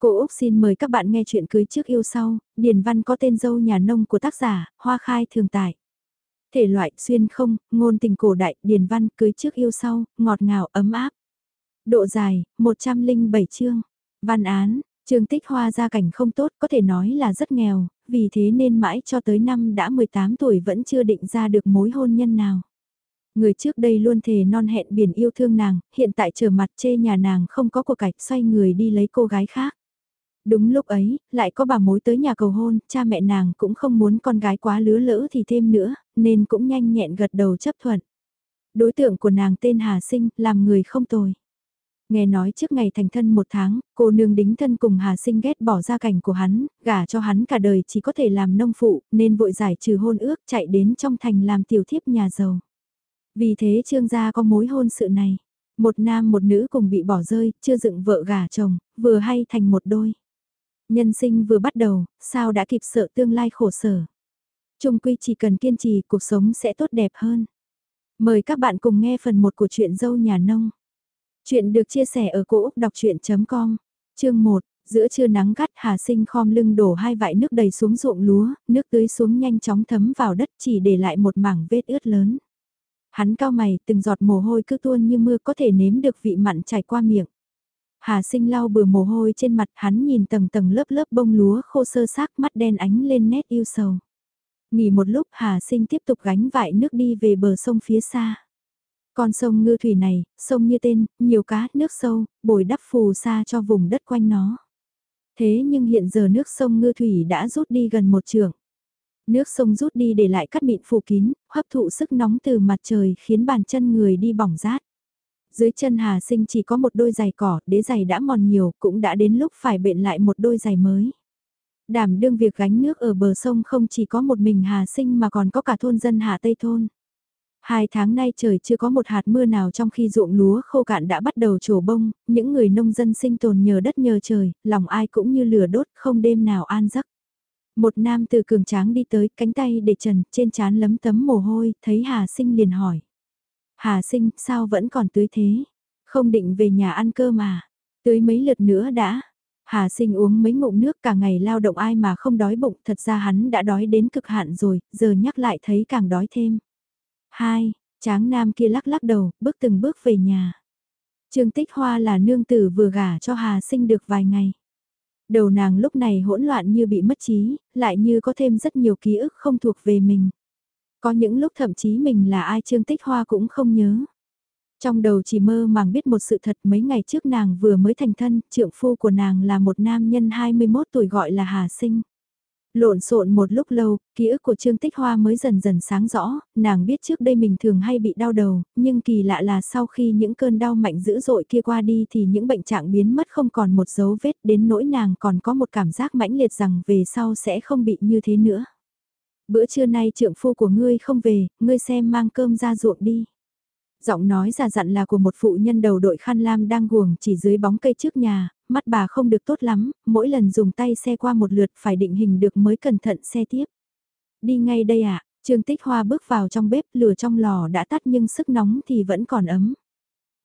Cô Úc xin mời các bạn nghe chuyện cưới trước yêu sau, Điền Văn có tên dâu nhà nông của tác giả, Hoa Khai Thường Tài. Thể loại xuyên không, ngôn tình cổ đại, Điền Văn cưới trước yêu sau, ngọt ngào, ấm áp. Độ dài, 107 chương. Văn án, Trường Tích Hoa gia cảnh không tốt có thể nói là rất nghèo, vì thế nên mãi cho tới năm đã 18 tuổi vẫn chưa định ra được mối hôn nhân nào. Người trước đây luôn thề non hẹn biển yêu thương nàng, hiện tại trở mặt chê nhà nàng không có cuộc cạch xoay người đi lấy cô gái khác. Đúng lúc ấy, lại có bà mối tới nhà cầu hôn, cha mẹ nàng cũng không muốn con gái quá lứa lỡ thì thêm nữa, nên cũng nhanh nhẹn gật đầu chấp thuận. Đối tượng của nàng tên Hà Sinh, làm người không tồi. Nghe nói trước ngày thành thân một tháng, cô nương đính thân cùng Hà Sinh ghét bỏ gia cảnh của hắn, gả cho hắn cả đời chỉ có thể làm nông phụ, nên vội giải trừ hôn ước chạy đến trong thành làm tiểu thiếp nhà giàu. Vì thế trương gia có mối hôn sự này. Một nam một nữ cùng bị bỏ rơi, chưa dựng vợ gả chồng, vừa hay thành một đôi. Nhân sinh vừa bắt đầu, sao đã kịp sợ tương lai khổ sở. Trung quy chỉ cần kiên trì cuộc sống sẽ tốt đẹp hơn. Mời các bạn cùng nghe phần 1 của truyện dâu nhà nông. Chuyện được chia sẻ ở cỗ đọc chuyện.com, chương 1. Giữa trưa nắng gắt Hà Sinh khom lưng đổ hai vại nước đầy xuống ruộng lúa, nước tưới xuống nhanh chóng thấm vào đất chỉ để lại một mảng vết ướt lớn. Hắn cao mày từng giọt mồ hôi cứ tuôn như mưa có thể nếm được vị mặn chảy qua miệng. Hà sinh lau bừa mồ hôi trên mặt hắn nhìn tầng tầng lớp lớp bông lúa khô sơ xác mắt đen ánh lên nét yêu sầu. Nghỉ một lúc Hà sinh tiếp tục gánh vại nước đi về bờ sông phía xa. Con sông ngư thủy này, sông như tên, nhiều cá, nước sâu, bồi đắp phù sa cho vùng đất quanh nó. Thế nhưng hiện giờ nước sông ngư thủy đã rút đi gần một trường. Nước sông rút đi để lại cắt mịn phủ kín, hấp thụ sức nóng từ mặt trời khiến bàn chân người đi bỏng rát. Dưới chân Hà Sinh chỉ có một đôi giày cỏ, đế giày đã mòn nhiều, cũng đã đến lúc phải bệnh lại một đôi giày mới. Đảm đương việc gánh nước ở bờ sông không chỉ có một mình Hà Sinh mà còn có cả thôn dân Hà Tây Thôn. Hai tháng nay trời chưa có một hạt mưa nào trong khi ruộng lúa khô cạn đã bắt đầu trổ bông, những người nông dân sinh tồn nhờ đất nhờ trời, lòng ai cũng như lửa đốt không đêm nào an giấc. Một nam từ cường tráng đi tới, cánh tay để trần, trên trán lấm tấm mồ hôi, thấy Hà Sinh liền hỏi. Hà Sinh, sao vẫn còn tưới thế? Không định về nhà ăn cơ mà. Tưới mấy lượt nữa đã. Hà Sinh uống mấy ngụm nước cả ngày lao động ai mà không đói bụng, thật ra hắn đã đói đến cực hạn rồi, giờ nhắc lại thấy càng đói thêm. Hai, tráng nam kia lắc lắc đầu, bước từng bước về nhà. Trương Tích Hoa là nương tử vừa gả cho Hà Sinh được vài ngày. Đầu nàng lúc này hỗn loạn như bị mất trí, lại như có thêm rất nhiều ký ức không thuộc về mình. Có những lúc thậm chí mình là ai Trương Tích Hoa cũng không nhớ. Trong đầu chỉ mơ màng biết một sự thật mấy ngày trước nàng vừa mới thành thân, trượng phu của nàng là một nam nhân 21 tuổi gọi là Hà Sinh. Lộn xộn một lúc lâu, ký ức của Trương Tích Hoa mới dần dần sáng rõ, nàng biết trước đây mình thường hay bị đau đầu, nhưng kỳ lạ là sau khi những cơn đau mạnh dữ dội kia qua đi thì những bệnh trạng biến mất không còn một dấu vết đến nỗi nàng còn có một cảm giác mãnh liệt rằng về sau sẽ không bị như thế nữa. Bữa trưa nay trượng phu của ngươi không về, ngươi xem mang cơm ra ruộng đi. Giọng nói giả dặn là của một phụ nhân đầu đội khăn lam đang guồng chỉ dưới bóng cây trước nhà, mắt bà không được tốt lắm, mỗi lần dùng tay xe qua một lượt phải định hình được mới cẩn thận xe tiếp. Đi ngay đây ạ, à? Trương Tích Hoa bước vào trong bếp lửa trong lò đã tắt nhưng sức nóng thì vẫn còn ấm.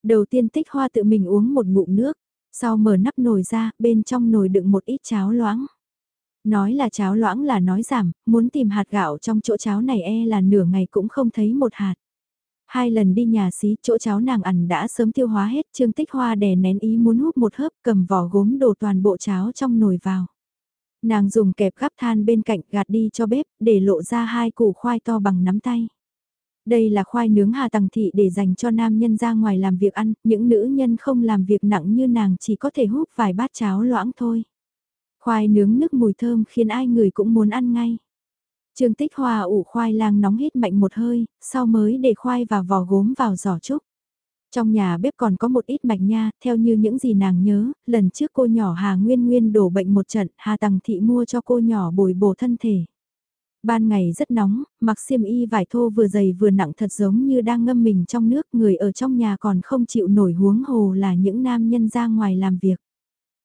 Đầu tiên Tích Hoa tự mình uống một ngụm nước, sau mở nắp nồi ra, bên trong nồi đựng một ít cháo loãng. Nói là cháo loãng là nói giảm, muốn tìm hạt gạo trong chỗ cháo này e là nửa ngày cũng không thấy một hạt. Hai lần đi nhà xí, chỗ cháo nàng ẩn đã sớm tiêu hóa hết, Trương Tích Hoa đè nén ý muốn hút một hớp, cầm vỏ gốm đổ toàn bộ cháo trong nồi vào. Nàng dùng kẹp gắp than bên cạnh gạt đi cho bếp, để lộ ra hai củ khoai to bằng nắm tay. Đây là khoai nướng hà tằng thị để dành cho nam nhân ra ngoài làm việc ăn, những nữ nhân không làm việc nặng như nàng chỉ có thể hút vài bát cháo loãng thôi. Khoai nướng nước mùi thơm khiến ai người cũng muốn ăn ngay. Trương Tích Hòa ủ khoai lang nóng hết mạnh một hơi, sau mới để khoai và vỏ gốm vào giỏ trúc. Trong nhà bếp còn có một ít mạch nha, theo như những gì nàng nhớ, lần trước cô nhỏ Hà Nguyên Nguyên đổ bệnh một trận, Hà Tằng Thị mua cho cô nhỏ bồi bổ thân thể. Ban ngày rất nóng, mặc xiêm y vải thô vừa dày vừa nặng thật giống như đang ngâm mình trong nước, người ở trong nhà còn không chịu nổi huống hồ là những nam nhân ra ngoài làm việc.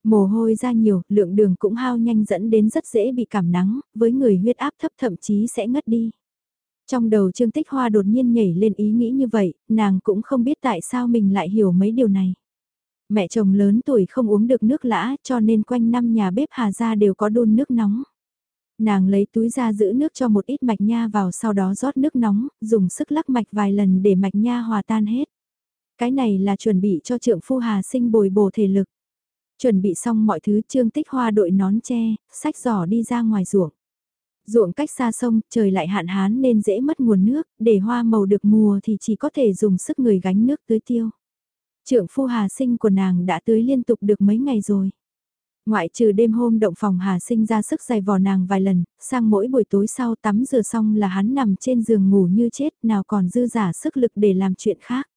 Mồ hôi ra nhiều, lượng đường cũng hao nhanh dẫn đến rất dễ bị cảm nắng, với người huyết áp thấp thậm chí sẽ ngất đi. Trong đầu Trương Tích Hoa đột nhiên nhảy lên ý nghĩ như vậy, nàng cũng không biết tại sao mình lại hiểu mấy điều này. Mẹ chồng lớn tuổi không uống được nước lã cho nên quanh năm nhà bếp Hà Gia đều có đun nước nóng. Nàng lấy túi ra giữ nước cho một ít mạch nha vào sau đó rót nước nóng, dùng sức lắc mạch vài lần để mạch nha hòa tan hết. Cái này là chuẩn bị cho trượng phu Hà sinh bồi bổ thể lực. Chuẩn bị xong mọi thứ Trương Tích Hoa đội nón che, sách giỏ đi ra ngoài ruộng. Ruộng cách xa sông, trời lại hạn hán nên dễ mất nguồn nước, để hoa màu được mùa thì chỉ có thể dùng sức người gánh nước tưới tiêu. Trượng phu Hà sinh của nàng đã tưới liên tục được mấy ngày rồi. Ngoại trừ đêm hôm động phòng Hà sinh ra sức dày vò nàng vài lần, sang mỗi buổi tối sau tắm rửa xong là hắn nằm trên giường ngủ như chết nào còn dư giả sức lực để làm chuyện khác.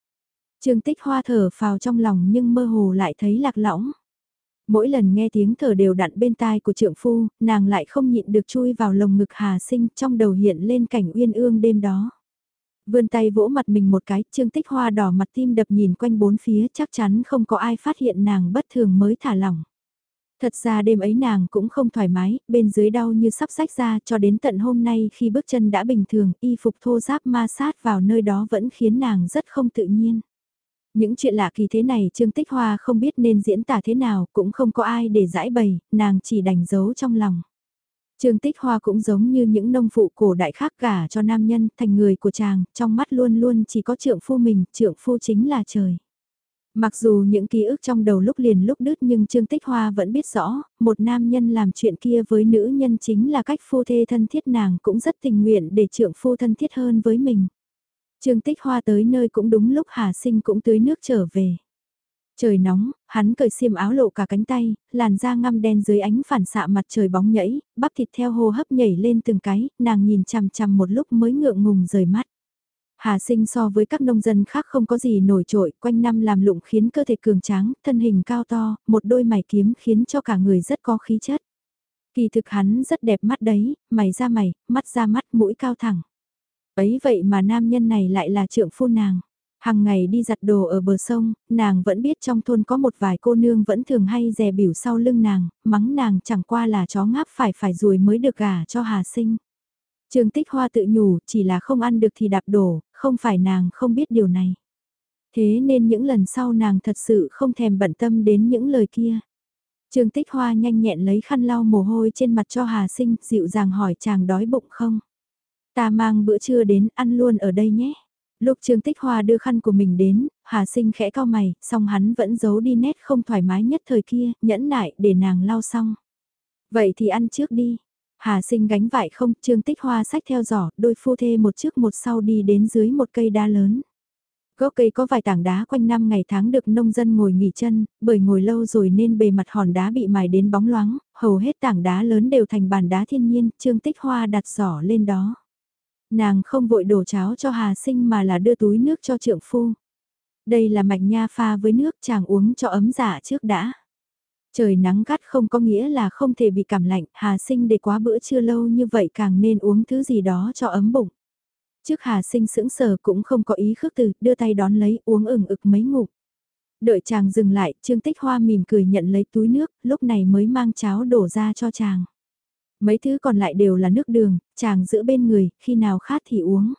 Trương tích hoa thở phào trong lòng nhưng mơ hồ lại thấy lạc lõng. Mỗi lần nghe tiếng thở đều đặn bên tai của trượng phu, nàng lại không nhịn được chui vào lồng ngực Hà Sinh trong đầu hiện lên cảnh uyên ương đêm đó. Vươn tay vỗ mặt mình một cái, Trương Tích Hoa đỏ mặt tim đập nhìn quanh bốn phía chắc chắn không có ai phát hiện nàng bất thường mới thả lỏng. Thật ra đêm ấy nàng cũng không thoải mái, bên dưới đau như sắp rách ra cho đến tận hôm nay khi bước chân đã bình thường, y phục thô giáp ma sát vào nơi đó vẫn khiến nàng rất không tự nhiên. Những chuyện lạ kỳ thế này Trương Tích Hoa không biết nên diễn tả thế nào, cũng không có ai để giải bày, nàng chỉ đành giấu trong lòng. Trương Tích Hoa cũng giống như những nông phụ cổ đại khác cả cho nam nhân thành người của chàng, trong mắt luôn luôn chỉ có trượng phu mình, trượng phu chính là trời. Mặc dù những ký ức trong đầu lúc liền lúc đứt nhưng Trương Tích Hoa vẫn biết rõ, một nam nhân làm chuyện kia với nữ nhân chính là cách phu thê thân thiết nàng cũng rất tình nguyện để trượng phu thân thiết hơn với mình. Trương Tích Hoa tới nơi cũng đúng lúc Hà Sinh cũng tưới nước trở về. Trời nóng, hắn cởi xiêm áo lộ cả cánh tay, làn da ngăm đen dưới ánh phản xạ mặt trời bóng nhảy, bắp thịt theo hô hấp nhảy lên từng cái, nàng nhìn chằm chằm một lúc mới ngượng ngùng rời mắt. Hà sinh so với các nông dân khác không có gì nổi trội, quanh năm làm lụng khiến cơ thể cường tráng, thân hình cao to, một đôi mày kiếm khiến cho cả người rất có khí chất. Kỳ thực hắn rất đẹp mắt đấy, mày ra mày, mắt ra mắt, mũi cao thẳng. Ấy vậy mà nam nhân này lại là trượng phu nàng. Hằng ngày đi giặt đồ ở bờ sông, nàng vẫn biết trong thôn có một vài cô nương vẫn thường hay dè biểu sau lưng nàng, mắng nàng chẳng qua là chó ngáp phải phải ruồi mới được gả cho Hà Sinh. Trường Tích Hoa tự nhủ, chỉ là không ăn được thì đạp đổ, không phải nàng không biết điều này. Thế nên những lần sau nàng thật sự không thèm bận tâm đến những lời kia. Trường Tích Hoa nhanh nhẹn lấy khăn lau mồ hôi trên mặt cho Hà Sinh, dịu dàng hỏi chàng đói bụng không? Ta mang bữa trưa đến ăn luôn ở đây nhé. Lúc Trương Tích Hoa đưa khăn của mình đến, Hà Sinh khẽ cao mày, song hắn vẫn giấu đi nét không thoải mái nhất thời kia, nhẫn nại để nàng lau xong. Vậy thì ăn trước đi. Hà Sinh gánh vải không, Trương Tích Hoa sách theo giỏ, đôi phu thê một trước một sau đi đến dưới một cây đa lớn. Gốc cây có vài tảng đá quanh năm ngày tháng được nông dân ngồi nghỉ chân, bởi ngồi lâu rồi nên bề mặt hòn đá bị mài đến bóng loáng, hầu hết tảng đá lớn đều thành bàn đá thiên nhiên, Trương Tích Hoa đặt giỏ lên đó. Nàng không vội đổ cháo cho Hà Sinh mà là đưa túi nước cho trượng phu. Đây là mạch nha pha với nước chàng uống cho ấm dạ trước đã. Trời nắng gắt không có nghĩa là không thể bị cảm lạnh, Hà Sinh để quá bữa trưa lâu như vậy càng nên uống thứ gì đó cho ấm bụng. Trước Hà Sinh sững sờ cũng không có ý khước từ, đưa tay đón lấy uống ừng ực mấy ngụm. Đợi chàng dừng lại, Trương Tích Hoa mỉm cười nhận lấy túi nước, lúc này mới mang cháo đổ ra cho chàng. Mấy thứ còn lại đều là nước đường, chàng giữ bên người, khi nào khát thì uống.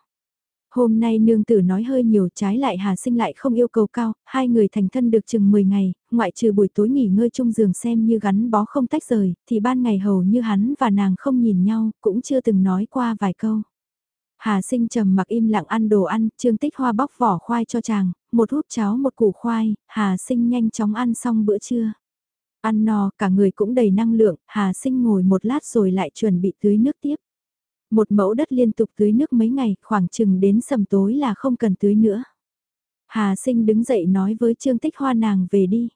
Hôm nay nương tử nói hơi nhiều trái lại Hà Sinh lại không yêu cầu cao, hai người thành thân được chừng 10 ngày, ngoại trừ buổi tối nghỉ ngơi chung giường xem như gắn bó không tách rời, thì ban ngày hầu như hắn và nàng không nhìn nhau, cũng chưa từng nói qua vài câu. Hà Sinh trầm mặc im lặng ăn đồ ăn, Trương Tích Hoa bóc vỏ khoai cho chàng, một hút cháo một củ khoai, Hà Sinh nhanh chóng ăn xong bữa trưa. Ăn no, cả người cũng đầy năng lượng, Hà Sinh ngồi một lát rồi lại chuẩn bị tưới nước tiếp. Một mẫu đất liên tục tưới nước mấy ngày, khoảng chừng đến sầm tối là không cần tưới nữa. Hà Sinh đứng dậy nói với Trương Tích Hoa nàng về đi.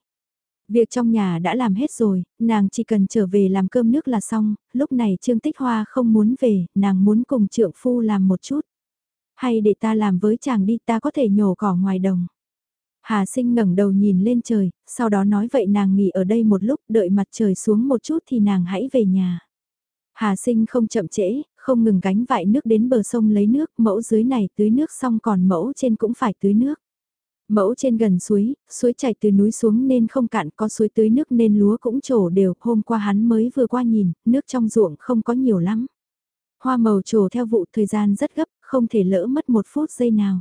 Việc trong nhà đã làm hết rồi, nàng chỉ cần trở về làm cơm nước là xong, lúc này Trương Tích Hoa không muốn về, nàng muốn cùng trượng phu làm một chút. Hay để ta làm với chàng đi ta có thể nhổ cỏ ngoài đồng. Hà sinh ngẩng đầu nhìn lên trời, sau đó nói vậy nàng nghỉ ở đây một lúc đợi mặt trời xuống một chút thì nàng hãy về nhà. Hà sinh không chậm trễ, không ngừng gánh vại nước đến bờ sông lấy nước, mẫu dưới này tưới nước xong còn mẫu trên cũng phải tưới nước. Mẫu trên gần suối, suối chảy từ núi xuống nên không cạn, có suối tưới nước nên lúa cũng trổ đều, hôm qua hắn mới vừa qua nhìn, nước trong ruộng không có nhiều lắm. Hoa màu trổ theo vụ thời gian rất gấp, không thể lỡ mất một phút giây nào.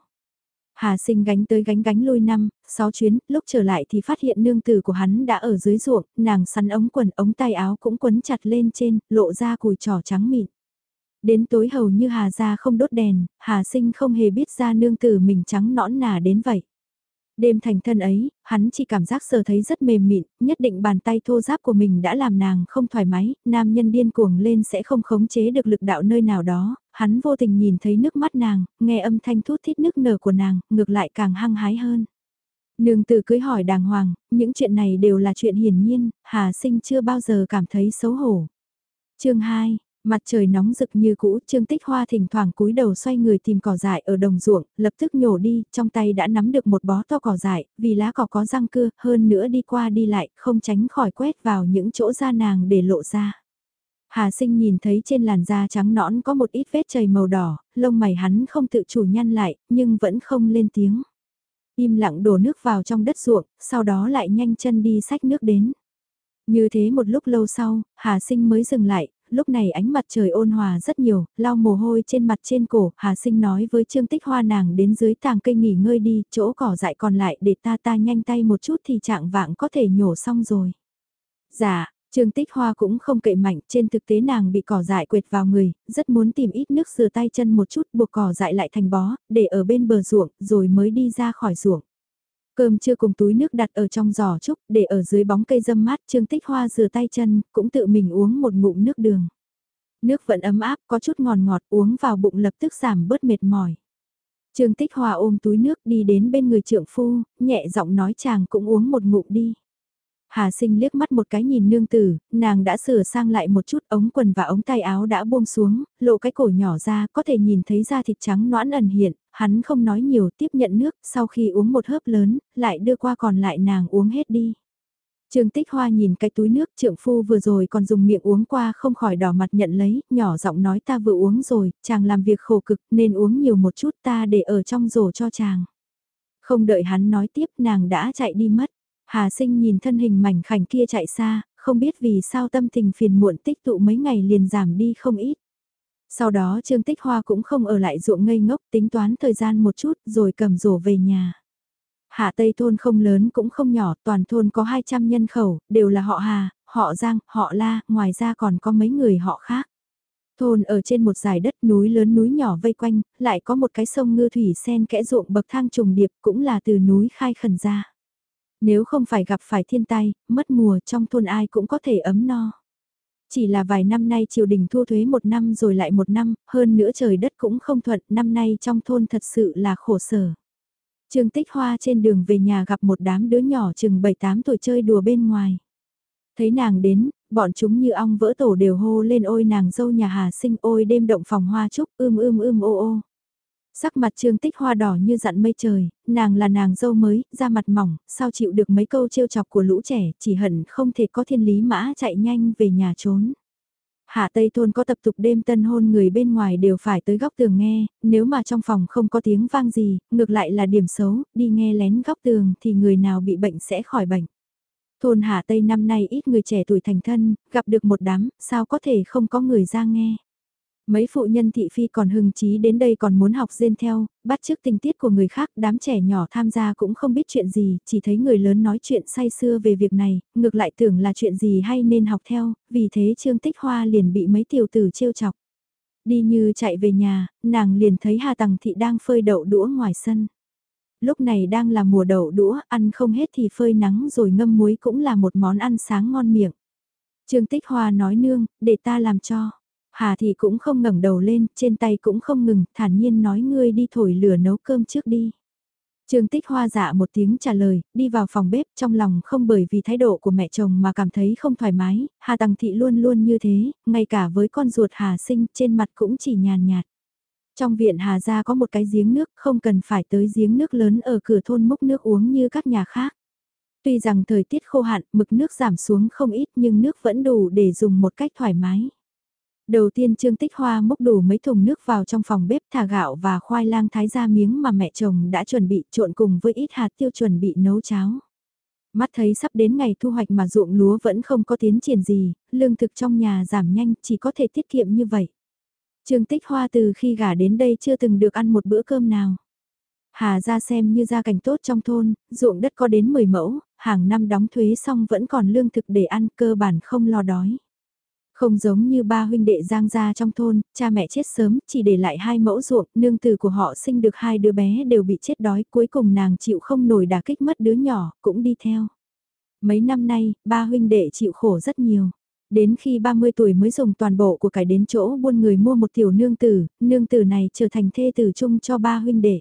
Hà sinh gánh tới gánh gánh lôi năm, sáu chuyến, lúc trở lại thì phát hiện nương tử của hắn đã ở dưới ruộng, nàng sắn ống quần ống tay áo cũng quấn chặt lên trên, lộ ra cùi trỏ trắng mịn. Đến tối hầu như Hà ra không đốt đèn, Hà sinh không hề biết ra nương tử mình trắng nõn nà đến vậy. Đêm thành thân ấy, hắn chỉ cảm giác sờ thấy rất mềm mịn, nhất định bàn tay thô giáp của mình đã làm nàng không thoải mái, nam nhân điên cuồng lên sẽ không khống chế được lực đạo nơi nào đó, hắn vô tình nhìn thấy nước mắt nàng, nghe âm thanh thút thít nước nở của nàng, ngược lại càng hăng hái hơn. Nương tử cưới hỏi đàng hoàng, những chuyện này đều là chuyện hiển nhiên, Hà sinh chưa bao giờ cảm thấy xấu hổ. chương 2 Mặt trời nóng rực như cũ, Trương Tích Hoa thỉnh thoảng cúi đầu xoay người tìm cỏ dại ở đồng ruộng, lập tức nhổ đi, trong tay đã nắm được một bó to cỏ dại, vì lá cỏ có răng cưa, hơn nữa đi qua đi lại, không tránh khỏi quét vào những chỗ da nàng để lộ ra. Hà sinh nhìn thấy trên làn da trắng nõn có một ít vết chảy màu đỏ, lông mày hắn không tự chủ nhăn lại, nhưng vẫn không lên tiếng. Im lặng đổ nước vào trong đất ruộng, sau đó lại nhanh chân đi sách nước đến. Như thế một lúc lâu sau, Hà Sinh mới dừng lại, lúc này ánh mặt trời ôn hòa rất nhiều, lau mồ hôi trên mặt trên cổ, Hà Sinh nói với Trương Tích Hoa nàng đến dưới tàng cây nghỉ ngơi đi, chỗ cỏ dại còn lại để ta ta nhanh tay một chút thì trạng vạng có thể nhổ xong rồi. Dạ, Trương Tích Hoa cũng không kệ mạnh, trên thực tế nàng bị cỏ dại quệt vào người, rất muốn tìm ít nước rửa tay chân một chút buộc cỏ dại lại thành bó, để ở bên bờ ruộng, rồi mới đi ra khỏi ruộng. Cơm chưa cùng túi nước đặt ở trong giỏ trúc, để ở dưới bóng cây dâm mát, Trương Tích Hoa rửa tay chân, cũng tự mình uống một ngụm nước đường. Nước vẫn ấm áp, có chút ngọt ngọt, uống vào bụng lập tức giảm bớt mệt mỏi. Trương Tích Hoa ôm túi nước đi đến bên người trượng phu, nhẹ giọng nói chàng cũng uống một ngụm đi. Hà sinh liếc mắt một cái nhìn nương tử, nàng đã sửa sang lại một chút ống quần và ống tay áo đã buông xuống, lộ cái cổ nhỏ ra có thể nhìn thấy da thịt trắng noãn ẩn hiện, hắn không nói nhiều tiếp nhận nước sau khi uống một hớp lớn, lại đưa qua còn lại nàng uống hết đi. Trương Tích Hoa nhìn cái túi nước trượng phu vừa rồi còn dùng miệng uống qua không khỏi đỏ mặt nhận lấy, nhỏ giọng nói ta vừa uống rồi, chàng làm việc khổ cực nên uống nhiều một chút ta để ở trong rổ cho chàng. Không đợi hắn nói tiếp nàng đã chạy đi mất. Hà sinh nhìn thân hình mảnh khảnh kia chạy xa, không biết vì sao tâm tình phiền muộn tích tụ mấy ngày liền giảm đi không ít. Sau đó Trương Tích Hoa cũng không ở lại ruộng ngây ngốc tính toán thời gian một chút rồi cầm rổ về nhà. Hạ Tây thôn không lớn cũng không nhỏ, toàn thôn có 200 nhân khẩu, đều là họ Hà, họ Giang, họ La, ngoài ra còn có mấy người họ khác. Thôn ở trên một dải đất núi lớn núi nhỏ vây quanh, lại có một cái sông ngư thủy sen kẽ ruộng bậc thang trùng điệp cũng là từ núi khai khẩn ra. Nếu không phải gặp phải thiên tai, mất mùa trong thôn ai cũng có thể ấm no. Chỉ là vài năm nay triều đình thu thuế một năm rồi lại một năm, hơn nữa trời đất cũng không thuận, năm nay trong thôn thật sự là khổ sở. Trương Tích Hoa trên đường về nhà gặp một đám đứa nhỏ chừng 7-8 tuổi chơi đùa bên ngoài. Thấy nàng đến, bọn chúng như ong vỡ tổ đều hô lên ôi nàng dâu nhà Hà Sinh ôi đêm động phòng hoa trúc ưm ưm ưm ô ô. Sắc mặt trương tích hoa đỏ như dặn mây trời, nàng là nàng dâu mới, da mặt mỏng, sao chịu được mấy câu trêu chọc của lũ trẻ, chỉ hận không thể có thiên lý mã chạy nhanh về nhà trốn. Hạ Tây Thôn có tập tục đêm tân hôn người bên ngoài đều phải tới góc tường nghe, nếu mà trong phòng không có tiếng vang gì, ngược lại là điểm xấu, đi nghe lén góc tường thì người nào bị bệnh sẽ khỏi bệnh. Thôn Hạ Tây năm nay ít người trẻ tuổi thành thân, gặp được một đám, sao có thể không có người ra nghe. Mấy phụ nhân thị phi còn hưng trí đến đây còn muốn học dên theo, bắt chước tình tiết của người khác, đám trẻ nhỏ tham gia cũng không biết chuyện gì, chỉ thấy người lớn nói chuyện say xưa về việc này, ngược lại tưởng là chuyện gì hay nên học theo, vì thế Trương Tích Hoa liền bị mấy tiểu tử trêu chọc. Đi như chạy về nhà, nàng liền thấy Hà Tằng Thị đang phơi đậu đũa ngoài sân. Lúc này đang là mùa đậu đũa, ăn không hết thì phơi nắng rồi ngâm muối cũng là một món ăn sáng ngon miệng. Trương Tích Hoa nói nương, để ta làm cho. Hà thì cũng không ngẩng đầu lên, trên tay cũng không ngừng, thản nhiên nói ngươi đi thổi lửa nấu cơm trước đi. Trương Tích Hoa dạ một tiếng trả lời, đi vào phòng bếp trong lòng không bởi vì thái độ của mẹ chồng mà cảm thấy không thoải mái, Hà Tằng Thị luôn luôn như thế, ngay cả với con ruột Hà Sinh trên mặt cũng chỉ nhàn nhạt. Trong viện Hà gia có một cái giếng nước không cần phải tới giếng nước lớn ở cửa thôn múc nước uống như các nhà khác. Tuy rằng thời tiết khô hạn, mực nước giảm xuống không ít nhưng nước vẫn đủ để dùng một cách thoải mái. Đầu tiên Trương Tích Hoa múc đủ mấy thùng nước vào trong phòng bếp thả gạo và khoai lang thái ra miếng mà mẹ chồng đã chuẩn bị trộn cùng với ít hạt tiêu chuẩn bị nấu cháo. Mắt thấy sắp đến ngày thu hoạch mà ruộng lúa vẫn không có tiến triển gì, lương thực trong nhà giảm nhanh chỉ có thể tiết kiệm như vậy. Trương Tích Hoa từ khi gả đến đây chưa từng được ăn một bữa cơm nào. Hà ra xem như gia cảnh tốt trong thôn, ruộng đất có đến 10 mẫu, hàng năm đóng thuế xong vẫn còn lương thực để ăn cơ bản không lo đói. Không giống như ba huynh đệ giang gia trong thôn, cha mẹ chết sớm, chỉ để lại hai mẫu ruộng, nương tử của họ sinh được hai đứa bé đều bị chết đói, cuối cùng nàng chịu không nổi đả kích mất đứa nhỏ, cũng đi theo. Mấy năm nay, ba huynh đệ chịu khổ rất nhiều. Đến khi 30 tuổi mới dùng toàn bộ của cải đến chỗ buôn người mua một tiểu nương tử, nương tử này trở thành thê tử chung cho ba huynh đệ.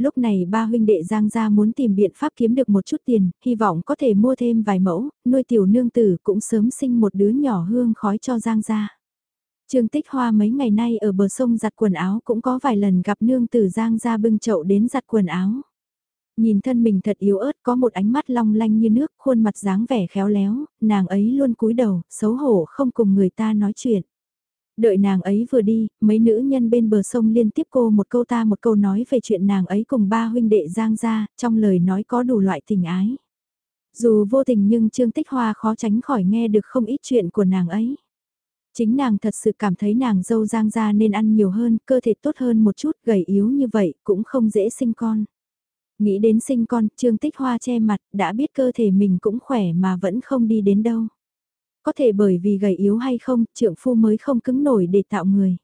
Lúc này ba huynh đệ Giang gia muốn tìm biện pháp kiếm được một chút tiền, hy vọng có thể mua thêm vài mẫu, nuôi tiểu nương tử cũng sớm sinh một đứa nhỏ hương khói cho Giang gia. Trương Tích Hoa mấy ngày nay ở bờ sông giặt quần áo cũng có vài lần gặp nương tử Giang gia bưng chậu đến giặt quần áo. Nhìn thân mình thật yếu ớt có một ánh mắt long lanh như nước, khuôn mặt dáng vẻ khéo léo, nàng ấy luôn cúi đầu, xấu hổ không cùng người ta nói chuyện. Đợi nàng ấy vừa đi, mấy nữ nhân bên bờ sông liên tiếp cô một câu ta một câu nói về chuyện nàng ấy cùng ba huynh đệ Giang gia, trong lời nói có đủ loại tình ái. Dù vô tình nhưng Trương Tích Hoa khó tránh khỏi nghe được không ít chuyện của nàng ấy. Chính nàng thật sự cảm thấy nàng dâu Giang gia nên ăn nhiều hơn, cơ thể tốt hơn một chút, gầy yếu như vậy cũng không dễ sinh con. Nghĩ đến sinh con, Trương Tích Hoa che mặt, đã biết cơ thể mình cũng khỏe mà vẫn không đi đến đâu. Có thể bởi vì gầy yếu hay không, trượng phu mới không cứng nổi để tạo người.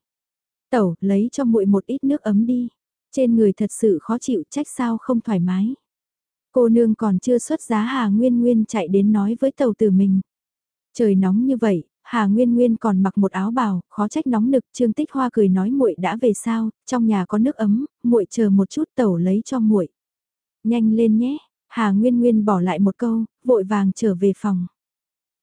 Tẩu, lấy cho muội một ít nước ấm đi. Trên người thật sự khó chịu trách sao không thoải mái. Cô nương còn chưa xuất giá Hà Nguyên Nguyên chạy đến nói với tàu tử mình. Trời nóng như vậy, Hà Nguyên Nguyên còn mặc một áo bào, khó trách nóng nực, Trương Tích Hoa cười nói muội đã về sao, trong nhà có nước ấm, muội chờ một chút tẩu lấy cho muội. Nhanh lên nhé, Hà Nguyên Nguyên bỏ lại một câu, vội vàng trở về phòng.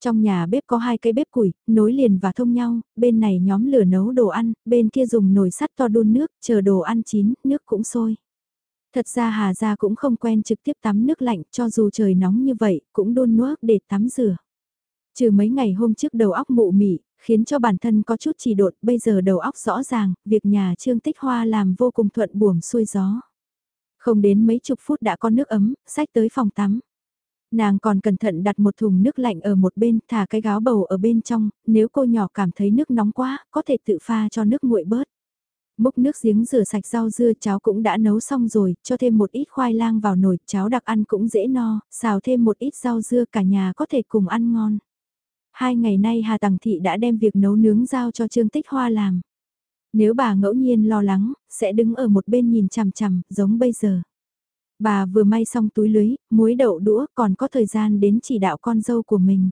Trong nhà bếp có hai cây bếp củi, nối liền và thông nhau, bên này nhóm lửa nấu đồ ăn, bên kia dùng nồi sắt to đun nước, chờ đồ ăn chín, nước cũng sôi. Thật ra Hà Gia cũng không quen trực tiếp tắm nước lạnh cho dù trời nóng như vậy, cũng đun nước để tắm rửa. Trừ mấy ngày hôm trước đầu óc mụ mị, khiến cho bản thân có chút chỉ đột, bây giờ đầu óc rõ ràng, việc nhà Trương Tích Hoa làm vô cùng thuận buồm xuôi gió. Không đến mấy chục phút đã có nước ấm, sách tới phòng tắm. Nàng còn cẩn thận đặt một thùng nước lạnh ở một bên, thả cái gáo bầu ở bên trong, nếu cô nhỏ cảm thấy nước nóng quá, có thể tự pha cho nước nguội bớt. Múc nước giếng rửa sạch rau dưa cháo cũng đã nấu xong rồi, cho thêm một ít khoai lang vào nồi, cháo đặc ăn cũng dễ no, xào thêm một ít rau dưa cả nhà có thể cùng ăn ngon. Hai ngày nay Hà Tằng Thị đã đem việc nấu nướng giao cho Trương Tích Hoa làm. Nếu bà ngẫu nhiên lo lắng, sẽ đứng ở một bên nhìn chằm chằm, giống bây giờ. Bà vừa may xong túi lưới, muối đậu đũa còn có thời gian đến chỉ đạo con dâu của mình.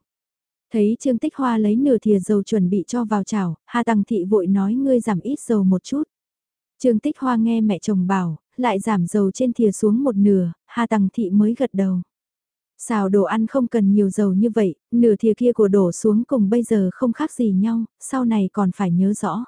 Thấy Trương Tích Hoa lấy nửa thìa dầu chuẩn bị cho vào chảo, Hà Tăng Thị vội nói ngươi giảm ít dầu một chút. Trương Tích Hoa nghe mẹ chồng bảo, lại giảm dầu trên thìa xuống một nửa, Hà Tăng Thị mới gật đầu. Xào đồ ăn không cần nhiều dầu như vậy, nửa thìa kia của đổ xuống cùng bây giờ không khác gì nhau, sau này còn phải nhớ rõ.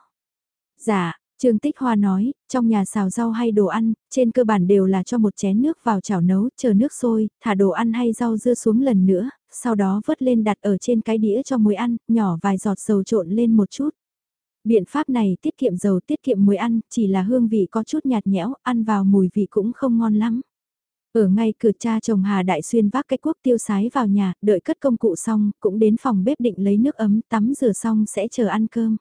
Dạ, Trương Tích Hoa nói, trong nhà xào rau hay đồ ăn, trên cơ bản đều là cho một chén nước vào chảo nấu, chờ nước sôi, thả đồ ăn hay rau dưa xuống lần nữa, sau đó vớt lên đặt ở trên cái đĩa cho muối ăn, nhỏ vài giọt dầu trộn lên một chút. Biện pháp này tiết kiệm dầu tiết kiệm muối ăn, chỉ là hương vị có chút nhạt nhẽo, ăn vào mùi vị cũng không ngon lắm. Ở ngay cửa cha chồng Hà Đại Xuyên vác cái cuốc tiêu sái vào nhà, đợi cất công cụ xong, cũng đến phòng bếp định lấy nước ấm tắm rửa xong sẽ chờ ăn cơm.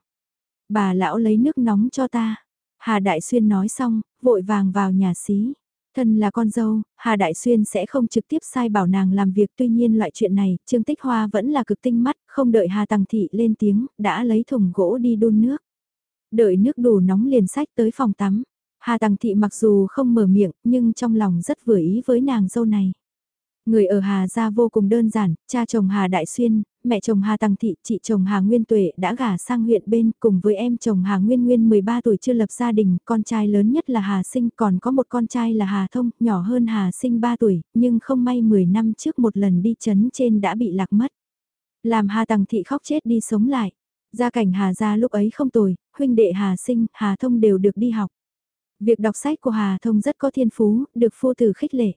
Bà lão lấy nước nóng cho ta. Hà Đại Xuyên nói xong, vội vàng vào nhà xí. Thân là con dâu, Hà Đại Xuyên sẽ không trực tiếp sai bảo nàng làm việc tuy nhiên loại chuyện này, Trương Tích Hoa vẫn là cực tinh mắt, không đợi Hà Tăng Thị lên tiếng, đã lấy thùng gỗ đi đun nước. Đợi nước đủ nóng liền sách tới phòng tắm. Hà Tăng Thị mặc dù không mở miệng, nhưng trong lòng rất vừa ý với nàng dâu này. Người ở Hà Gia vô cùng đơn giản, cha chồng Hà Đại Xuyên, mẹ chồng Hà Tăng Thị, chị chồng Hà Nguyên Tuệ đã gả sang huyện bên cùng với em chồng Hà Nguyên Nguyên 13 tuổi chưa lập gia đình, con trai lớn nhất là Hà Sinh còn có một con trai là Hà Thông, nhỏ hơn Hà Sinh 3 tuổi, nhưng không may 10 năm trước một lần đi chấn trên đã bị lạc mất. Làm Hà Tăng Thị khóc chết đi sống lại. Gia cảnh Hà Gia lúc ấy không tồi, huynh đệ Hà Sinh, Hà Thông đều được đi học. Việc đọc sách của Hà Thông rất có thiên phú, được phu tử khích lệ.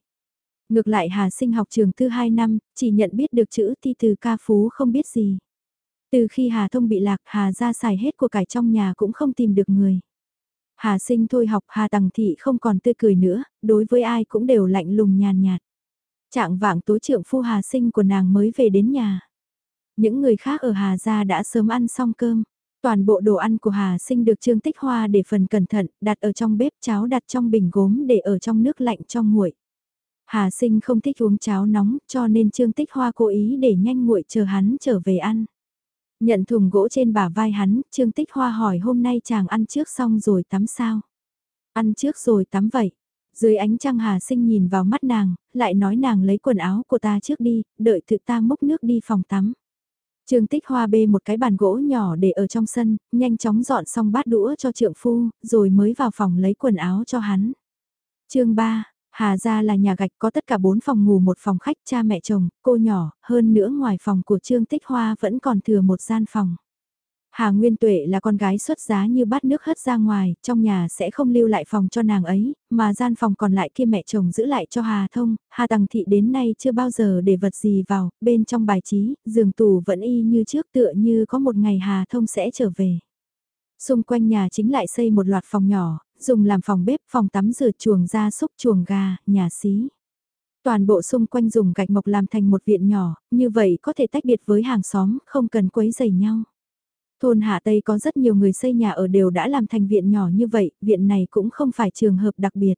Ngược lại Hà sinh học trường tư 2 năm, chỉ nhận biết được chữ thi từ ca phú không biết gì. Từ khi Hà thông bị lạc Hà ra xài hết của cải trong nhà cũng không tìm được người. Hà sinh thôi học Hà tằng thị không còn tươi cười nữa, đối với ai cũng đều lạnh lùng nhàn nhạt. Trạng vạng tối trượng phu Hà sinh của nàng mới về đến nhà. Những người khác ở Hà gia đã sớm ăn xong cơm. Toàn bộ đồ ăn của Hà Sinh được Trương Tích Hoa để phần cẩn thận, đặt ở trong bếp cháo đặt trong bình gốm để ở trong nước lạnh cho nguội. Hà Sinh không thích uống cháo nóng cho nên Trương Tích Hoa cố ý để nhanh nguội chờ hắn trở về ăn. Nhận thùng gỗ trên bả vai hắn, Trương Tích Hoa hỏi hôm nay chàng ăn trước xong rồi tắm sao? Ăn trước rồi tắm vậy. Dưới ánh trăng Hà Sinh nhìn vào mắt nàng, lại nói nàng lấy quần áo của ta trước đi, đợi tự ta múc nước đi phòng tắm. Trương Tích Hoa bê một cái bàn gỗ nhỏ để ở trong sân, nhanh chóng dọn xong bát đũa cho trượng phu, rồi mới vào phòng lấy quần áo cho hắn. chương 3, Hà gia là nhà gạch có tất cả 4 phòng ngủ một phòng khách cha mẹ chồng, cô nhỏ, hơn nữa ngoài phòng của Trương Tích Hoa vẫn còn thừa một gian phòng. Hà Nguyên Tuệ là con gái xuất giá như bát nước hất ra ngoài, trong nhà sẽ không lưu lại phòng cho nàng ấy, mà gian phòng còn lại kia mẹ chồng giữ lại cho Hà Thông, Hà Tằng Thị đến nay chưa bao giờ để vật gì vào, bên trong bài trí, giường tủ vẫn y như trước tựa như có một ngày Hà Thông sẽ trở về. Xung quanh nhà chính lại xây một loạt phòng nhỏ, dùng làm phòng bếp, phòng tắm rửa chuồng gia súc chuồng gà, nhà xí. Toàn bộ xung quanh dùng gạch mộc làm thành một viện nhỏ, như vậy có thể tách biệt với hàng xóm, không cần quấy rầy nhau. Thôn Hạ Tây có rất nhiều người xây nhà ở đều đã làm thành viện nhỏ như vậy, viện này cũng không phải trường hợp đặc biệt.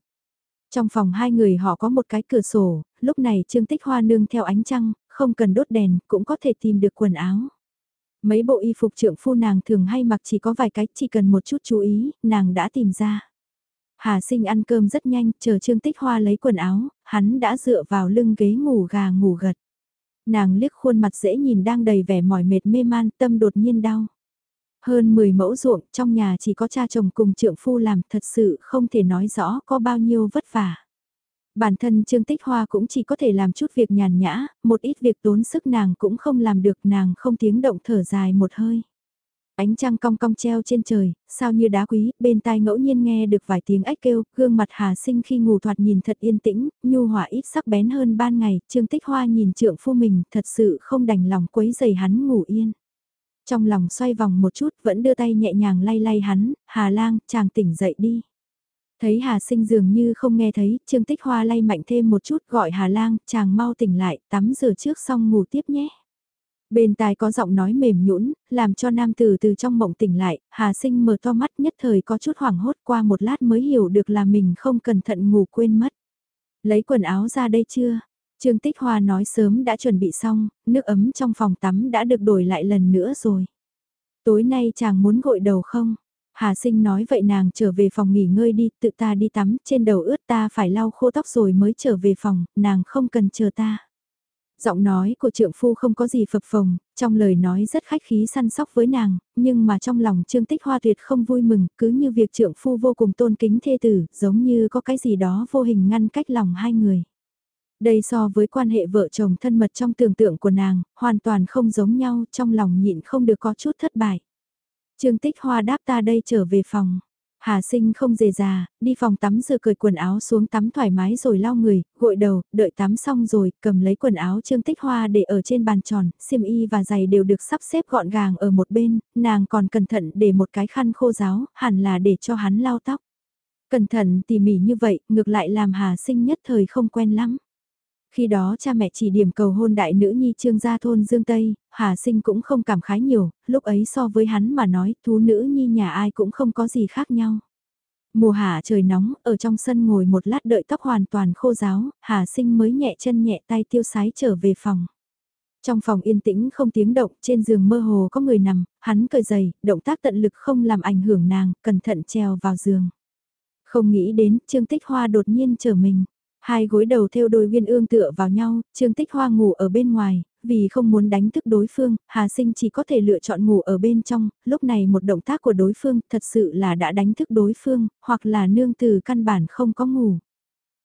Trong phòng hai người họ có một cái cửa sổ, lúc này Trương Tích Hoa nương theo ánh trăng, không cần đốt đèn, cũng có thể tìm được quần áo. Mấy bộ y phục trượng phu nàng thường hay mặc chỉ có vài cái, chỉ cần một chút chú ý, nàng đã tìm ra. Hà sinh ăn cơm rất nhanh, chờ Trương Tích Hoa lấy quần áo, hắn đã dựa vào lưng ghế ngủ gà ngủ gật. Nàng liếc khuôn mặt dễ nhìn đang đầy vẻ mỏi mệt mê man, tâm đột nhiên đau. Hơn 10 mẫu ruộng trong nhà chỉ có cha chồng cùng trượng phu làm thật sự không thể nói rõ có bao nhiêu vất vả. Bản thân Trương Tích Hoa cũng chỉ có thể làm chút việc nhàn nhã, một ít việc tốn sức nàng cũng không làm được nàng không tiếng động thở dài một hơi. Ánh trăng cong cong treo trên trời, sao như đá quý, bên tai ngẫu nhiên nghe được vài tiếng ếch kêu, gương mặt Hà Sinh khi ngủ thoạt nhìn thật yên tĩnh, nhu hòa ít sắc bén hơn ban ngày, Trương Tích Hoa nhìn trượng phu mình, thật sự không đành lòng quấy giày hắn ngủ yên. Trong lòng xoay vòng một chút vẫn đưa tay nhẹ nhàng lay lay hắn, Hà lang, chàng tỉnh dậy đi. Thấy Hà sinh dường như không nghe thấy, Trương Tích Hoa lay mạnh thêm một chút gọi Hà lang, chàng mau tỉnh lại, tắm rửa trước xong ngủ tiếp nhé. Bên tai có giọng nói mềm nhũn, làm cho nam tử từ trong mộng tỉnh lại, Hà sinh mở to mắt nhất thời có chút hoảng hốt qua một lát mới hiểu được là mình không cẩn thận ngủ quên mất. Lấy quần áo ra đây chưa? Trương Tích Hoa nói sớm đã chuẩn bị xong, nước ấm trong phòng tắm đã được đổi lại lần nữa rồi. Tối nay chàng muốn gội đầu không? Hà sinh nói vậy nàng trở về phòng nghỉ ngơi đi, tự ta đi tắm, trên đầu ướt ta phải lau khô tóc rồi mới trở về phòng, nàng không cần chờ ta. Giọng nói của trượng phu không có gì phập phồng, trong lời nói rất khách khí săn sóc với nàng, nhưng mà trong lòng Trương Tích Hoa tuyệt không vui mừng, cứ như việc trượng phu vô cùng tôn kính thê tử, giống như có cái gì đó vô hình ngăn cách lòng hai người. Đây so với quan hệ vợ chồng thân mật trong tưởng tượng của nàng, hoàn toàn không giống nhau, trong lòng nhịn không được có chút thất bại. Trương Tích Hoa đáp ta đây trở về phòng. Hà sinh không dề già, đi phòng tắm rửa cởi quần áo xuống tắm thoải mái rồi lau người, gội đầu, đợi tắm xong rồi, cầm lấy quần áo trương tích hoa để ở trên bàn tròn, xiêm y và giày đều được sắp xếp gọn gàng ở một bên, nàng còn cẩn thận để một cái khăn khô ráo, hẳn là để cho hắn lau tóc. Cẩn thận tỉ mỉ như vậy, ngược lại làm hà sinh nhất thời không quen lắm. Khi đó cha mẹ chỉ điểm cầu hôn đại nữ nhi trương gia thôn Dương Tây, Hà Sinh cũng không cảm khái nhiều, lúc ấy so với hắn mà nói thú nữ nhi nhà ai cũng không có gì khác nhau. Mùa hạ trời nóng, ở trong sân ngồi một lát đợi tóc hoàn toàn khô ráo, Hà Sinh mới nhẹ chân nhẹ tay tiêu sái trở về phòng. Trong phòng yên tĩnh không tiếng động, trên giường mơ hồ có người nằm, hắn cởi giày, động tác tận lực không làm ảnh hưởng nàng, cẩn thận treo vào giường. Không nghĩ đến, Trương Tích Hoa đột nhiên trở mình. Hai gối đầu theo đôi viên ương tựa vào nhau, Trương Tích Hoa ngủ ở bên ngoài, vì không muốn đánh thức đối phương, Hà Sinh chỉ có thể lựa chọn ngủ ở bên trong, lúc này một động tác của đối phương thật sự là đã đánh thức đối phương, hoặc là nương từ căn bản không có ngủ.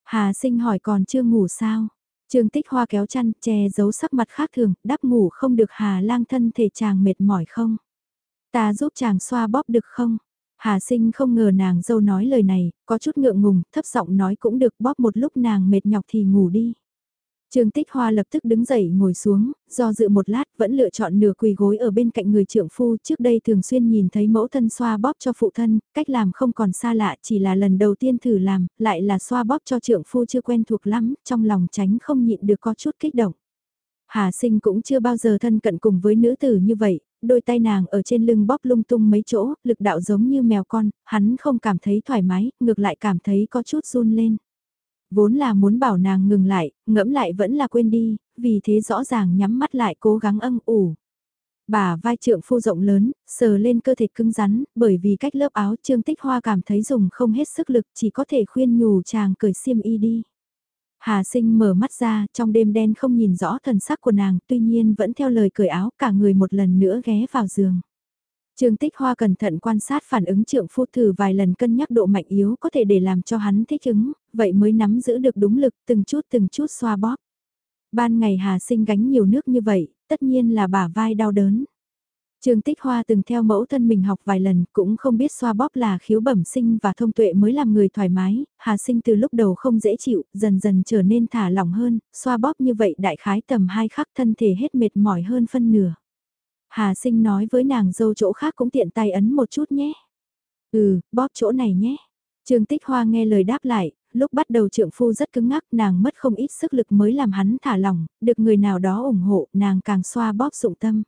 Hà Sinh hỏi còn chưa ngủ sao? Trương Tích Hoa kéo chăn, che giấu sắc mặt khác thường, đáp ngủ không được Hà lang thân thể chàng mệt mỏi không? Ta giúp chàng xoa bóp được không? Hà sinh không ngờ nàng dâu nói lời này, có chút ngượng ngùng, thấp giọng nói cũng được bóp một lúc nàng mệt nhọc thì ngủ đi. Trương Tích Hoa lập tức đứng dậy ngồi xuống, do dự một lát vẫn lựa chọn nửa quỳ gối ở bên cạnh người trưởng phu trước đây thường xuyên nhìn thấy mẫu thân xoa bóp cho phụ thân, cách làm không còn xa lạ chỉ là lần đầu tiên thử làm, lại là xoa bóp cho trưởng phu chưa quen thuộc lắm, trong lòng tránh không nhịn được có chút kích động. Hà sinh cũng chưa bao giờ thân cận cùng với nữ tử như vậy, đôi tay nàng ở trên lưng bóp lung tung mấy chỗ, lực đạo giống như mèo con, hắn không cảm thấy thoải mái, ngược lại cảm thấy có chút run lên. Vốn là muốn bảo nàng ngừng lại, ngẫm lại vẫn là quên đi, vì thế rõ ràng nhắm mắt lại cố gắng âm ủ. Bà vai trượng phu rộng lớn, sờ lên cơ thể cứng rắn, bởi vì cách lớp áo Trương Tích Hoa cảm thấy dùng không hết sức lực chỉ có thể khuyên nhủ chàng cởi xiêm y đi. Hà sinh mở mắt ra, trong đêm đen không nhìn rõ thần sắc của nàng, tuy nhiên vẫn theo lời cởi áo, cả người một lần nữa ghé vào giường. Trương Tích Hoa cẩn thận quan sát phản ứng trượng phu thử vài lần cân nhắc độ mạnh yếu có thể để làm cho hắn thích ứng, vậy mới nắm giữ được đúng lực từng chút từng chút xoa bóp. Ban ngày Hà sinh gánh nhiều nước như vậy, tất nhiên là bả vai đau đớn. Trương Tích Hoa từng theo mẫu thân mình học vài lần, cũng không biết xoa bóp là khiếu bẩm sinh và thông tuệ mới làm người thoải mái, Hà Sinh từ lúc đầu không dễ chịu, dần dần trở nên thả lỏng hơn, xoa bóp như vậy đại khái tầm hai khắc thân thể hết mệt mỏi hơn phân nửa. Hà Sinh nói với nàng dâu chỗ khác cũng tiện tay ấn một chút nhé. Ừ, bóp chỗ này nhé. Trương Tích Hoa nghe lời đáp lại, lúc bắt đầu trượng phu rất cứng ngắc nàng mất không ít sức lực mới làm hắn thả lỏng, được người nào đó ủng hộ nàng càng xoa bóp dụng tâm.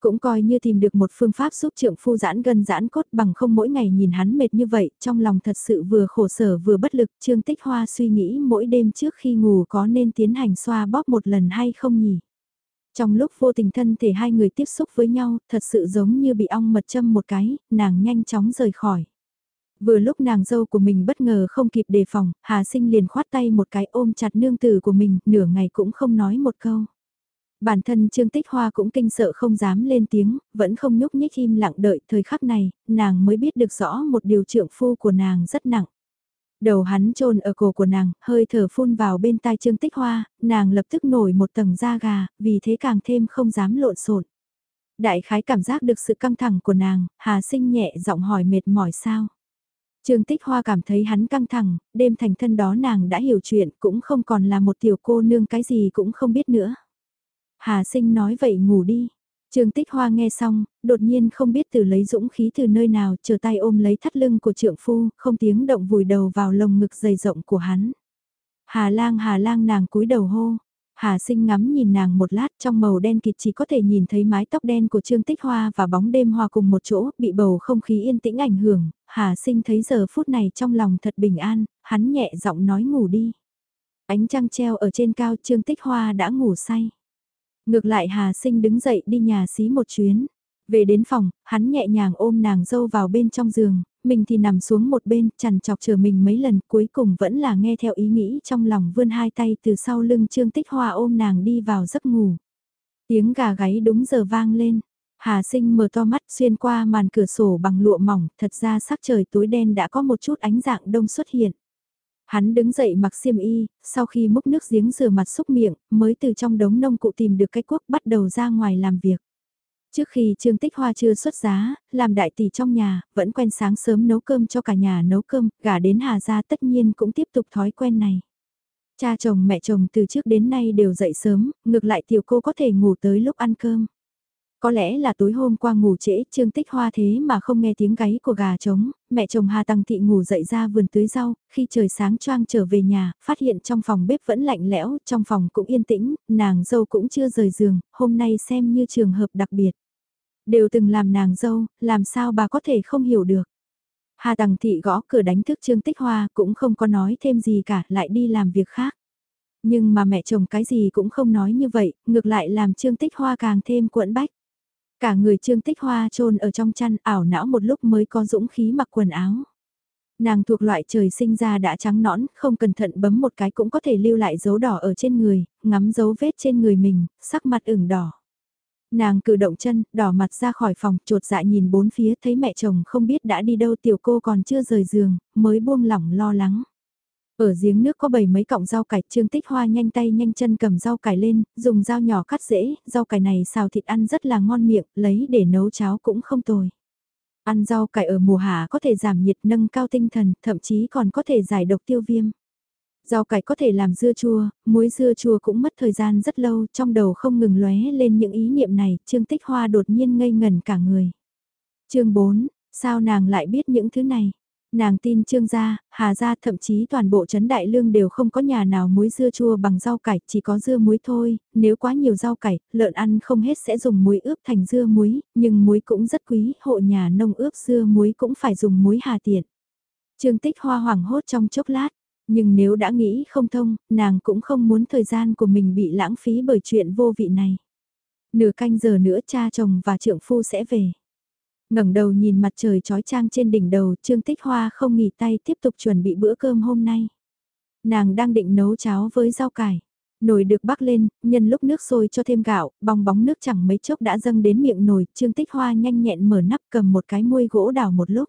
Cũng coi như tìm được một phương pháp giúp trượng phu giãn gần giãn cốt bằng không mỗi ngày nhìn hắn mệt như vậy, trong lòng thật sự vừa khổ sở vừa bất lực, Trương Tích Hoa suy nghĩ mỗi đêm trước khi ngủ có nên tiến hành xoa bóp một lần hay không nhỉ? Trong lúc vô tình thân thể hai người tiếp xúc với nhau, thật sự giống như bị ong mật châm một cái, nàng nhanh chóng rời khỏi. Vừa lúc nàng dâu của mình bất ngờ không kịp đề phòng, Hà Sinh liền khoát tay một cái ôm chặt nương tử của mình, nửa ngày cũng không nói một câu. Bản thân Trương Tích Hoa cũng kinh sợ không dám lên tiếng, vẫn không nhúc nhích im lặng đợi thời khắc này, nàng mới biết được rõ một điều trượng phu của nàng rất nặng. Đầu hắn trôn ở cổ của nàng, hơi thở phun vào bên tai Trương Tích Hoa, nàng lập tức nổi một tầng da gà, vì thế càng thêm không dám lộn xộn. Đại khái cảm giác được sự căng thẳng của nàng, Hà Sinh nhẹ giọng hỏi mệt mỏi sao. Trương Tích Hoa cảm thấy hắn căng thẳng, đêm thành thân đó nàng đã hiểu chuyện cũng không còn là một tiểu cô nương cái gì cũng không biết nữa. Hà sinh nói vậy ngủ đi. Trương Tích Hoa nghe xong, đột nhiên không biết từ lấy dũng khí từ nơi nào, chờ tay ôm lấy thắt lưng của trượng phu, không tiếng động vùi đầu vào lồng ngực dày rộng của hắn. Hà lang hà lang nàng cúi đầu hô. Hà sinh ngắm nhìn nàng một lát trong màu đen kịt chỉ có thể nhìn thấy mái tóc đen của Trương Tích Hoa và bóng đêm hoa cùng một chỗ, bị bầu không khí yên tĩnh ảnh hưởng, Hà sinh thấy giờ phút này trong lòng thật bình an, hắn nhẹ giọng nói ngủ đi. Ánh trăng treo ở trên cao Trương Tích Hoa đã ngủ say. Ngược lại Hà Sinh đứng dậy đi nhà xí một chuyến. Về đến phòng, hắn nhẹ nhàng ôm nàng dâu vào bên trong giường, mình thì nằm xuống một bên, chằn chọc chờ mình mấy lần, cuối cùng vẫn là nghe theo ý nghĩ trong lòng vươn hai tay từ sau lưng Trương Tích Hoa ôm nàng đi vào giấc ngủ. Tiếng gà gáy đúng giờ vang lên, Hà Sinh mở to mắt xuyên qua màn cửa sổ bằng lụa mỏng, thật ra sắc trời tối đen đã có một chút ánh dạng đông xuất hiện. Hắn đứng dậy mặc xiêm y, sau khi múc nước giếng rửa mặt xúc miệng, mới từ trong đống nông cụ tìm được cái cuốc bắt đầu ra ngoài làm việc. Trước khi Trương Tích Hoa chưa xuất giá, làm đại tỷ trong nhà, vẫn quen sáng sớm nấu cơm cho cả nhà nấu cơm, gả đến Hà Gia tất nhiên cũng tiếp tục thói quen này. Cha chồng mẹ chồng từ trước đến nay đều dậy sớm, ngược lại tiểu cô có thể ngủ tới lúc ăn cơm. Có lẽ là tối hôm qua ngủ trễ, Trương Tích Hoa thế mà không nghe tiếng gáy của gà trống, mẹ chồng Hà Tăng Thị ngủ dậy ra vườn tưới rau, khi trời sáng choang trở về nhà, phát hiện trong phòng bếp vẫn lạnh lẽo, trong phòng cũng yên tĩnh, nàng dâu cũng chưa rời giường, hôm nay xem như trường hợp đặc biệt. Đều từng làm nàng dâu, làm sao bà có thể không hiểu được. Hà tăng Thị gõ cửa đánh thức Trương Tích Hoa cũng không có nói thêm gì cả, lại đi làm việc khác. Nhưng mà mẹ chồng cái gì cũng không nói như vậy, ngược lại làm Trương Tích Hoa càng thêm cuộn bách. Cả người trương tích hoa trôn ở trong chăn ảo não một lúc mới có dũng khí mặc quần áo. Nàng thuộc loại trời sinh ra đã trắng nõn, không cẩn thận bấm một cái cũng có thể lưu lại dấu đỏ ở trên người, ngắm dấu vết trên người mình, sắc mặt ửng đỏ. Nàng cử động chân, đỏ mặt ra khỏi phòng, trột dạ nhìn bốn phía thấy mẹ chồng không biết đã đi đâu tiểu cô còn chưa rời giường, mới buông lỏng lo lắng. Ở giếng nước có bầy mấy cọng rau cải, Trương Tích Hoa nhanh tay nhanh chân cầm rau cải lên, dùng dao nhỏ cắt dễ, rau cải này xào thịt ăn rất là ngon miệng, lấy để nấu cháo cũng không tồi. Ăn rau cải ở mùa hạ có thể giảm nhiệt nâng cao tinh thần, thậm chí còn có thể giải độc tiêu viêm. Rau cải có thể làm dưa chua, muối dưa chua cũng mất thời gian rất lâu, trong đầu không ngừng lóe lên những ý niệm này, Trương Tích Hoa đột nhiên ngây ngần cả người. chương 4, sao nàng lại biết những thứ này? Nàng tin trương gia, hà gia thậm chí toàn bộ trấn đại lương đều không có nhà nào muối dưa chua bằng rau cải, chỉ có dưa muối thôi, nếu quá nhiều rau cải, lợn ăn không hết sẽ dùng muối ướp thành dưa muối, nhưng muối cũng rất quý, hộ nhà nông ướp dưa muối cũng phải dùng muối hà tiện. Trương tích hoa hoảng hốt trong chốc lát, nhưng nếu đã nghĩ không thông, nàng cũng không muốn thời gian của mình bị lãng phí bởi chuyện vô vị này. Nửa canh giờ nữa cha chồng và trượng phu sẽ về ngẩng đầu nhìn mặt trời trói trang trên đỉnh đầu, Trương Tích Hoa không nghỉ tay tiếp tục chuẩn bị bữa cơm hôm nay. Nàng đang định nấu cháo với rau cải. Nồi được bắc lên, nhân lúc nước sôi cho thêm gạo, bong bóng nước chẳng mấy chốc đã dâng đến miệng nồi, Trương Tích Hoa nhanh nhẹn mở nắp cầm một cái muôi gỗ đảo một lúc.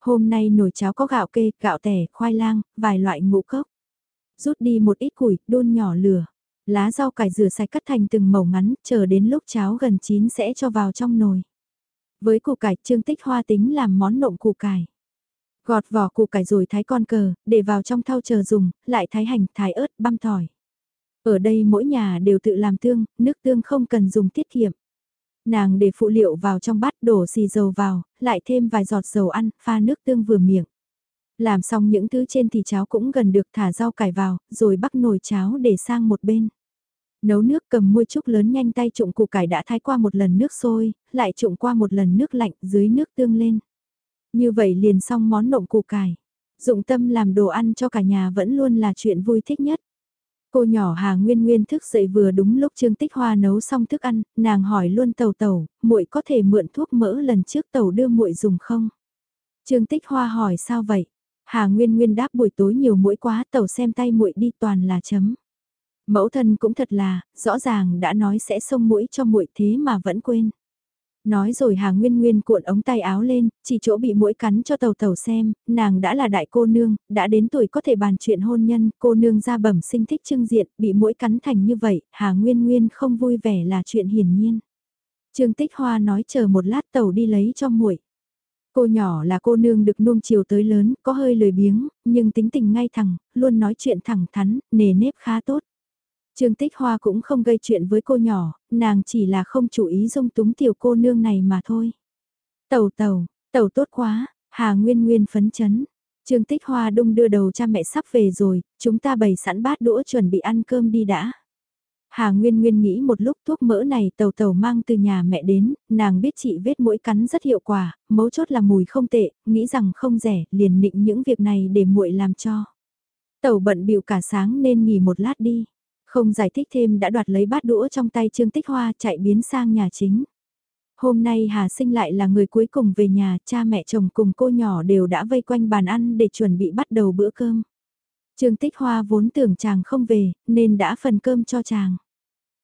Hôm nay nồi cháo có gạo kê, gạo tẻ, khoai lang, vài loại ngũ cốc. Rút đi một ít củi, đun nhỏ lửa. Lá rau cải rửa sạch cắt thành từng mẩu ngắn, chờ đến lúc cháo gần chín sẽ cho vào trong nồi. Với củ cải Trương Tích Hoa tính làm món nộm củ cải. Gọt vỏ củ cải rồi thái con cờ, để vào trong thau chờ dùng, lại thái hành, thái ớt, băm tỏi. Ở đây mỗi nhà đều tự làm tương, nước tương không cần dùng tiết kiệm. Nàng để phụ liệu vào trong bát đổ xì dầu vào, lại thêm vài giọt dầu ăn, pha nước tương vừa miệng. Làm xong những thứ trên thì cháo cũng gần được thả rau cải vào, rồi bắt nồi cháo để sang một bên. Nấu nước cầm muôi trúc lớn nhanh tay trụng củ cải đã thái qua một lần nước sôi, lại trụng qua một lần nước lạnh dưới nước tương lên. Như vậy liền xong món nộm củ cải. Dụng tâm làm đồ ăn cho cả nhà vẫn luôn là chuyện vui thích nhất. Cô nhỏ Hà Nguyên Nguyên thức dậy vừa đúng lúc Trương Tích Hoa nấu xong thức ăn, nàng hỏi luôn Tàu Tàu, muội có thể mượn thuốc mỡ lần trước Tàu đưa muội dùng không? Trương Tích Hoa hỏi sao vậy? Hà Nguyên Nguyên đáp buổi tối nhiều mũi quá, Tàu xem tay muội đi toàn là chấm. Mẫu thân cũng thật là, rõ ràng đã nói sẽ xông mũi cho muội thế mà vẫn quên. Nói rồi Hà Nguyên Nguyên cuộn ống tay áo lên, chỉ chỗ bị mũi cắn cho tàu tàu xem, nàng đã là đại cô nương, đã đến tuổi có thể bàn chuyện hôn nhân, cô nương ra bẩm sinh thích trưng diện, bị mũi cắn thành như vậy, Hà Nguyên Nguyên không vui vẻ là chuyện hiển nhiên. Trương Tích Hoa nói chờ một lát tàu đi lấy cho muội. Cô nhỏ là cô nương được nuông chiều tới lớn, có hơi lười biếng, nhưng tính tình ngay thẳng, luôn nói chuyện thẳng thắn, nề nếp khá tốt. Trương Tích Hoa cũng không gây chuyện với cô nhỏ, nàng chỉ là không chú ý dung túng tiểu cô nương này mà thôi. Tàu tàu, tàu tốt quá, Hà Nguyên Nguyên phấn chấn. Trương Tích Hoa đung đưa đầu cha mẹ sắp về rồi, chúng ta bày sẵn bát đũa chuẩn bị ăn cơm đi đã. Hà Nguyên Nguyên nghĩ một lúc thuốc mỡ này tàu tàu mang từ nhà mẹ đến, nàng biết chị vết mũi cắn rất hiệu quả, mấu chốt là mùi không tệ, nghĩ rằng không rẻ, liền nịnh những việc này để muội làm cho. Tàu bận biểu cả sáng nên nghỉ một lát đi. Không giải thích thêm đã đoạt lấy bát đũa trong tay Trương Tích Hoa chạy biến sang nhà chính. Hôm nay Hà Sinh lại là người cuối cùng về nhà, cha mẹ chồng cùng cô nhỏ đều đã vây quanh bàn ăn để chuẩn bị bắt đầu bữa cơm. Trương Tích Hoa vốn tưởng chàng không về, nên đã phần cơm cho chàng.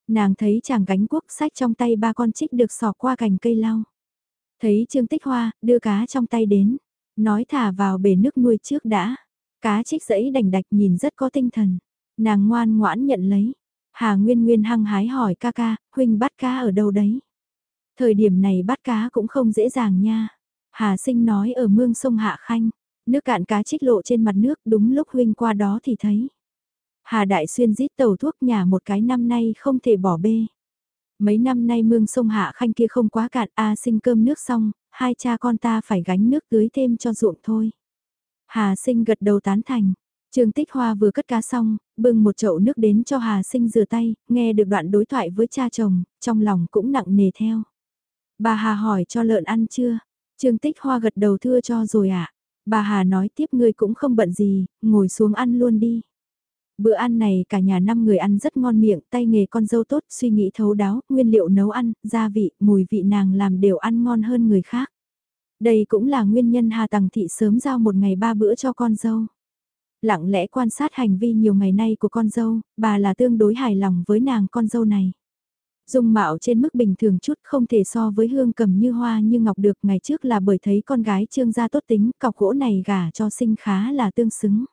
Nàng thấy chàng gánh cuốc sách trong tay ba con trích được sò qua cành cây lau. Thấy Trương Tích Hoa, đưa cá trong tay đến, nói thả vào bể nước nuôi trước đã. Cá trích dẫy đành đạch nhìn rất có tinh thần. Nàng ngoan ngoãn nhận lấy. Hà Nguyên Nguyên hăng hái hỏi ca ca, huynh bắt cá ở đâu đấy? Thời điểm này bắt cá cũng không dễ dàng nha. Hà sinh nói ở mương sông Hạ Khanh, nước cạn cá trích lộ trên mặt nước đúng lúc huynh qua đó thì thấy. Hà Đại Xuyên rít tàu thuốc nhà một cái năm nay không thể bỏ bê. Mấy năm nay mương sông Hạ Khanh kia không quá cạn A sinh cơm nước xong, hai cha con ta phải gánh nước tưới thêm cho ruộng thôi. Hà sinh gật đầu tán thành, Trương Tích Hoa vừa cất cá xong, bưng một chậu nước đến cho Hà Sinh rửa tay, nghe được đoạn đối thoại với cha chồng, trong lòng cũng nặng nề theo. Bà Hà hỏi cho lợn ăn chưa? Trương Tích Hoa gật đầu thưa cho rồi ạ. À? Bà Hà nói tiếp ngươi cũng không bận gì, ngồi xuống ăn luôn đi. Bữa ăn này cả nhà năm người ăn rất ngon miệng, tay nghề con dâu tốt, suy nghĩ thấu đáo, nguyên liệu nấu ăn, gia vị, mùi vị nàng làm đều ăn ngon hơn người khác. Đây cũng là nguyên nhân Hà Tằng Thị sớm giao một ngày ba bữa cho con dâu lặng lẽ quan sát hành vi nhiều ngày nay của con dâu, bà là tương đối hài lòng với nàng con dâu này. Dung mạo trên mức bình thường chút không thể so với hương cầm như hoa như ngọc được ngày trước là bởi thấy con gái trương gia tốt tính, cọc gỗ này gả cho sinh khá là tương xứng.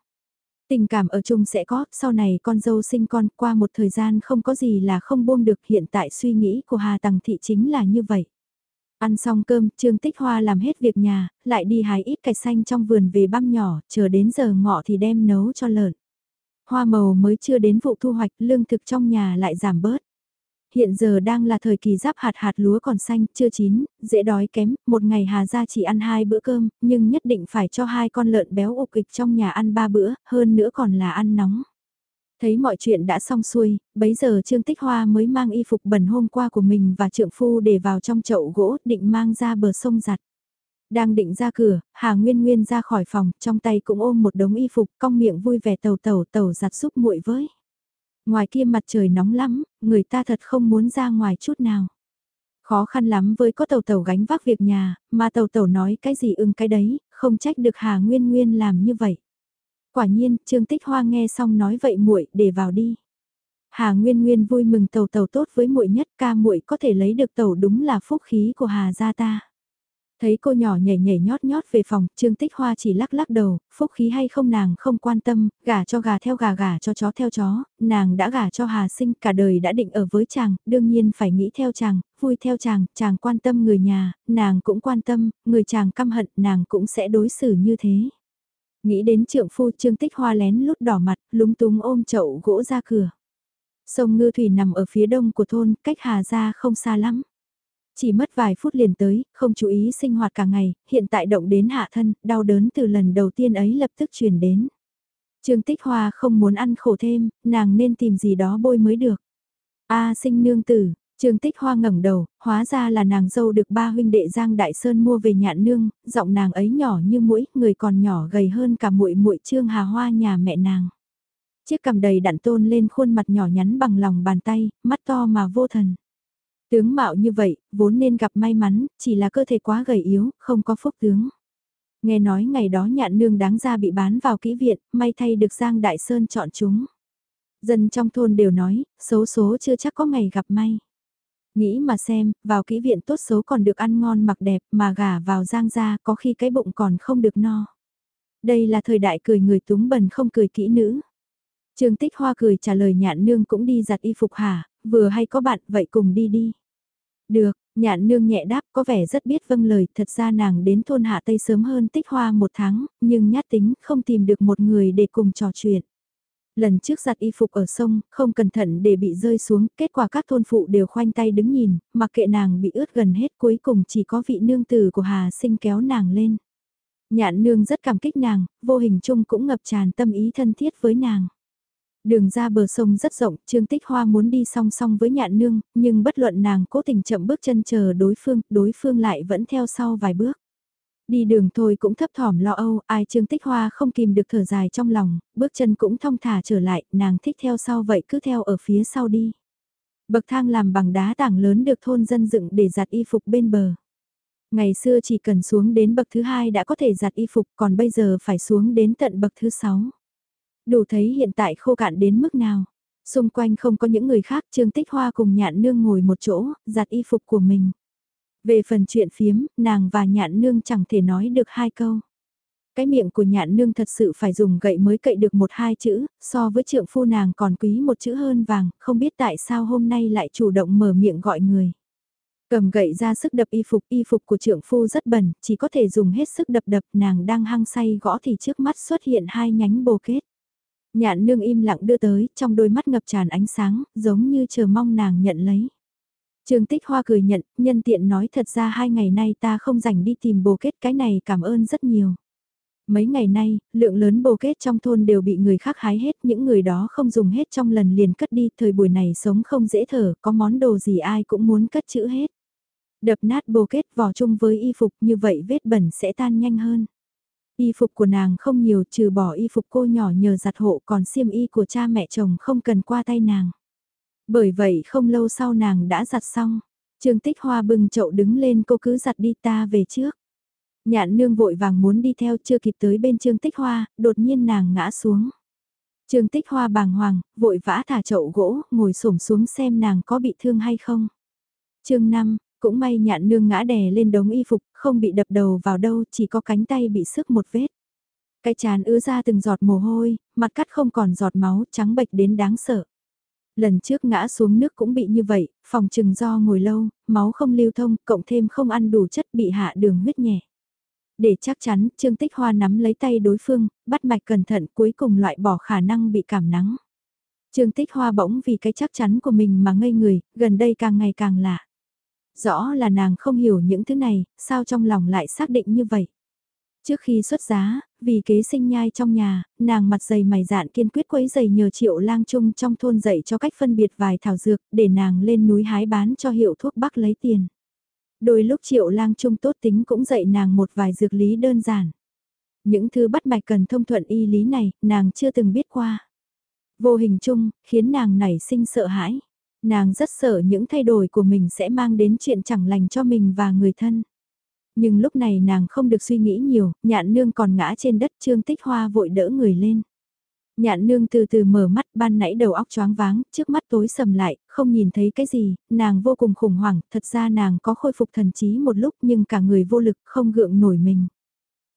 Tình cảm ở chung sẽ có, sau này con dâu sinh con qua một thời gian không có gì là không buông được hiện tại suy nghĩ của Hà Tằng Thị chính là như vậy. Ăn xong cơm, Trương Tích Hoa làm hết việc nhà, lại đi hái ít cải xanh trong vườn về băm nhỏ, chờ đến giờ ngọ thì đem nấu cho lợn. Hoa màu mới chưa đến vụ thu hoạch, lương thực trong nhà lại giảm bớt. hiện giờ đang là thời kỳ giáp hạt hạt lúa còn xanh, chưa chín, dễ đói kém, một ngày Hà Gia chỉ ăn hai bữa cơm, nhưng nhất định phải cho hai con lợn béo ục kịch trong nhà ăn ba bữa, hơn nữa còn là ăn nóng. Thấy mọi chuyện đã xong xuôi, bấy giờ Trương Tích Hoa mới mang y phục bẩn hôm qua của mình và trượng phu để vào trong chậu gỗ định mang ra bờ sông giặt. Đang định ra cửa, Hà Nguyên Nguyên ra khỏi phòng, trong tay cũng ôm một đống y phục, cong miệng vui vẻ tàu tàu tàu giặt giúp muội với. Ngoài kia mặt trời nóng lắm, người ta thật không muốn ra ngoài chút nào. Khó khăn lắm với có tàu tàu gánh vác việc nhà, mà tàu tàu nói cái gì ưng cái đấy, không trách được Hà Nguyên Nguyên làm như vậy. Quả nhiên, Trương Tích Hoa nghe xong nói vậy muội để vào đi. Hà Nguyên Nguyên vui mừng tàu tàu tốt với muội nhất ca muội có thể lấy được tàu đúng là phúc khí của Hà gia ta. Thấy cô nhỏ nhảy nhảy nhót nhót về phòng, Trương Tích Hoa chỉ lắc lắc đầu, phúc khí hay không nàng không quan tâm, gả cho gà theo gà gả cho chó theo chó, nàng đã gả cho Hà Sinh, cả đời đã định ở với chàng, đương nhiên phải nghĩ theo chàng, vui theo chàng, chàng quan tâm người nhà, nàng cũng quan tâm, người chàng căm hận, nàng cũng sẽ đối xử như thế. Nghĩ đến trượng phu Trương Tích Hoa lén lút đỏ mặt, lúng túng ôm chậu gỗ ra cửa. Sông Ngư Thủy nằm ở phía đông của thôn, cách Hà Gia không xa lắm. Chỉ mất vài phút liền tới, không chú ý sinh hoạt cả ngày, hiện tại động đến hạ thân, đau đớn từ lần đầu tiên ấy lập tức truyền đến. Trương Tích Hoa không muốn ăn khổ thêm, nàng nên tìm gì đó bôi mới được. A sinh nương tử, Trương Tích Hoa ngẩng đầu, hóa ra là nàng dâu được ba huynh đệ Giang Đại Sơn mua về nhạn nương, giọng nàng ấy nhỏ như mũi, người còn nhỏ gầy hơn cả muội muội Trương Hà Hoa nhà mẹ nàng. Chiếc cằm đầy đặn tôn lên khuôn mặt nhỏ nhắn bằng lòng bàn tay, mắt to mà vô thần. Tướng mạo như vậy, vốn nên gặp may mắn, chỉ là cơ thể quá gầy yếu, không có phúc tướng. Nghe nói ngày đó nhạn nương đáng ra bị bán vào kỹ viện, may thay được Giang Đại Sơn chọn chúng. Dân trong thôn đều nói, xấu số chưa chắc có ngày gặp may. Nghĩ mà xem, vào kỹ viện tốt xấu còn được ăn ngon mặc đẹp mà gả vào giang gia có khi cái bụng còn không được no. Đây là thời đại cười người túng bần không cười kỹ nữ. Trương Tích Hoa cười trả lời nhạn nương cũng đi giặt y phục hả, vừa hay có bạn vậy cùng đi đi. Được, nhạn nương nhẹ đáp có vẻ rất biết vâng lời, thật ra nàng đến thôn Hạ Tây sớm hơn tích hoa một tháng, nhưng nhát tính không tìm được một người để cùng trò chuyện. Lần trước giặt y phục ở sông, không cẩn thận để bị rơi xuống, kết quả các thôn phụ đều khoanh tay đứng nhìn, mặc kệ nàng bị ướt gần hết cuối cùng chỉ có vị nương tử của Hà sinh kéo nàng lên. Nhạn nương rất cảm kích nàng, vô hình chung cũng ngập tràn tâm ý thân thiết với nàng. Đường ra bờ sông rất rộng, Trương Tích Hoa muốn đi song song với nhạn nương, nhưng bất luận nàng cố tình chậm bước chân chờ đối phương, đối phương lại vẫn theo sau vài bước. Đi đường thôi cũng thấp thỏm lo âu, ai Trương Tích Hoa không kìm được thở dài trong lòng, bước chân cũng thong thả trở lại, nàng thích theo sau vậy cứ theo ở phía sau đi. Bậc thang làm bằng đá tảng lớn được thôn dân dựng để giặt y phục bên bờ. Ngày xưa chỉ cần xuống đến bậc thứ hai đã có thể giặt y phục còn bây giờ phải xuống đến tận bậc thứ sáu. Đủ thấy hiện tại khô cạn đến mức nào. Xung quanh không có những người khác Trương Tích Hoa cùng nhạn nương ngồi một chỗ, giặt y phục của mình. Về phần chuyện phiếm, nàng và nhạn nương chẳng thể nói được hai câu. Cái miệng của nhạn nương thật sự phải dùng gậy mới cậy được một hai chữ, so với trượng phu nàng còn quý một chữ hơn vàng, không biết tại sao hôm nay lại chủ động mở miệng gọi người. Cầm gậy ra sức đập y phục, y phục của trượng phu rất bẩn, chỉ có thể dùng hết sức đập đập, nàng đang hăng say gõ thì trước mắt xuất hiện hai nhánh bồ kết. Nhạn nương im lặng đưa tới, trong đôi mắt ngập tràn ánh sáng, giống như chờ mong nàng nhận lấy. Trương Tích Hoa cười nhận, nhân tiện nói thật ra hai ngày nay ta không rảnh đi tìm bồ kết cái này cảm ơn rất nhiều. Mấy ngày nay, lượng lớn bồ kết trong thôn đều bị người khác hái hết, những người đó không dùng hết trong lần liền cất đi, thời buổi này sống không dễ thở, có món đồ gì ai cũng muốn cất chữ hết. Đập nát bồ kết vỏ chung với y phục như vậy vết bẩn sẽ tan nhanh hơn. Y phục của nàng không nhiều trừ bỏ y phục cô nhỏ nhờ giặt hộ còn xiêm y của cha mẹ chồng không cần qua tay nàng. Bởi vậy không lâu sau nàng đã giặt xong. Trương Tích Hoa bưng chậu đứng lên cô cứ giặt đi ta về trước. Nhạn nương vội vàng muốn đi theo chưa kịp tới bên Trương Tích Hoa, đột nhiên nàng ngã xuống. Trương Tích Hoa bàng hoàng, vội vã thả chậu gỗ, ngồi xổm xuống xem nàng có bị thương hay không. chương 5, cũng may nhạn nương ngã đè lên đống y phục, không bị đập đầu vào đâu, chỉ có cánh tay bị sức một vết. Cái chán ứa ra từng giọt mồ hôi, mặt cắt không còn giọt máu, trắng bệch đến đáng sợ. Lần trước ngã xuống nước cũng bị như vậy, phòng trừng do ngồi lâu, máu không lưu thông, cộng thêm không ăn đủ chất bị hạ đường huyết nhẹ. Để chắc chắn, Trương Tích Hoa nắm lấy tay đối phương, bắt mạch cẩn thận cuối cùng loại bỏ khả năng bị cảm nắng. Trương Tích Hoa bỗng vì cái chắc chắn của mình mà ngây người, gần đây càng ngày càng lạ. Rõ là nàng không hiểu những thứ này, sao trong lòng lại xác định như vậy. Trước khi xuất giá, vì kế sinh nhai trong nhà, nàng mặt dày mày dạn kiên quyết quấy giày nhờ triệu lang chung trong thôn dạy cho cách phân biệt vài thảo dược để nàng lên núi hái bán cho hiệu thuốc bắc lấy tiền. Đôi lúc triệu lang trung tốt tính cũng dạy nàng một vài dược lý đơn giản. Những thứ bắt mạch cần thông thuận y lý này, nàng chưa từng biết qua. Vô hình chung, khiến nàng nảy sinh sợ hãi. Nàng rất sợ những thay đổi của mình sẽ mang đến chuyện chẳng lành cho mình và người thân. Nhưng lúc này nàng không được suy nghĩ nhiều, nhạn nương còn ngã trên đất trương tích hoa vội đỡ người lên. Nhạn nương từ từ mở mắt ban nãy đầu óc choáng váng, trước mắt tối sầm lại, không nhìn thấy cái gì, nàng vô cùng khủng hoảng, thật ra nàng có khôi phục thần trí một lúc nhưng cả người vô lực không gượng nổi mình.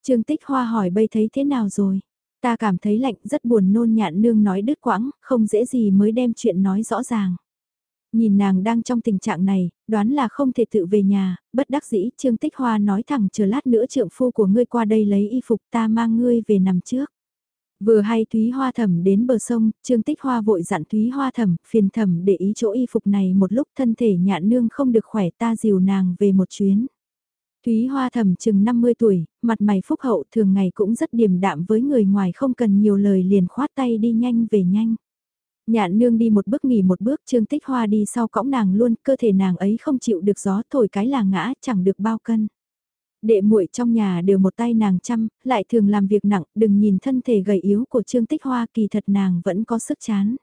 Trương tích hoa hỏi bây thấy thế nào rồi? Ta cảm thấy lạnh rất buồn nôn nhạn nương nói đứt quãng, không dễ gì mới đem chuyện nói rõ ràng. Nhìn nàng đang trong tình trạng này, đoán là không thể tự về nhà, bất đắc dĩ Trương Tích Hoa nói thẳng chờ lát nữa trượng phu của ngươi qua đây lấy y phục ta mang ngươi về nằm trước. Vừa hay Thúy Hoa Thẩm đến bờ sông, Trương Tích Hoa vội dặn Thúy Hoa Thẩm, phiền thẩm để ý chỗ y phục này một lúc thân thể nhạn nương không được khỏe ta dìu nàng về một chuyến. Thúy Hoa Thẩm chừng 50 tuổi, mặt mày phúc hậu thường ngày cũng rất điềm đạm với người ngoài không cần nhiều lời liền khoát tay đi nhanh về nhanh. Nhạn nương đi một bước nghỉ một bước Trương Tích Hoa đi sau cõng nàng luôn, cơ thể nàng ấy không chịu được gió thổi cái là ngã chẳng được bao cân. Đệ muội trong nhà đều một tay nàng chăm, lại thường làm việc nặng, đừng nhìn thân thể gầy yếu của Trương Tích Hoa kỳ thật nàng vẫn có sức chán.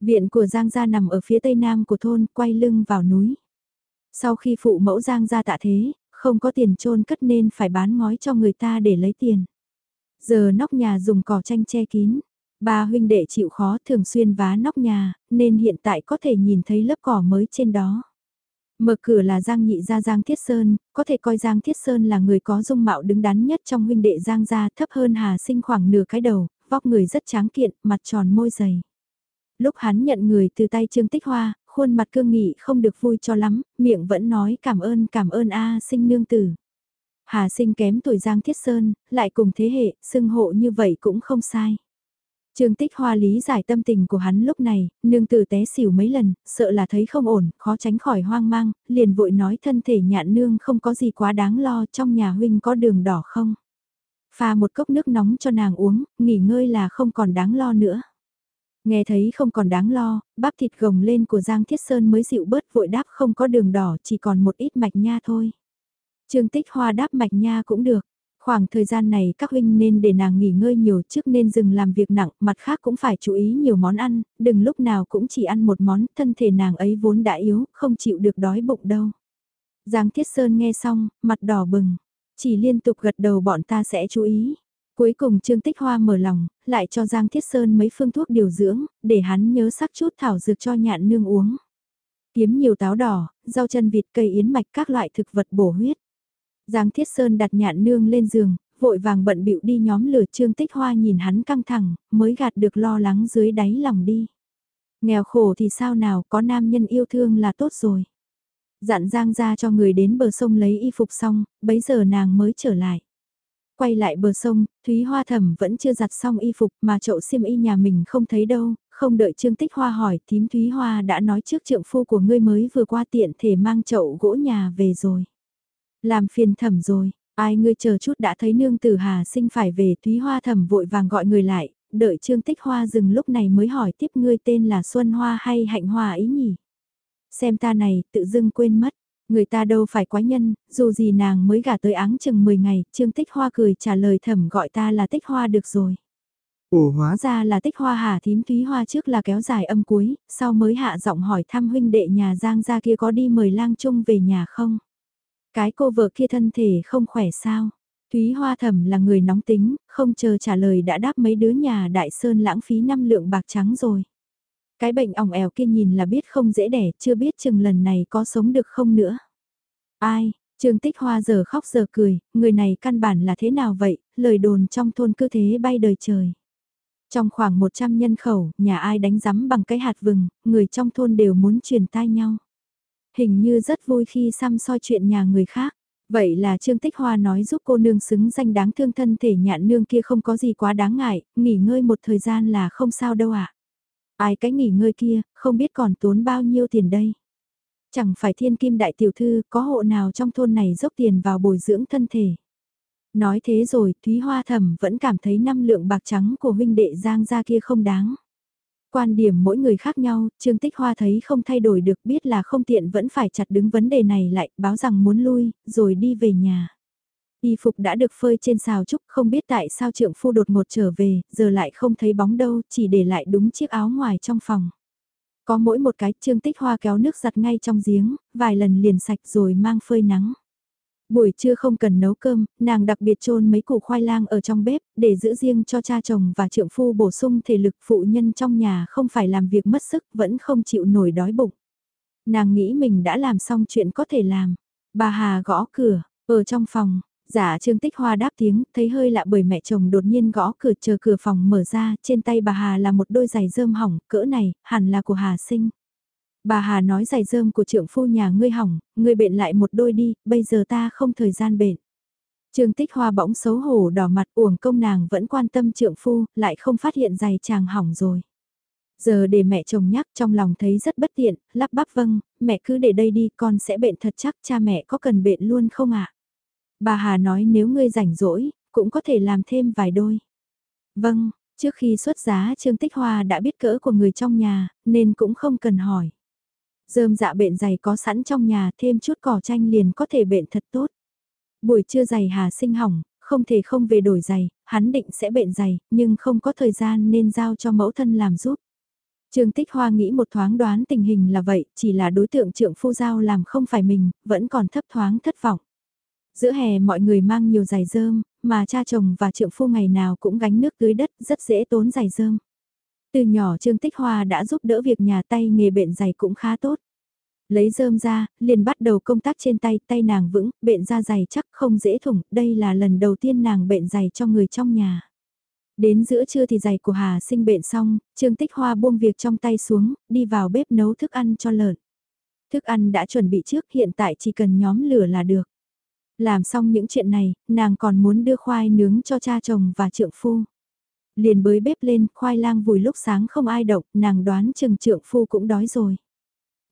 Viện của Giang Gia nằm ở phía tây nam của thôn, quay lưng vào núi. Sau khi phụ mẫu Giang Gia tạ thế, không có tiền trôn cất nên phải bán ngói cho người ta để lấy tiền. Giờ nóc nhà dùng cỏ tranh che kín, ba huynh đệ chịu khó thường xuyên vá nóc nhà, nên hiện tại có thể nhìn thấy lớp cỏ mới trên đó. Mở cửa là Giang Nhị gia Giang Thiết Sơn, có thể coi Giang Thiết Sơn là người có dung mạo đứng đắn nhất trong huynh đệ Giang gia thấp hơn Hà Sinh khoảng nửa cái đầu, vóc người rất tráng kiện, mặt tròn môi dày. Lúc hắn nhận người từ tay Trương Tích Hoa, khuôn mặt cương nghị không được vui cho lắm, miệng vẫn nói cảm ơn cảm ơn A sinh nương tử. Hà sinh kém tuổi Giang Thiết Sơn, lại cùng thế hệ, xưng hộ như vậy cũng không sai. Trương Tích Hoa lý giải tâm tình của hắn lúc này, nương tử té xỉu mấy lần, sợ là thấy không ổn, khó tránh khỏi hoang mang, liền vội nói thân thể nhạn nương không có gì quá đáng lo trong nhà huynh có đường đỏ không. Pha một cốc nước nóng cho nàng uống, nghỉ ngơi là không còn đáng lo nữa. Nghe thấy không còn đáng lo, bắp thịt gồng lên của Giang Thiết Sơn mới dịu bớt vội đáp không có đường đỏ chỉ còn một ít mạch nha thôi. Trương Tích Hoa đáp mạch nha cũng được. Khoảng thời gian này các huynh nên để nàng nghỉ ngơi nhiều trước nên dừng làm việc nặng, mặt khác cũng phải chú ý nhiều món ăn, đừng lúc nào cũng chỉ ăn một món, thân thể nàng ấy vốn đã yếu, không chịu được đói bụng đâu. Giang Thiết Sơn nghe xong, mặt đỏ bừng, chỉ liên tục gật đầu bọn ta sẽ chú ý. Cuối cùng Trương Tích Hoa mở lòng, lại cho Giang Thiết Sơn mấy phương thuốc điều dưỡng, để hắn nhớ sắc chút thảo dược cho nhạn nương uống. Kiếm nhiều táo đỏ, rau chân vịt cây yến mạch các loại thực vật bổ huyết. Giang Thiết Sơn đặt nhạn nương lên giường, vội vàng bận bịu đi nhóm lửa Trương Tích Hoa nhìn hắn căng thẳng, mới gạt được lo lắng dưới đáy lòng đi. Nghèo khổ thì sao nào, có nam nhân yêu thương là tốt rồi. Dặn Giang ra cho người đến bờ sông lấy y phục xong, bấy giờ nàng mới trở lại. Quay lại bờ sông, Thúy Hoa Thẩm vẫn chưa giặt xong y phục mà chậu xiêm y nhà mình không thấy đâu, không đợi Trương Tích Hoa hỏi tím Thúy Hoa đã nói trước trượng phu của ngươi mới vừa qua tiện thể mang chậu gỗ nhà về rồi. Làm phiền thẩm rồi, ai ngươi chờ chút đã thấy nương tử Hà sinh phải về Thúy Hoa Thẩm vội vàng gọi người lại, đợi Trương Tích Hoa dừng lúc này mới hỏi tiếp ngươi tên là Xuân Hoa hay Hạnh Hoa ý nhỉ. Xem ta này, tự dưng quên mất. Người ta đâu phải quái nhân, dù gì nàng mới gả tới áng chừng 10 ngày, Trương Tích Hoa cười trả lời thẩm gọi ta là Tích Hoa được rồi. Ồ hóa ra là Tích Hoa hà thím Thúy Hoa trước là kéo dài âm cuối, sau mới hạ giọng hỏi thăm huynh đệ nhà Giang gia kia có đi mời lang chung về nhà không? Cái cô vợ kia thân thể không khỏe sao? Thúy Hoa thẩm là người nóng tính, không chờ trả lời đã đáp mấy đứa nhà Đại Sơn lãng phí năm lượng bạc trắng rồi. Cái bệnh ỏng ẻo kia nhìn là biết không dễ đẻ, chưa biết chừng lần này có sống được không nữa. Ai, Trương Tích Hoa giờ khóc giờ cười, người này căn bản là thế nào vậy, lời đồn trong thôn cứ thế bay đời trời. Trong khoảng 100 nhân khẩu, nhà ai đánh rắm bằng cái hạt vừng, người trong thôn đều muốn truyền tai nhau. Hình như rất vui khi xăm soi chuyện nhà người khác. Vậy là Trương Tích Hoa nói giúp cô nương xứng danh đáng thương thân thể nhạn nương kia không có gì quá đáng ngại, nghỉ ngơi một thời gian là không sao đâu ạ. À. Ai cái nghỉ ngơi kia, không biết còn tốn bao nhiêu tiền đây. Chẳng phải thiên kim đại tiểu thư có hộ nào trong thôn này dốc tiền vào bồi dưỡng thân thể. Nói thế rồi, Thúy Hoa Thẩm vẫn cảm thấy năm lượng bạc trắng của huynh đệ Giang gia kia không đáng. Quan điểm mỗi người khác nhau, Trương Tích Hoa thấy không thay đổi được biết là không tiện vẫn phải chặt đứng vấn đề này lại, báo rằng muốn lui, rồi đi về nhà. Y phục đã được phơi trên xào trúc, không biết tại sao trượng phu đột ngột trở về, giờ lại không thấy bóng đâu, chỉ để lại đúng chiếc áo ngoài trong phòng. Có mỗi một cái Trương Tích Hoa kéo nước giặt ngay trong giếng, vài lần liền sạch rồi mang phơi nắng. Buổi trưa không cần nấu cơm, nàng đặc biệt trôn mấy củ khoai lang ở trong bếp, để giữ riêng cho cha chồng và trượng phu bổ sung thể lực phụ nhân trong nhà không phải làm việc mất sức, vẫn không chịu nổi đói bụng. Nàng nghĩ mình đã làm xong chuyện có thể làm. Bà Hà gõ cửa, ở trong phòng, giả trương tích hoa đáp tiếng, thấy hơi lạ bởi mẹ chồng đột nhiên gõ cửa chờ cửa phòng mở ra, trên tay bà Hà là một đôi giày rơm hỏng, cỡ này, hẳn là của Hà sinh. Bà Hà nói giày rơm của trưởng phu nhà ngươi hỏng, ngươi bệnh lại một đôi đi, bây giờ ta không thời gian bệnh. Trương Tích Hoa bỗng xấu hổ đỏ mặt uổng công nàng vẫn quan tâm trượng phu, lại không phát hiện giày chàng hỏng rồi. Giờ để mẹ chồng nhắc trong lòng thấy rất bất tiện, lắp bắp vâng, mẹ cứ để đây đi con sẽ bệnh thật chắc cha mẹ có cần bệnh luôn không ạ? Bà Hà nói nếu ngươi rảnh rỗi, cũng có thể làm thêm vài đôi. Vâng, trước khi xuất giá Trương Tích Hoa đã biết cỡ của người trong nhà, nên cũng không cần hỏi. Dơm dạ bệnh dày có sẵn trong nhà thêm chút cỏ chanh liền có thể bệnh thật tốt. Buổi trưa giày hà sinh hỏng, không thể không về đổi giày, hắn định sẽ bệnh giày, nhưng không có thời gian nên giao cho mẫu thân làm giúp. Trương Tích Hoa nghĩ một thoáng đoán tình hình là vậy, chỉ là đối tượng trượng phu giao làm không phải mình, vẫn còn thấp thoáng thất vọng. Giữa hè mọi người mang nhiều giày dơm, mà cha chồng và trượng phu ngày nào cũng gánh nước tưới đất, rất dễ tốn giày dơm. Từ nhỏ Trương Tích Hoa đã giúp đỡ việc nhà tay nghề bện giày cũng khá tốt. Lấy rơm ra, liền bắt đầu công tác trên tay, tay nàng vững, bện ra giày chắc không dễ thủng, đây là lần đầu tiên nàng bện giày cho người trong nhà. Đến giữa trưa thì giày của Hà sinh bện xong, Trương Tích Hoa buông việc trong tay xuống, đi vào bếp nấu thức ăn cho lợn. Thức ăn đã chuẩn bị trước hiện tại chỉ cần nhóm lửa là được. Làm xong những chuyện này, nàng còn muốn đưa khoai nướng cho cha chồng và trượng phu liền bới bếp lên, khoai lang vùi lúc sáng không ai động, nàng đoán chừng trượng phu cũng đói rồi.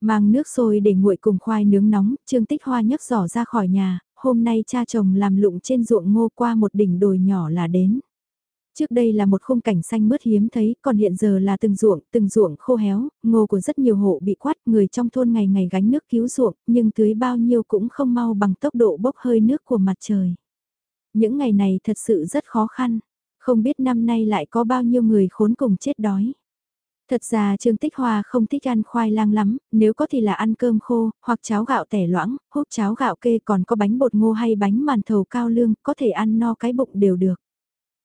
Mang nước sôi để nguội cùng khoai nướng nóng, Trương Tích Hoa nhấc giỏ ra khỏi nhà, hôm nay cha chồng làm lụng trên ruộng ngô qua một đỉnh đồi nhỏ là đến. Trước đây là một khung cảnh xanh mướt hiếm thấy, còn hiện giờ là từng ruộng, từng ruộng khô héo, ngô của rất nhiều hộ bị quát, người trong thôn ngày ngày gánh nước cứu ruộng, nhưng tưới bao nhiêu cũng không mau bằng tốc độ bốc hơi nước của mặt trời. Những ngày này thật sự rất khó khăn. Không biết năm nay lại có bao nhiêu người khốn cùng chết đói. Thật ra Trương Tích Hoa không thích ăn khoai lang lắm, nếu có thì là ăn cơm khô, hoặc cháo gạo tẻ loãng, hút cháo gạo kê còn có bánh bột ngô hay bánh màn thầu cao lương, có thể ăn no cái bụng đều được.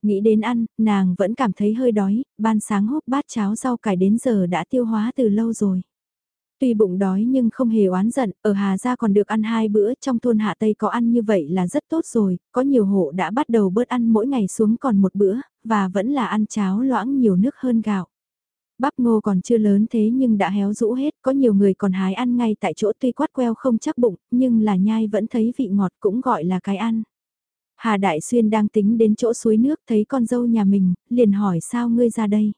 Nghĩ đến ăn, nàng vẫn cảm thấy hơi đói, ban sáng hút bát cháo rau cải đến giờ đã tiêu hóa từ lâu rồi. Tuy bụng đói nhưng không hề oán giận, ở Hà Gia còn được ăn hai bữa, trong thôn Hạ Tây có ăn như vậy là rất tốt rồi, có nhiều hộ đã bắt đầu bớt ăn mỗi ngày xuống còn một bữa, và vẫn là ăn cháo loãng nhiều nước hơn gạo. Bắp ngô còn chưa lớn thế nhưng đã héo rũ hết, có nhiều người còn hái ăn ngay tại chỗ tuy quát queo không chắc bụng, nhưng là nhai vẫn thấy vị ngọt cũng gọi là cái ăn. Hà Đại Xuyên đang tính đến chỗ suối nước thấy con dâu nhà mình, liền hỏi sao ngươi ra đây.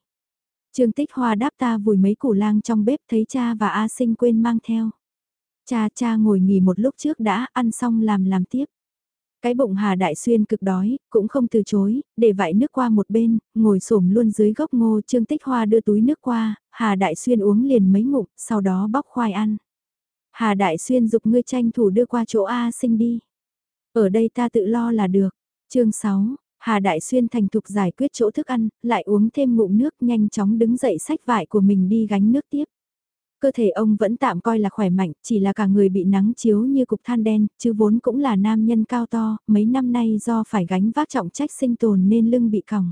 Trương Tích Hoa đáp ta vùi mấy củ lang trong bếp thấy cha và A Sinh quên mang theo. Cha cha ngồi nghỉ một lúc trước đã ăn xong làm làm tiếp. Cái bụng Hà Đại Xuyên cực đói, cũng không từ chối, để vải nước qua một bên, ngồi xổm luôn dưới gốc ngô Trương Tích Hoa đưa túi nước qua, Hà Đại Xuyên uống liền mấy ngụm, sau đó bóc khoai ăn. Hà Đại Xuyên dục ngươi tranh thủ đưa qua chỗ A sinh đi. Ở đây ta tự lo là được. chương 6, Hà Đại Xuyên thành thục giải quyết chỗ thức ăn, lại uống thêm ngụm nước nhanh chóng đứng dậy sách vải của mình đi gánh nước tiếp. Cơ thể ông vẫn tạm coi là khỏe mạnh, chỉ là cả người bị nắng chiếu như cục than đen, chứ vốn cũng là nam nhân cao to, mấy năm nay do phải gánh vác trọng trách sinh tồn nên lưng bị còng.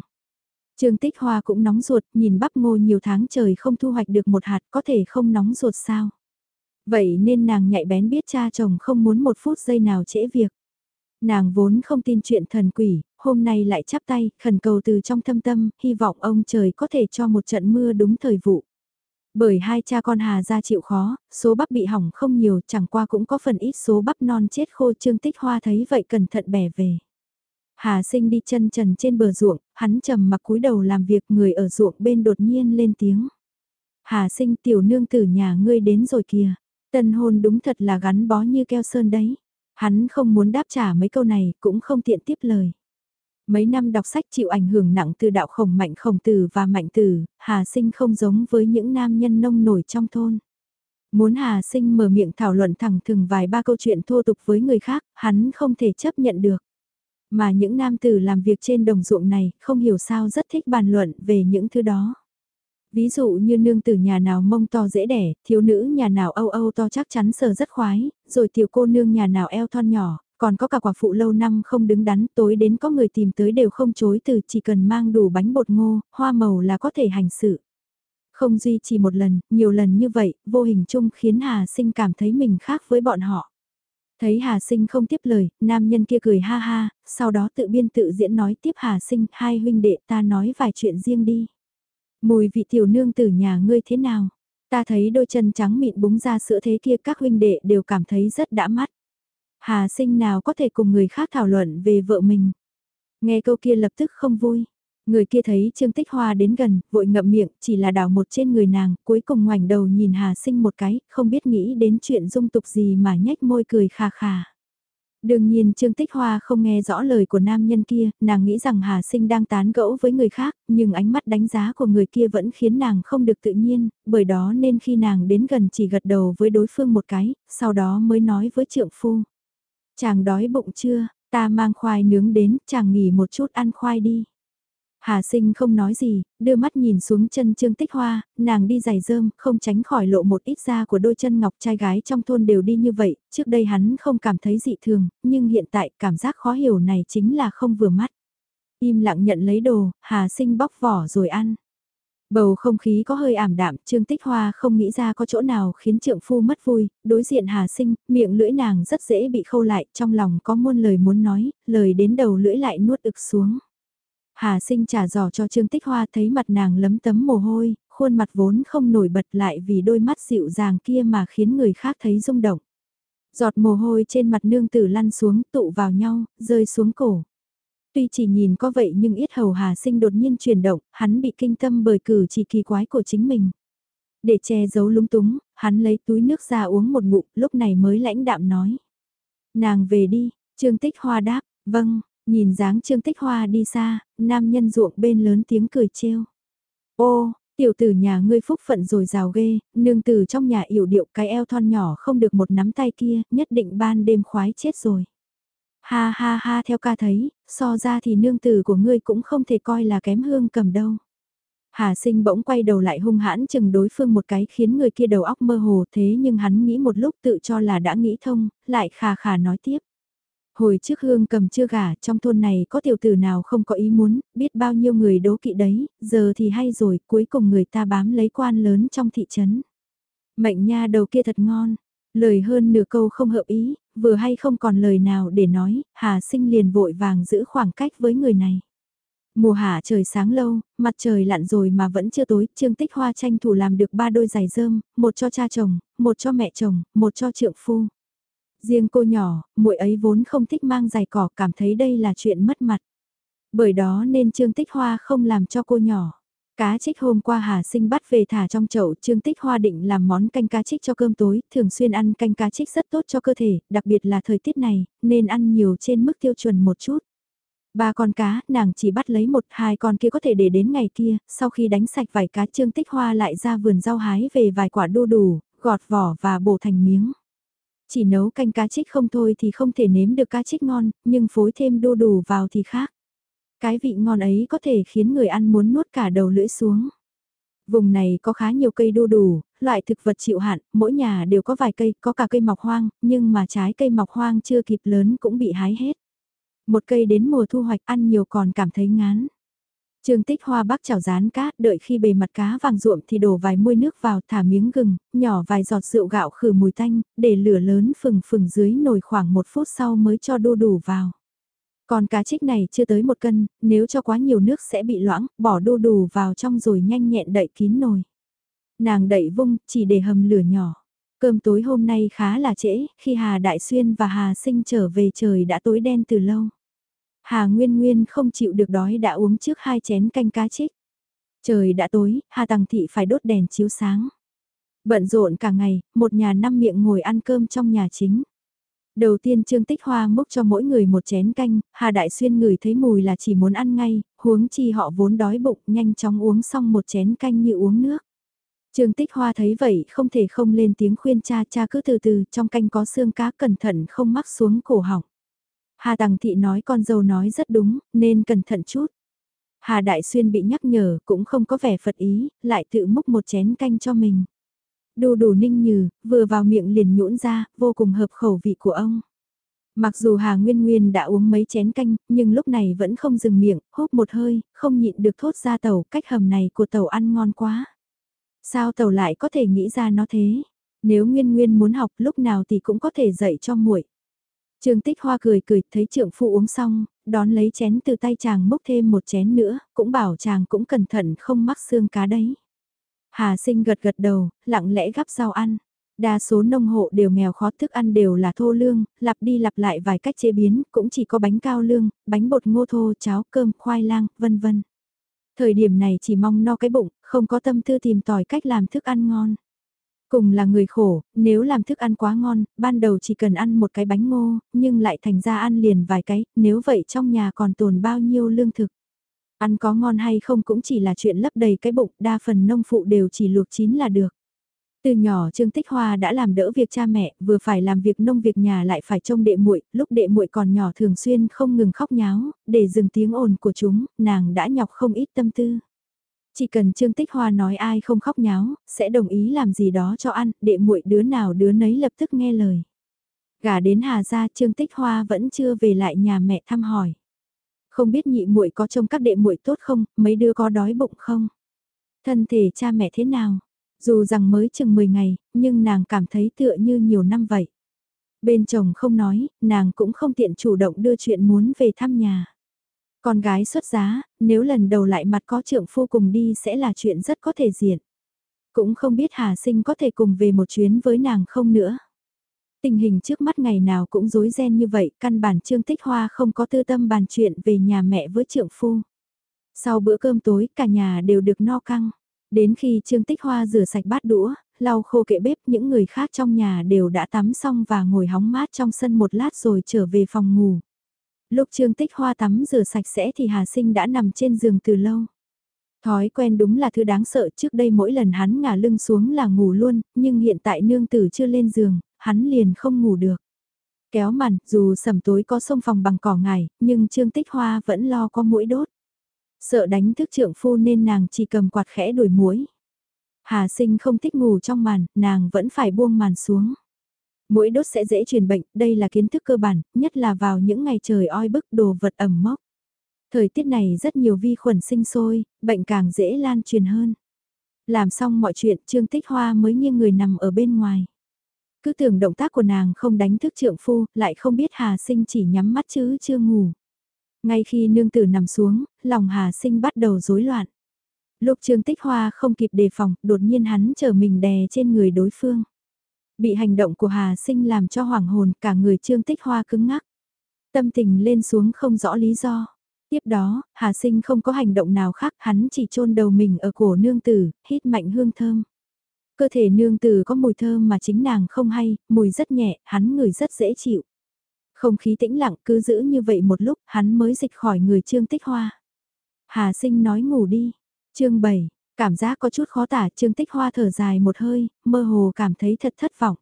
Trương Tích Hoa cũng nóng ruột, nhìn bắp ngô nhiều tháng trời không thu hoạch được một hạt có thể không nóng ruột sao. Vậy nên nàng nhạy bén biết cha chồng không muốn một phút giây nào trễ việc. Nàng vốn không tin chuyện thần quỷ, hôm nay lại chắp tay, khẩn cầu từ trong thâm tâm, hy vọng ông trời có thể cho một trận mưa đúng thời vụ. Bởi hai cha con Hà ra chịu khó, số bắp bị hỏng không nhiều, chẳng qua cũng có phần ít số bắp non chết khô Trương Tích Hoa thấy vậy cẩn thận bẻ về. Hà sinh đi chân trần trên bờ ruộng, hắn trầm mặc cúi đầu làm việc người ở ruộng bên đột nhiên lên tiếng. Hà sinh tiểu nương tử nhà ngươi đến rồi kìa. Tân hôn đúng thật là gắn bó như keo sơn đấy. Hắn không muốn đáp trả mấy câu này, cũng không tiện tiếp lời. Mấy năm đọc sách chịu ảnh hưởng nặng từ đạo khổng mạnh khổng tử và mạnh tử, Hà Sinh không giống với những nam nhân nông nổi trong thôn. Muốn Hà Sinh mở miệng thảo luận thẳng thừng vài ba câu chuyện thô tục với người khác, hắn không thể chấp nhận được. Mà những nam tử làm việc trên đồng ruộng này không hiểu sao rất thích bàn luận về những thứ đó. Ví dụ như nương tử nhà nào mông to dễ đẻ, thiếu nữ nhà nào âu âu to chắc chắn sờ rất khoái, rồi tiểu cô nương nhà nào eo thon nhỏ, còn có cả quả phụ lâu năm không đứng đắn, tối đến có người tìm tới đều không chối từ chỉ cần mang đủ bánh bột ngô, hoa màu là có thể hành sự. Không duy trì một lần, nhiều lần như vậy, vô hình chung khiến Hà Sinh cảm thấy mình khác với bọn họ. Thấy Hà Sinh không tiếp lời, nam nhân kia cười ha ha, sau đó tự biên tự diễn nói tiếp Hà Sinh, hai huynh đệ ta nói vài chuyện riêng đi. Mùi vị tiểu nương tử nhà ngươi thế nào? Ta thấy đôi chân trắng mịn búng ra sữa thế kia các huynh đệ đều cảm thấy rất đã mắt. Hà sinh nào có thể cùng người khác thảo luận về vợ mình. Nghe câu kia lập tức không vui. Người kia thấy Trương Tích Hoa đến gần, vội ngậm miệng, chỉ là đào một trên người nàng, cuối cùng ngoảnh đầu nhìn Hà Sinh một cái, không biết nghĩ đến chuyện dung tục gì mà nhếch môi cười khà khà. Đương nhiên Trương Tích Hoa không nghe rõ lời của nam nhân kia, nàng nghĩ rằng Hà Sinh đang tán gẫu với người khác, nhưng ánh mắt đánh giá của người kia vẫn khiến nàng không được tự nhiên, bởi đó nên khi nàng đến gần chỉ gật đầu với đối phương một cái, sau đó mới nói với trượng phu. Chàng đói bụng chưa, ta mang khoai nướng đến, chàng nghỉ một chút ăn khoai đi. Hà sinh không nói gì, đưa mắt nhìn xuống chân Trương Tích Hoa, nàng đi giày rơm, không tránh khỏi lộ một ít da của đôi chân ngọc trai gái trong thôn đều đi như vậy, trước đây hắn không cảm thấy dị thường, nhưng hiện tại cảm giác khó hiểu này chính là không vừa mắt. Im lặng nhận lấy đồ, Hà sinh bóc vỏ rồi ăn. Bầu không khí có hơi ảm đạm, Trương Tích Hoa không nghĩ ra có chỗ nào khiến trượng phu mất vui, đối diện Hà Sinh, miệng lưỡi nàng rất dễ bị khâu lại, trong lòng có muôn lời muốn nói, lời đến đầu lưỡi lại nuốt ực xuống. Hà sinh trả giỏ cho Trương Tích Hoa thấy mặt nàng lấm tấm mồ hôi, khuôn mặt vốn không nổi bật lại vì đôi mắt dịu dàng kia mà khiến người khác thấy rung động. Giọt mồ hôi trên mặt nương tử lăn xuống tụ vào nhau, rơi xuống cổ. Tuy chỉ nhìn có vậy nhưng yết hầu Hà sinh đột nhiên chuyển động, hắn bị kinh tâm bởi cử chỉ kỳ quái của chính mình. Để che giấu lúng túng, hắn lấy túi nước ra uống một ngụm, lúc này mới lãnh đạm nói. Nàng về đi, Trương Tích Hoa đáp, vâng, Nhìn dáng Trương Tích Hoa đi xa, nam nhân ruộng bên lớn tiếng cười trêu. Ô, tiểu tử nhà ngươi phúc phận rồi rào ghê, nương tử trong nhà yểu điệu cái eo thon nhỏ không được một nắm tay kia, nhất định ban đêm khoái chết rồi. Ha ha ha theo ca thấy, so ra thì nương tử của ngươi cũng không thể coi là kém hương cầm đâu. Hà sinh bỗng quay đầu lại hung hãn chừng đối phương một cái khiến người kia đầu óc mơ hồ thế nhưng hắn nghĩ một lúc tự cho là đã nghĩ thông, lại khà khà nói tiếp. Hồi trước hương cầm chưa gả trong thôn này có tiểu tử nào không có ý muốn, biết bao nhiêu người đố kỵ đấy, giờ thì hay rồi, cuối cùng người ta bám lấy quan lớn trong thị trấn. Mệnh nha đầu kia thật ngon, lời hơn nửa câu không hợp ý, vừa hay không còn lời nào để nói, Hà sinh liền vội vàng giữ khoảng cách với người này. Mùa hạ trời sáng lâu, mặt trời lặn rồi mà vẫn chưa tối, Trương Tích Hoa tranh thủ làm được ba đôi giày rơm, một cho cha chồng, một cho mẹ chồng, một cho trượng phu. Riêng cô nhỏ, muội ấy vốn không thích mang giày cỏ cảm thấy đây là chuyện mất mặt. Bởi đó nên Trương Tích Hoa không làm cho cô nhỏ. Cá trích hôm qua Hà Sinh bắt về thả trong chậu, Trương Tích Hoa định làm món canh cá trích cho cơm tối, thường xuyên ăn canh cá trích rất tốt cho cơ thể, đặc biệt là thời tiết này, nên ăn nhiều trên mức tiêu chuẩn một chút. Ba con cá, nàng chỉ bắt lấy một hai con kia có thể để đến ngày kia, sau khi đánh sạch vài cá Trương Tích Hoa lại ra vườn rau hái về vài quả đu đủ, gọt vỏ và bổ thành miếng. Chỉ nấu canh cá trích không thôi thì không thể nếm được cá trích ngon, nhưng phối thêm đu đủ vào thì khác. Cái vị ngon ấy có thể khiến người ăn muốn nuốt cả đầu lưỡi xuống. Vùng này có khá nhiều cây đu đủ, loại thực vật chịu hạn, mỗi nhà đều có vài cây, có cả cây mọc hoang, nhưng mà trái cây mọc hoang chưa kịp lớn cũng bị hái hết. Một cây đến mùa thu hoạch ăn nhiều còn cảm thấy ngán. Trương tích hoa bắc chảo rán cá, đợi khi bề mặt cá vàng ruộm thì đổ vài muôi nước vào, thả miếng gừng, nhỏ vài giọt rượu gạo khử mùi tanh, để lửa lớn phừng phừng dưới nồi khoảng một phút sau mới cho đu đủ vào. Còn cá trích này chưa tới một cân, nếu cho quá nhiều nước sẽ bị loãng, bỏ đu đủ vào trong rồi nhanh nhẹn đậy kín nồi. Nàng đậy vung, chỉ để hầm lửa nhỏ. Cơm tối hôm nay khá là trễ, khi Hà Đại Xuyên và Hà Sinh trở về trời đã tối đen từ lâu. Hà Nguyên Nguyên không chịu được đói đã uống trước hai chén canh cá trích. Trời đã tối, Hà Tằng Thị phải đốt đèn chiếu sáng. Bận rộn cả ngày, một nhà năm miệng ngồi ăn cơm trong nhà chính. Đầu tiên Trương Tích Hoa múc cho mỗi người một chén canh, Hà Đại Xuyên ngửi thấy mùi là chỉ muốn ăn ngay, huống chi họ vốn đói bụng nhanh chóng uống xong một chén canh như uống nước. Trương Tích Hoa thấy vậy không thể không lên tiếng khuyên cha cha cứ từ từ trong canh có xương cá cẩn thận không mắc xuống cổ họng. Hà Tằng Thị nói con dâu nói rất đúng, nên cẩn thận chút. Hà Đại Xuyên bị nhắc nhở cũng không có vẻ phật ý, lại tự múc một chén canh cho mình. Đu đủ ninh nhừ, vừa vào miệng liền nhũn ra, vô cùng hợp khẩu vị của ông. Mặc dù Hà Nguyên Nguyên đã uống mấy chén canh, nhưng lúc này vẫn không dừng miệng, hút một hơi, không nhịn được thốt ra tàu, cách hầm này của tàu ăn ngon quá. Sao tàu lại có thể nghĩ ra nó thế? Nếu Nguyên Nguyên muốn học lúc nào thì cũng có thể dạy cho muội. Trương Tích Hoa cười cười, thấy trượng phu uống xong, đón lấy chén từ tay chàng múc thêm một chén nữa, cũng bảo chàng cũng cẩn thận không mắc xương cá đấy. Hà sinh gật gật đầu, lặng lẽ gắp rau ăn. Đa số nông hộ đều nghèo khó thức ăn đều là thô lương, lặp đi lặp lại vài cách chế biến, cũng chỉ có bánh cao lương, bánh bột ngô thô, cháo, cơm, khoai lang, vân vân. Thời điểm này chỉ mong no cái bụng, không có tâm tư tìm tòi cách làm thức ăn ngon. Cùng là người khổ, nếu làm thức ăn quá ngon, ban đầu chỉ cần ăn một cái bánh ngô, nhưng lại thành ra ăn liền vài cái, nếu vậy trong nhà còn tồn bao nhiêu lương thực. Ăn có ngon hay không cũng chỉ là chuyện lấp đầy cái bụng, đa phần nông phụ đều chỉ luộc chín là được. Từ nhỏ Trương Tích Hoa đã làm đỡ việc cha mẹ, vừa phải làm việc nông việc nhà lại phải trông đệ muội, lúc đệ muội còn nhỏ thường xuyên không ngừng khóc nháo, để dừng tiếng ồn của chúng, nàng đã nhọc không ít tâm tư. Chỉ cần Trương Tích Hoa nói ai không khóc nháo, sẽ đồng ý làm gì đó cho ăn, đệ muội đứa nào đứa nấy lập tức nghe lời. Gả đến Hà gia Trương Tích Hoa vẫn chưa về lại nhà mẹ thăm hỏi. Không biết nhị muội có trông các đệ muội tốt không, mấy đứa có đói bụng không? Thân thể cha mẹ thế nào? Dù rằng mới chừng 10 ngày, nhưng nàng cảm thấy tựa như nhiều năm vậy. Bên chồng không nói, nàng cũng không tiện chủ động đưa chuyện muốn về thăm nhà. Con gái xuất giá, nếu lần đầu lại mặt có trượng phu cùng đi sẽ là chuyện rất có thể diện. Cũng không biết Hà Sinh có thể cùng về một chuyến với nàng không nữa. Tình hình trước mắt ngày nào cũng rối ren như vậy, căn bản Trương Tích Hoa không có tư tâm bàn chuyện về nhà mẹ với trượng phu. Sau bữa cơm tối, cả nhà đều được no căng. Đến khi Trương Tích Hoa rửa sạch bát đũa, lau khô kệ bếp, những người khác trong nhà đều đã tắm xong và ngồi hóng mát trong sân một lát rồi trở về phòng ngủ. Lúc Trương Tích Hoa tắm rửa sạch sẽ thì Hà Sinh đã nằm trên giường từ lâu. Thói quen đúng là thứ đáng sợ trước đây mỗi lần hắn ngả lưng xuống là ngủ luôn, nhưng hiện tại nương tử chưa lên giường, hắn liền không ngủ được. Kéo màn, dù sầm tối có sông phòng bằng cỏ ngải, nhưng Trương Tích Hoa vẫn lo có mũi đốt. Sợ đánh thức trượng phu nên nàng chỉ cầm quạt khẽ đuổi muối. Hà sinh không thích ngủ trong màn, nàng vẫn phải buông màn xuống. Mũi đốt sẽ dễ truyền bệnh, đây là kiến thức cơ bản, nhất là vào những ngày trời oi bức đồ vật ẩm mốc. Thời tiết này rất nhiều vi khuẩn sinh sôi, bệnh càng dễ lan truyền hơn. Làm xong mọi chuyện, Trương Tích Hoa mới nghiêng người nằm ở bên ngoài. Cứ tưởng động tác của nàng không đánh thức trượng phu, lại không biết Hà Sinh chỉ nhắm mắt chứ chưa ngủ. Ngay khi nương tử nằm xuống, lòng Hà Sinh bắt đầu rối loạn. Lúc Trương Tích Hoa không kịp đề phòng, đột nhiên hắn trở mình đè trên người đối phương. Bị hành động của Hà Sinh làm cho hoảng hồn cả người Trương Tích Hoa cứng ngắc. Tâm tình lên xuống không rõ lý do. Tiếp đó, Hà Sinh không có hành động nào khác, hắn chỉ chôn đầu mình ở cổ nương tử, hít mạnh hương thơm. Cơ thể nương tử có mùi thơm mà chính nàng không hay, mùi rất nhẹ, hắn ngửi rất dễ chịu. Không khí tĩnh lặng cứ giữ như vậy một lúc, hắn mới dịch khỏi người Trương Tích Hoa. Hà Sinh nói ngủ đi. Chương 7, cảm giác có chút khó tả, Trương Tích Hoa thở dài một hơi, mơ hồ cảm thấy thật thất vọng.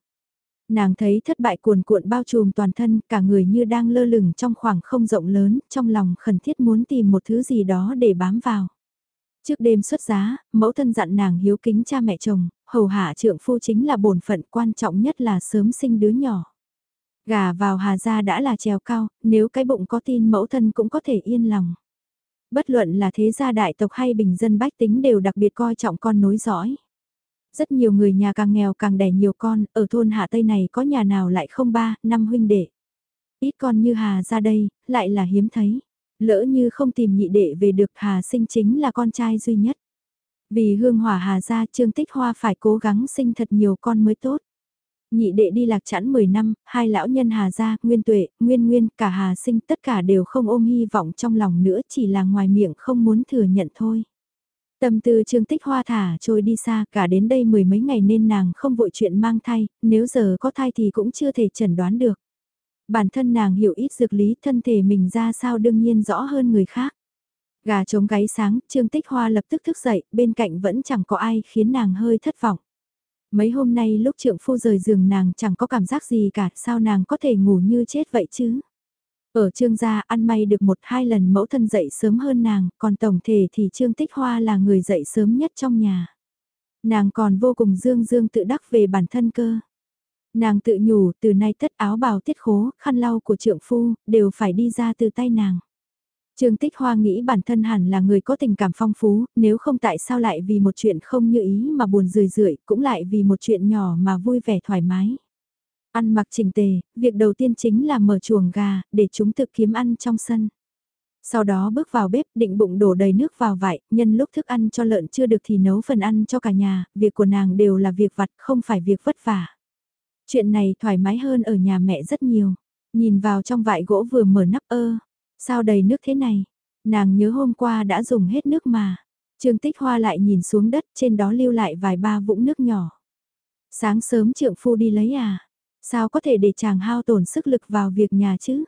Nàng thấy thất bại cuồn cuộn bao trùm toàn thân, cả người như đang lơ lửng trong khoảng không rộng lớn, trong lòng khẩn thiết muốn tìm một thứ gì đó để bám vào. Trước đêm xuất giá, mẫu thân dặn nàng hiếu kính cha mẹ chồng, hầu hạ trượng phu chính là bổn phận quan trọng nhất là sớm sinh đứa nhỏ. Gà vào hà gia đã là trèo cao, nếu cái bụng có tin mẫu thân cũng có thể yên lòng. Bất luận là thế gia đại tộc hay bình dân bách tính đều đặc biệt coi trọng con nối dõi. Rất nhiều người nhà càng nghèo càng đẻ nhiều con, ở thôn Hạ Tây này có nhà nào lại không ba, năm huynh đệ. Ít con như Hà ra đây, lại là hiếm thấy. Lỡ như không tìm nhị đệ về được Hà sinh chính là con trai duy nhất. Vì hương hỏa Hà ra Trương Tích Hoa phải cố gắng sinh thật nhiều con mới tốt. Nhị đệ đi lạc chẵn 10 năm, hai lão nhân Hà gia, Nguyên Tuệ, Nguyên Nguyên, cả Hà sinh tất cả đều không ôm hy vọng trong lòng nữa chỉ là ngoài miệng không muốn thừa nhận thôi. Tâm tư Trương Tích Hoa thả trôi đi xa, cả đến đây mười mấy ngày nên nàng không vội chuyện mang thai, nếu giờ có thai thì cũng chưa thể chẩn đoán được. Bản thân nàng hiểu ít dược lý thân thể mình ra sao đương nhiên rõ hơn người khác. Gà trống gáy sáng, Trương Tích Hoa lập tức thức dậy, bên cạnh vẫn chẳng có ai khiến nàng hơi thất vọng. Mấy hôm nay lúc trượng phu rời giường nàng chẳng có cảm giác gì cả, sao nàng có thể ngủ như chết vậy chứ? Ở trương gia ăn may được một hai lần mẫu thân dậy sớm hơn nàng, còn tổng thể thì trương tích hoa là người dậy sớm nhất trong nhà. Nàng còn vô cùng dương dương tự đắc về bản thân cơ. Nàng tự nhủ từ nay tất áo bào tiết khố, khăn lau của trượng phu, đều phải đi ra từ tay nàng. Trương Tích Hoa nghĩ bản thân hẳn là người có tình cảm phong phú, nếu không tại sao lại vì một chuyện không như ý mà buồn rười rượi, cũng lại vì một chuyện nhỏ mà vui vẻ thoải mái. Ăn mặc chỉnh tề, việc đầu tiên chính là mở chuồng gà, để chúng tự kiếm ăn trong sân. Sau đó bước vào bếp định bụng đổ đầy nước vào vải, nhân lúc thức ăn cho lợn chưa được thì nấu phần ăn cho cả nhà, việc của nàng đều là việc vặt không phải việc vất vả. Chuyện này thoải mái hơn ở nhà mẹ rất nhiều. Nhìn vào trong vại gỗ vừa mở nắp ơ, sao đầy nước thế này? Nàng nhớ hôm qua đã dùng hết nước mà. Trương Tích Hoa lại nhìn xuống đất trên đó lưu lại vài ba vũng nước nhỏ. Sáng sớm trượng phu đi lấy à? Sao có thể để chàng hao tổn sức lực vào việc nhà chứ?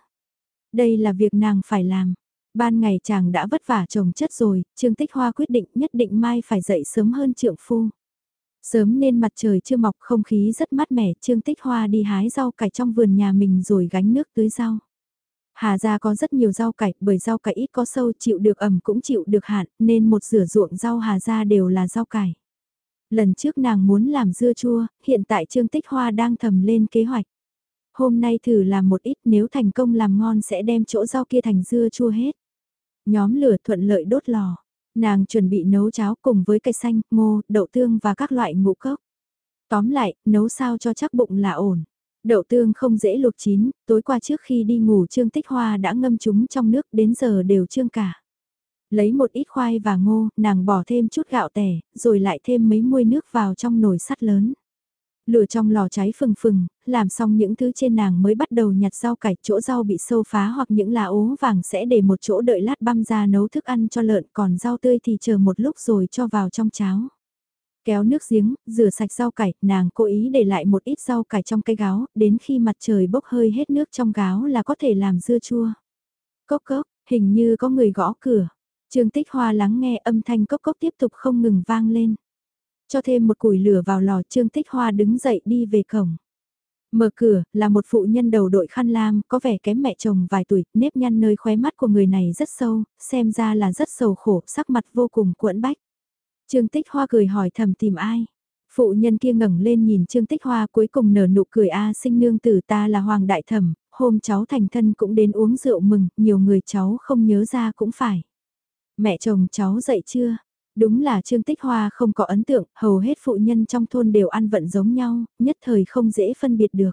Đây là việc nàng phải làm. Ban ngày chàng đã vất vả trồng chất rồi, Trương Tích Hoa quyết định nhất định mai phải dậy sớm hơn trượng phu. Sớm nên mặt trời chưa mọc không khí rất mát mẻ, Trương Tích Hoa đi hái rau cải trong vườn nhà mình rồi gánh nước tưới rau. Hà gia có rất nhiều rau cải, bởi rau cải ít có sâu chịu được ẩm cũng chịu được hạn, nên một rửa ruộng rau Hà gia đều là rau cải. Lần trước nàng muốn làm dưa chua, hiện tại Trương Tích Hoa đang thầm lên kế hoạch. Hôm nay thử làm một ít nếu thành công làm ngon sẽ đem chỗ rau kia thành dưa chua hết. Nhóm lửa thuận lợi đốt lò. Nàng chuẩn bị nấu cháo cùng với cây xanh, ngô, đậu tương và các loại ngũ cốc. Tóm lại, nấu sao cho chắc bụng là ổn. Đậu tương không dễ luộc chín, tối qua trước khi đi ngủ Trương Tích Hoa đã ngâm chúng trong nước đến giờ đều trương cả. Lấy một ít khoai và ngô, nàng bỏ thêm chút gạo tẻ, rồi lại thêm mấy muôi nước vào trong nồi sắt lớn. Lửa trong lò cháy phừng phừng, làm xong những thứ trên nàng mới bắt đầu nhặt rau cải, chỗ rau bị sâu phá hoặc những lá ố vàng sẽ để một chỗ đợi lát băm ra nấu thức ăn cho lợn, còn rau tươi thì chờ một lúc rồi cho vào trong cháo. Kéo nước giếng, rửa sạch rau cải, nàng cố ý để lại một ít rau cải trong cái gáo, đến khi mặt trời bốc hơi hết nước trong gáo là có thể làm dưa chua. Cốc cốc, hình như có người gõ cửa. Trương Tích Hoa lắng nghe âm thanh cốc cốc tiếp tục không ngừng vang lên. Cho thêm một củi lửa vào lò Trương Tích Hoa đứng dậy đi về cổng. Mở cửa, là một phụ nhân đầu đội khăn lam, có vẻ kém mẹ chồng vài tuổi, nếp nhăn nơi khóe mắt của người này rất sâu, xem ra là rất sầu khổ, sắc mặt vô cùng cuộn bách. Trương Tích Hoa cười hỏi thầm tìm ai. Phụ nhân kia ngẩng lên nhìn Trương Tích Hoa cuối cùng nở nụ cười a sinh nương tử ta là Hoàng Đại Thẩm, hôm cháu thành thân cũng đến uống rượu mừng, nhiều người cháu không nhớ ra cũng phải. Mẹ chồng cháu dậy chưa? Đúng là Trương Tích Hoa không có ấn tượng, hầu hết phụ nhân trong thôn đều ăn vận giống nhau, nhất thời không dễ phân biệt được.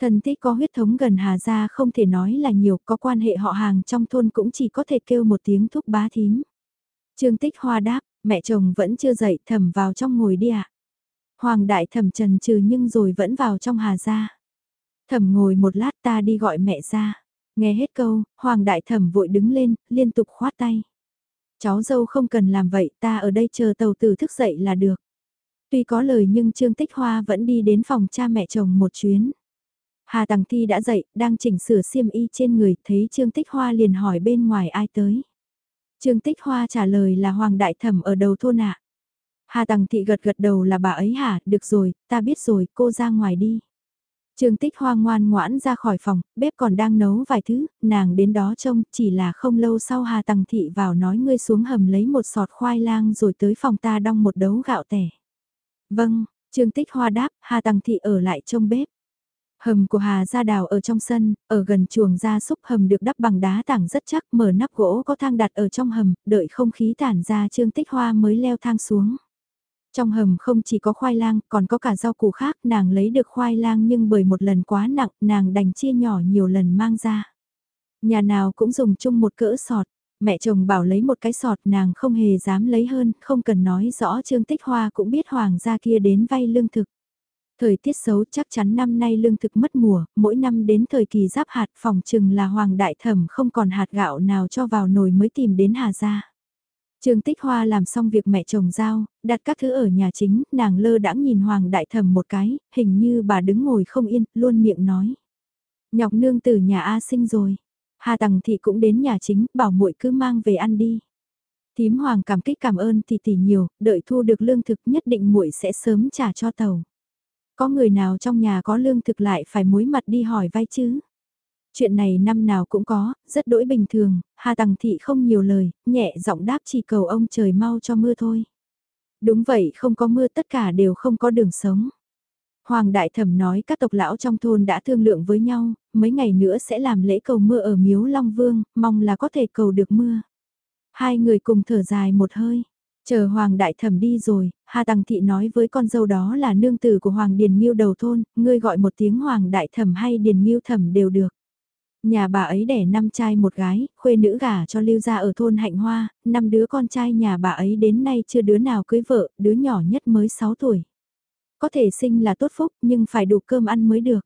Thần tích có huyết thống gần Hà Gia không thể nói là nhiều, có quan hệ họ hàng trong thôn cũng chỉ có thể kêu một tiếng thúc bá thím. Trương Tích Hoa đáp, mẹ chồng vẫn chưa dậy thầm vào trong ngồi đi ạ. Hoàng đại thầm trần trừ nhưng rồi vẫn vào trong Hà ra thầm ngồi một lát ta đi gọi mẹ ra. Nghe hết câu, Hoàng đại thẩm vội đứng lên, liên tục khoát tay. Cháu dâu không cần làm vậy, ta ở đây chờ tàu tử thức dậy là được. Tuy có lời nhưng Trương Tích Hoa vẫn đi đến phòng cha mẹ chồng một chuyến. Hà Tằng Thi đã dậy, đang chỉnh sửa xiêm y trên người, thấy Trương Tích Hoa liền hỏi bên ngoài ai tới. Trương Tích Hoa trả lời là Hoàng Đại Thẩm ở đầu thôn ạ. Hà Tằng Thị gật gật đầu là bà ấy hả, được rồi, ta biết rồi, cô ra ngoài đi. Trương Tích Hoa ngoan ngoãn ra khỏi phòng, bếp còn đang nấu vài thứ, nàng đến đó trông, chỉ là không lâu sau Hà Tằng Thị vào nói ngươi xuống hầm lấy một sọt khoai lang rồi tới phòng ta đong một đấu gạo tẻ. Vâng, Trương Tích Hoa đáp, Hà Tằng Thị ở lại trông bếp. Hầm của Hà Gia Đào ở trong sân, ở gần chuồng gia súc hầm được đắp bằng đá tảng rất chắc, mở nắp gỗ có thang đặt ở trong hầm, đợi không khí tản ra Trương Tích Hoa mới leo thang xuống. Trong hầm không chỉ có khoai lang, còn có cả rau củ khác, nàng lấy được khoai lang nhưng bởi một lần quá nặng, nàng đành chia nhỏ nhiều lần mang ra. Nhà nào cũng dùng chung một cỡ sọt, mẹ chồng bảo lấy một cái sọt nàng không hề dám lấy hơn, không cần nói rõ Trương Tích Hoa cũng biết hoàng gia kia đến vay lương thực. Thời tiết xấu chắc chắn năm nay lương thực mất mùa, mỗi năm đến thời kỳ giáp hạt phòng chừng là hoàng đại thẩm không còn hạt gạo nào cho vào nồi mới tìm đến Hà Gia. Trương Tích Hoa làm xong việc mẹ chồng giao, đặt các thứ ở nhà chính, nàng lơ đãng nhìn Hoàng Đại Thẩm một cái, hình như bà đứng ngồi không yên, luôn miệng nói. Nhọc nương từ nhà A sinh rồi. Hà Tằng Thị cũng đến nhà chính, bảo muội cứ mang về ăn đi. Tím Hoàng cảm kích cảm ơn thì tỷ nhiều, đợi thu được lương thực nhất định muội sẽ sớm trả cho tàu. Có người nào trong nhà có lương thực lại phải muối mặt đi hỏi vay chứ? Chuyện này năm nào cũng có, rất đỗi bình thường, Hà Tằng Thị không nhiều lời, nhẹ giọng đáp chỉ cầu ông trời mau cho mưa thôi. Đúng vậy, không có mưa tất cả đều không có đường sống. Hoàng Đại Thẩm nói các tộc lão trong thôn đã thương lượng với nhau, mấy ngày nữa sẽ làm lễ cầu mưa ở miếu Long Vương, mong là có thể cầu được mưa. Hai người cùng thở dài một hơi. Chờ Hoàng Đại Thẩm đi rồi, Hà Tăng Thị nói với con dâu đó là nương tử của Hoàng Điền Nghiêu đầu thôn, ngươi gọi một tiếng Hoàng Đại Thẩm hay Điền Nghiêu Thẩm đều được. Nhà bà ấy đẻ năm trai một gái, khuê nữ gả cho lưu gia ở thôn Hạnh Hoa, năm đứa con trai nhà bà ấy đến nay chưa đứa nào cưới vợ, đứa nhỏ nhất mới 6 tuổi. Có thể sinh là tốt phúc nhưng phải đủ cơm ăn mới được.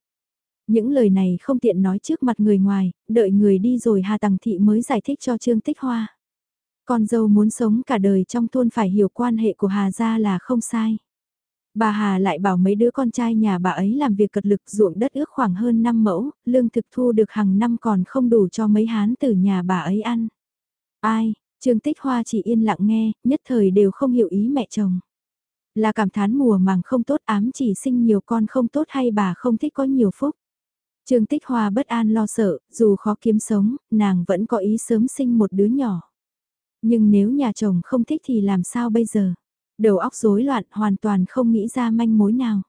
Những lời này không tiện nói trước mặt người ngoài, đợi người đi rồi Hà Tằng Thị mới giải thích cho Trương Tích Hoa. Con dâu muốn sống cả đời trong thôn phải hiểu quan hệ của Hà gia là không sai. Bà Hà lại bảo mấy đứa con trai nhà bà ấy làm việc cật lực ruộng đất ước khoảng hơn 5 mẫu, lương thực thu được hàng năm còn không đủ cho mấy hán từ nhà bà ấy ăn. Ai, Trương Tích Hoa chỉ yên lặng nghe, nhất thời đều không hiểu ý mẹ chồng. Là cảm thán mùa màng không tốt ám chỉ sinh nhiều con không tốt hay bà không thích có nhiều phúc. Trương Tích Hoa bất an lo sợ, dù khó kiếm sống, nàng vẫn có ý sớm sinh một đứa nhỏ. Nhưng nếu nhà chồng không thích thì làm sao bây giờ? Đầu óc rối loạn hoàn toàn không nghĩ ra manh mối nào.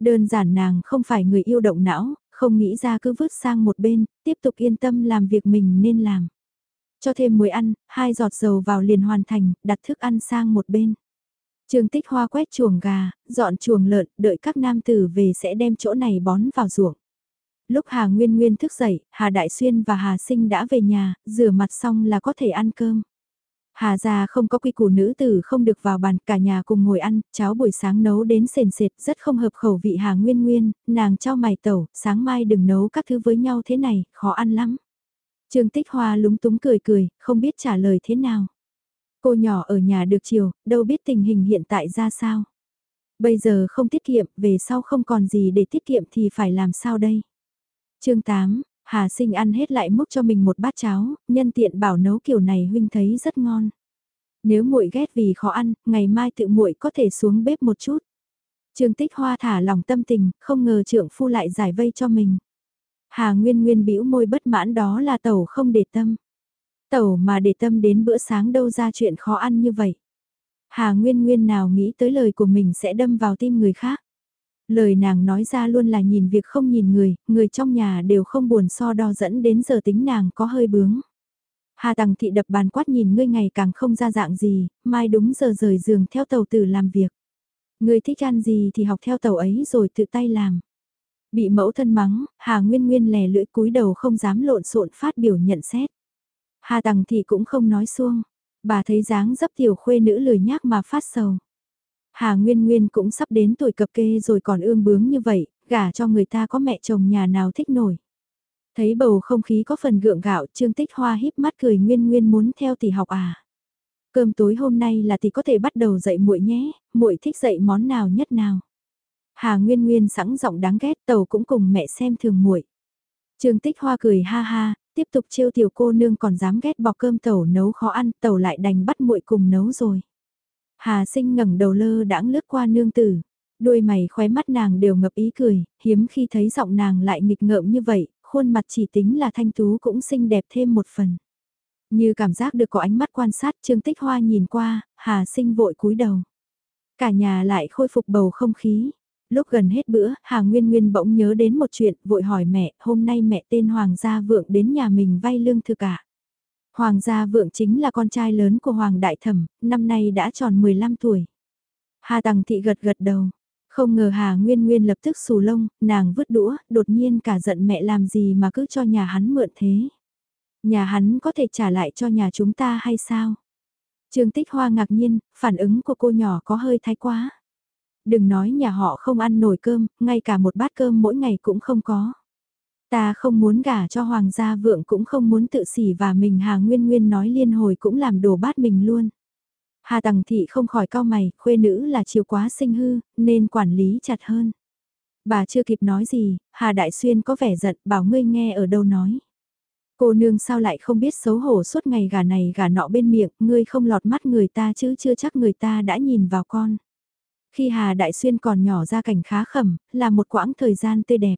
Đơn giản nàng không phải người yêu động não, không nghĩ ra cứ vứt sang một bên, tiếp tục yên tâm làm việc mình nên làm. Cho thêm muối ăn, hai giọt dầu vào liền hoàn thành, đặt thức ăn sang một bên. Trương Tích Hoa quét chuồng gà, dọn chuồng lợn, đợi các nam tử về sẽ đem chỗ này bón vào ruộng. Lúc Hà Nguyên Nguyên thức dậy, Hà Đại Xuyên và Hà Sinh đã về nhà, rửa mặt xong là có thể ăn cơm. Hà gia không có quy củ nữ tử không được vào bàn, cả nhà cùng ngồi ăn, cháo buổi sáng nấu đến sền sệt, rất không hợp khẩu vị Hà Nguyên Nguyên, nàng cho mày tẩu, sáng mai đừng nấu các thứ với nhau thế này, khó ăn lắm. Trương Tích Hoa lúng túng cười cười, không biết trả lời thế nào. Cô nhỏ ở nhà được chiều, đâu biết tình hình hiện tại ra sao. Bây giờ không tiết kiệm, về sau không còn gì để tiết kiệm thì phải làm sao đây? chương 8, Hà sinh ăn hết lại múc cho mình một bát cháo, nhân tiện bảo nấu kiểu này huynh thấy rất ngon. Nếu muội ghét vì khó ăn, ngày mai tự muội có thể xuống bếp một chút. Trương Tích Hoa thả lòng tâm tình, không ngờ trưởng phu lại giải vây cho mình. Hà Nguyên Nguyên bĩu môi bất mãn đó là tẩu không để tâm. Tẩu mà để tâm đến bữa sáng đâu ra chuyện khó ăn như vậy. Hà Nguyên Nguyên nào nghĩ tới lời của mình sẽ đâm vào tim người khác. Lời nàng nói ra luôn là nhìn việc không nhìn người, người trong nhà đều không buồn so đo dẫn đến giờ tính nàng có hơi bướng. Hà Tằng Thị đập bàn quát nhìn ngươi ngày càng không ra dạng gì, mai đúng giờ rời giường theo tàu tử làm việc. Ngươi thích ăn gì thì học theo tàu ấy rồi tự tay làm. Bị mẫu thân mắng, Hà Nguyên Nguyên lè lưỡi cúi đầu không dám lộn xộn phát biểu nhận xét. Hà Tằng Thị cũng không nói xuông, bà thấy dáng dấp tiểu khuê nữ lười nhác mà phát sầu. Hà Nguyên Nguyên cũng sắp đến tuổi cập kê rồi còn ương bướng như vậy, gả cho người ta có mẹ chồng nhà nào thích nổi. Thấy bầu không khí có phần gượng gạo, Trương Tích Hoa híp mắt cười Nguyên Nguyên muốn theo tỷ học à. Cơm tối hôm nay là tỷ có thể bắt đầu dậy muội nhé, muội thích dậy món nào nhất nào. Hà Nguyên Nguyên sẵn giọng đáng ghét tàu cũng cùng mẹ xem thường muội. Trương Tích Hoa cười ha ha, tiếp tục trêu tiểu cô nương còn dám ghét bỏ cơm tàu nấu khó ăn, tàu lại đành bắt muội cùng nấu rồi. Hà sinh ngẩng đầu lơ đãng lướt qua nương tử. Đôi mày khóe mắt nàng đều ngập ý cười, hiếm khi thấy giọng nàng lại nghịch ngợm như vậy, khuôn mặt chỉ tính là thanh tú cũng xinh đẹp thêm một phần. Như cảm giác được có ánh mắt quan sát Trương Tích Hoa nhìn qua, Hà sinh vội cúi đầu. Cả nhà lại khôi phục bầu không khí. Lúc gần hết bữa, Hà Nguyên Nguyên bỗng nhớ đến một chuyện, vội hỏi mẹ, hôm nay mẹ tên Hoàng gia vượng đến nhà mình vay lương thực cả. Hoàng gia vượng chính là con trai lớn của Hoàng Đại Thẩm, năm nay đã tròn 15 tuổi. Hà Tằng Thị gật gật đầu. Không ngờ Hà Nguyên Nguyên lập tức xù lông, nàng vứt đũa, đột nhiên cả giận mẹ làm gì mà cứ cho nhà hắn mượn thế. Nhà hắn có thể trả lại cho nhà chúng ta hay sao? Trương Tích Hoa ngạc nhiên, phản ứng của cô nhỏ có hơi thái quá. Đừng nói nhà họ không ăn nổi cơm, ngay cả một bát cơm mỗi ngày cũng không có. Ta không muốn gả cho hoàng gia vượng cũng không muốn tự xỉ và mình Hà Nguyên Nguyên nói liên hồi cũng làm đổ bát mình luôn. Hà Tằng Thị không khỏi cao mày, khuê nữ là chiều quá sinh hư, nên quản lý chặt hơn. Bà chưa kịp nói gì, Hà Đại Xuyên có vẻ giận, bảo ngươi nghe ở đâu nói. Cô nương sao lại không biết xấu hổ suốt ngày gà này gà nọ bên miệng, ngươi không lọt mắt người ta chứ chưa chắc người ta đã nhìn vào con. Khi Hà Đại Xuyên còn nhỏ ra cảnh khá khẩm, là một quãng thời gian tươi đẹp.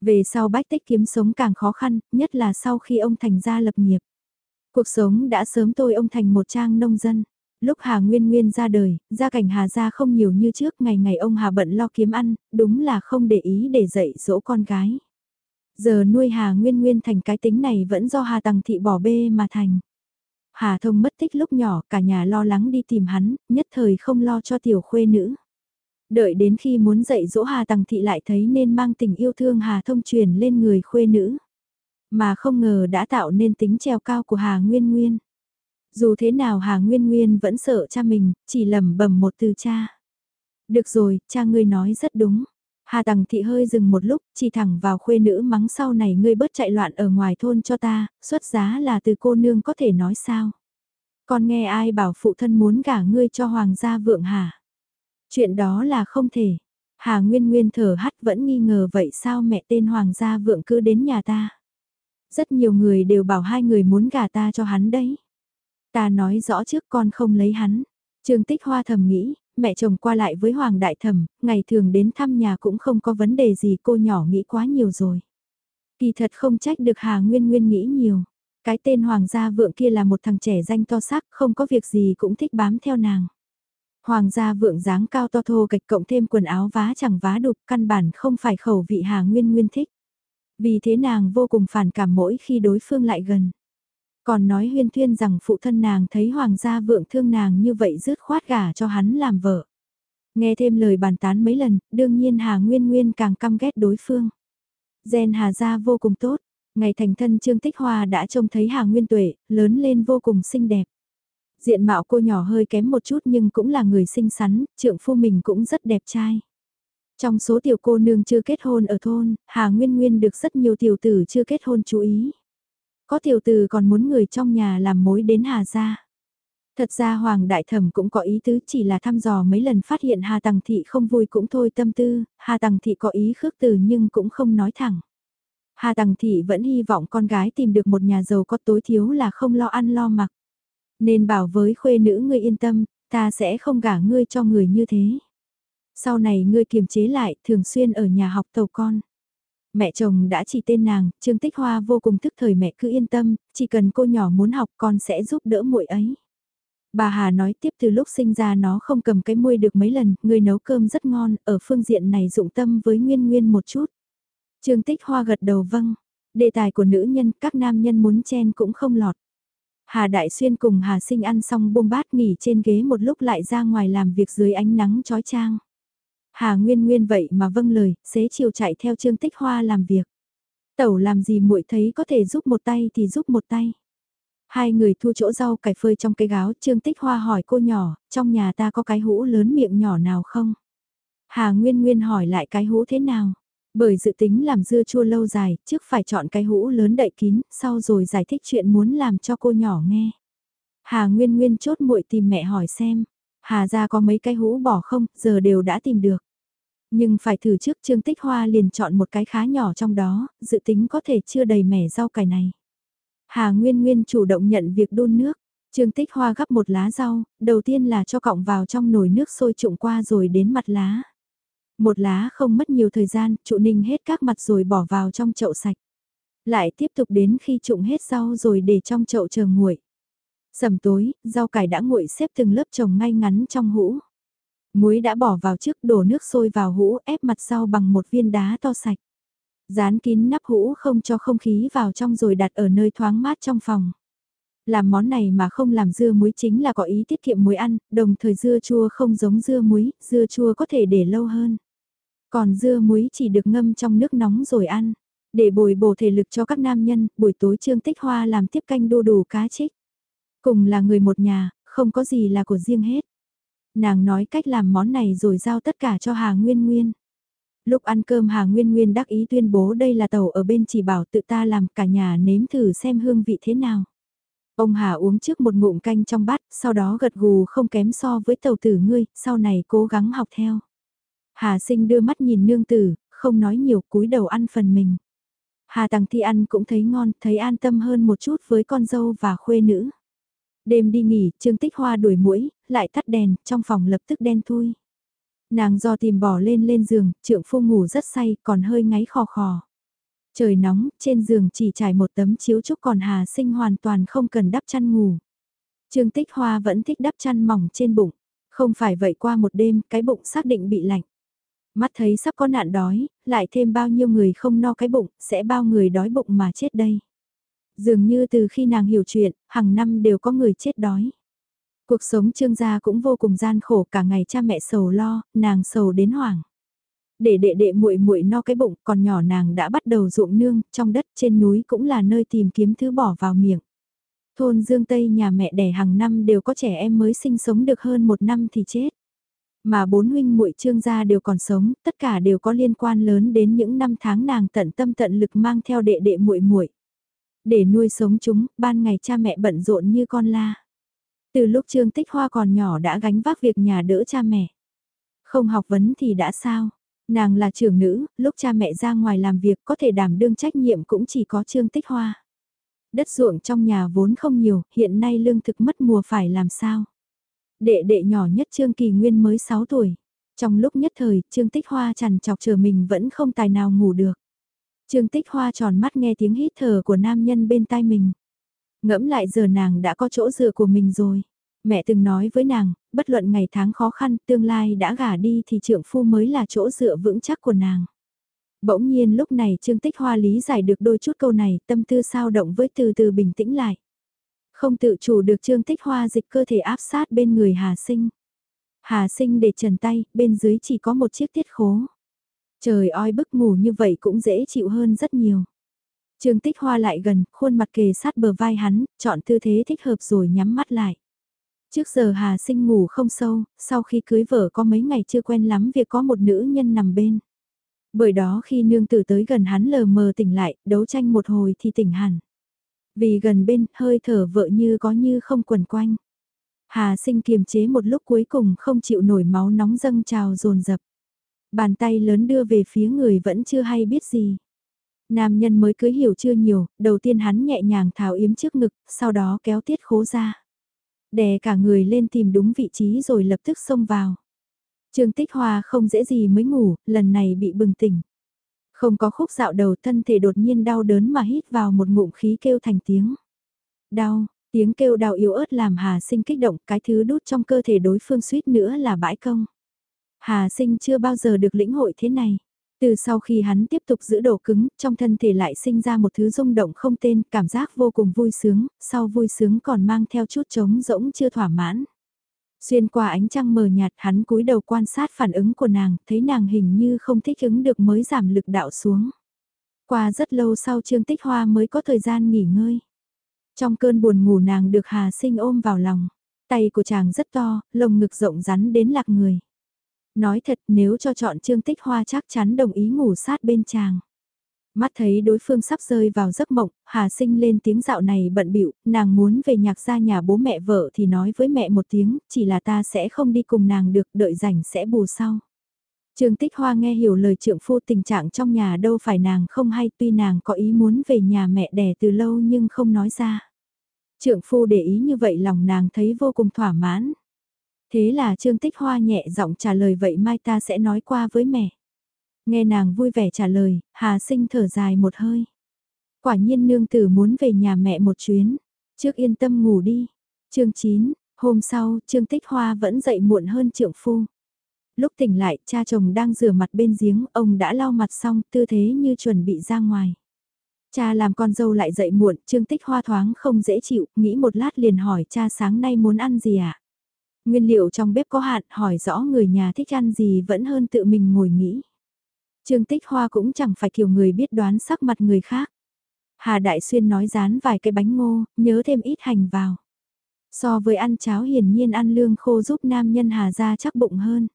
Về sau bách tích kiếm sống càng khó khăn, nhất là sau khi ông thành gia lập nghiệp. Cuộc sống đã sớm tôi ông thành một trang nông dân. Lúc Hà Nguyên Nguyên ra đời, gia cảnh Hà gia không nhiều như trước, ngày ngày ông Hà bận lo kiếm ăn, đúng là không để ý để dạy dỗ con gái. Giờ nuôi Hà Nguyên Nguyên thành cái tính này vẫn do Hà Tằng Thị bỏ bê mà thành. Hà Thông mất tích lúc nhỏ, cả nhà lo lắng đi tìm hắn, nhất thời không lo cho tiểu khuê nữ. Đợi đến khi muốn dạy dỗ Hà Tằng Thị lại thấy nên mang tình yêu thương Hà Thông truyền lên người khuê nữ. Mà không ngờ đã tạo nên tính treo cao của Hà Nguyên Nguyên. Dù thế nào Hà Nguyên Nguyên vẫn sợ cha mình, chỉ lầm bầm một từ cha. Được rồi, cha ngươi nói rất đúng. Hà Tằng Thị hơi dừng một lúc, chỉ thẳng vào khuê nữ mắng sau này ngươi bớt chạy loạn ở ngoài thôn cho ta, xuất giá là từ cô nương có thể nói sao. Con nghe ai bảo phụ thân muốn gả ngươi cho hoàng gia vượng hả? Chuyện đó là không thể. Hà Nguyên Nguyên thở hắt vẫn nghi ngờ vậy sao mẹ tên hoàng gia vượng cứ đến nhà ta. Rất nhiều người đều bảo hai người muốn gả ta cho hắn đấy. Ta nói rõ trước con không lấy hắn. Trương Tích Hoa thầm nghĩ, mẹ chồng qua lại với Hoàng Đại Thẩm, ngày thường đến thăm nhà cũng không có vấn đề gì cô nhỏ nghĩ quá nhiều rồi. Kỳ thật không trách được Hà Nguyên Nguyên nghĩ nhiều. Cái tên Hoàng gia vượng kia là một thằng trẻ danh to sắc, không có việc gì cũng thích bám theo nàng. Hoàng gia vượng dáng cao to thô kịch cộng thêm quần áo vá chẳng vá đục căn bản không phải khẩu vị Hà Nguyên Nguyên thích. Vì thế nàng vô cùng phản cảm mỗi khi đối phương lại gần. Còn nói huyên thuyên rằng phụ thân nàng thấy hoàng gia vượng thương nàng như vậy rứt khoát gả cho hắn làm vợ. Nghe thêm lời bàn tán mấy lần, đương nhiên Hà Nguyên Nguyên càng căm ghét đối phương. Gen Hà gia vô cùng tốt, ngày thành thân Trương Tích Hoa đã trông thấy Hà Nguyên Tuệ, lớn lên vô cùng xinh đẹp. Diện mạo cô nhỏ hơi kém một chút nhưng cũng là người xinh xắn, trượng phu mình cũng rất đẹp trai. Trong số tiểu cô nương chưa kết hôn ở thôn, Hà Nguyên Nguyên được rất nhiều tiểu tử chưa kết hôn chú ý. Có tiểu tử còn muốn người trong nhà làm mối đến Hà gia. Thật ra Hoàng Đại Thẩm cũng có ý tứ chỉ là thăm dò mấy lần phát hiện Hà Tằng Thị không vui cũng thôi tâm tư, Hà Tằng Thị có ý khước từ nhưng cũng không nói thẳng. Hà Tằng Thị vẫn hy vọng con gái tìm được một nhà giàu có tối thiếu là không lo ăn lo mặc. Nên bảo với khuê nữ ngươi yên tâm, ta sẽ không gả ngươi cho người như thế. Sau này ngươi kiềm chế lại, thường xuyên ở nhà học tàu con. Mẹ chồng đã chỉ tên nàng, Trương Tích Hoa vô cùng thức thời mẹ cứ yên tâm, chỉ cần cô nhỏ muốn học con sẽ giúp đỡ muội ấy. Bà Hà nói tiếp từ lúc sinh ra nó không cầm cái muôi được mấy lần, người nấu cơm rất ngon, ở phương diện này dụng tâm với Nguyên Nguyên một chút. Trương Tích Hoa gật đầu vâng, đề tài của nữ nhân các nam nhân muốn chen cũng không lọt. Hà Đại Xuyên cùng Hà Sinh ăn xong buông bát nghỉ trên ghế một lúc lại ra ngoài làm việc dưới ánh nắng chói chang. Hà Nguyên Nguyên vậy mà vâng lời, xế chiều chạy theo Trương Tích Hoa làm việc. Tẩu làm gì muội thấy có thể giúp một tay thì giúp một tay. Hai người thu chỗ rau cải phơi trong cây gáo, Trương Tích Hoa hỏi cô nhỏ, trong nhà ta có cái hũ lớn miệng nhỏ nào không? Hà Nguyên Nguyên hỏi lại cái hũ thế nào? Bởi dự tính làm dưa chua lâu dài, trước phải chọn cái hũ lớn đậy kín, sau rồi giải thích chuyện muốn làm cho cô nhỏ nghe. Hà Nguyên Nguyên chốt muội tìm mẹ hỏi xem, Hà ra có mấy cái hũ bỏ không, giờ đều đã tìm được. Nhưng phải thử trước Trương Tích Hoa liền chọn một cái khá nhỏ trong đó, dự tính có thể chưa đầy mẻ rau cải này. Hà Nguyên Nguyên chủ động nhận việc đun nước. Trương Tích Hoa gắp một lá rau, đầu tiên là cho cọng vào trong nồi nước sôi trụng qua rồi đến mặt lá. Một lá không mất nhiều thời gian, trụ ninh hết các mặt rồi bỏ vào trong chậu sạch. Lại tiếp tục đến khi trụng hết rau rồi để trong chậu chờ nguội. Sầm tối, rau cải đã nguội xếp từng lớp trồng ngay ngắn trong hũ. Muối đã bỏ vào trước đổ nước sôi vào hũ ép mặt rau bằng một viên đá to sạch. Dán kín nắp hũ không cho không khí vào trong rồi đặt ở nơi thoáng mát trong phòng. Làm món này mà không làm dưa muối chính là có ý tiết kiệm muối ăn, đồng thời dưa chua không giống dưa muối, dưa chua có thể để lâu hơn. Còn dưa muối chỉ được ngâm trong nước nóng rồi ăn. Để bồi bổ thể lực cho các nam nhân, buổi tối Trương Tích Hoa làm tiếp canh đu đủ cá trích. Cùng là người một nhà, không có gì là của riêng hết. Nàng nói cách làm món này rồi giao tất cả cho Hà Nguyên Nguyên. Lúc ăn cơm Hà Nguyên Nguyên đắc ý tuyên bố đây là tàu ở bên chỉ bảo tự ta làm cả nhà nếm thử xem hương vị thế nào. Ông Hà uống trước một ngụm canh trong bát, sau đó gật gù không kém so với tàu tử ngươi, sau này cố gắng học theo. Hà sinh đưa mắt nhìn nương tử, không nói nhiều cúi đầu ăn phần mình. Hà Tằng Thi ăn cũng thấy ngon, thấy an tâm hơn một chút với con dâu và khuê nữ. Đêm đi nghỉ, Trương Tích Hoa đuổi mũi, lại tắt đèn, trong phòng lập tức đen thui. Nàng do tìm bỏ lên lên giường, trượng phu ngủ rất say, còn hơi ngáy khò khò. Trời nóng, trên giường chỉ trải một tấm chiếu trúc còn Hà Sinh hoàn toàn không cần đắp chăn ngủ. Trương Tích Hoa vẫn thích đắp chăn mỏng trên bụng. Không phải vậy qua một đêm, cái bụng xác định bị lạnh. Mắt thấy sắp có nạn đói, lại thêm bao nhiêu người không no cái bụng, sẽ bao người đói bụng mà chết đây. Dường như từ khi nàng hiểu chuyện, hàng năm đều có người chết đói. Cuộc sống trương gia cũng vô cùng gian khổ cả ngày cha mẹ sầu lo, nàng sầu đến hoảng. Để đệ đệ muội muội no cái bụng, còn nhỏ nàng đã bắt đầu ruộng nương, trong đất trên núi cũng là nơi tìm kiếm thứ bỏ vào miệng. Thôn Dương Tây nhà mẹ đẻ hàng năm đều có trẻ em mới sinh sống được hơn một năm thì chết. Mà bốn huynh muội trương gia đều còn sống, tất cả đều có liên quan lớn đến những năm tháng nàng tận tâm tận lực mang theo đệ đệ muội muội. Để nuôi sống chúng, ban ngày cha mẹ bận rộn như con la. Từ lúc Trương Tích Hoa còn nhỏ đã gánh vác việc nhà đỡ cha mẹ. Không học vấn thì đã sao? Nàng là trưởng nữ, lúc cha mẹ ra ngoài làm việc có thể đảm đương trách nhiệm cũng chỉ có Trương Tích Hoa. Đất ruộng trong nhà vốn không nhiều, hiện nay lương thực mất mùa phải làm sao? Đệ đệ nhỏ nhất Trương Kỳ Nguyên mới 6 tuổi. Trong lúc nhất thời, Trương Tích Hoa chằn chọc chờ mình vẫn không tài nào ngủ được. Trương Tích Hoa tròn mắt nghe tiếng hít thở của nam nhân bên tai mình. Ngẫm lại giờ nàng đã có chỗ dựa của mình rồi. Mẹ từng nói với nàng, bất luận ngày tháng khó khăn, tương lai đã gả đi thì trượng phu mới là chỗ dựa vững chắc của nàng. Bỗng nhiên lúc này Trương Tích Hoa lý giải được đôi chút câu này, tâm tư sao động với từ từ bình tĩnh lại. Không tự chủ được Trương Tích Hoa dịch cơ thể áp sát bên người Hà Sinh. Hà Sinh để trần tay, bên dưới chỉ có một chiếc tiết khố. Trời oi bức ngủ như vậy cũng dễ chịu hơn rất nhiều. Trương Tích Hoa lại gần, khuôn mặt kề sát bờ vai hắn, chọn tư thế thích hợp rồi nhắm mắt lại. Trước giờ Hà Sinh ngủ không sâu, sau khi cưới vợ có mấy ngày chưa quen lắm việc có một nữ nhân nằm bên. Bởi đó khi nương tử tới gần hắn lờ mờ tỉnh lại, đấu tranh một hồi thì tỉnh hẳn. Vì gần bên, hơi thở vợ như có như không quần quanh. Hà sinh kiềm chế một lúc cuối cùng không chịu nổi máu nóng dâng trào dồn dập Bàn tay lớn đưa về phía người vẫn chưa hay biết gì. Nam nhân mới cưới hiểu chưa nhiều, đầu tiên hắn nhẹ nhàng tháo yếm trước ngực, sau đó kéo tiết khố ra. Đè cả người lên tìm đúng vị trí rồi lập tức xông vào. Trương Tích Hoa không dễ gì mới ngủ, lần này bị bừng tỉnh. Không có khúc dạo đầu thân thể đột nhiên đau đớn mà hít vào một ngụm khí kêu thành tiếng. Đau, tiếng kêu đau yếu ớt làm Hà sinh kích động cái thứ đút trong cơ thể đối phương suýt nữa là bãi công. Hà sinh chưa bao giờ được lĩnh hội thế này. Từ sau khi hắn tiếp tục giữ đồ cứng, trong thân thể lại sinh ra một thứ rung động không tên, cảm giác vô cùng vui sướng, sau vui sướng còn mang theo chút trống rỗng chưa thỏa mãn. Xuyên qua ánh trăng mờ nhạt hắn cúi đầu quan sát phản ứng của nàng, thấy nàng hình như không thích ứng được mới giảm lực đạo xuống. Qua rất lâu sau Trương Tích Hoa mới có thời gian nghỉ ngơi. Trong cơn buồn ngủ nàng được Hà Sinh ôm vào lòng. Tay của chàng rất to, lồng ngực rộng rắn đến lạc người. Nói thật nếu cho chọn Trương Tích Hoa chắc chắn đồng ý ngủ sát bên chàng. Mắt thấy đối phương sắp rơi vào giấc mộng, Hà Sinh lên tiếng dạo này bận bịu, nàng muốn về nhạc ra nhà bố mẹ vợ thì nói với mẹ một tiếng, chỉ là ta sẽ không đi cùng nàng được, đợi rảnh sẽ bù sau. Trương Tích Hoa nghe hiểu lời trượng phu tình trạng trong nhà đâu phải nàng không hay tuy nàng có ý muốn về nhà mẹ đẻ từ lâu nhưng không nói ra. Trượng phu để ý như vậy lòng nàng thấy vô cùng thỏa mãn. Thế là Trương Tích Hoa nhẹ giọng trả lời vậy mai ta sẽ nói qua với mẹ. Nghe nàng vui vẻ trả lời, Hà sinh thở dài một hơi. Quả nhiên nương tử muốn về nhà mẹ một chuyến. Trước yên tâm ngủ đi. chương 9, hôm sau, Trương Tích Hoa vẫn dậy muộn hơn trượng phu. Lúc tỉnh lại, cha chồng đang rửa mặt bên giếng, ông đã lau mặt xong, tư thế như chuẩn bị ra ngoài. Cha làm con dâu lại dậy muộn, Trương Tích Hoa thoáng không dễ chịu, nghĩ một lát liền hỏi cha sáng nay muốn ăn gì ạ? À? Nguyên liệu trong bếp có hạn, hỏi rõ người nhà thích ăn gì vẫn hơn tự mình ngồi nghĩ. Trương Tích Hoa cũng chẳng phải kiểu người biết đoán sắc mặt người khác. Hà Đại Xuyên nói dán vài cái bánh ngô, nhớ thêm ít hành vào. So với ăn cháo hiển nhiên ăn lương khô giúp nam nhân Hà ra chắc bụng hơn.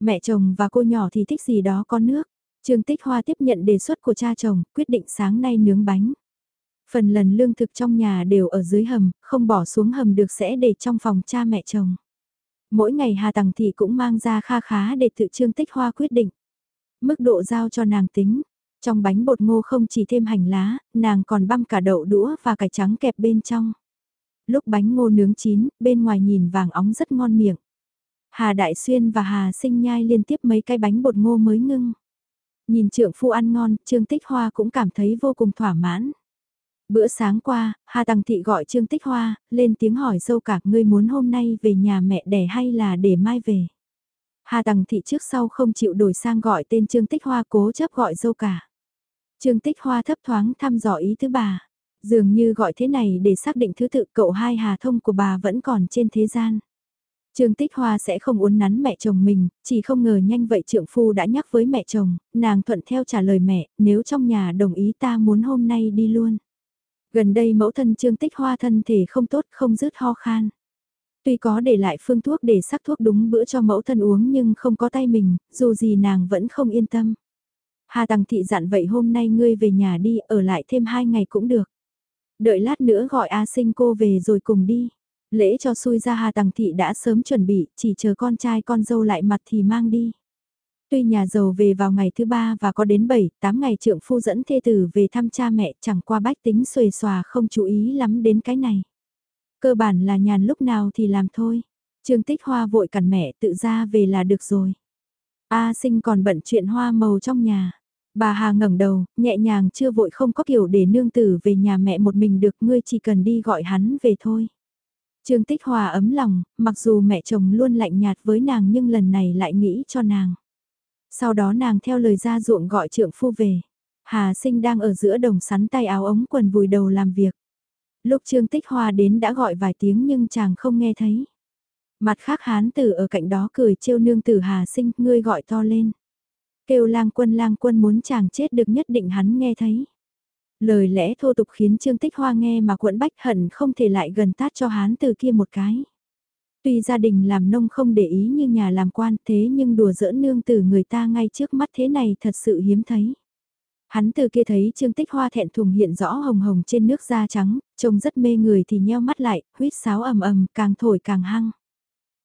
Mẹ chồng và cô nhỏ thì thích gì đó có nước. Trương Tích Hoa tiếp nhận đề xuất của cha chồng, quyết định sáng nay nướng bánh. Phần lần lương thực trong nhà đều ở dưới hầm, không bỏ xuống hầm được sẽ để trong phòng cha mẹ chồng. Mỗi ngày Hà Tằng Thị cũng mang ra kha khá để tự Trương Tích Hoa quyết định. Mức độ giao cho nàng tính. Trong bánh bột ngô không chỉ thêm hành lá, nàng còn băm cả đậu đũa và cải trắng kẹp bên trong. Lúc bánh ngô nướng chín, bên ngoài nhìn vàng óng rất ngon miệng. Hà Đại Xuyên và Hà Sinh nhai liên tiếp mấy cái bánh bột ngô mới ngưng. Nhìn trượng phu ăn ngon, Trương Tích Hoa cũng cảm thấy vô cùng thỏa mãn. Bữa sáng qua, Hà Tăng Thị gọi Trương Tích Hoa, lên tiếng hỏi dâu cả ngươi muốn hôm nay về nhà mẹ đẻ hay là để mai về. Hà Tằng Thị trước sau không chịu đổi sang gọi tên Trương Tích Hoa cố chấp gọi dâu cả. Trương Tích Hoa thấp thoáng thăm dò ý thứ bà. Dường như gọi thế này để xác định thứ tự cậu hai Hà Thông của bà vẫn còn trên thế gian. Trương Tích Hoa sẽ không uốn nắn mẹ chồng mình, chỉ không ngờ nhanh vậy trượng phu đã nhắc với mẹ chồng, nàng thuận theo trả lời mẹ, nếu trong nhà đồng ý ta muốn hôm nay đi luôn. Gần đây mẫu thân Trương Tích Hoa thân thể không tốt không dứt ho khan. Tuy có để lại phương thuốc để sắc thuốc đúng bữa cho mẫu thân uống nhưng không có tay mình, dù gì nàng vẫn không yên tâm. Hà Tằng Thị dặn vậy hôm nay ngươi về nhà đi, ở lại thêm hai ngày cũng được. Đợi lát nữa gọi A sinh cô về rồi cùng đi. Lễ cho xui ra Hà Tằng Thị đã sớm chuẩn bị, chỉ chờ con trai con dâu lại mặt thì mang đi. Tuy nhà giàu về vào ngày thứ ba và có đến 7, 8 ngày trượng phu dẫn thê tử về thăm cha mẹ chẳng qua bách tính xuề xòa không chú ý lắm đến cái này. Cơ bản là nhàn lúc nào thì làm thôi. Trương Tích Hoa vội cản mẹ tự ra về là được rồi. A sinh còn bận chuyện hoa màu trong nhà. Bà Hà ngẩng đầu, nhẹ nhàng chưa vội không có kiểu để nương tử về nhà mẹ một mình được ngươi chỉ cần đi gọi hắn về thôi. Trương Tích Hòa ấm lòng, mặc dù mẹ chồng luôn lạnh nhạt với nàng nhưng lần này lại nghĩ cho nàng. Sau đó nàng theo lời ra ruộng gọi trượng phu về. Hà sinh đang ở giữa đồng sắn tay áo ống quần vùi đầu làm việc. Lúc Trương Tích Hoa đến đã gọi vài tiếng nhưng chàng không nghe thấy. Mặt khác hán tử ở cạnh đó cười trêu nương tử Hà sinh, ngươi gọi to lên. Kêu lang quân lang quân muốn chàng chết được nhất định hắn nghe thấy. Lời lẽ thô tục khiến Trương Tích Hoa nghe mà quẫn bách hận không thể lại gần tát cho hán từ kia một cái. Tuy gia đình làm nông không để ý như nhà làm quan thế nhưng đùa giỡn nương tử người ta ngay trước mắt thế này thật sự hiếm thấy. Hắn từ kia thấy Trương Tích Hoa thẹn thùng hiện rõ hồng hồng trên nước da trắng, trông rất mê người thì nheo mắt lại, huyết sáo ầm ầm, càng thổi càng hăng.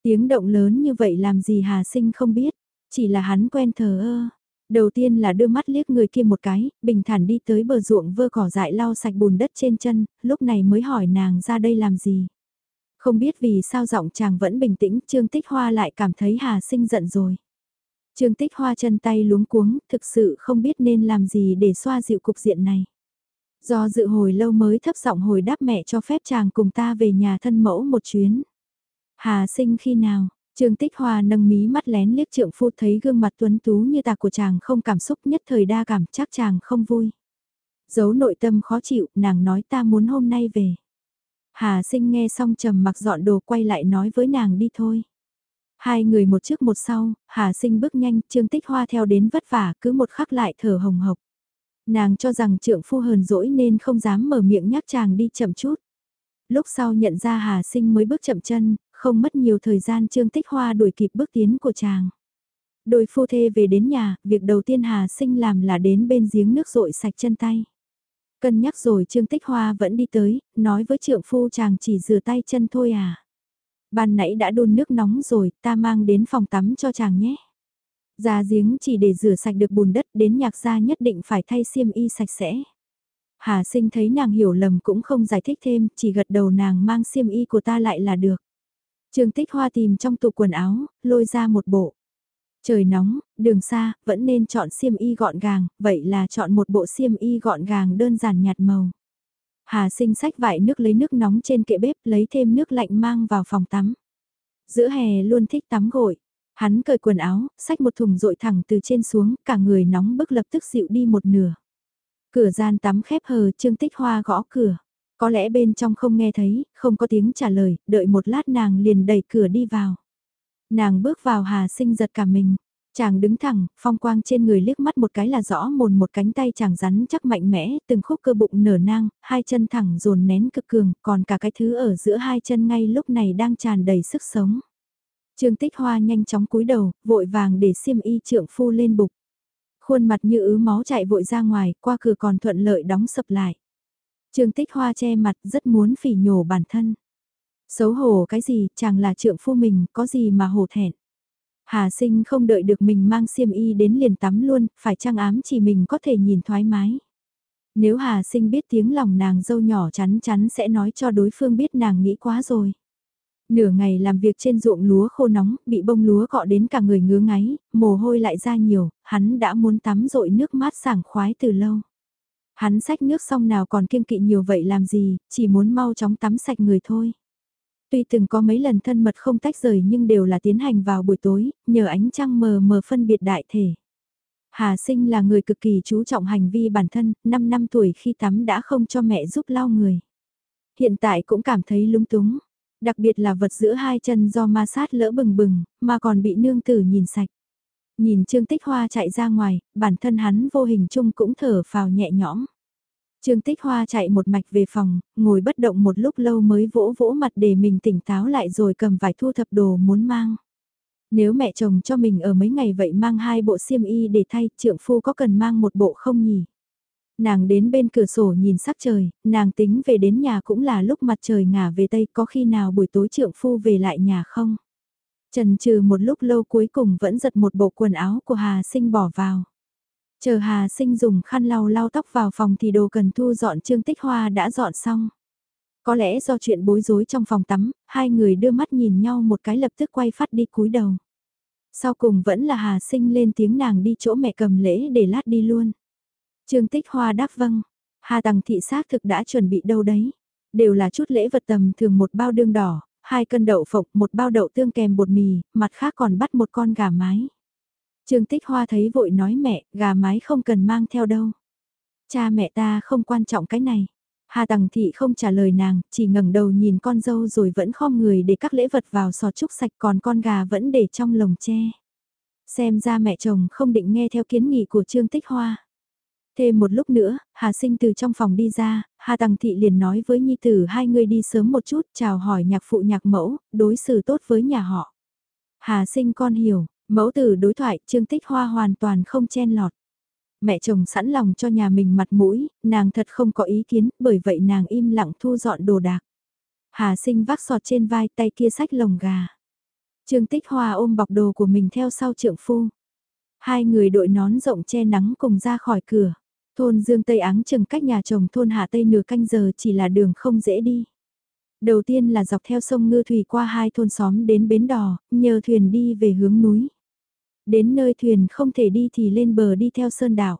Tiếng động lớn như vậy làm gì Hà Sinh không biết, chỉ là hắn quen thờ ơ. Đầu tiên là đưa mắt liếc người kia một cái, bình thản đi tới bờ ruộng vơ cỏ dại lau sạch bùn đất trên chân, lúc này mới hỏi nàng ra đây làm gì. Không biết vì sao giọng chàng vẫn bình tĩnh, Trương Tích Hoa lại cảm thấy Hà Sinh giận rồi. Trương Tích Hoa chân tay luống cuống, thực sự không biết nên làm gì để xoa dịu cục diện này. Do dự hồi lâu mới thấp giọng hồi đáp mẹ cho phép chàng cùng ta về nhà thân mẫu một chuyến. Hà Sinh khi nào, Trương Tích Hoa nâng mí mắt lén liếc trượng phu thấy gương mặt tuấn tú như tạc của chàng không cảm xúc nhất thời đa cảm chắc chàng không vui. Giấu nội tâm khó chịu, nàng nói ta muốn hôm nay về. Hà sinh nghe xong trầm mặc dọn đồ quay lại nói với nàng đi thôi. Hai người một trước một sau, Hà sinh bước nhanh, Trương Tích Hoa theo đến vất vả, cứ một khắc lại thở hồng hộc. Nàng cho rằng trượng phu hờn dỗi nên không dám mở miệng nhắc chàng đi chậm chút. Lúc sau nhận ra Hà sinh mới bước chậm chân, không mất nhiều thời gian Trương Tích Hoa đuổi kịp bước tiến của chàng. Đôi phu thê về đến nhà, việc đầu tiên Hà sinh làm là đến bên giếng nước rội sạch chân tay. Cân nhắc rồi Trương Tích Hoa vẫn đi tới, nói với trượng phu chàng chỉ rửa tay chân thôi à. Ban nãy đã đun nước nóng rồi, ta mang đến phòng tắm cho chàng nhé. Ra giếng chỉ để rửa sạch được bùn đất đến nhạc gia nhất định phải thay xiêm y sạch sẽ. Hà sinh thấy nàng hiểu lầm cũng không giải thích thêm, chỉ gật đầu nàng mang xiêm y của ta lại là được. Trường Tích Hoa tìm trong tủ quần áo, lôi ra một bộ. Trời nóng, đường xa, vẫn nên chọn xiêm y gọn gàng, vậy là chọn một bộ xiêm y gọn gàng đơn giản nhạt màu. Hà sinh sách vải nước lấy nước nóng trên kệ bếp lấy thêm nước lạnh mang vào phòng tắm. Giữa hè luôn thích tắm gội. Hắn cởi quần áo, xách một thùng rội thẳng từ trên xuống, cả người nóng bức lập tức dịu đi một nửa. Cửa gian tắm khép hờ Trương Tích Hoa gõ cửa. Có lẽ bên trong không nghe thấy, không có tiếng trả lời, đợi một lát nàng liền đẩy cửa đi vào. Nàng bước vào Hà Sinh giật cả mình. Chàng đứng thẳng, phong quang trên người liếc mắt một cái là rõ mồn một cánh tay chàng rắn chắc mạnh mẽ, từng khúc cơ bụng nở nang, hai chân thẳng dồn nén cực cường, còn cả cái thứ ở giữa hai chân ngay lúc này đang tràn đầy sức sống. Trương Tích Hoa nhanh chóng cúi đầu, vội vàng để xiêm y trượng phu lên bục. Khuôn mặt như ứ máu chạy vội ra ngoài, qua cửa còn thuận lợi đóng sập lại. Trương Tích Hoa che mặt rất muốn phỉ nhổ bản thân. Xấu hổ cái gì, chàng là trượng phu mình, có gì mà hổ thẹn. Hà sinh không đợi được mình mang xiêm y đến liền tắm luôn, phải trang ám chỉ mình có thể nhìn thoải mái. Nếu Hà sinh biết tiếng lòng nàng dâu nhỏ chắn chắn sẽ nói cho đối phương biết nàng nghĩ quá rồi. Nửa ngày làm việc trên ruộng lúa khô nóng, bị bông lúa cọ đến cả người ngứa ngáy, mồ hôi lại ra nhiều, hắn đã muốn tắm rội nước mát sảng khoái từ lâu. Hắn xách nước xong nào còn kiêng kỵ nhiều vậy làm gì, chỉ muốn mau chóng tắm sạch người thôi. Tuy từng có mấy lần thân mật không tách rời nhưng đều là tiến hành vào buổi tối, nhờ ánh trăng mờ mờ phân biệt đại thể. Hà sinh là người cực kỳ chú trọng hành vi bản thân, 5 năm tuổi khi tắm đã không cho mẹ giúp lau người. Hiện tại cũng cảm thấy lúng túng, đặc biệt là vật giữa hai chân do ma sát lỡ bừng bừng, mà còn bị nương tử nhìn sạch. Nhìn Trương Tích Hoa chạy ra ngoài, bản thân hắn vô hình chung cũng thở phào nhẹ nhõm. Trương Tích Hoa chạy một mạch về phòng, ngồi bất động một lúc lâu mới vỗ vỗ mặt để mình tỉnh táo lại rồi cầm vải thu thập đồ muốn mang. Nếu mẹ chồng cho mình ở mấy ngày vậy mang hai bộ xiêm y để thay, trượng phu có cần mang một bộ không nhỉ? Nàng đến bên cửa sổ nhìn sắc trời, nàng tính về đến nhà cũng là lúc mặt trời ngả về tây có khi nào buổi tối trượng phu về lại nhà không? Trần trừ một lúc lâu cuối cùng vẫn giật một bộ quần áo của Hà Sinh bỏ vào. Chờ Hà Sinh dùng khăn lau lau tóc vào phòng thì đồ cần thu dọn Trương Tích Hoa đã dọn xong. Có lẽ do chuyện bối rối trong phòng tắm, hai người đưa mắt nhìn nhau một cái lập tức quay phát đi cúi đầu. Sau cùng vẫn là Hà Sinh lên tiếng nàng đi chỗ mẹ cầm lễ để lát đi luôn. Trương Tích Hoa đáp vâng. Hà Tằng thị xác thực đã chuẩn bị đâu đấy. Đều là chút lễ vật tầm thường một bao đương đỏ, hai cân đậu phộng, một bao đậu tương kèm bột mì, mặt khác còn bắt một con gà mái. Trương Tích Hoa thấy vội nói mẹ, gà mái không cần mang theo đâu. Cha mẹ ta không quan trọng cái này. Hà Tằng Thị không trả lời nàng, chỉ ngẩng đầu nhìn con dâu rồi vẫn khom người để các lễ vật vào sọt trúc sạch còn con gà vẫn để trong lồng tre. Xem ra mẹ chồng không định nghe theo kiến nghị của Trương Tích Hoa. Thêm một lúc nữa, Hà Sinh từ trong phòng đi ra, Hà Tằng Thị liền nói với Nhi Tử hai người đi sớm một chút, chào hỏi nhạc phụ nhạc mẫu, đối xử tốt với nhà họ. Hà Sinh con hiểu, mẫu tử đối thoại Trương Tích Hoa hoàn toàn không chen lọt. Mẹ chồng sẵn lòng cho nhà mình mặt mũi, nàng thật không có ý kiến, bởi vậy nàng im lặng thu dọn đồ đạc. Hà sinh vác sọt trên vai tay kia sách lồng gà. Trương Tích Hoa ôm bọc đồ của mình theo sau trượng phu. Hai người đội nón rộng che nắng cùng ra khỏi cửa. Thôn Dương Tây Áng chừng cách nhà chồng thôn Hạ Tây nửa canh giờ chỉ là đường không dễ đi. Đầu tiên là dọc theo sông Ngư Thủy qua hai thôn xóm đến bến đò, nhờ thuyền đi về hướng núi. Đến nơi thuyền không thể đi thì lên bờ đi theo sơn đảo.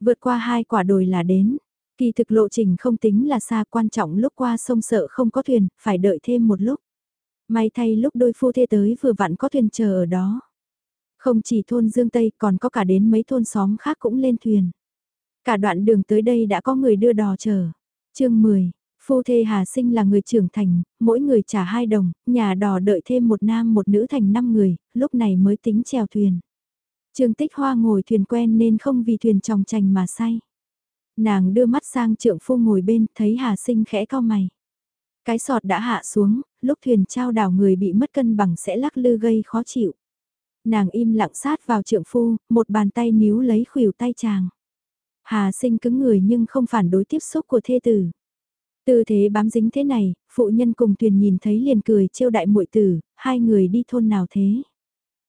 Vượt qua hai quả đồi là đến. Kỳ thực lộ trình không tính là xa quan trọng lúc qua sông sợ không có thuyền, phải đợi thêm một lúc. May thay lúc đôi phu thê tới vừa vặn có thuyền chờ ở đó. Không chỉ thôn Dương Tây còn có cả đến mấy thôn xóm khác cũng lên thuyền. Cả đoạn đường tới đây đã có người đưa đò chờ. chương 10, phu thê Hà Sinh là người trưởng thành, mỗi người trả hai đồng, nhà đò đợi thêm một nam một nữ thành năm người, lúc này mới tính chèo thuyền. Trương Tích Hoa ngồi thuyền quen nên không vì thuyền tròng trành mà say. Nàng đưa mắt sang trượng phu ngồi bên, thấy Hà Sinh khẽ cao mày. Cái sọt đã hạ xuống, lúc thuyền trao đảo người bị mất cân bằng sẽ lắc lư gây khó chịu. Nàng im lặng sát vào trượng phu, một bàn tay níu lấy khuỷu tay chàng. Hà sinh cứng người nhưng không phản đối tiếp xúc của thê tử. Tư thế bám dính thế này, phụ nhân cùng thuyền nhìn thấy liền cười trêu đại muội tử, hai người đi thôn nào thế?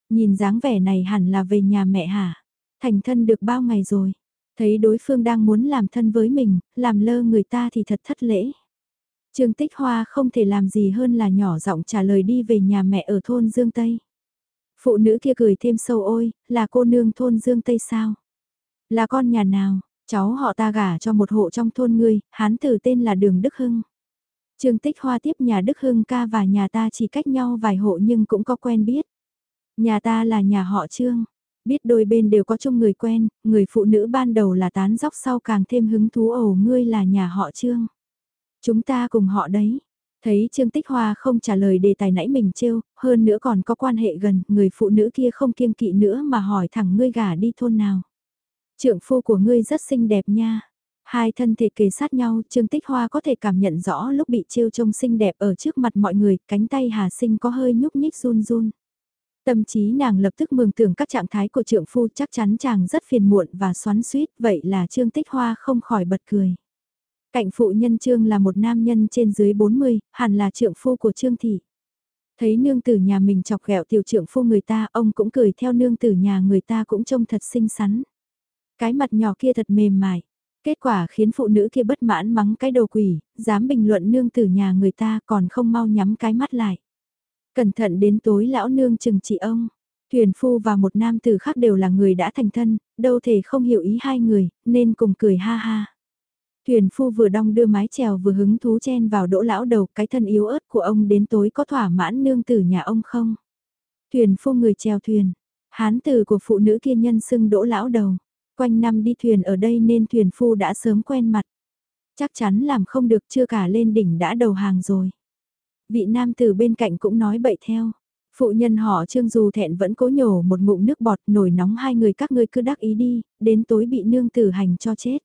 Nhìn dáng vẻ này hẳn là về nhà mẹ hả? Thành thân được bao ngày rồi? Thấy đối phương đang muốn làm thân với mình, làm lơ người ta thì thật thất lễ. Trương Tích Hoa không thể làm gì hơn là nhỏ giọng trả lời đi về nhà mẹ ở thôn Dương Tây. Phụ nữ kia cười thêm sâu ôi, là cô nương thôn Dương Tây sao? Là con nhà nào? Cháu họ ta gả cho một hộ trong thôn ngươi, hán tử tên là Đường Đức Hưng. Trương Tích Hoa tiếp nhà Đức Hưng ca và nhà ta chỉ cách nhau vài hộ nhưng cũng có quen biết. Nhà ta là nhà họ Trương. Biết đôi bên đều có chung người quen, người phụ nữ ban đầu là tán dóc sau càng thêm hứng thú ẩu ngươi là nhà họ Trương. Chúng ta cùng họ đấy. Thấy Trương Tích Hoa không trả lời đề tài nãy mình trêu, hơn nữa còn có quan hệ gần, người phụ nữ kia không kiêng kỵ nữa mà hỏi thẳng ngươi gả đi thôn nào. Trượng phu của ngươi rất xinh đẹp nha. Hai thân thể kề sát nhau, Trương Tích Hoa có thể cảm nhận rõ lúc bị trêu trông xinh đẹp ở trước mặt mọi người, cánh tay Hà Sinh có hơi nhúc nhích run run. Tâm trí nàng lập tức mường tưởng các trạng thái của trượng phu chắc chắn chàng rất phiền muộn và xoắn suýt, vậy là Trương Tích Hoa không khỏi bật cười. Cạnh phụ nhân Trương là một nam nhân trên dưới 40, hẳn là trượng phu của Trương Thị. Thấy nương tử nhà mình chọc ghẹo tiểu trượng phu người ta, ông cũng cười theo nương tử nhà người ta cũng trông thật xinh xắn. Cái mặt nhỏ kia thật mềm mại. Kết quả khiến phụ nữ kia bất mãn mắng cái đầu quỷ, dám bình luận nương tử nhà người ta còn không mau nhắm cái mắt lại. Cẩn thận đến tối lão nương chừng trị ông. Thuyền phu và một nam tử khác đều là người đã thành thân, đâu thể không hiểu ý hai người, nên cùng cười ha ha. Thuyền phu vừa đong đưa mái chèo vừa hứng thú chen vào đỗ lão đầu cái thân yếu ớt của ông đến tối có thỏa mãn nương tử nhà ông không? Thuyền phu người chèo thuyền, hán tử của phụ nữ kia nhân xưng đỗ lão đầu. Quanh năm đi thuyền ở đây nên thuyền phu đã sớm quen mặt. Chắc chắn làm không được chưa cả lên đỉnh đã đầu hàng rồi. Vị nam tử bên cạnh cũng nói bậy theo. Phụ nhân họ trương dù thẹn vẫn cố nhổ một ngụm nước bọt nổi nóng hai người các ngươi cứ đắc ý đi, đến tối bị nương tử hành cho chết.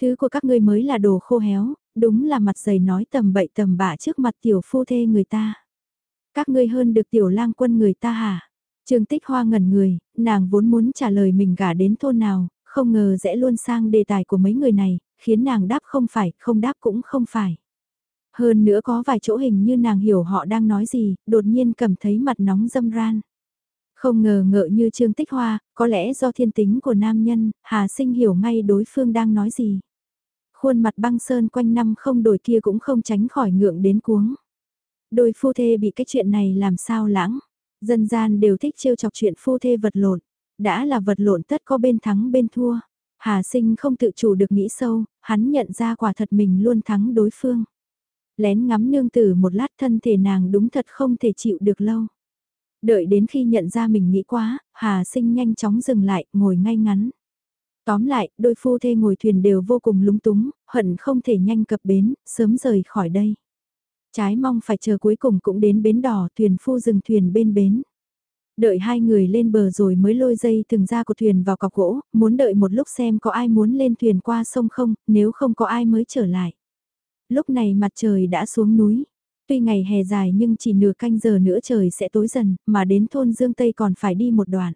Thứ của các ngươi mới là đồ khô héo, đúng là mặt dày nói tầm bậy tầm bạ trước mặt tiểu phu thê người ta. Các ngươi hơn được tiểu lang quân người ta hả? Trương Tích Hoa ngẩn người, nàng vốn muốn trả lời mình gả đến thôn nào, không ngờ rẽ luôn sang đề tài của mấy người này, khiến nàng đáp không phải, không đáp cũng không phải. Hơn nữa có vài chỗ hình như nàng hiểu họ đang nói gì, đột nhiên cầm thấy mặt nóng dâm ran. Không ngờ ngợ như Trương Tích Hoa, có lẽ do thiên tính của nam nhân, Hà Sinh hiểu ngay đối phương đang nói gì. Khuôn mặt băng sơn quanh năm không đổi kia cũng không tránh khỏi ngượng đến cuống. Đôi phu thê bị cái chuyện này làm sao lãng. Dân gian đều thích trêu chọc chuyện phu thê vật lộn. Đã là vật lộn tất có bên thắng bên thua. Hà sinh không tự chủ được nghĩ sâu, hắn nhận ra quả thật mình luôn thắng đối phương. Lén ngắm nương tử một lát thân thể nàng đúng thật không thể chịu được lâu. Đợi đến khi nhận ra mình nghĩ quá, Hà sinh nhanh chóng dừng lại, ngồi ngay ngắn. Tóm lại, đôi phu thê ngồi thuyền đều vô cùng lúng túng, hận không thể nhanh cập bến, sớm rời khỏi đây. Trái mong phải chờ cuối cùng cũng đến bến đỏ, thuyền phu dừng thuyền bên bến. Đợi hai người lên bờ rồi mới lôi dây từng ra của thuyền vào cọc gỗ, muốn đợi một lúc xem có ai muốn lên thuyền qua sông không, nếu không có ai mới trở lại. Lúc này mặt trời đã xuống núi. Tuy ngày hè dài nhưng chỉ nửa canh giờ nữa trời sẽ tối dần, mà đến thôn Dương Tây còn phải đi một đoạn.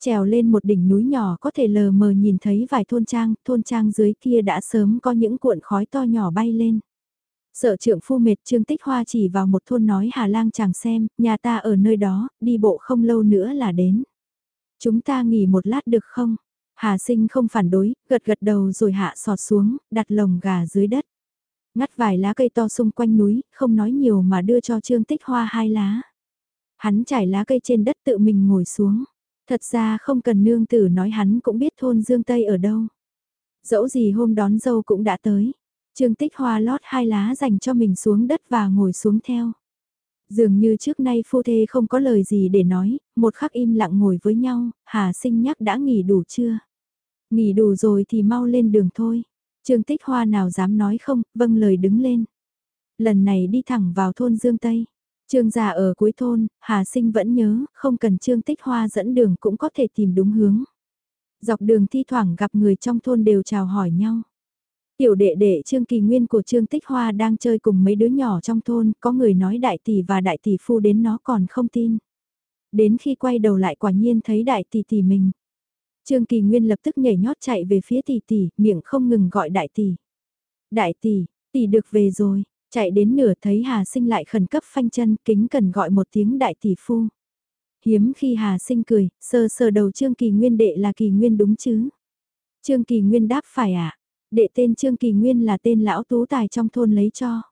Trèo lên một đỉnh núi nhỏ có thể lờ mờ nhìn thấy vài thôn trang, thôn trang dưới kia đã sớm có những cuộn khói to nhỏ bay lên. Sợ trưởng phu mệt Trương Tích Hoa chỉ vào một thôn nói Hà Lang chàng xem, nhà ta ở nơi đó, đi bộ không lâu nữa là đến. Chúng ta nghỉ một lát được không? Hà sinh không phản đối, gật gật đầu rồi hạ sọt xuống, đặt lồng gà dưới đất. Ngắt vài lá cây to xung quanh núi, không nói nhiều mà đưa cho Trương Tích Hoa hai lá. Hắn trải lá cây trên đất tự mình ngồi xuống. Thật ra không cần nương tử nói hắn cũng biết thôn Dương Tây ở đâu. Dẫu gì hôm đón dâu cũng đã tới. Trương Tích Hoa lót hai lá dành cho mình xuống đất và ngồi xuống theo. Dường như trước nay phu thê không có lời gì để nói, một khắc im lặng ngồi với nhau, Hà sinh nhắc đã nghỉ đủ chưa? Nghỉ đủ rồi thì mau lên đường thôi. Trương Tích Hoa nào dám nói không, vâng lời đứng lên. Lần này đi thẳng vào thôn Dương Tây. Trương già ở cuối thôn, Hà Sinh vẫn nhớ, không cần Trương Tích Hoa dẫn đường cũng có thể tìm đúng hướng. Dọc đường thi thoảng gặp người trong thôn đều chào hỏi nhau. Tiểu đệ đệ Trương Kỳ Nguyên của Trương Tích Hoa đang chơi cùng mấy đứa nhỏ trong thôn, có người nói đại tỷ và đại tỷ phu đến nó còn không tin. Đến khi quay đầu lại quả nhiên thấy đại tỷ tỷ mình. Trương Kỳ Nguyên lập tức nhảy nhót chạy về phía tỷ tỷ, miệng không ngừng gọi đại tỷ. Đại tỷ, tỷ được về rồi, chạy đến nửa thấy Hà Sinh lại khẩn cấp phanh chân kính cần gọi một tiếng đại tỷ phu. Hiếm khi Hà Sinh cười, sờ sờ đầu Trương Kỳ Nguyên đệ là Kỳ Nguyên đúng chứ. Trương Kỳ Nguyên đáp phải ạ, à? Đệ tên Trương Kỳ Nguyên là tên lão tú tài trong thôn lấy cho.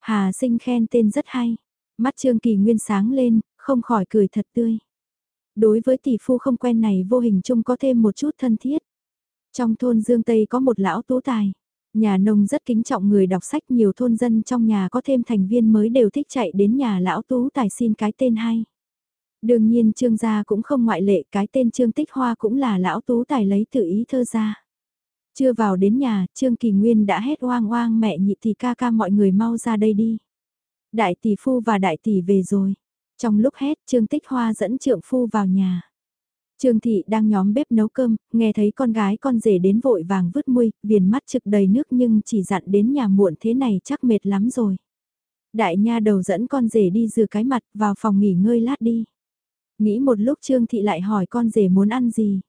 Hà Sinh khen tên rất hay, mắt Trương Kỳ Nguyên sáng lên, không khỏi cười thật tươi đối với tỷ phu không quen này vô hình chung có thêm một chút thân thiết. Trong thôn Dương Tây có một lão tú tài, nhà nông rất kính trọng người đọc sách nhiều thôn dân trong nhà có thêm thành viên mới đều thích chạy đến nhà lão tú tài xin cái tên hay. Đương nhiên trương gia cũng không ngoại lệ cái tên trương tích hoa cũng là lão tú tài lấy tự ý thơ ra. Chưa vào đến nhà, trương kỳ nguyên đã hét oang oang mẹ nhị tỷ ca ca mọi người mau ra đây đi. Đại tỷ phu và đại tỷ về rồi. Trong lúc hét, Trương Tích Hoa dẫn trượng phu vào nhà. Trương Thị đang nhóm bếp nấu cơm, nghe thấy con gái con rể đến vội vàng vứt mui, viền mắt trực đầy nước nhưng chỉ dặn đến nhà muộn thế này chắc mệt lắm rồi. Đại nha đầu dẫn con rể đi rửa cái mặt vào phòng nghỉ ngơi lát đi. Nghĩ một lúc Trương Thị lại hỏi con rể muốn ăn gì.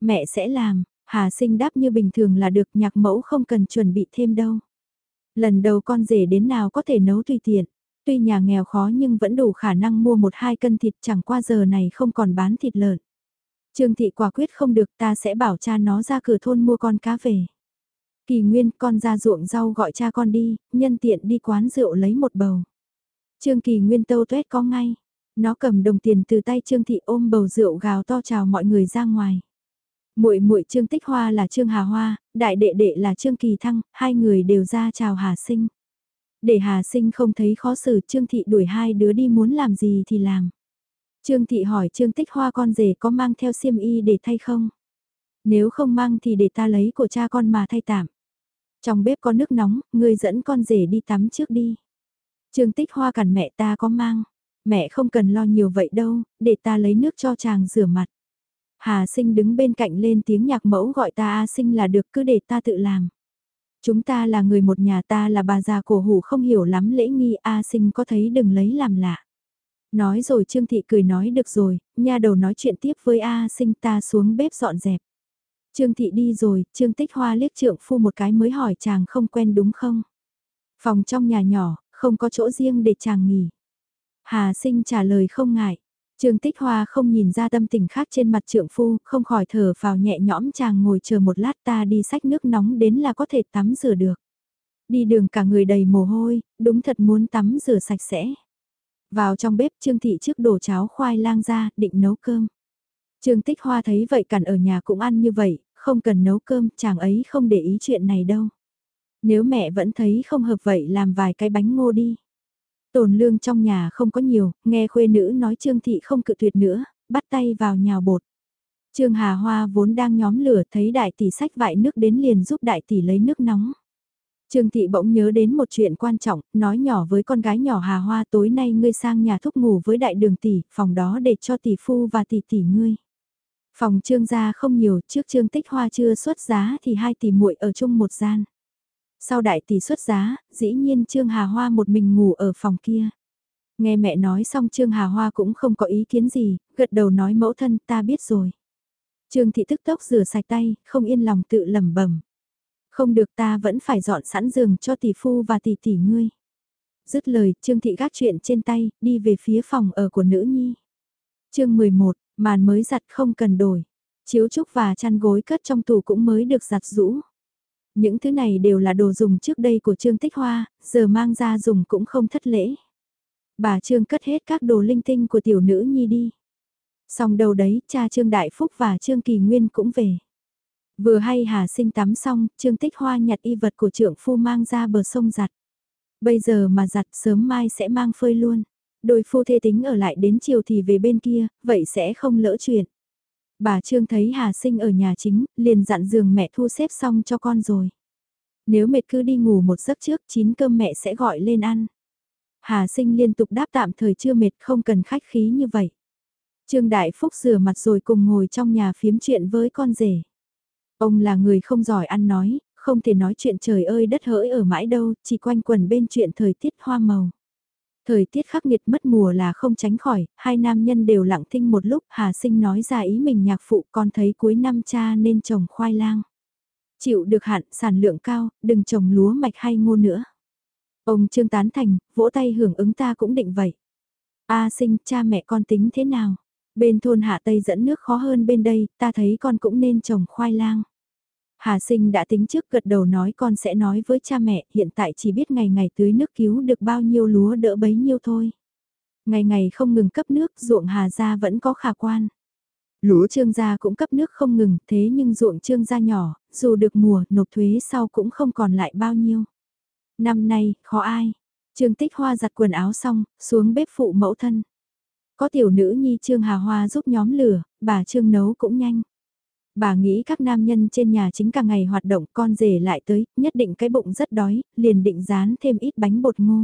Mẹ sẽ làm, Hà sinh đáp như bình thường là được nhạc mẫu không cần chuẩn bị thêm đâu. Lần đầu con rể đến nào có thể nấu tùy tiện. Tuy nhà nghèo khó nhưng vẫn đủ khả năng mua một hai cân thịt chẳng qua giờ này không còn bán thịt lợn. Trương thị quả quyết không được ta sẽ bảo cha nó ra cửa thôn mua con cá về. Kỳ nguyên con ra ruộng rau gọi cha con đi, nhân tiện đi quán rượu lấy một bầu. Trương kỳ nguyên tâu tuét có ngay. Nó cầm đồng tiền từ tay Trương thị ôm bầu rượu gào to chào mọi người ra ngoài. Muội muội Trương Tích Hoa là Trương Hà Hoa, đại đệ đệ là Trương Kỳ Thăng, hai người đều ra chào Hà Sinh. Để Hà Sinh không thấy khó xử Trương Thị đuổi hai đứa đi muốn làm gì thì làm. Trương Thị hỏi Trương Tích Hoa con rể có mang theo xiêm y để thay không? Nếu không mang thì để ta lấy của cha con mà thay tạm. Trong bếp có nước nóng, ngươi dẫn con rể đi tắm trước đi. Trương Tích Hoa cản mẹ ta có mang. Mẹ không cần lo nhiều vậy đâu, để ta lấy nước cho chàng rửa mặt. Hà sinh đứng bên cạnh lên tiếng nhạc mẫu gọi ta A sinh là được cứ để ta tự làm. Chúng ta là người một nhà ta là bà già cổ hủ không hiểu lắm lễ nghi A sinh có thấy đừng lấy làm lạ. Nói rồi Trương Thị cười nói được rồi, nha đầu nói chuyện tiếp với A sinh ta xuống bếp dọn dẹp. Trương Thị đi rồi, Trương Tích Hoa liếc trượng phu một cái mới hỏi chàng không quen đúng không? Phòng trong nhà nhỏ, không có chỗ riêng để chàng nghỉ. Hà sinh trả lời không ngại. Trương Tích Hoa không nhìn ra tâm tình khác trên mặt trượng phu, không khỏi thở vào nhẹ nhõm chàng ngồi chờ một lát ta đi sách nước nóng đến là có thể tắm rửa được. Đi đường cả người đầy mồ hôi, đúng thật muốn tắm rửa sạch sẽ. Vào trong bếp Trương Thị trước đổ cháo khoai lang ra, định nấu cơm. Trương Tích Hoa thấy vậy cản ở nhà cũng ăn như vậy, không cần nấu cơm, chàng ấy không để ý chuyện này đâu. Nếu mẹ vẫn thấy không hợp vậy làm vài cái bánh ngô đi. Tồn lương trong nhà không có nhiều, nghe khuê nữ nói Trương Thị không cự tuyệt nữa, bắt tay vào nhào bột. Trương Hà Hoa vốn đang nhóm lửa thấy đại tỷ sách vại nước đến liền giúp đại tỷ lấy nước nóng. Trương Thị bỗng nhớ đến một chuyện quan trọng, nói nhỏ với con gái nhỏ Hà Hoa tối nay ngươi sang nhà thúc ngủ với đại đường tỷ, phòng đó để cho tỷ phu và tỷ tỷ ngươi. Phòng trương gia không nhiều, trước trương tích hoa chưa xuất giá thì hai tỷ muội ở chung một gian. Sau đại tỷ xuất giá, dĩ nhiên Trương Hà Hoa một mình ngủ ở phòng kia. Nghe mẹ nói xong Trương Hà Hoa cũng không có ý kiến gì, gật đầu nói mẫu thân ta biết rồi. Trương Thị tức tốc rửa sạch tay, không yên lòng tự lẩm bẩm. Không được ta vẫn phải dọn sẵn giường cho tỷ phu và tỷ tỷ ngươi. Dứt lời, Trương Thị gác chuyện trên tay, đi về phía phòng ở của nữ nhi. chương 11, màn mới giặt không cần đổi. Chiếu trúc và chăn gối cất trong tủ cũng mới được giặt rũ. Những thứ này đều là đồ dùng trước đây của Trương Tích Hoa, giờ mang ra dùng cũng không thất lễ. Bà Trương cất hết các đồ linh tinh của tiểu nữ nhi đi. Xong đầu đấy, cha Trương Đại Phúc và Trương Kỳ Nguyên cũng về. Vừa hay Hà sinh tắm xong, Trương Tích Hoa nhặt y vật của trưởng phu mang ra bờ sông giặt. Bây giờ mà giặt sớm mai sẽ mang phơi luôn. Đôi phu thê tính ở lại đến chiều thì về bên kia, vậy sẽ không lỡ chuyện. Bà Trương thấy Hà Sinh ở nhà chính, liền dặn giường mẹ thu xếp xong cho con rồi. Nếu mệt cứ đi ngủ một giấc trước, chín cơm mẹ sẽ gọi lên ăn. Hà Sinh liên tục đáp tạm thời chưa mệt không cần khách khí như vậy. Trương Đại Phúc rửa mặt rồi cùng ngồi trong nhà phiếm chuyện với con rể. Ông là người không giỏi ăn nói, không thể nói chuyện trời ơi đất hỡi ở mãi đâu, chỉ quanh quần bên chuyện thời tiết hoa màu. Thời tiết khắc nghiệt mất mùa là không tránh khỏi, hai nam nhân đều lặng thinh một lúc Hà Sinh nói ra ý mình nhạc phụ con thấy cuối năm cha nên trồng khoai lang. Chịu được hạn sản lượng cao, đừng trồng lúa mạch hay ngô nữa. Ông Trương Tán Thành, vỗ tay hưởng ứng ta cũng định vậy. A sinh, cha mẹ con tính thế nào? Bên thôn Hạ Tây dẫn nước khó hơn bên đây, ta thấy con cũng nên trồng khoai lang. Hà sinh đã tính trước gật đầu nói con sẽ nói với cha mẹ hiện tại chỉ biết ngày ngày tưới nước cứu được bao nhiêu lúa đỡ bấy nhiêu thôi. Ngày ngày không ngừng cấp nước ruộng Hà gia vẫn có khả quan. Lúa trương gia cũng cấp nước không ngừng thế nhưng ruộng trương gia nhỏ, dù được mùa nộp thuế sau cũng không còn lại bao nhiêu. Năm nay, khó ai. Trương tích hoa giặt quần áo xong, xuống bếp phụ mẫu thân. Có tiểu nữ nhi Trương Hà Hoa giúp nhóm lửa, bà Trương nấu cũng nhanh. Bà nghĩ các nam nhân trên nhà chính cả ngày hoạt động con rể lại tới, nhất định cái bụng rất đói, liền định dán thêm ít bánh bột ngô.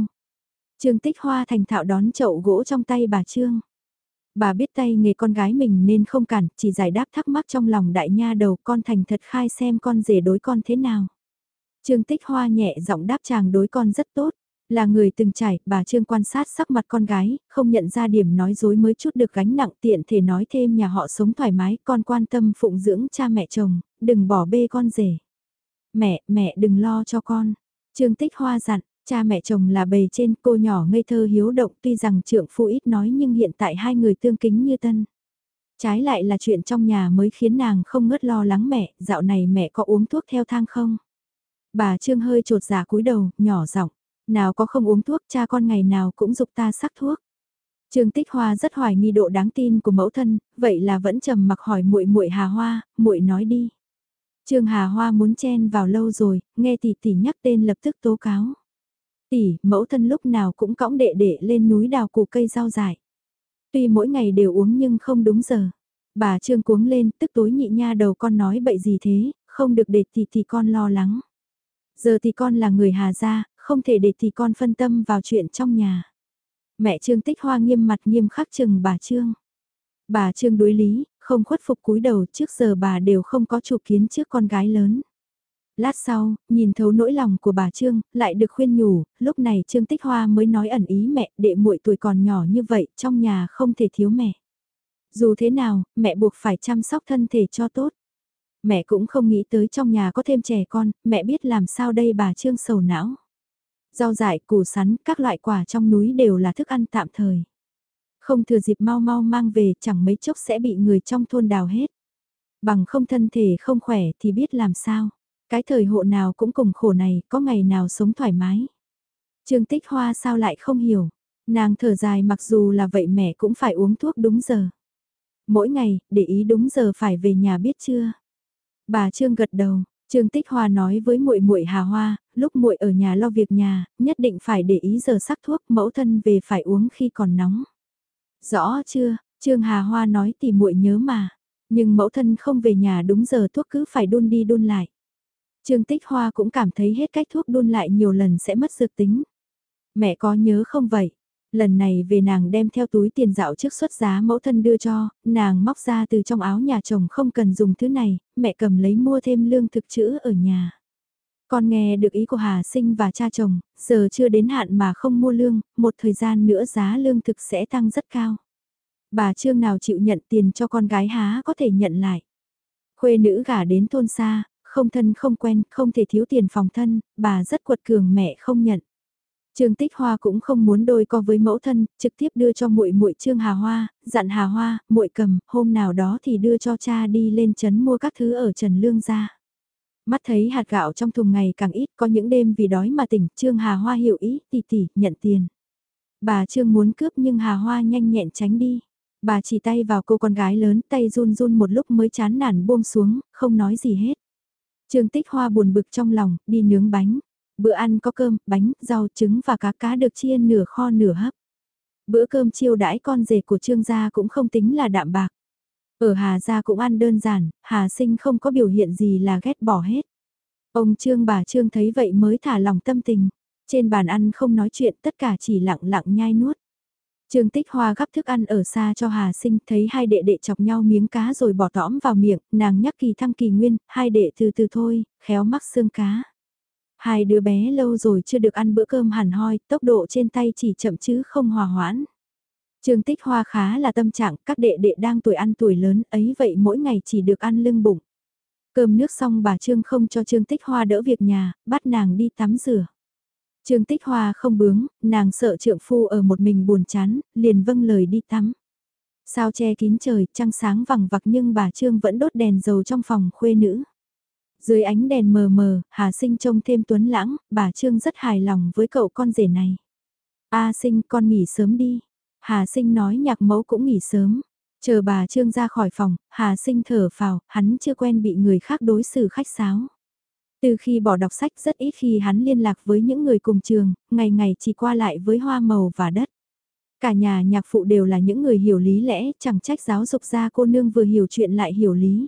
Trương Tích Hoa thành thạo đón chậu gỗ trong tay bà Trương. Bà biết tay nghề con gái mình nên không cản, chỉ giải đáp thắc mắc trong lòng đại nha đầu con thành thật khai xem con rể đối con thế nào. Trương Tích Hoa nhẹ giọng đáp chàng đối con rất tốt, là người từng trải, bà Trương quan sát sắc mặt con gái, không nhận ra điểm nói dối mới chút được gánh nặng tiện thể nói thêm nhà họ sống thoải mái, con quan tâm phụng dưỡng cha mẹ chồng, đừng bỏ bê con rể. Mẹ, mẹ đừng lo cho con. Trương Tích Hoa dặn, cha mẹ chồng là bề trên cô nhỏ ngây thơ hiếu động tuy rằng trượng phu ít nói nhưng hiện tại hai người tương kính như tân. Trái lại là chuyện trong nhà mới khiến nàng không ngớt lo lắng mẹ, dạo này mẹ có uống thuốc theo thang không? Bà Trương hơi trột giả dạ cúi đầu, nhỏ giọng nào có không uống thuốc cha con ngày nào cũng dục ta sắc thuốc. Trương Tích Hoa rất hoài nghi độ đáng tin của mẫu thân, vậy là vẫn trầm mặc hỏi muội muội Hà Hoa, muội nói đi. Trương Hà Hoa muốn chen vào lâu rồi, nghe tỷ tỷ nhắc tên lập tức tố cáo. Tỷ, mẫu thân lúc nào cũng cõng đệ đệ lên núi đào củ cây rau dại. Tuy mỗi ngày đều uống nhưng không đúng giờ. Bà Trương cuống lên, tức tối nhị nha đầu con nói bậy gì thế, không được để tỷ tỷ con lo lắng. Giờ thì con là người Hà gia, không thể để thì con phân tâm vào chuyện trong nhà. Mẹ Trương Tích Hoa nghiêm mặt nghiêm khắc chừng bà Trương. Bà Trương đối lý, không khuất phục cúi đầu trước giờ bà đều không có chủ kiến trước con gái lớn. Lát sau, nhìn thấu nỗi lòng của bà Trương, lại được khuyên nhủ, lúc này Trương Tích Hoa mới nói ẩn ý mẹ, đệ muội tuổi còn nhỏ như vậy, trong nhà không thể thiếu mẹ. Dù thế nào, mẹ buộc phải chăm sóc thân thể cho tốt. Mẹ cũng không nghĩ tới trong nhà có thêm trẻ con, mẹ biết làm sao đây bà Trương sầu não. Rau dại, củ sắn, các loại quả trong núi đều là thức ăn tạm thời. Không thừa dịp mau mau mang về chẳng mấy chốc sẽ bị người trong thôn đào hết. Bằng không thân thể không khỏe thì biết làm sao. Cái thời hộ nào cũng cùng khổ này, có ngày nào sống thoải mái. Trương Tích Hoa sao lại không hiểu. Nàng thở dài mặc dù là vậy mẹ cũng phải uống thuốc đúng giờ. Mỗi ngày, để ý đúng giờ phải về nhà biết chưa. Bà Trương gật đầu, Trương Tích Hoa nói với muội muội Hà Hoa, lúc muội ở nhà lo việc nhà, nhất định phải để ý giờ sắc thuốc, mẫu thân về phải uống khi còn nóng. Rõ chưa? Trương Hà Hoa nói thì muội nhớ mà, nhưng mẫu thân không về nhà đúng giờ thuốc cứ phải đun đi đun lại. Trương Tích Hoa cũng cảm thấy hết cách thuốc đun lại nhiều lần sẽ mất dược tính. Mẹ có nhớ không vậy? Lần này về nàng đem theo túi tiền dạo trước xuất giá mẫu thân đưa cho, nàng móc ra từ trong áo nhà chồng không cần dùng thứ này, mẹ cầm lấy mua thêm lương thực chữ ở nhà. Con nghe được ý của Hà Sinh và cha chồng, giờ chưa đến hạn mà không mua lương, một thời gian nữa giá lương thực sẽ tăng rất cao. Bà Trương nào chịu nhận tiền cho con gái há có thể nhận lại. Khuê nữ gả đến thôn xa, không thân không quen, không thể thiếu tiền phòng thân, bà rất quật cường mẹ không nhận. Trương Tích Hoa cũng không muốn đôi co với mẫu thân, trực tiếp đưa cho muội muội Trương Hà Hoa, dặn Hà Hoa, muội cầm, hôm nào đó thì đưa cho cha đi lên trấn mua các thứ ở Trần Lương gia. Mắt thấy hạt gạo trong thùng ngày càng ít, có những đêm vì đói mà tỉnh, Trương Hà Hoa hiểu ý, tỷ tỷ, nhận tiền. Bà Trương muốn cướp nhưng Hà Hoa nhanh nhẹn tránh đi. Bà chỉ tay vào cô con gái lớn, tay run run một lúc mới chán nản buông xuống, không nói gì hết. Trương Tích Hoa buồn bực trong lòng, đi nướng bánh. Bữa ăn có cơm, bánh, rau, trứng và cá cá được chia nửa kho nửa hấp. Bữa cơm chiêu đãi con rể của Trương gia cũng không tính là đạm bạc. Ở Hà gia cũng ăn đơn giản, Hà sinh không có biểu hiện gì là ghét bỏ hết. Ông Trương bà Trương thấy vậy mới thả lòng tâm tình. Trên bàn ăn không nói chuyện tất cả chỉ lặng lặng nhai nuốt. Trương Tích Hoa gắp thức ăn ở xa cho Hà Sinh, thấy hai đệ đệ chọc nhau miếng cá rồi bỏ tõm vào miệng, nàng nhắc kỳ thăng kỳ nguyên, hai đệ từ từ thôi, khéo mắc xương cá. Hai đứa bé lâu rồi chưa được ăn bữa cơm hẳn hoi, tốc độ trên tay chỉ chậm chứ không hòa hoãn. Trương Tích Hoa khá là tâm trạng, các đệ đệ đang tuổi ăn tuổi lớn ấy vậy mỗi ngày chỉ được ăn lưng bụng. Cơm nước xong bà Trương không cho Trương Tích Hoa đỡ việc nhà, bắt nàng đi tắm rửa. Trương Tích Hoa không bướng, nàng sợ trượng phu ở một mình buồn chán, liền vâng lời đi tắm. Sao che kín trời, trăng sáng vằng vặc nhưng bà Trương vẫn đốt đèn dầu trong phòng khuê nữ. Dưới ánh đèn mờ mờ, Hà Sinh trông thêm tuấn lãng, bà Trương rất hài lòng với cậu con rể này. A Sinh con nghỉ sớm đi. Hà Sinh nói nhạc mẫu cũng nghỉ sớm. Chờ bà Trương ra khỏi phòng, Hà Sinh thở phào, hắn chưa quen bị người khác đối xử khách sáo. Từ khi bỏ đọc sách rất ít khi hắn liên lạc với những người cùng trường, ngày ngày chỉ qua lại với hoa màu và đất. Cả nhà nhạc phụ đều là những người hiểu lý lẽ, chẳng trách giáo dục ra cô nương vừa hiểu chuyện lại hiểu lý.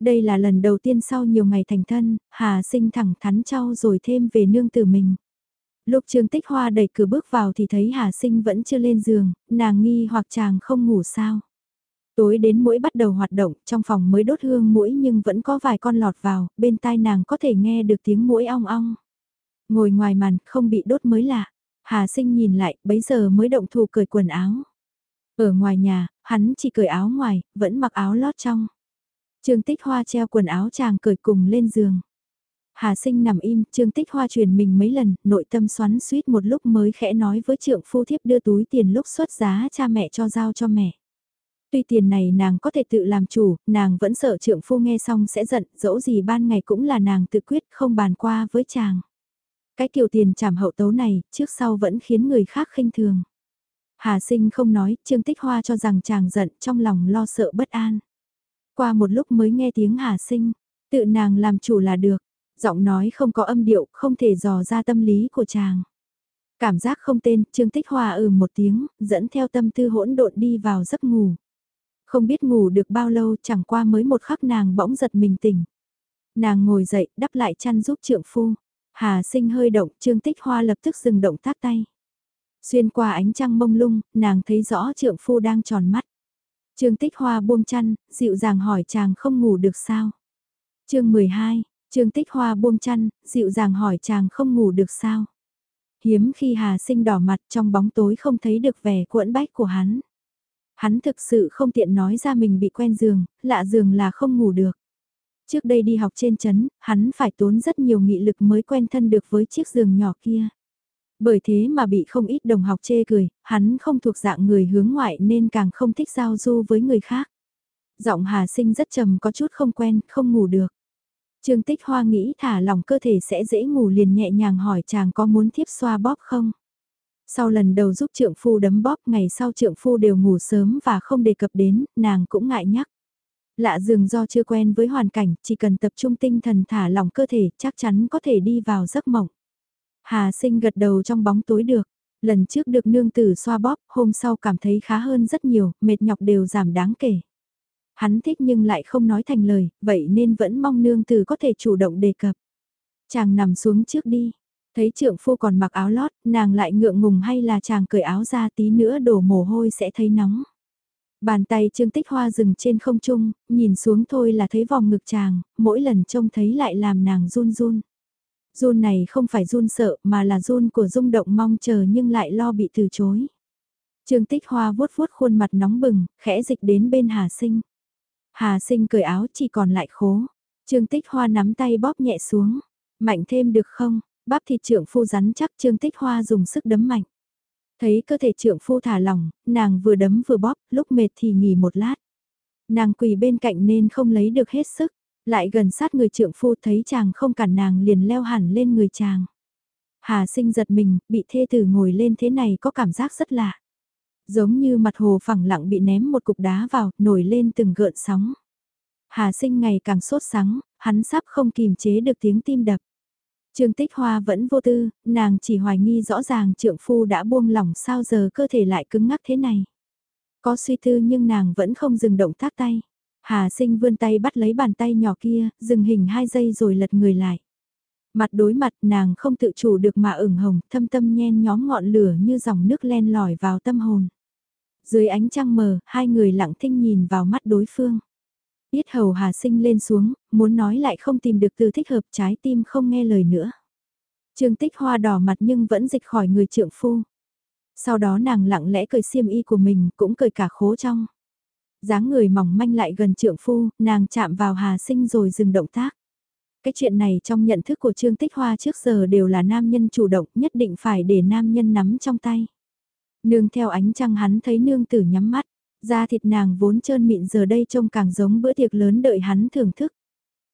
Đây là lần đầu tiên sau nhiều ngày thành thân, Hà sinh thẳng thắn trao rồi thêm về nương tử mình. Lúc Trương Tích Hoa đẩy cửa bước vào thì thấy Hà sinh vẫn chưa lên giường, nàng nghi hoặc chàng không ngủ sao. Tối đến mũi bắt đầu hoạt động, trong phòng mới đốt hương mũi nhưng vẫn có vài con lọt vào, bên tai nàng có thể nghe được tiếng mũi ong ong. Ngồi ngoài màn, không bị đốt mới lạ. Hà sinh nhìn lại, bấy giờ mới động thủ cởi quần áo. Ở ngoài nhà, hắn chỉ cởi áo ngoài, vẫn mặc áo lót trong. Trương Tích Hoa treo quần áo chàng cởi cùng lên giường. Hà sinh nằm im, Trương Tích Hoa truyền mình mấy lần, nội tâm xoắn suýt một lúc mới khẽ nói với trượng phu thiếp đưa túi tiền lúc xuất giá cha mẹ cho giao cho mẹ. Tuy tiền này nàng có thể tự làm chủ, nàng vẫn sợ trượng phu nghe xong sẽ giận, dẫu gì ban ngày cũng là nàng tự quyết không bàn qua với chàng. Cái kiểu tiền trảm hậu tấu này, trước sau vẫn khiến người khác khinh thường. Hà sinh không nói, Trương Tích Hoa cho rằng chàng giận trong lòng lo sợ bất an. Qua một lúc mới nghe tiếng Hà sinh, tự nàng làm chủ là được, giọng nói không có âm điệu, không thể dò ra tâm lý của chàng. Cảm giác không tên, Trương Tích Hoa ừ một tiếng, dẫn theo tâm tư hỗn độn đi vào giấc ngủ. Không biết ngủ được bao lâu chẳng qua mới một khắc nàng bỗng giật mình tỉnh. Nàng ngồi dậy, đắp lại chăn giúp trượng phu. Hà sinh hơi động, Trương Tích Hoa lập tức dừng động tác tay. Xuyên qua ánh trăng mông lung, nàng thấy rõ trượng phu đang tròn mắt. Trương Tích Hoa buông chăn, dịu dàng hỏi chàng không ngủ được sao. chương 12, Trương Tích Hoa buông chăn, dịu dàng hỏi chàng không ngủ được sao. Hiếm khi Hà sinh đỏ mặt trong bóng tối không thấy được vẻ cuộn bách của hắn. Hắn thực sự không tiện nói ra mình bị quen giường, lạ giường là không ngủ được. Trước đây đi học trên chấn, hắn phải tốn rất nhiều nghị lực mới quen thân được với chiếc giường nhỏ kia. Bởi thế mà bị không ít đồng học chê cười, hắn không thuộc dạng người hướng ngoại nên càng không thích giao du với người khác. Giọng Hà Sinh rất trầm có chút không quen, không ngủ được. Trương Tích Hoa nghĩ thả lòng cơ thể sẽ dễ ngủ liền nhẹ nhàng hỏi chàng có muốn tiếp xoa bóp không? Sau lần đầu giúp trượng phu đấm bóp ngày sau trượng phu đều ngủ sớm và không đề cập đến, nàng cũng ngại nhắc. Lạ dường do chưa quen với hoàn cảnh, chỉ cần tập trung tinh thần thả lỏng cơ thể chắc chắn có thể đi vào giấc mộng. Hà sinh gật đầu trong bóng tối được. Lần trước được nương tử xoa bóp, hôm sau cảm thấy khá hơn rất nhiều, mệt nhọc đều giảm đáng kể. Hắn thích nhưng lại không nói thành lời, vậy nên vẫn mong nương tử có thể chủ động đề cập. Chàng nằm xuống trước đi, Thấy trượng phu còn mặc áo lót, nàng lại ngượng ngùng hay là chàng cởi áo ra tí nữa đổ mồ hôi sẽ thấy nóng. Bàn tay Trương Tích Hoa dừng trên không trung, nhìn xuống thôi là thấy vòng ngực chàng, mỗi lần trông thấy lại làm nàng run run. Run này không phải run sợ mà là run của rung động mong chờ nhưng lại lo bị từ chối. Trương Tích Hoa vuốt vuốt khuôn mặt nóng bừng, khẽ dịch đến bên Hà Sinh. Hà Sinh cởi áo chỉ còn lại khố. Trương Tích Hoa nắm tay bóp nhẹ xuống. Mạnh thêm được không? Bắp thịt trưởng phu rắn chắc Trương Tích Hoa dùng sức đấm mạnh. Thấy cơ thể trưởng phu thả lỏng, nàng vừa đấm vừa bóp, lúc mệt thì nghỉ một lát. Nàng quỳ bên cạnh nên không lấy được hết sức, lại gần sát người trượng phu thấy chàng không cản nàng liền leo hẳn lên người chàng. Hà sinh giật mình, bị thê tử ngồi lên thế này có cảm giác rất lạ. Giống như mặt hồ phẳng lặng bị ném một cục đá vào, nổi lên từng gợn sóng. Hà sinh ngày càng sốt sắng, hắn sắp không kìm chế được tiếng tim đập. Trương Tích Hoa vẫn vô tư, nàng chỉ hoài nghi rõ ràng trượng phu đã buông lỏng sao giờ cơ thể lại cứng ngắc thế này. Có suy tư nhưng nàng vẫn không dừng động tác tay. Hà sinh vươn tay bắt lấy bàn tay nhỏ kia, dừng hình hai giây rồi lật người lại. Mặt đối mặt nàng không tự chủ được mà ửng hồng, thâm tâm nhen nhóm ngọn lửa như dòng nước len lỏi vào tâm hồn. Dưới ánh trăng mờ, hai người lặng thinh nhìn vào mắt đối phương. Biết hầu hà sinh lên xuống, muốn nói lại không tìm được từ thích hợp trái tim không nghe lời nữa. Trương tích hoa đỏ mặt nhưng vẫn dịch khỏi người trượng phu. Sau đó nàng lặng lẽ cởi xiêm y của mình cũng cởi cả khố trong dáng người mỏng manh lại gần trượng phu, nàng chạm vào hà sinh rồi dừng động tác. Cái chuyện này trong nhận thức của Trương Tích Hoa trước giờ đều là nam nhân chủ động nhất định phải để nam nhân nắm trong tay. Nương theo ánh trăng hắn thấy nương tử nhắm mắt. Da thịt nàng vốn trơn mịn giờ đây trông càng giống bữa tiệc lớn đợi hắn thưởng thức.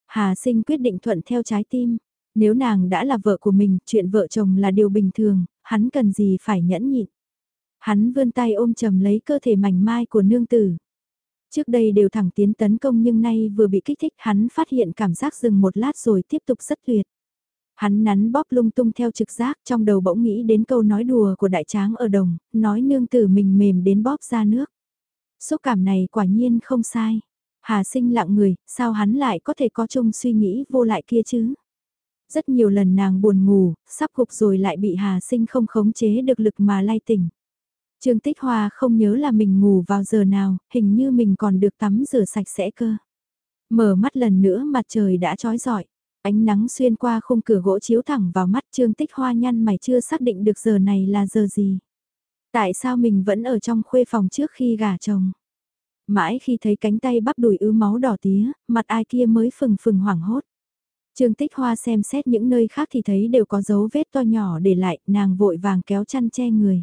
Hà sinh quyết định thuận theo trái tim. Nếu nàng đã là vợ của mình, chuyện vợ chồng là điều bình thường, hắn cần gì phải nhẫn nhịn. Hắn vươn tay ôm chầm lấy cơ thể mảnh mai của nương tử. Trước đây đều thẳng tiến tấn công nhưng nay vừa bị kích thích hắn phát hiện cảm giác dừng một lát rồi tiếp tục rất tuyệt. Hắn nắn bóp lung tung theo trực giác trong đầu bỗng nghĩ đến câu nói đùa của đại tráng ở đồng, nói nương tử mình mềm đến bóp ra nước. Xúc cảm này quả nhiên không sai. Hà sinh lặng người, sao hắn lại có thể có chung suy nghĩ vô lại kia chứ? Rất nhiều lần nàng buồn ngủ, sắp gục rồi lại bị Hà sinh không khống chế được lực mà lay tỉnh. Trương Tích Hoa không nhớ là mình ngủ vào giờ nào, hình như mình còn được tắm rửa sạch sẽ cơ. Mở mắt lần nữa mặt trời đã trói rọi. Ánh nắng xuyên qua khung cửa gỗ chiếu thẳng vào mắt Trương Tích Hoa nhăn mày chưa xác định được giờ này là giờ gì. Tại sao mình vẫn ở trong khuê phòng trước khi gả chồng? Mãi khi thấy cánh tay bắp đùi ứ máu đỏ tía, mặt ai kia mới phừng phừng hoảng hốt. Trương Tích Hoa xem xét những nơi khác thì thấy đều có dấu vết to nhỏ để lại, nàng vội vàng kéo chăn che người.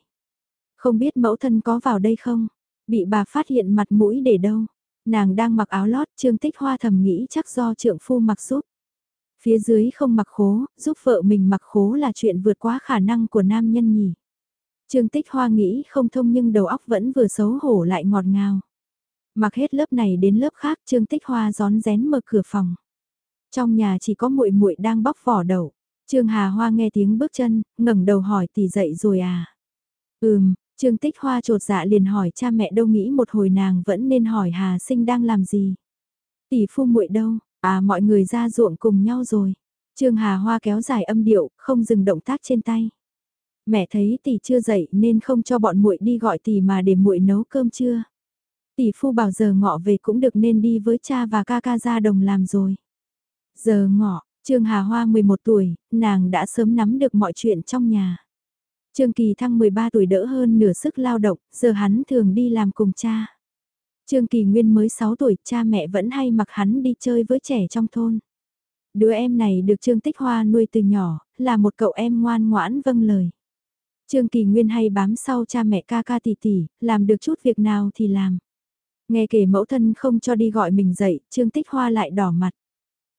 Không biết mẫu thân có vào đây không? Bị bà phát hiện mặt mũi để đâu? Nàng đang mặc áo lót, Trương Tích Hoa thầm nghĩ chắc do trượng phu mặc giúp. Phía dưới không mặc khố, giúp vợ mình mặc khố là chuyện vượt quá khả năng của nam nhân nhỉ. Trương Tích Hoa nghĩ không thông nhưng đầu óc vẫn vừa xấu hổ lại ngọt ngào. Mặc hết lớp này đến lớp khác, Trương Tích Hoa gión rén mở cửa phòng. Trong nhà chỉ có muội muội đang bóc vỏ đậu. Trương Hà Hoa nghe tiếng bước chân, ngẩng đầu hỏi tỷ dậy rồi à? Ừm, Trương Tích Hoa trột dạ liền hỏi cha mẹ đâu nghĩ một hồi nàng vẫn nên hỏi Hà Sinh đang làm gì? Tỷ phu muội đâu? À mọi người ra ruộng cùng nhau rồi. Trương Hà Hoa kéo dài âm điệu, không dừng động tác trên tay. Mẹ thấy tỷ chưa dậy nên không cho bọn muội đi gọi tỷ mà để muội nấu cơm trưa. Tỷ phu bảo giờ ngọ về cũng được nên đi với cha và ca ca ra đồng làm rồi. Giờ ngọ, Trương Hà Hoa 11 tuổi, nàng đã sớm nắm được mọi chuyện trong nhà. Trương Kỳ Thăng 13 tuổi đỡ hơn nửa sức lao động, giờ hắn thường đi làm cùng cha. Trương Kỳ Nguyên mới 6 tuổi, cha mẹ vẫn hay mặc hắn đi chơi với trẻ trong thôn. Đứa em này được Trương Tích Hoa nuôi từ nhỏ, là một cậu em ngoan ngoãn vâng lời. Trương Kỳ Nguyên hay bám sau cha mẹ ca ca tỷ tỷ, làm được chút việc nào thì làm. Nghe kể mẫu thân không cho đi gọi mình dậy, Trương Tích Hoa lại đỏ mặt.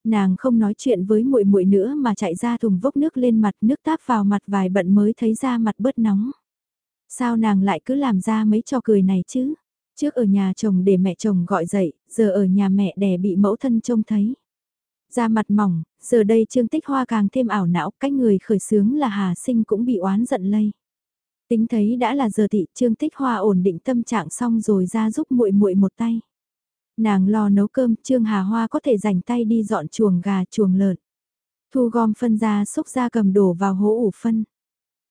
Nàng không nói chuyện với muội muội nữa mà chạy ra thùng vốc nước lên mặt, nước táp vào mặt vài bận mới thấy da mặt bớt nóng. Sao nàng lại cứ làm ra mấy trò cười này chứ? Trước ở nhà chồng để mẹ chồng gọi dậy, giờ ở nhà mẹ đẻ bị mẫu thân trông thấy. Da mặt mỏng, giờ đây Trương Tích Hoa càng thêm ảo não, cách người khởi sướng là Hà Sinh cũng bị oán giận lây. Tính thấy đã là giờ thị, Trương Tích Hoa ổn định tâm trạng xong rồi ra giúp muội muội một tay. Nàng lo nấu cơm, Trương Hà Hoa có thể rảnh tay đi dọn chuồng gà chuồng lợn. Thu gom phân ra xúc ra cầm đổ vào hố ủ phân.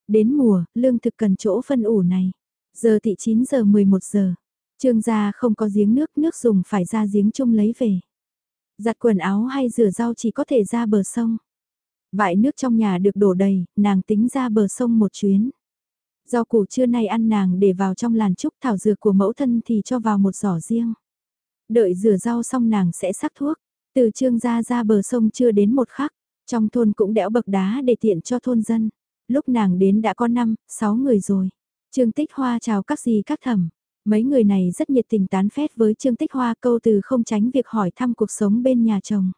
Đến mùa, lương thực cần chỗ phân ủ này. Giờ thị 9 giờ 11 giờ. Trương gia không có giếng nước, nước dùng phải ra giếng chung lấy về. Giặt quần áo hay rửa rau chỉ có thể ra bờ sông. Vại nước trong nhà được đổ đầy, nàng tính ra bờ sông một chuyến. Rau củ trưa nay ăn nàng để vào trong làn trúc thảo dược của mẫu thân thì cho vào một giỏ riêng. Đợi rửa rau xong nàng sẽ sắc thuốc. Từ trương gia ra bờ sông chưa đến một khắc, trong thôn cũng đẽo bậc đá để tiện cho thôn dân. Lúc nàng đến đã có 5, 6 người rồi. Trương Tích Hoa chào các gì các thẩm. Mấy người này rất nhiệt tình tán phét với Trương Tích Hoa câu từ không tránh việc hỏi thăm cuộc sống bên nhà chồng.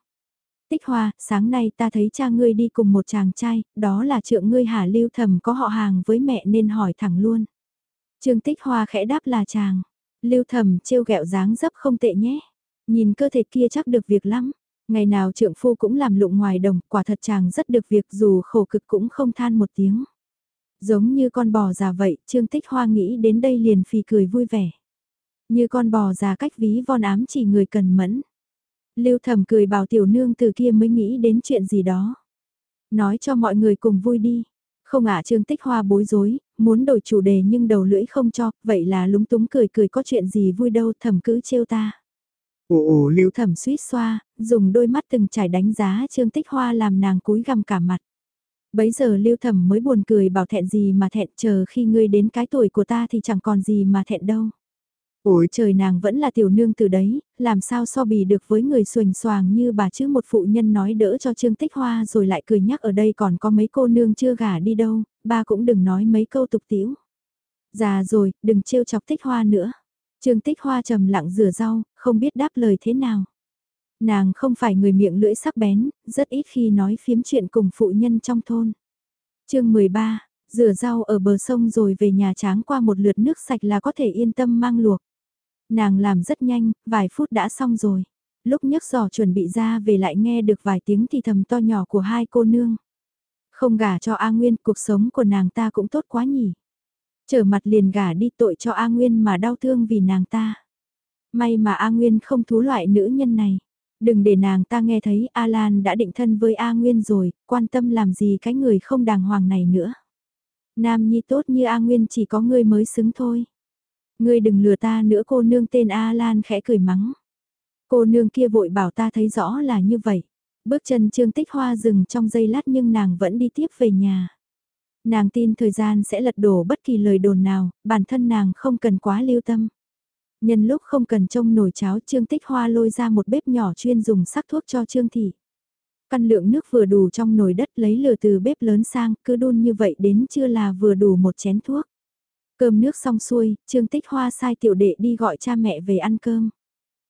Tích Hoa, sáng nay ta thấy cha ngươi đi cùng một chàng trai, đó là trượng ngươi Hà Lưu Thầm có họ hàng với mẹ nên hỏi thẳng luôn. Trương Tích Hoa khẽ đáp là chàng. Lưu Thầm trêu ghẹo dáng dấp không tệ nhé. Nhìn cơ thể kia chắc được việc lắm. Ngày nào trượng phu cũng làm lụng ngoài đồng, quả thật chàng rất được việc dù khổ cực cũng không than một tiếng. Giống như con bò già vậy, Trương Tích Hoa nghĩ đến đây liền phì cười vui vẻ. Như con bò già cách ví von ám chỉ người cần mẫn. Lưu thầm cười bảo tiểu nương từ kia mới nghĩ đến chuyện gì đó. Nói cho mọi người cùng vui đi. Không ạ Trương Tích Hoa bối rối, muốn đổi chủ đề nhưng đầu lưỡi không cho, vậy là lúng túng cười cười có chuyện gì vui đâu thầm cứ trêu ta. Ồ ồ lưu Thẩm suýt xoa, dùng đôi mắt từng trải đánh giá Trương Tích Hoa làm nàng cúi gằm cả mặt. Bấy giờ lưu thẩm mới buồn cười bảo thẹn gì mà thẹn chờ khi ngươi đến cái tuổi của ta thì chẳng còn gì mà thẹn đâu. Ôi trời nàng vẫn là tiểu nương từ đấy, làm sao so bì được với người xuềnh xoàng như bà chứ một phụ nhân nói đỡ cho Trương Tích Hoa rồi lại cười nhắc ở đây còn có mấy cô nương chưa gả đi đâu, ba cũng đừng nói mấy câu tục tiễu. Già rồi, đừng trêu chọc Tích Hoa nữa. Trương Tích Hoa trầm lặng rửa rau, không biết đáp lời thế nào. Nàng không phải người miệng lưỡi sắc bén, rất ít khi nói phiếm chuyện cùng phụ nhân trong thôn. chương 13, rửa rau ở bờ sông rồi về nhà tráng qua một lượt nước sạch là có thể yên tâm mang luộc. Nàng làm rất nhanh, vài phút đã xong rồi. Lúc nhấc giỏ chuẩn bị ra về lại nghe được vài tiếng thì thầm to nhỏ của hai cô nương. Không gả cho A Nguyên, cuộc sống của nàng ta cũng tốt quá nhỉ. Trở mặt liền gả đi tội cho A Nguyên mà đau thương vì nàng ta. May mà A Nguyên không thú loại nữ nhân này. Đừng để nàng ta nghe thấy Alan đã định thân với A Nguyên rồi, quan tâm làm gì cái người không đàng hoàng này nữa. Nam nhi tốt như A Nguyên chỉ có ngươi mới xứng thôi. Ngươi đừng lừa ta nữa cô nương tên a lan khẽ cười mắng. Cô nương kia vội bảo ta thấy rõ là như vậy. Bước chân Trương Tích Hoa dừng trong giây lát nhưng nàng vẫn đi tiếp về nhà. Nàng tin thời gian sẽ lật đổ bất kỳ lời đồn nào, bản thân nàng không cần quá lưu tâm. Nhân lúc không cần trông nồi cháo Trương Tích Hoa lôi ra một bếp nhỏ chuyên dùng sắc thuốc cho Trương Thị. Căn lượng nước vừa đủ trong nồi đất lấy lửa từ bếp lớn sang, cứ đun như vậy đến chưa là vừa đủ một chén thuốc. Cơm nước xong xuôi, Trương Tích Hoa sai tiểu đệ đi gọi cha mẹ về ăn cơm.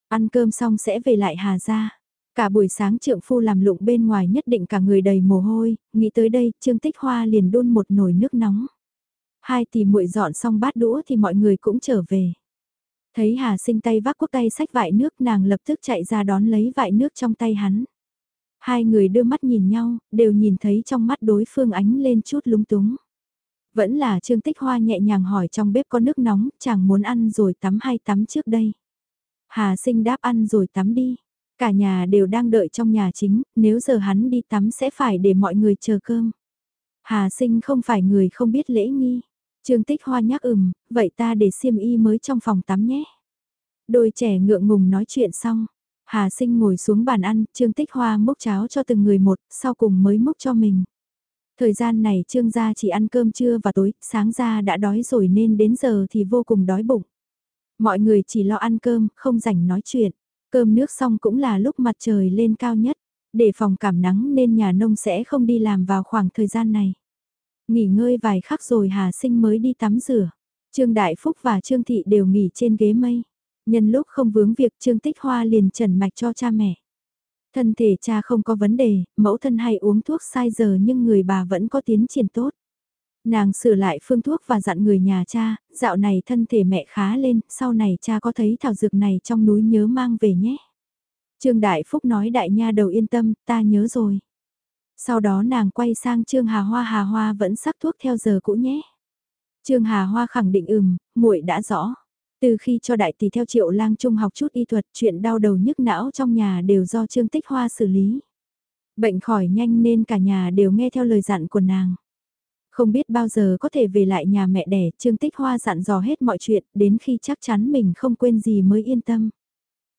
Ăn cơm xong sẽ về lại Hà Gia. Cả buổi sáng trượng phu làm lụng bên ngoài nhất định cả người đầy mồ hôi, nghĩ tới đây Trương Tích Hoa liền đun một nồi nước nóng. Hai tỷ muội dọn xong bát đũa thì mọi người cũng trở về. Thấy Hà sinh tay vác quốc tay sách vại nước nàng lập tức chạy ra đón lấy vại nước trong tay hắn. Hai người đưa mắt nhìn nhau, đều nhìn thấy trong mắt đối phương ánh lên chút lúng túng. Vẫn là Trương Tích Hoa nhẹ nhàng hỏi trong bếp có nước nóng, chàng muốn ăn rồi tắm hay tắm trước đây. Hà sinh đáp ăn rồi tắm đi. Cả nhà đều đang đợi trong nhà chính, nếu giờ hắn đi tắm sẽ phải để mọi người chờ cơm. Hà sinh không phải người không biết lễ nghi. Trương Tích Hoa nhắc ừm, vậy ta để xiêm y mới trong phòng tắm nhé. Đôi trẻ ngượng ngùng nói chuyện xong. Hà sinh ngồi xuống bàn ăn, Trương Tích Hoa múc cháo cho từng người một, sau cùng mới múc cho mình. Thời gian này Trương gia chỉ ăn cơm trưa và tối, sáng ra đã đói rồi nên đến giờ thì vô cùng đói bụng. Mọi người chỉ lo ăn cơm, không rảnh nói chuyện. Cơm nước xong cũng là lúc mặt trời lên cao nhất. Để phòng cảm nắng nên nhà nông sẽ không đi làm vào khoảng thời gian này. Nghỉ ngơi vài khắc rồi Hà Sinh mới đi tắm rửa. Trương Đại Phúc và Trương Thị đều nghỉ trên ghế mây. Nhân lúc không vướng việc Trương Tích Hoa liền trần mạch cho cha mẹ. Thân thể cha không có vấn đề, mẫu thân hay uống thuốc sai giờ nhưng người bà vẫn có tiến triển tốt. Nàng sửa lại phương thuốc và dặn người nhà cha, dạo này thân thể mẹ khá lên, sau này cha có thấy thảo dược này trong núi nhớ mang về nhé. Trương Đại Phúc nói đại nha đầu yên tâm, ta nhớ rồi. Sau đó nàng quay sang Trương Hà Hoa Hà Hoa vẫn sắc thuốc theo giờ cũ nhé. Trương Hà Hoa khẳng định ừm, muội đã rõ. Từ khi cho đại tỷ theo triệu lang trung học chút y thuật chuyện đau đầu nhức não trong nhà đều do Trương Tích Hoa xử lý. Bệnh khỏi nhanh nên cả nhà đều nghe theo lời dặn của nàng. Không biết bao giờ có thể về lại nhà mẹ đẻ, Trương Tích Hoa dặn dò hết mọi chuyện, đến khi chắc chắn mình không quên gì mới yên tâm.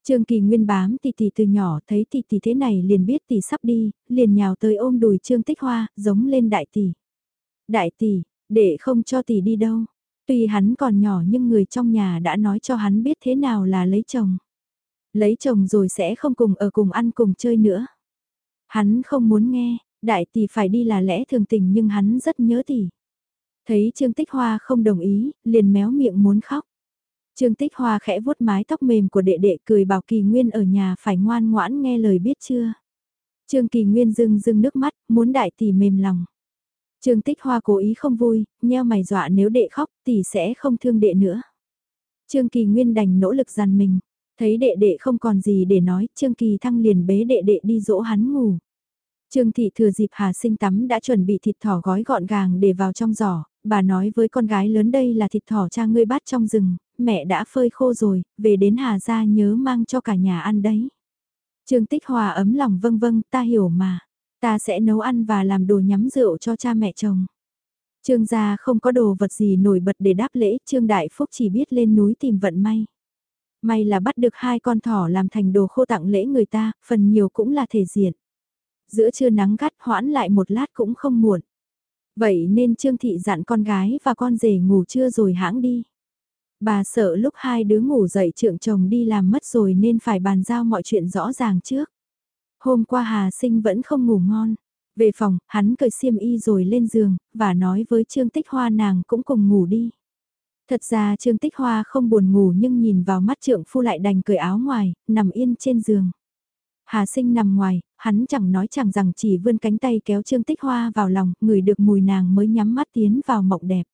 Trương Kỳ Nguyên bám tỷ tỷ từ nhỏ, thấy tỷ tỷ thế này liền biết tỷ sắp đi, liền nhào tới ôm đùi Trương Tích Hoa, giống lên đại tỷ. Đại tỷ, để không cho tỷ đi đâu. Tuy hắn còn nhỏ nhưng người trong nhà đã nói cho hắn biết thế nào là lấy chồng. Lấy chồng rồi sẽ không cùng ở cùng ăn cùng chơi nữa. Hắn không muốn nghe, đại tỷ phải đi là lẽ thường tình nhưng hắn rất nhớ tỷ. Thấy Trương Tích Hoa không đồng ý, liền méo miệng muốn khóc. Trương Tích Hoa khẽ vuốt mái tóc mềm của đệ đệ cười bảo Kỳ Nguyên ở nhà phải ngoan ngoãn nghe lời biết chưa. Trương Kỳ Nguyên rưng rưng nước mắt, muốn đại tỷ mềm lòng. Trương Tích Hoa cố ý không vui, nheo mày dọa nếu đệ khóc tỷ sẽ không thương đệ nữa. Trương Kỳ Nguyên đành nỗ lực dằn mình, thấy đệ đệ không còn gì để nói, Trương Kỳ Thăng liền bế đệ đệ đi dỗ hắn ngủ. Trương Thị thừa dịp Hà sinh tắm đã chuẩn bị thịt thỏ gói gọn gàng để vào trong giỏ, bà nói với con gái lớn đây là thịt thỏ cha ngươi bắt trong rừng, mẹ đã phơi khô rồi, về đến Hà gia nhớ mang cho cả nhà ăn đấy. Trương Tích Hòa ấm lòng vâng vâng, ta hiểu mà, ta sẽ nấu ăn và làm đồ nhắm rượu cho cha mẹ chồng. Trương gia không có đồ vật gì nổi bật để đáp lễ, Trương Đại Phúc chỉ biết lên núi tìm vận may. May là bắt được hai con thỏ làm thành đồ khô tặng lễ người ta, phần nhiều cũng là thể diện. Giữa trưa nắng gắt hoãn lại một lát cũng không muộn. Vậy nên Trương Thị dặn con gái và con rể ngủ trưa rồi hãng đi. Bà sợ lúc hai đứa ngủ dậy trượng chồng đi làm mất rồi nên phải bàn giao mọi chuyện rõ ràng trước. Hôm qua Hà Sinh vẫn không ngủ ngon. Về phòng, hắn cởi xiêm y rồi lên giường, và nói với Trương Tích Hoa nàng cũng cùng ngủ đi. Thật ra Trương Tích Hoa không buồn ngủ nhưng nhìn vào mắt trượng phu lại đành cởi áo ngoài, nằm yên trên giường. Hà sinh nằm ngoài, hắn chẳng nói chẳng rằng chỉ vươn cánh tay kéo Trương Tích Hoa vào lòng, người được mùi nàng mới nhắm mắt tiến vào mộng đẹp.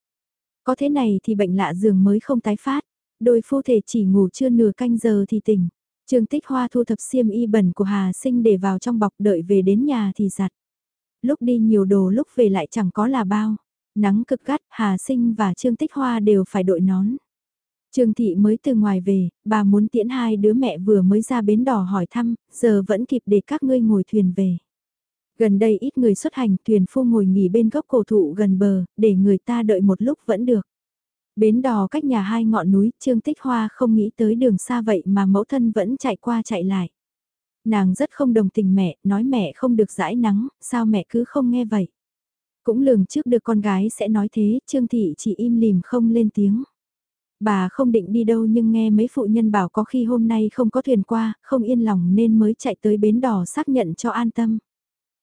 Có thế này thì bệnh lạ giường mới không tái phát, đôi phu thể chỉ ngủ chưa nửa canh giờ thì tỉnh. Trương Tích Hoa thu thập xiêm y bẩn của Hà sinh để vào trong bọc đợi về đến nhà thì giặt. Lúc đi nhiều đồ lúc về lại chẳng có là bao. Nắng cực gắt, Hà sinh và Trương Tích Hoa đều phải đội nón. Trương Thị mới từ ngoài về, bà muốn tiễn hai đứa mẹ vừa mới ra bến đỏ hỏi thăm, giờ vẫn kịp để các ngươi ngồi thuyền về. Gần đây ít người xuất hành, thuyền phu ngồi nghỉ bên gốc cổ thụ gần bờ, để người ta đợi một lúc vẫn được. Bến đò cách nhà hai ngọn núi, Trương Tích Hoa không nghĩ tới đường xa vậy mà mẫu thân vẫn chạy qua chạy lại. Nàng rất không đồng tình mẹ, nói mẹ không được giải nắng, sao mẹ cứ không nghe vậy. Cũng lường trước được con gái sẽ nói thế, Trương Thị chỉ im lìm không lên tiếng. Bà không định đi đâu nhưng nghe mấy phụ nhân bảo có khi hôm nay không có thuyền qua, không yên lòng nên mới chạy tới bến đò xác nhận cho an tâm.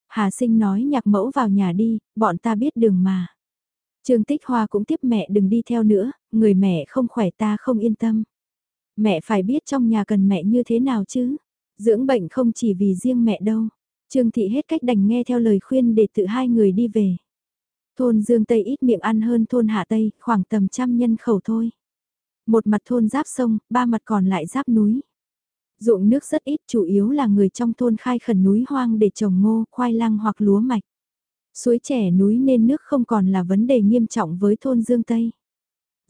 Hà sinh nói nhạc mẫu vào nhà đi, bọn ta biết đường mà. Trương Tích Hoa cũng tiếp mẹ đừng đi theo nữa, người mẹ không khỏe ta không yên tâm. Mẹ phải biết trong nhà cần mẹ như thế nào chứ. Dưỡng bệnh không chỉ vì riêng mẹ đâu. Trương Thị hết cách đành nghe theo lời khuyên để tự hai người đi về. Thôn Dương Tây ít miệng ăn hơn thôn Hạ Tây, khoảng tầm trăm nhân khẩu thôi. Một mặt thôn giáp sông, ba mặt còn lại giáp núi. Ruộng nước rất ít, chủ yếu là người trong thôn khai khẩn núi hoang để trồng ngô, khoai lang hoặc lúa mạch. Suối trẻ núi nên nước không còn là vấn đề nghiêm trọng với thôn Dương Tây.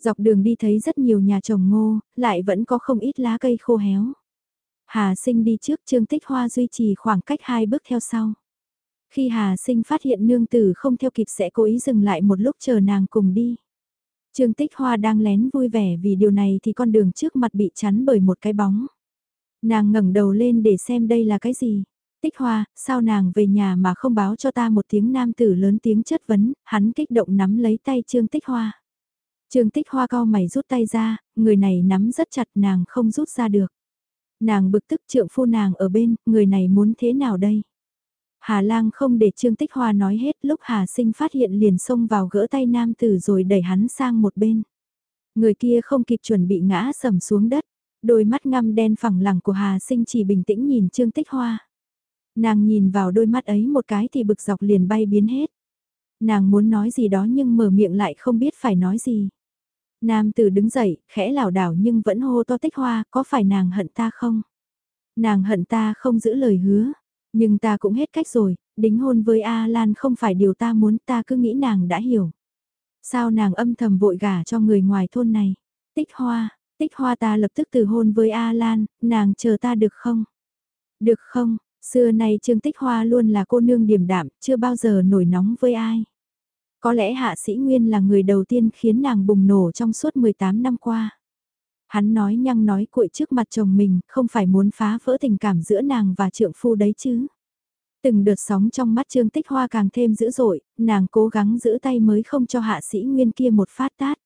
Dọc đường đi thấy rất nhiều nhà trồng ngô, lại vẫn có không ít lá cây khô héo. Hà sinh đi trước Trương Tích Hoa duy trì khoảng cách hai bước theo sau. Khi Hà sinh phát hiện nương tử không theo kịp sẽ cố ý dừng lại một lúc chờ nàng cùng đi. Trương Tích Hoa đang lén vui vẻ vì điều này thì con đường trước mặt bị chắn bởi một cái bóng. Nàng ngẩng đầu lên để xem đây là cái gì. Tích Hoa, sao nàng về nhà mà không báo cho ta một tiếng nam tử lớn tiếng chất vấn, hắn kích động nắm lấy tay Trương Tích Hoa. Trương Tích Hoa co mày rút tay ra, người này nắm rất chặt nàng không rút ra được. Nàng bực tức trượng phu nàng ở bên, người này muốn thế nào đây? Hà lang không để Trương Tích Hoa nói hết lúc Hà sinh phát hiện liền xông vào gỡ tay nam tử rồi đẩy hắn sang một bên. Người kia không kịp chuẩn bị ngã sầm xuống đất, đôi mắt ngăm đen phẳng lẳng của Hà sinh chỉ bình tĩnh nhìn Trương Tích Hoa. Nàng nhìn vào đôi mắt ấy một cái thì bực dọc liền bay biến hết. Nàng muốn nói gì đó nhưng mở miệng lại không biết phải nói gì. Nam tử đứng dậy, khẽ lảo đảo nhưng vẫn hô to tích hoa, có phải nàng hận ta không? Nàng hận ta không giữ lời hứa, nhưng ta cũng hết cách rồi, đính hôn với A Lan không phải điều ta muốn ta cứ nghĩ nàng đã hiểu. Sao nàng âm thầm vội gả cho người ngoài thôn này? Tích hoa, tích hoa ta lập tức từ hôn với A Lan, nàng chờ ta được không? Được không, xưa nay Trương Tích Hoa luôn là cô nương điềm đạm, chưa bao giờ nổi nóng với ai. Có lẽ Hạ Sĩ Nguyên là người đầu tiên khiến nàng bùng nổ trong suốt 18 năm qua. Hắn nói nhăng nói cuội trước mặt chồng mình, không phải muốn phá vỡ tình cảm giữa nàng và trượng phu đấy chứ. Từng đợt sóng trong mắt Trương Tích Hoa càng thêm dữ dội, nàng cố gắng giữ tay mới không cho hạ sĩ nguyên kia một phát tát.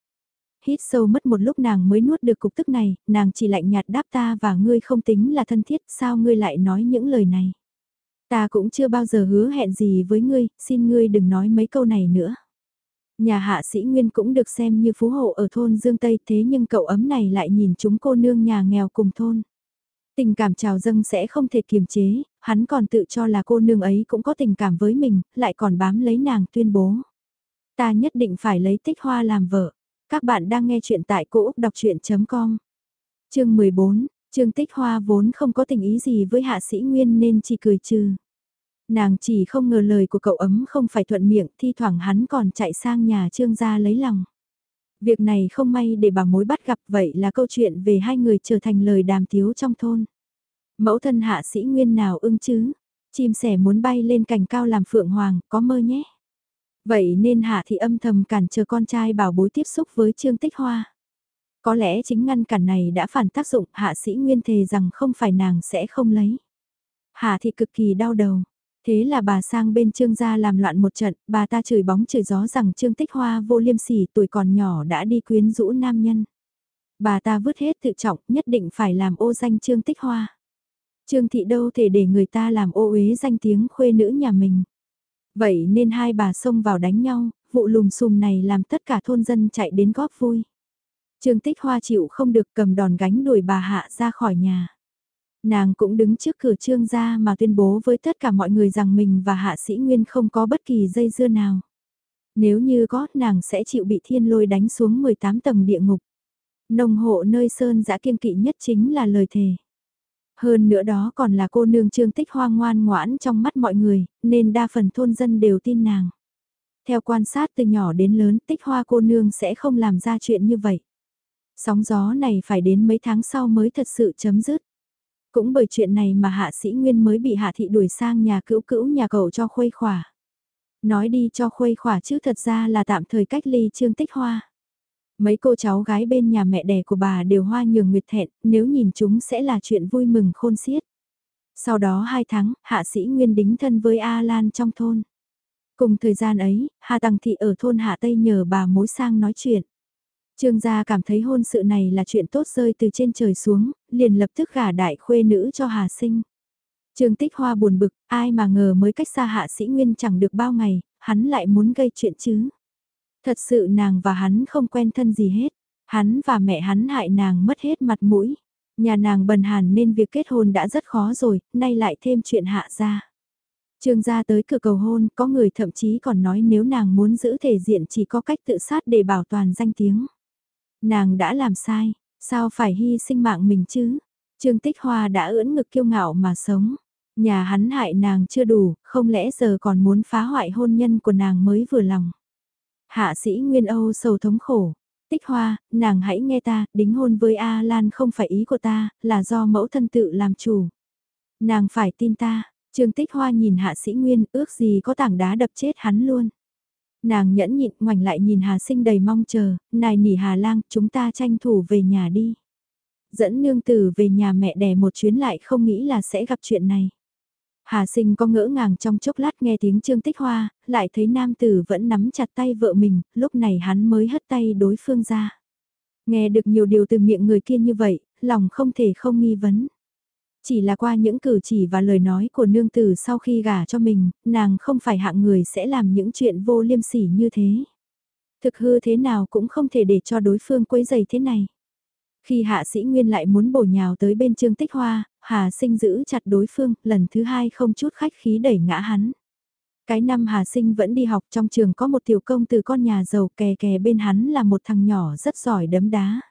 Hít sâu mất một lúc nàng mới nuốt được cục tức này, nàng chỉ lạnh nhạt đáp ta và ngươi không tính là thân thiết, sao ngươi lại nói những lời này. Ta cũng chưa bao giờ hứa hẹn gì với ngươi, xin ngươi đừng nói mấy câu này nữa. Nhà hạ sĩ Nguyên cũng được xem như phú hộ ở thôn Dương Tây thế nhưng cậu ấm này lại nhìn chúng cô nương nhà nghèo cùng thôn. Tình cảm trào dâng sẽ không thể kiềm chế, hắn còn tự cho là cô nương ấy cũng có tình cảm với mình, lại còn bám lấy nàng tuyên bố. Ta nhất định phải lấy tích hoa làm vợ. Các bạn đang nghe chuyện tại cỗ Úc Đọc Chuyện.com Chương 14, Trương Tích Hoa vốn không có tình ý gì với hạ sĩ Nguyên nên chỉ cười trừ. Nàng chỉ không ngờ lời của cậu ấm không phải thuận miệng, thi thoảng hắn còn chạy sang nhà trương gia lấy lòng. Việc này không may để bà mối bắt gặp vậy là câu chuyện về hai người trở thành lời đàm tiếu trong thôn. Mẫu thân hạ sĩ nguyên nào ưng chứ, chim sẻ muốn bay lên cành cao làm phượng hoàng, có mơ nhé. Vậy nên hạ thị âm thầm cản chờ con trai bảo bối tiếp xúc với trương tích hoa. Có lẽ chính ngăn cản này đã phản tác dụng hạ sĩ nguyên thề rằng không phải nàng sẽ không lấy. Hạ thị cực kỳ đau đầu. Thế là bà sang bên trương gia làm loạn một trận, bà ta chửi bóng chửi gió rằng trương tích hoa vô liêm sỉ tuổi còn nhỏ đã đi quyến rũ nam nhân. Bà ta vứt hết tự trọng nhất định phải làm ô danh trương tích hoa. Trương thị đâu thể để người ta làm ô uế danh tiếng khuê nữ nhà mình. Vậy nên hai bà xông vào đánh nhau, vụ lùm xùm này làm tất cả thôn dân chạy đến góp vui. Trương tích hoa chịu không được cầm đòn gánh đuổi bà hạ ra khỏi nhà. Nàng cũng đứng trước cửa trương gia mà tuyên bố với tất cả mọi người rằng mình và hạ sĩ Nguyên không có bất kỳ dây dưa nào. Nếu như có, nàng sẽ chịu bị thiên lôi đánh xuống 18 tầng địa ngục. Nông hộ nơi sơn giã kiên kỵ nhất chính là lời thề. Hơn nữa đó còn là cô nương trương tích hoa ngoan ngoãn trong mắt mọi người, nên đa phần thôn dân đều tin nàng. Theo quan sát từ nhỏ đến lớn tích hoa cô nương sẽ không làm ra chuyện như vậy. Sóng gió này phải đến mấy tháng sau mới thật sự chấm dứt. Cũng bởi chuyện này mà hạ sĩ Nguyên mới bị hạ thị đuổi sang nhà cữu cữu nhà cậu cho khuây khỏa. Nói đi cho khuây khỏa chứ thật ra là tạm thời cách ly trương tích hoa. Mấy cô cháu gái bên nhà mẹ đẻ của bà đều hoa nhường nguyệt thẹn, nếu nhìn chúng sẽ là chuyện vui mừng khôn xiết. Sau đó 2 tháng, hạ sĩ Nguyên đính thân với A Lan trong thôn. Cùng thời gian ấy, Hà Tăng Thị ở thôn Hạ Tây nhờ bà mối sang nói chuyện. Trương gia cảm thấy hôn sự này là chuyện tốt rơi từ trên trời xuống, liền lập tức gả đại khuê nữ cho Hà Sinh. Trương Tích Hoa buồn bực, ai mà ngờ mới cách xa hạ sĩ Nguyên chẳng được bao ngày, hắn lại muốn gây chuyện chứ. Thật sự nàng và hắn không quen thân gì hết, hắn và mẹ hắn hại nàng mất hết mặt mũi. Nhà nàng bần hàn nên việc kết hôn đã rất khó rồi, nay lại thêm chuyện hạ ra. Trương gia tới cửa cầu hôn, có người thậm chí còn nói nếu nàng muốn giữ thể diện chỉ có cách tự sát để bảo toàn danh tiếng. Nàng đã làm sai, sao phải hy sinh mạng mình chứ? Trương Tích Hoa đã ưỡn ngực kiêu ngạo mà sống. Nhà hắn hại nàng chưa đủ, không lẽ giờ còn muốn phá hoại hôn nhân của nàng mới vừa lòng. Hạ sĩ Nguyên Âu sầu thống khổ. Tích Hoa, nàng hãy nghe ta, đính hôn với A Lan không phải ý của ta, là do mẫu thân tự làm chủ. Nàng phải tin ta, Trương Tích Hoa nhìn hạ sĩ Nguyên ước gì có tảng đá đập chết hắn luôn. Nàng nhẫn nhịn ngoảnh lại nhìn Hà Sinh đầy mong chờ, nài nỉ Hà Lang chúng ta tranh thủ về nhà đi. Dẫn nương tử về nhà mẹ đẻ một chuyến lại không nghĩ là sẽ gặp chuyện này. Hà sinh có ngỡ ngàng trong chốc lát nghe tiếng Trương Tích Hoa, lại thấy nam tử vẫn nắm chặt tay vợ mình, lúc này hắn mới hất tay đối phương ra. Nghe được nhiều điều từ miệng người kia như vậy, lòng không thể không nghi vấn. Chỉ là qua những cử chỉ và lời nói của nương tử sau khi gả cho mình, nàng không phải hạng người sẽ làm những chuyện vô liêm sỉ như thế. Thực hư thế nào cũng không thể để cho đối phương quấy giày thế này. Khi hạ sĩ Nguyên lại muốn bổ nhào tới bên Trương Tích Hoa, Hà Sinh giữ chặt đối phương, lần thứ hai không chút khách khí đẩy ngã hắn. Cái năm Hà Sinh vẫn đi học trong trường có một tiểu công từ con nhà giàu kè kè bên hắn là một thằng nhỏ rất giỏi đấm đá.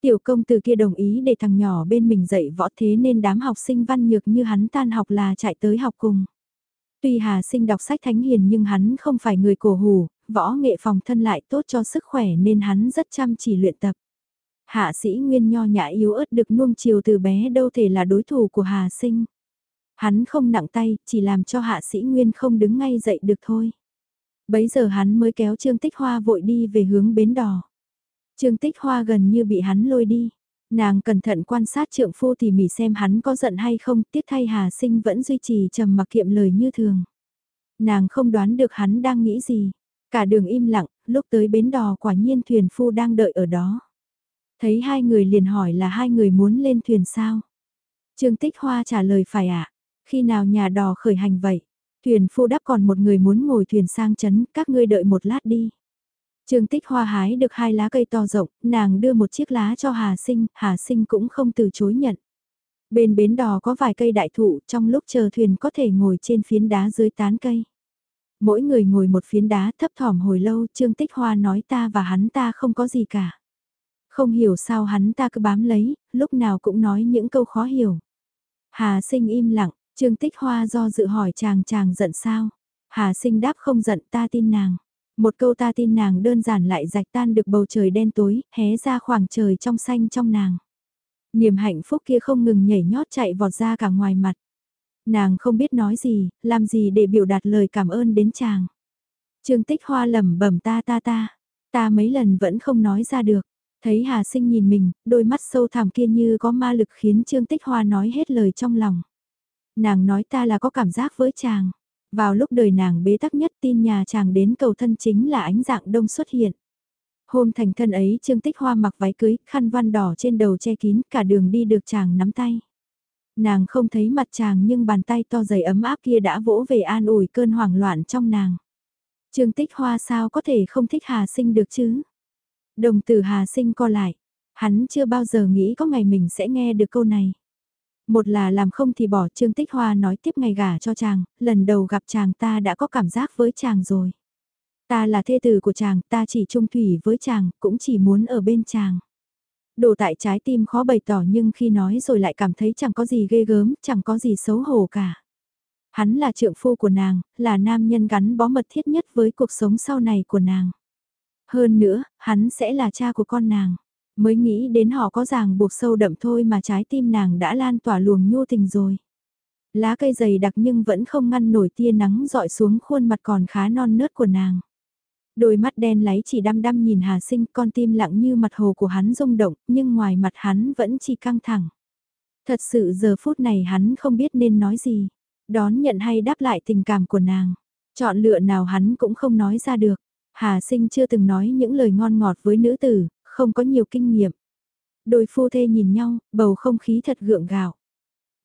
Tiểu công từ kia đồng ý để thằng nhỏ bên mình dạy võ thế nên đám học sinh văn nhược như hắn tan học là chạy tới học cùng. Tuy Hà Sinh đọc sách thánh hiền nhưng hắn không phải người cổ hủ, võ nghệ phòng thân lại tốt cho sức khỏe nên hắn rất chăm chỉ luyện tập. Hạ sĩ Nguyên nho nhã yếu ớt được nuông chiều từ bé đâu thể là đối thủ của Hà Sinh. Hắn không nặng tay, chỉ làm cho hạ sĩ Nguyên không đứng ngay dậy được thôi. Bấy giờ hắn mới kéo Trương Tích Hoa vội đi về hướng bến đò. Trương Tích Hoa gần như bị hắn lôi đi. Nàng cẩn thận quan sát trượng phu tỉ mỉ xem hắn có giận hay không, tiếc thay Hà Sinh vẫn duy trì trầm mặc kiệm lời như thường. Nàng không đoán được hắn đang nghĩ gì. Cả đường im lặng, lúc tới bến đò quả nhiên thuyền phu đang đợi ở đó. Thấy hai người liền hỏi là hai người muốn lên thuyền sao? Trương Tích Hoa trả lời phải ạ. À? Khi nào nhà đò khởi hành vậy? Thuyền phu đắp còn một người muốn ngồi thuyền sang chấn, các ngươi đợi một lát đi. Trương Tích Hoa hái được hai lá cây to rộng, nàng đưa một chiếc lá cho Hà Sinh, Hà Sinh cũng không từ chối nhận. Bên bến đò có vài cây đại thụ, trong lúc chờ thuyền có thể ngồi trên phiến đá dưới tán cây. Mỗi người ngồi một phiến đá thấp thỏm hồi lâu, Trương Tích Hoa nói ta và hắn ta không có gì cả. Không hiểu sao hắn ta cứ bám lấy, lúc nào cũng nói những câu khó hiểu. Hà sinh im lặng, Trương Tích Hoa do dự hỏi chàng chàng giận sao. Hà sinh đáp không giận ta tin nàng. Một câu ta tin nàng đơn giản lại rạch tan được bầu trời đen tối, hé ra khoảng trời trong xanh trong nàng. Niềm hạnh phúc kia không ngừng nhảy nhót chạy vọt ra cả ngoài mặt. Nàng không biết nói gì, làm gì để biểu đạt lời cảm ơn đến chàng. Trương Tích Hoa lẩm bẩm ta ta ta, ta mấy lần vẫn không nói ra được. Thấy Hà Sinh nhìn mình, đôi mắt sâu thẳm kia như có ma lực khiến Trương Tích Hoa nói hết lời trong lòng. Nàng nói ta là có cảm giác với chàng. Vào lúc đời nàng bế tắc nhất tin nhà chàng đến cầu thân chính là ánh dạng đông xuất hiện. Hôm thành thân ấy Trương Tích Hoa mặc váy cưới, khăn văn đỏ trên đầu che kín, cả đường đi được chàng nắm tay. Nàng không thấy mặt chàng nhưng bàn tay to dày ấm áp kia đã vỗ về an ủi cơn hoảng loạn trong nàng. Trương Tích Hoa sao có thể không thích Hà Sinh được chứ? Đồng tử Hà Sinh co lại. Hắn chưa bao giờ nghĩ có ngày mình sẽ nghe được câu này. Một là làm không thì bỏ Trương Tích Hoa nói tiếp ngày gả cho chàng, lần đầu gặp chàng ta đã có cảm giác với chàng rồi. Ta là thê tử của chàng, ta chỉ trung thủy với chàng, cũng chỉ muốn ở bên chàng. Đồ tại trái tim khó bày tỏ nhưng khi nói rồi lại cảm thấy chẳng có gì ghê gớm, chẳng có gì xấu hổ cả. Hắn là trượng phu của nàng, là nam nhân gắn bó mật thiết nhất với cuộc sống sau này của nàng. Hơn nữa, hắn sẽ là cha của con nàng. Mới nghĩ đến họ có ràng buộc sâu đậm thôi mà trái tim nàng đã lan tỏa luồng nhu tình rồi. Lá cây dày đặc nhưng vẫn không ngăn nổi tia nắng dọi xuống khuôn mặt còn khá non nớt của nàng. Đôi mắt đen láy chỉ đăm đăm nhìn Hà Sinh con tim lặng như mặt hồ của hắn rung động nhưng ngoài mặt hắn vẫn chỉ căng thẳng. Thật sự giờ phút này hắn không biết nên nói gì. Đón nhận hay đáp lại tình cảm của nàng. Chọn lựa nào hắn cũng không nói ra được. Hà sinh chưa từng nói những lời ngon ngọt với nữ tử, không có nhiều kinh nghiệm. Đôi phu thê nhìn nhau, bầu không khí thật gượng gạo.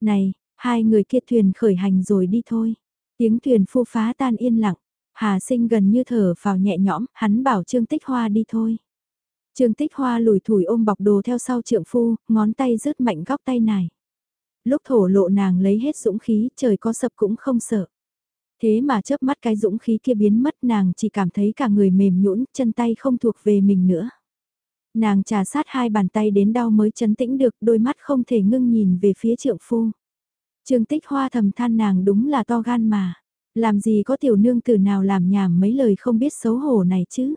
Này, hai người kia thuyền khởi hành rồi đi thôi. Tiếng thuyền phu phá tan yên lặng. Hà sinh gần như thở vào nhẹ nhõm, hắn bảo Trương Tích Hoa đi thôi. Trương Tích Hoa lùi thủi ôm bọc đồ theo sau trượng phu, ngón tay rớt mạnh góc tay này. Lúc thổ lộ nàng lấy hết dũng khí, trời có sập cũng không sợ. Thế mà chớp mắt cái dũng khí kia biến mất nàng chỉ cảm thấy cả người mềm nhũn, chân tay không thuộc về mình nữa. Nàng trà sát hai bàn tay đến đau mới chấn tĩnh được, đôi mắt không thể ngưng nhìn về phía trượng phu. Trương tích hoa thầm than nàng đúng là to gan mà. Làm gì có tiểu nương tử nào làm nhảm mấy lời không biết xấu hổ này chứ.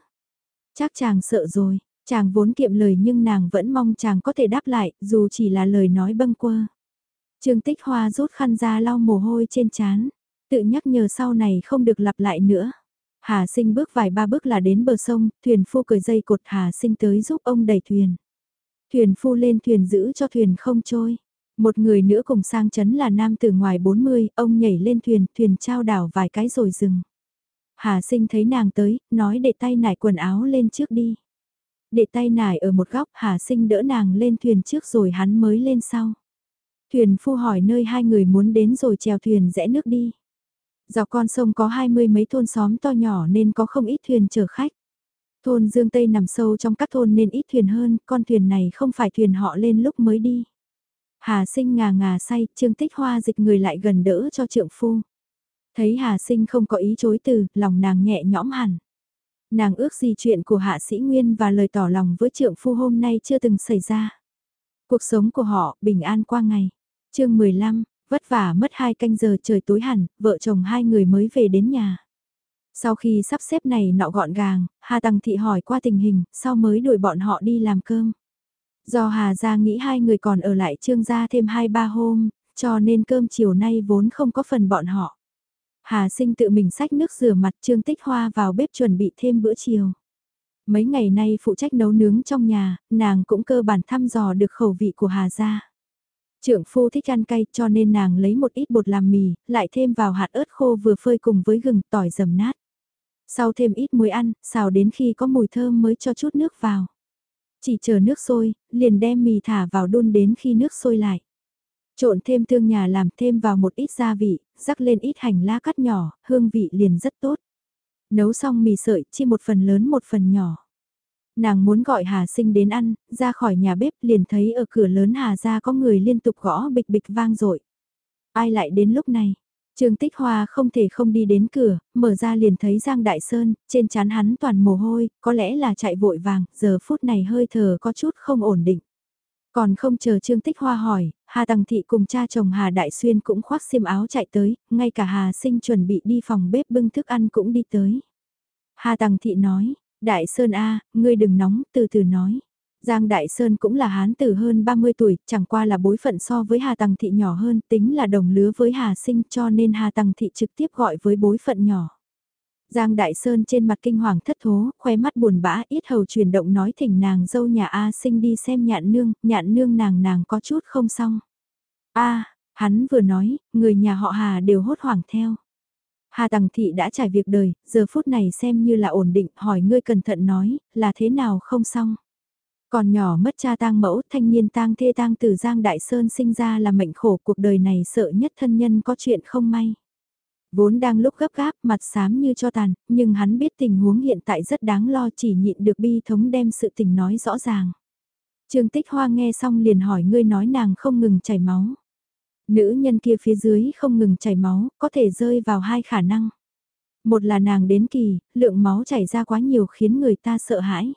Chắc chàng sợ rồi, chàng vốn kiệm lời nhưng nàng vẫn mong chàng có thể đáp lại, dù chỉ là lời nói bâng quơ. Trương tích hoa rút khăn ra lau mồ hôi trên trán tự nhắc nhở sau này không được lặp lại nữa. Hà sinh bước vài ba bước là đến bờ sông, thuyền phu cởi dây cột Hà sinh tới giúp ông đẩy thuyền. Thuyền phu lên thuyền giữ cho thuyền không trôi. Một người nữa cùng sang chấn là nam từ ngoài 40, ông nhảy lên thuyền, thuyền trao đảo vài cái rồi dừng. Hà sinh thấy nàng tới, nói để tay nải quần áo lên trước đi. Để tay nải ở một góc, Hà sinh đỡ nàng lên thuyền trước rồi hắn mới lên sau. Thuyền phu hỏi nơi hai người muốn đến rồi chèo thuyền rẽ nước đi. Dọc con sông có hai mươi mấy thôn xóm to nhỏ nên có không ít thuyền chở khách. Thôn Dương Tây nằm sâu trong các thôn nên ít thuyền hơn, con thuyền này không phải thuyền họ lên lúc mới đi. Hà sinh ngà ngà say, Trương Tích Hoa dịch người lại gần đỡ cho trượng phu. Thấy Hà sinh không có ý chối từ, lòng nàng nhẹ nhõm hẳn. Nàng ước gì chuyện của Hạ Sĩ Nguyên và lời tỏ lòng với trượng phu hôm nay chưa từng xảy ra. Cuộc sống của họ bình an qua ngày. chương 15, Vất vả mất hai canh giờ trời tối hẳn, vợ chồng hai người mới về đến nhà. Sau khi sắp xếp này nọ gọn gàng, Hà Tăng Thị hỏi qua tình hình, sau mới đuổi bọn họ đi làm cơm. Do Hà gia nghĩ hai người còn ở lại trương gia thêm hai ba hôm, cho nên cơm chiều nay vốn không có phần bọn họ. Hà sinh tự mình xách nước rửa mặt trương tích hoa vào bếp chuẩn bị thêm bữa chiều. Mấy ngày nay phụ trách nấu nướng trong nhà, nàng cũng cơ bản thăm dò được khẩu vị của Hà gia. Trưởng phu thích ăn cay cho nên nàng lấy một ít bột làm mì, lại thêm vào hạt ớt khô vừa phơi cùng với gừng tỏi dầm nát. Sau thêm ít muối ăn, xào đến khi có mùi thơm mới cho chút nước vào. Chỉ chờ nước sôi, liền đem mì thả vào đun đến khi nước sôi lại. Trộn thêm tương nhà làm thêm vào một ít gia vị, rắc lên ít hành lá cắt nhỏ, hương vị liền rất tốt. Nấu xong mì sợi, chi một phần lớn một phần nhỏ. Nàng muốn gọi Hà Sinh đến ăn, ra khỏi nhà bếp liền thấy ở cửa lớn Hà ra có người liên tục gõ bịch bịch vang dội Ai lại đến lúc này? Trương Tích Hoa không thể không đi đến cửa, mở ra liền thấy Giang Đại Sơn, trên chán hắn toàn mồ hôi, có lẽ là chạy vội vàng, giờ phút này hơi thở có chút không ổn định. Còn không chờ Trương Tích Hoa hỏi, Hà Tằng Thị cùng cha chồng Hà Đại Xuyên cũng khoác xiêm áo chạy tới, ngay cả Hà Sinh chuẩn bị đi phòng bếp bưng thức ăn cũng đi tới. Hà Tằng Thị nói, Đại Sơn A, ngươi đừng nóng, từ từ nói. Giang Đại Sơn cũng là hán tử hơn 30 tuổi, chẳng qua là bối phận so với Hà Tăng Thị nhỏ hơn, tính là đồng lứa với Hà Sinh cho nên Hà Tăng Thị trực tiếp gọi với bối phận nhỏ. Giang Đại Sơn trên mặt kinh hoàng thất thố, khoe mắt buồn bã, ít hầu chuyển động nói thỉnh nàng dâu nhà A Sinh đi xem nhạn nương, nhạn nương nàng nàng có chút không xong. A, hắn vừa nói, người nhà họ Hà đều hốt hoảng theo. Hà Tằng Thị đã trải việc đời, giờ phút này xem như là ổn định, hỏi ngươi cẩn thận nói, là thế nào không xong. Còn nhỏ mất cha tang mẫu, thanh niên tang thê tang từ Giang Đại Sơn sinh ra là mệnh khổ cuộc đời này sợ nhất thân nhân có chuyện không may. Vốn đang lúc gấp gáp, mặt xám như cho tàn, nhưng hắn biết tình huống hiện tại rất đáng lo chỉ nhịn được bi thống đem sự tình nói rõ ràng. Trương Tích Hoa nghe xong liền hỏi ngươi nói nàng không ngừng chảy máu. Nữ nhân kia phía dưới không ngừng chảy máu, có thể rơi vào hai khả năng. Một là nàng đến kỳ, lượng máu chảy ra quá nhiều khiến người ta sợ hãi.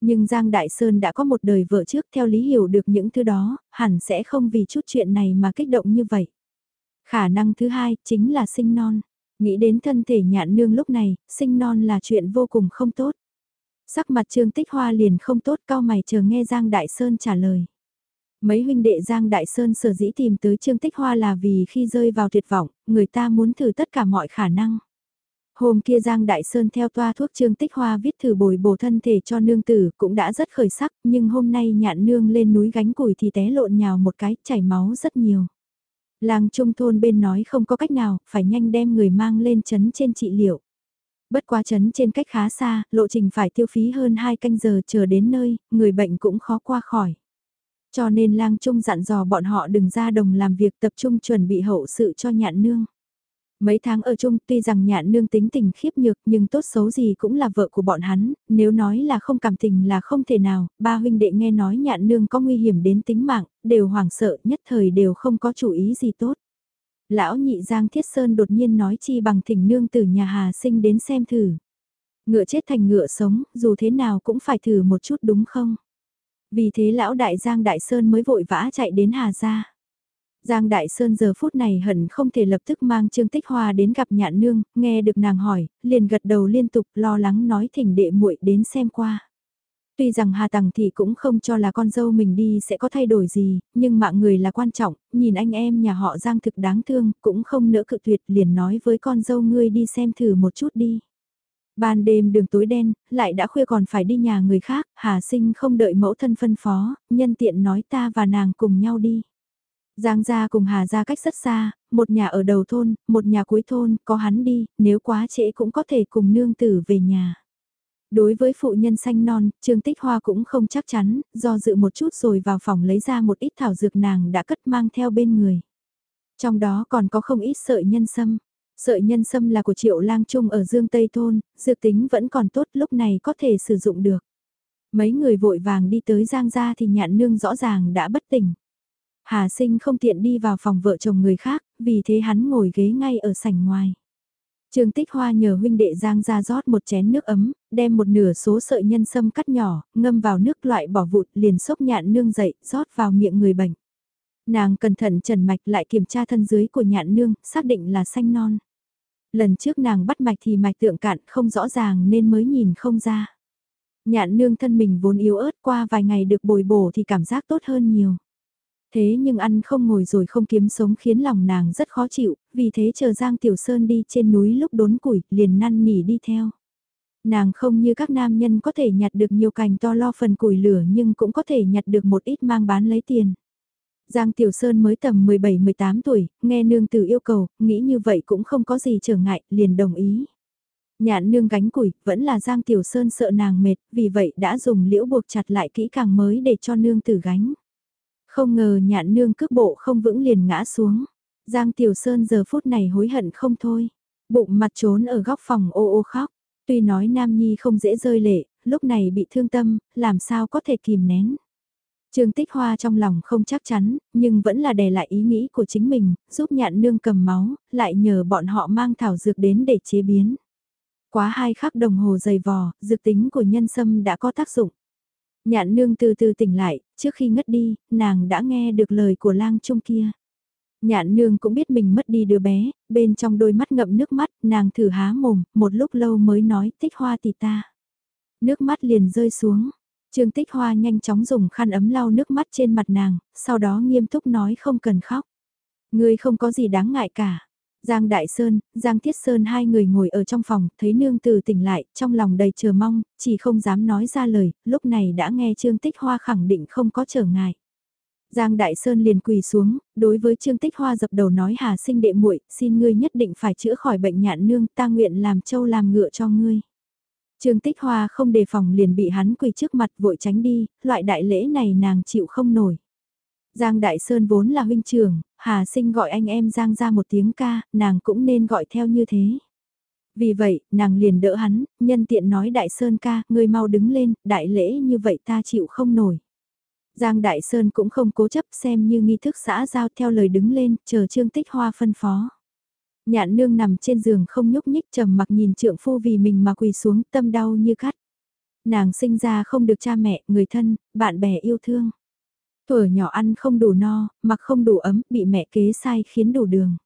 Nhưng Giang Đại Sơn đã có một đời vợ trước theo lý hiểu được những thứ đó, hẳn sẽ không vì chút chuyện này mà kích động như vậy. Khả năng thứ hai chính là sinh non. Nghĩ đến thân thể nhạn nương lúc này, sinh non là chuyện vô cùng không tốt. Sắc mặt Trương Tích Hoa liền không tốt cao mày chờ nghe Giang Đại Sơn trả lời. Mấy huynh đệ Giang Đại Sơn sở dĩ tìm tới Trương Tích Hoa là vì khi rơi vào tuyệt vọng, người ta muốn thử tất cả mọi khả năng. Hôm kia Giang Đại Sơn theo toa thuốc trương tích hoa viết thử bồi bổ thân thể cho nương tử cũng đã rất khởi sắc, nhưng hôm nay nhạn nương lên núi gánh củi thì té lộn nhào một cái, chảy máu rất nhiều. Làng trung thôn bên nói không có cách nào, phải nhanh đem người mang lên chấn trên trị liệu. Bất quá chấn trên cách khá xa, lộ trình phải tiêu phí hơn 2 canh giờ chờ đến nơi, người bệnh cũng khó qua khỏi. Cho nên lang trung dặn dò bọn họ đừng ra đồng làm việc tập trung chuẩn bị hậu sự cho nhạn nương. Mấy tháng ở chung tuy rằng nhạn nương tính tình khiếp nhược nhưng tốt xấu gì cũng là vợ của bọn hắn, nếu nói là không cảm tình là không thể nào, ba huynh đệ nghe nói nhạn nương có nguy hiểm đến tính mạng, đều hoảng sợ nhất thời đều không có chủ ý gì tốt. Lão nhị Giang Thiết Sơn đột nhiên nói chi bằng thỉnh nương từ nhà Hà sinh đến xem thử. Ngựa chết thành ngựa sống, dù thế nào cũng phải thử một chút đúng không? Vì thế lão đại Giang Đại Sơn mới vội vã chạy đến Hà gia. Giang Đại Sơn giờ phút này hận không thể lập tức mang Trương Tích Hoa đến gặp nhạn nương, nghe được nàng hỏi, liền gật đầu liên tục lo lắng nói thỉnh đệ muội đến xem qua. Tuy rằng Hà Tằng thì cũng không cho là con dâu mình đi sẽ có thay đổi gì, nhưng mạng người là quan trọng, nhìn anh em nhà họ Giang thực đáng thương, cũng không nỡ cự tuyệt liền nói với con dâu ngươi đi xem thử một chút đi. Ban đêm đường tối đen, lại đã khuya còn phải đi nhà người khác, Hà Sinh không đợi mẫu thân phân phó, nhân tiện nói ta và nàng cùng nhau đi. Giang gia cùng Hà gia cách rất xa, một nhà ở đầu thôn, một nhà cuối thôn, có hắn đi, nếu quá trễ cũng có thể cùng nương tử về nhà. Đối với phụ nhân xanh non, Trương Tích Hoa cũng không chắc chắn, do dự một chút rồi vào phòng lấy ra một ít thảo dược nàng đã cất mang theo bên người. Trong đó còn có không ít sợi nhân sâm. Sợi nhân sâm là của triệu lang trung ở Dương Tây Thôn, dược tính vẫn còn tốt lúc này có thể sử dụng được. Mấy người vội vàng đi tới Giang gia thì nhạn nương rõ ràng đã bất tỉnh. Hà sinh không tiện đi vào phòng vợ chồng người khác, vì thế hắn ngồi ghế ngay ở sảnh ngoài. Trương Tích Hoa nhờ huynh đệ Giang ra rót một chén nước ấm, đem một nửa số sợi nhân sâm cắt nhỏ, ngâm vào nước loại bỏ vụt liền sốc nhạn nương dậy, rót vào miệng người bệnh. Nàng cẩn thận trần mạch lại kiểm tra thân dưới của nhạn nương, xác định là xanh non. Lần trước nàng bắt mạch thì mạch tượng cạn không rõ ràng nên mới nhìn không ra. Nhạn nương thân mình vốn yếu ớt qua vài ngày được bồi bổ thì cảm giác tốt hơn nhiều. Thế nhưng ăn không ngồi rồi không kiếm sống khiến lòng nàng rất khó chịu, vì thế chờ Giang Tiểu Sơn đi trên núi lúc đốn củi, liền năn nỉ đi theo. Nàng không như các nam nhân có thể nhặt được nhiều cành to lo phần củi lửa nhưng cũng có thể nhặt được một ít mang bán lấy tiền. Giang Tiểu Sơn mới tầm 17-18 tuổi, nghe nương tử yêu cầu, nghĩ như vậy cũng không có gì trở ngại, liền đồng ý. Nhạn nương gánh củi, vẫn là Giang Tiểu Sơn sợ nàng mệt, vì vậy đã dùng liễu buộc chặt lại kỹ càng mới để cho nương tử gánh. Không ngờ nhạn nương cước bộ không vững liền ngã xuống. Giang Tiểu Sơn giờ phút này hối hận không thôi. Bụng mặt trốn ở góc phòng ô ô khóc. Tuy nói Nam Nhi không dễ rơi lệ, lúc này bị thương tâm, làm sao có thể kìm nén. Trương Tích Hoa trong lòng không chắc chắn, nhưng vẫn là đè lại ý nghĩ của chính mình, giúp nhạn nương cầm máu, lại nhờ bọn họ mang thảo dược đến để chế biến. Quá hai khắc đồng hồ dày vò, dược tính của nhân sâm đã có tác dụng. Nhạn nương từ từ tỉnh lại, trước khi ngất đi, nàng đã nghe được lời của lang trung kia. Nhạn nương cũng biết mình mất đi đứa bé, bên trong đôi mắt ngậm nước mắt, nàng thử há mồm, một lúc lâu mới nói tích hoa tỷ ta. Nước mắt liền rơi xuống. Trương tích hoa nhanh chóng dùng khăn ấm lau nước mắt trên mặt nàng, sau đó nghiêm túc nói không cần khóc. Ngươi không có gì đáng ngại cả. Giang Đại Sơn, Giang Thiết Sơn hai người ngồi ở trong phòng, thấy nương Từ tỉnh lại, trong lòng đầy chờ mong, chỉ không dám nói ra lời, lúc này đã nghe Trương Tích Hoa khẳng định không có trở ngại. Giang Đại Sơn liền quỳ xuống, đối với Trương Tích Hoa dập đầu nói Hà sinh đệ muội, xin ngươi nhất định phải chữa khỏi bệnh nhạn nương, ta nguyện làm châu làm ngựa cho ngươi. Trương Tích Hoa không đề phòng liền bị hắn quỳ trước mặt vội tránh đi, loại đại lễ này nàng chịu không nổi. Giang Đại Sơn vốn là huynh trưởng, Hà Sinh gọi anh em Giang ra một tiếng ca, nàng cũng nên gọi theo như thế. Vì vậy, nàng liền đỡ hắn, nhân tiện nói Đại Sơn ca, ngươi mau đứng lên, đại lễ như vậy ta chịu không nổi. Giang Đại Sơn cũng không cố chấp xem như nghi thức xã giao theo lời đứng lên, chờ Trương Tích Hoa phân phó. Nhạn nương nằm trên giường không nhúc nhích trầm mặc nhìn trượng phu vì mình mà quỳ xuống tâm đau như cắt. Nàng sinh ra không được cha mẹ, người thân, bạn bè yêu thương. Tuổi nhỏ ăn không đủ no, mặc không đủ ấm, bị mẹ kế sai khiến đủ đường.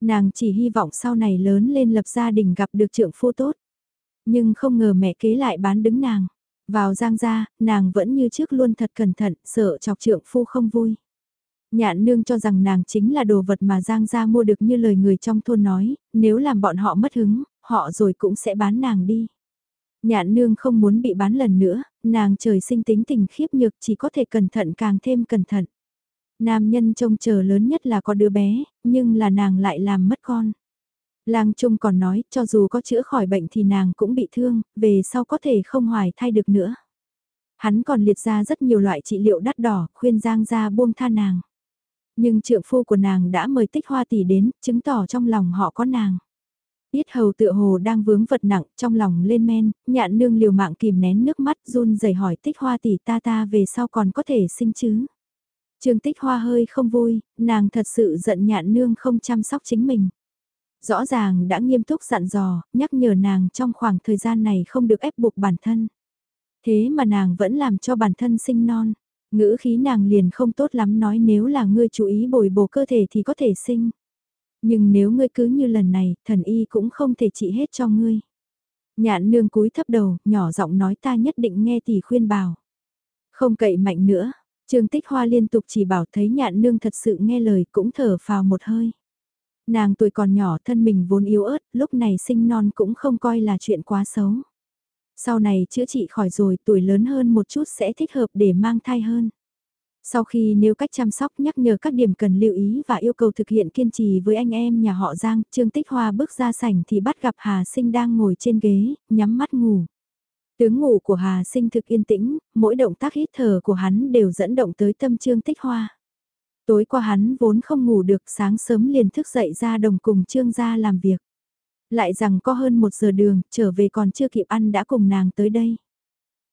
Nàng chỉ hy vọng sau này lớn lên lập gia đình gặp được trượng phu tốt. Nhưng không ngờ mẹ kế lại bán đứng nàng. Vào giang gia, nàng vẫn như trước luôn thật cẩn thận, sợ chọc trượng phu không vui. Nhạn nương cho rằng nàng chính là đồ vật mà Giang gia mua được như lời người trong thôn nói, nếu làm bọn họ mất hứng, họ rồi cũng sẽ bán nàng đi. Nhạn nương không muốn bị bán lần nữa, nàng trời sinh tính tình khiếp nhược chỉ có thể cẩn thận càng thêm cẩn thận. Nam nhân trông chờ lớn nhất là có đứa bé, nhưng là nàng lại làm mất con. Lang Trung còn nói, cho dù có chữa khỏi bệnh thì nàng cũng bị thương, về sau có thể không hoài thai được nữa. Hắn còn liệt ra rất nhiều loại trị liệu đắt đỏ, khuyên Giang ra buông tha nàng. Nhưng trượng phu của nàng đã mời tích hoa tỷ đến, chứng tỏ trong lòng họ có nàng. Yết hầu tựa hồ đang vướng vật nặng, trong lòng lên men, nhạn nương liều mạng kìm nén nước mắt run rẩy hỏi tích hoa tỷ ta ta về sau còn có thể sinh chứ. Trương tích hoa hơi không vui, nàng thật sự giận nhạn nương không chăm sóc chính mình. Rõ ràng đã nghiêm túc dặn dò, nhắc nhở nàng trong khoảng thời gian này không được ép buộc bản thân. Thế mà nàng vẫn làm cho bản thân sinh non. Ngữ khí nàng liền không tốt lắm nói nếu là ngươi chú ý bồi bổ cơ thể thì có thể sinh. Nhưng nếu ngươi cứ như lần này, thần y cũng không thể trị hết cho ngươi. Nhạn nương cúi thấp đầu, nhỏ giọng nói ta nhất định nghe tỷ khuyên bảo. Không cậy mạnh nữa, Trương Tích Hoa liên tục chỉ bảo thấy nhạn nương thật sự nghe lời cũng thở phào một hơi. Nàng tuổi còn nhỏ thân mình vốn yếu ớt, lúc này sinh non cũng không coi là chuyện quá xấu. Sau này chữa trị khỏi rồi tuổi lớn hơn một chút sẽ thích hợp để mang thai hơn. Sau khi nếu cách chăm sóc nhắc nhở các điểm cần lưu ý và yêu cầu thực hiện kiên trì với anh em nhà họ Giang, Trương Tích Hoa bước ra sảnh thì bắt gặp Hà Sinh đang ngồi trên ghế, nhắm mắt ngủ. Tướng ngủ của Hà Sinh thực yên tĩnh, mỗi động tác hít thở của hắn đều dẫn động tới tâm Trương Tích Hoa. Tối qua hắn vốn không ngủ được sáng sớm liền thức dậy ra đồng cùng Trương gia làm việc. Lại rằng có hơn một giờ đường, trở về còn chưa kịp ăn đã cùng nàng tới đây.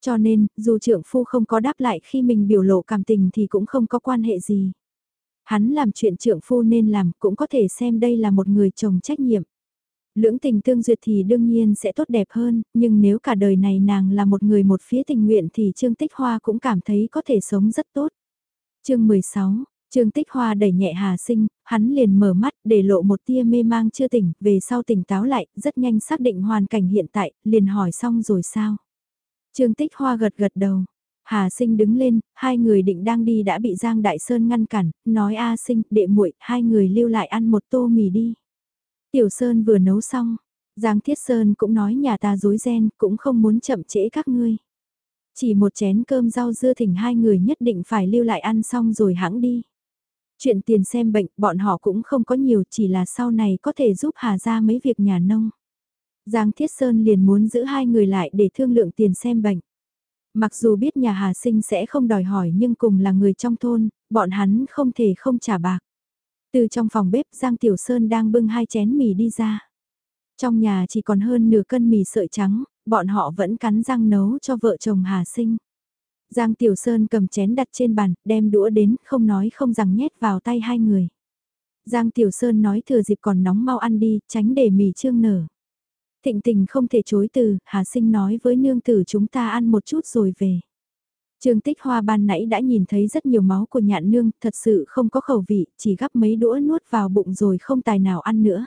Cho nên, dù trưởng phu không có đáp lại khi mình biểu lộ cảm tình thì cũng không có quan hệ gì. Hắn làm chuyện trưởng phu nên làm cũng có thể xem đây là một người chồng trách nhiệm. Lưỡng tình tương duyệt thì đương nhiên sẽ tốt đẹp hơn, nhưng nếu cả đời này nàng là một người một phía tình nguyện thì Trương Tích Hoa cũng cảm thấy có thể sống rất tốt. chương 16, Trương Tích Hoa đẩy nhẹ Hà Sinh, hắn liền mở mắt để lộ một tia mê mang chưa tỉnh, về sau tỉnh táo lại, rất nhanh xác định hoàn cảnh hiện tại, liền hỏi xong rồi sao. Trương Tích Hoa gật gật đầu. Hà Sinh đứng lên, hai người định đang đi đã bị Giang Đại Sơn ngăn cản, nói A Sinh, đệ muội, hai người lưu lại ăn một tô mì đi. Tiểu Sơn vừa nấu xong, Giang Thiết Sơn cũng nói nhà ta dối ren, cũng không muốn chậm trễ các ngươi. Chỉ một chén cơm rau dưa thỉnh hai người nhất định phải lưu lại ăn xong rồi hãng đi. Chuyện tiền xem bệnh bọn họ cũng không có nhiều chỉ là sau này có thể giúp Hà ra mấy việc nhà nông. Giang Thiết Sơn liền muốn giữ hai người lại để thương lượng tiền xem bệnh. Mặc dù biết nhà Hà Sinh sẽ không đòi hỏi nhưng cùng là người trong thôn, bọn hắn không thể không trả bạc. Từ trong phòng bếp Giang Tiểu Sơn đang bưng hai chén mì đi ra. Trong nhà chỉ còn hơn nửa cân mì sợi trắng, bọn họ vẫn cắn răng nấu cho vợ chồng Hà Sinh. Giang Tiểu Sơn cầm chén đặt trên bàn, đem đũa đến, không nói không rằng nhét vào tay hai người. Giang Tiểu Sơn nói thừa dịp còn nóng mau ăn đi, tránh để mì trương nở. Thịnh tình không thể chối từ, Hà Sinh nói với nương tử chúng ta ăn một chút rồi về. Trương Tích Hoa ban nãy đã nhìn thấy rất nhiều máu của nhạn nương, thật sự không có khẩu vị, chỉ gắp mấy đũa nuốt vào bụng rồi không tài nào ăn nữa.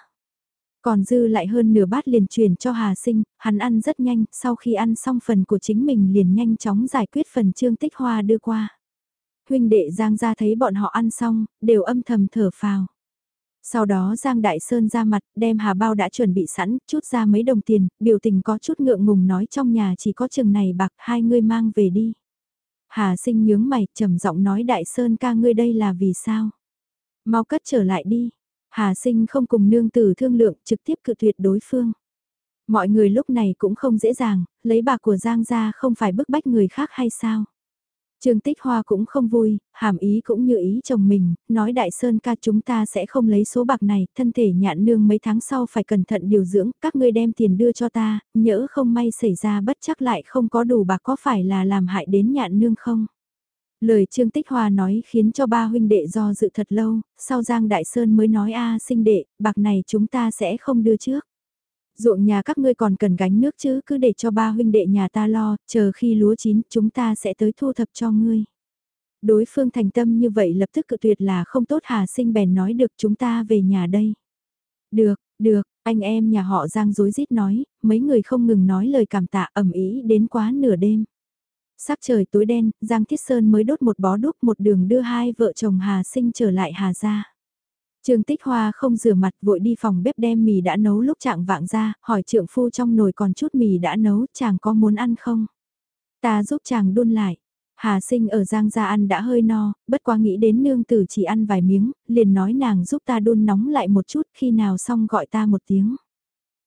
Còn dư lại hơn nửa bát liền truyền cho Hà Sinh, hắn ăn rất nhanh, sau khi ăn xong phần của chính mình liền nhanh chóng giải quyết phần Trương Tích Hoa đưa qua. Huynh đệ Giang ra thấy bọn họ ăn xong, đều âm thầm thở phào. Sau đó Giang Đại Sơn ra mặt, đem hà bao đã chuẩn bị sẵn, chút ra mấy đồng tiền, biểu tình có chút ngượng ngùng nói trong nhà chỉ có chừng này bạc hai ngươi mang về đi. Hà sinh nhướng mày, trầm giọng nói Đại Sơn ca ngươi đây là vì sao? Mau cất trở lại đi. Hà sinh không cùng nương tử thương lượng, trực tiếp cự tuyệt đối phương. Mọi người lúc này cũng không dễ dàng, lấy bạc của Giang ra không phải bức bách người khác hay sao? Trương Tích Hoa cũng không vui, hàm ý cũng như ý chồng mình, nói Đại Sơn ca chúng ta sẽ không lấy số bạc này, thân thể nhạn nương mấy tháng sau phải cẩn thận điều dưỡng, các ngươi đem tiền đưa cho ta, nhỡ không may xảy ra bất chắc lại không có đủ bạc có phải là làm hại đến nhạn nương không? Lời Trương Tích Hoa nói khiến cho ba huynh đệ do dự thật lâu, sau Giang Đại Sơn mới nói a sinh đệ, bạc này chúng ta sẽ không đưa trước. Ruộng nhà các ngươi còn cần gánh nước chứ cứ để cho ba huynh đệ nhà ta lo, chờ khi lúa chín chúng ta sẽ tới thu thập cho ngươi. Đối phương thành tâm như vậy lập tức cự tuyệt là không tốt Hà Sinh bèn nói được chúng ta về nhà đây. Được, được, anh em nhà họ Giang dối rít nói, mấy người không ngừng nói lời cảm tạ ẩm ý đến quá nửa đêm. Sắc trời tối đen, Giang Thiết Sơn mới đốt một bó đúc một đường đưa hai vợ chồng Hà Sinh trở lại Hà gia. Trương Tích Hoa không rửa mặt vội đi phòng bếp đem mì đã nấu lúc trạng vạng ra, hỏi trượng phu trong nồi còn chút mì đã nấu, chàng có muốn ăn không? Ta giúp chàng đun lại. Hà sinh ở Giang gia ăn đã hơi no, bất quá nghĩ đến nương tử chỉ ăn vài miếng, liền nói nàng giúp ta đun nóng lại một chút khi nào xong gọi ta một tiếng.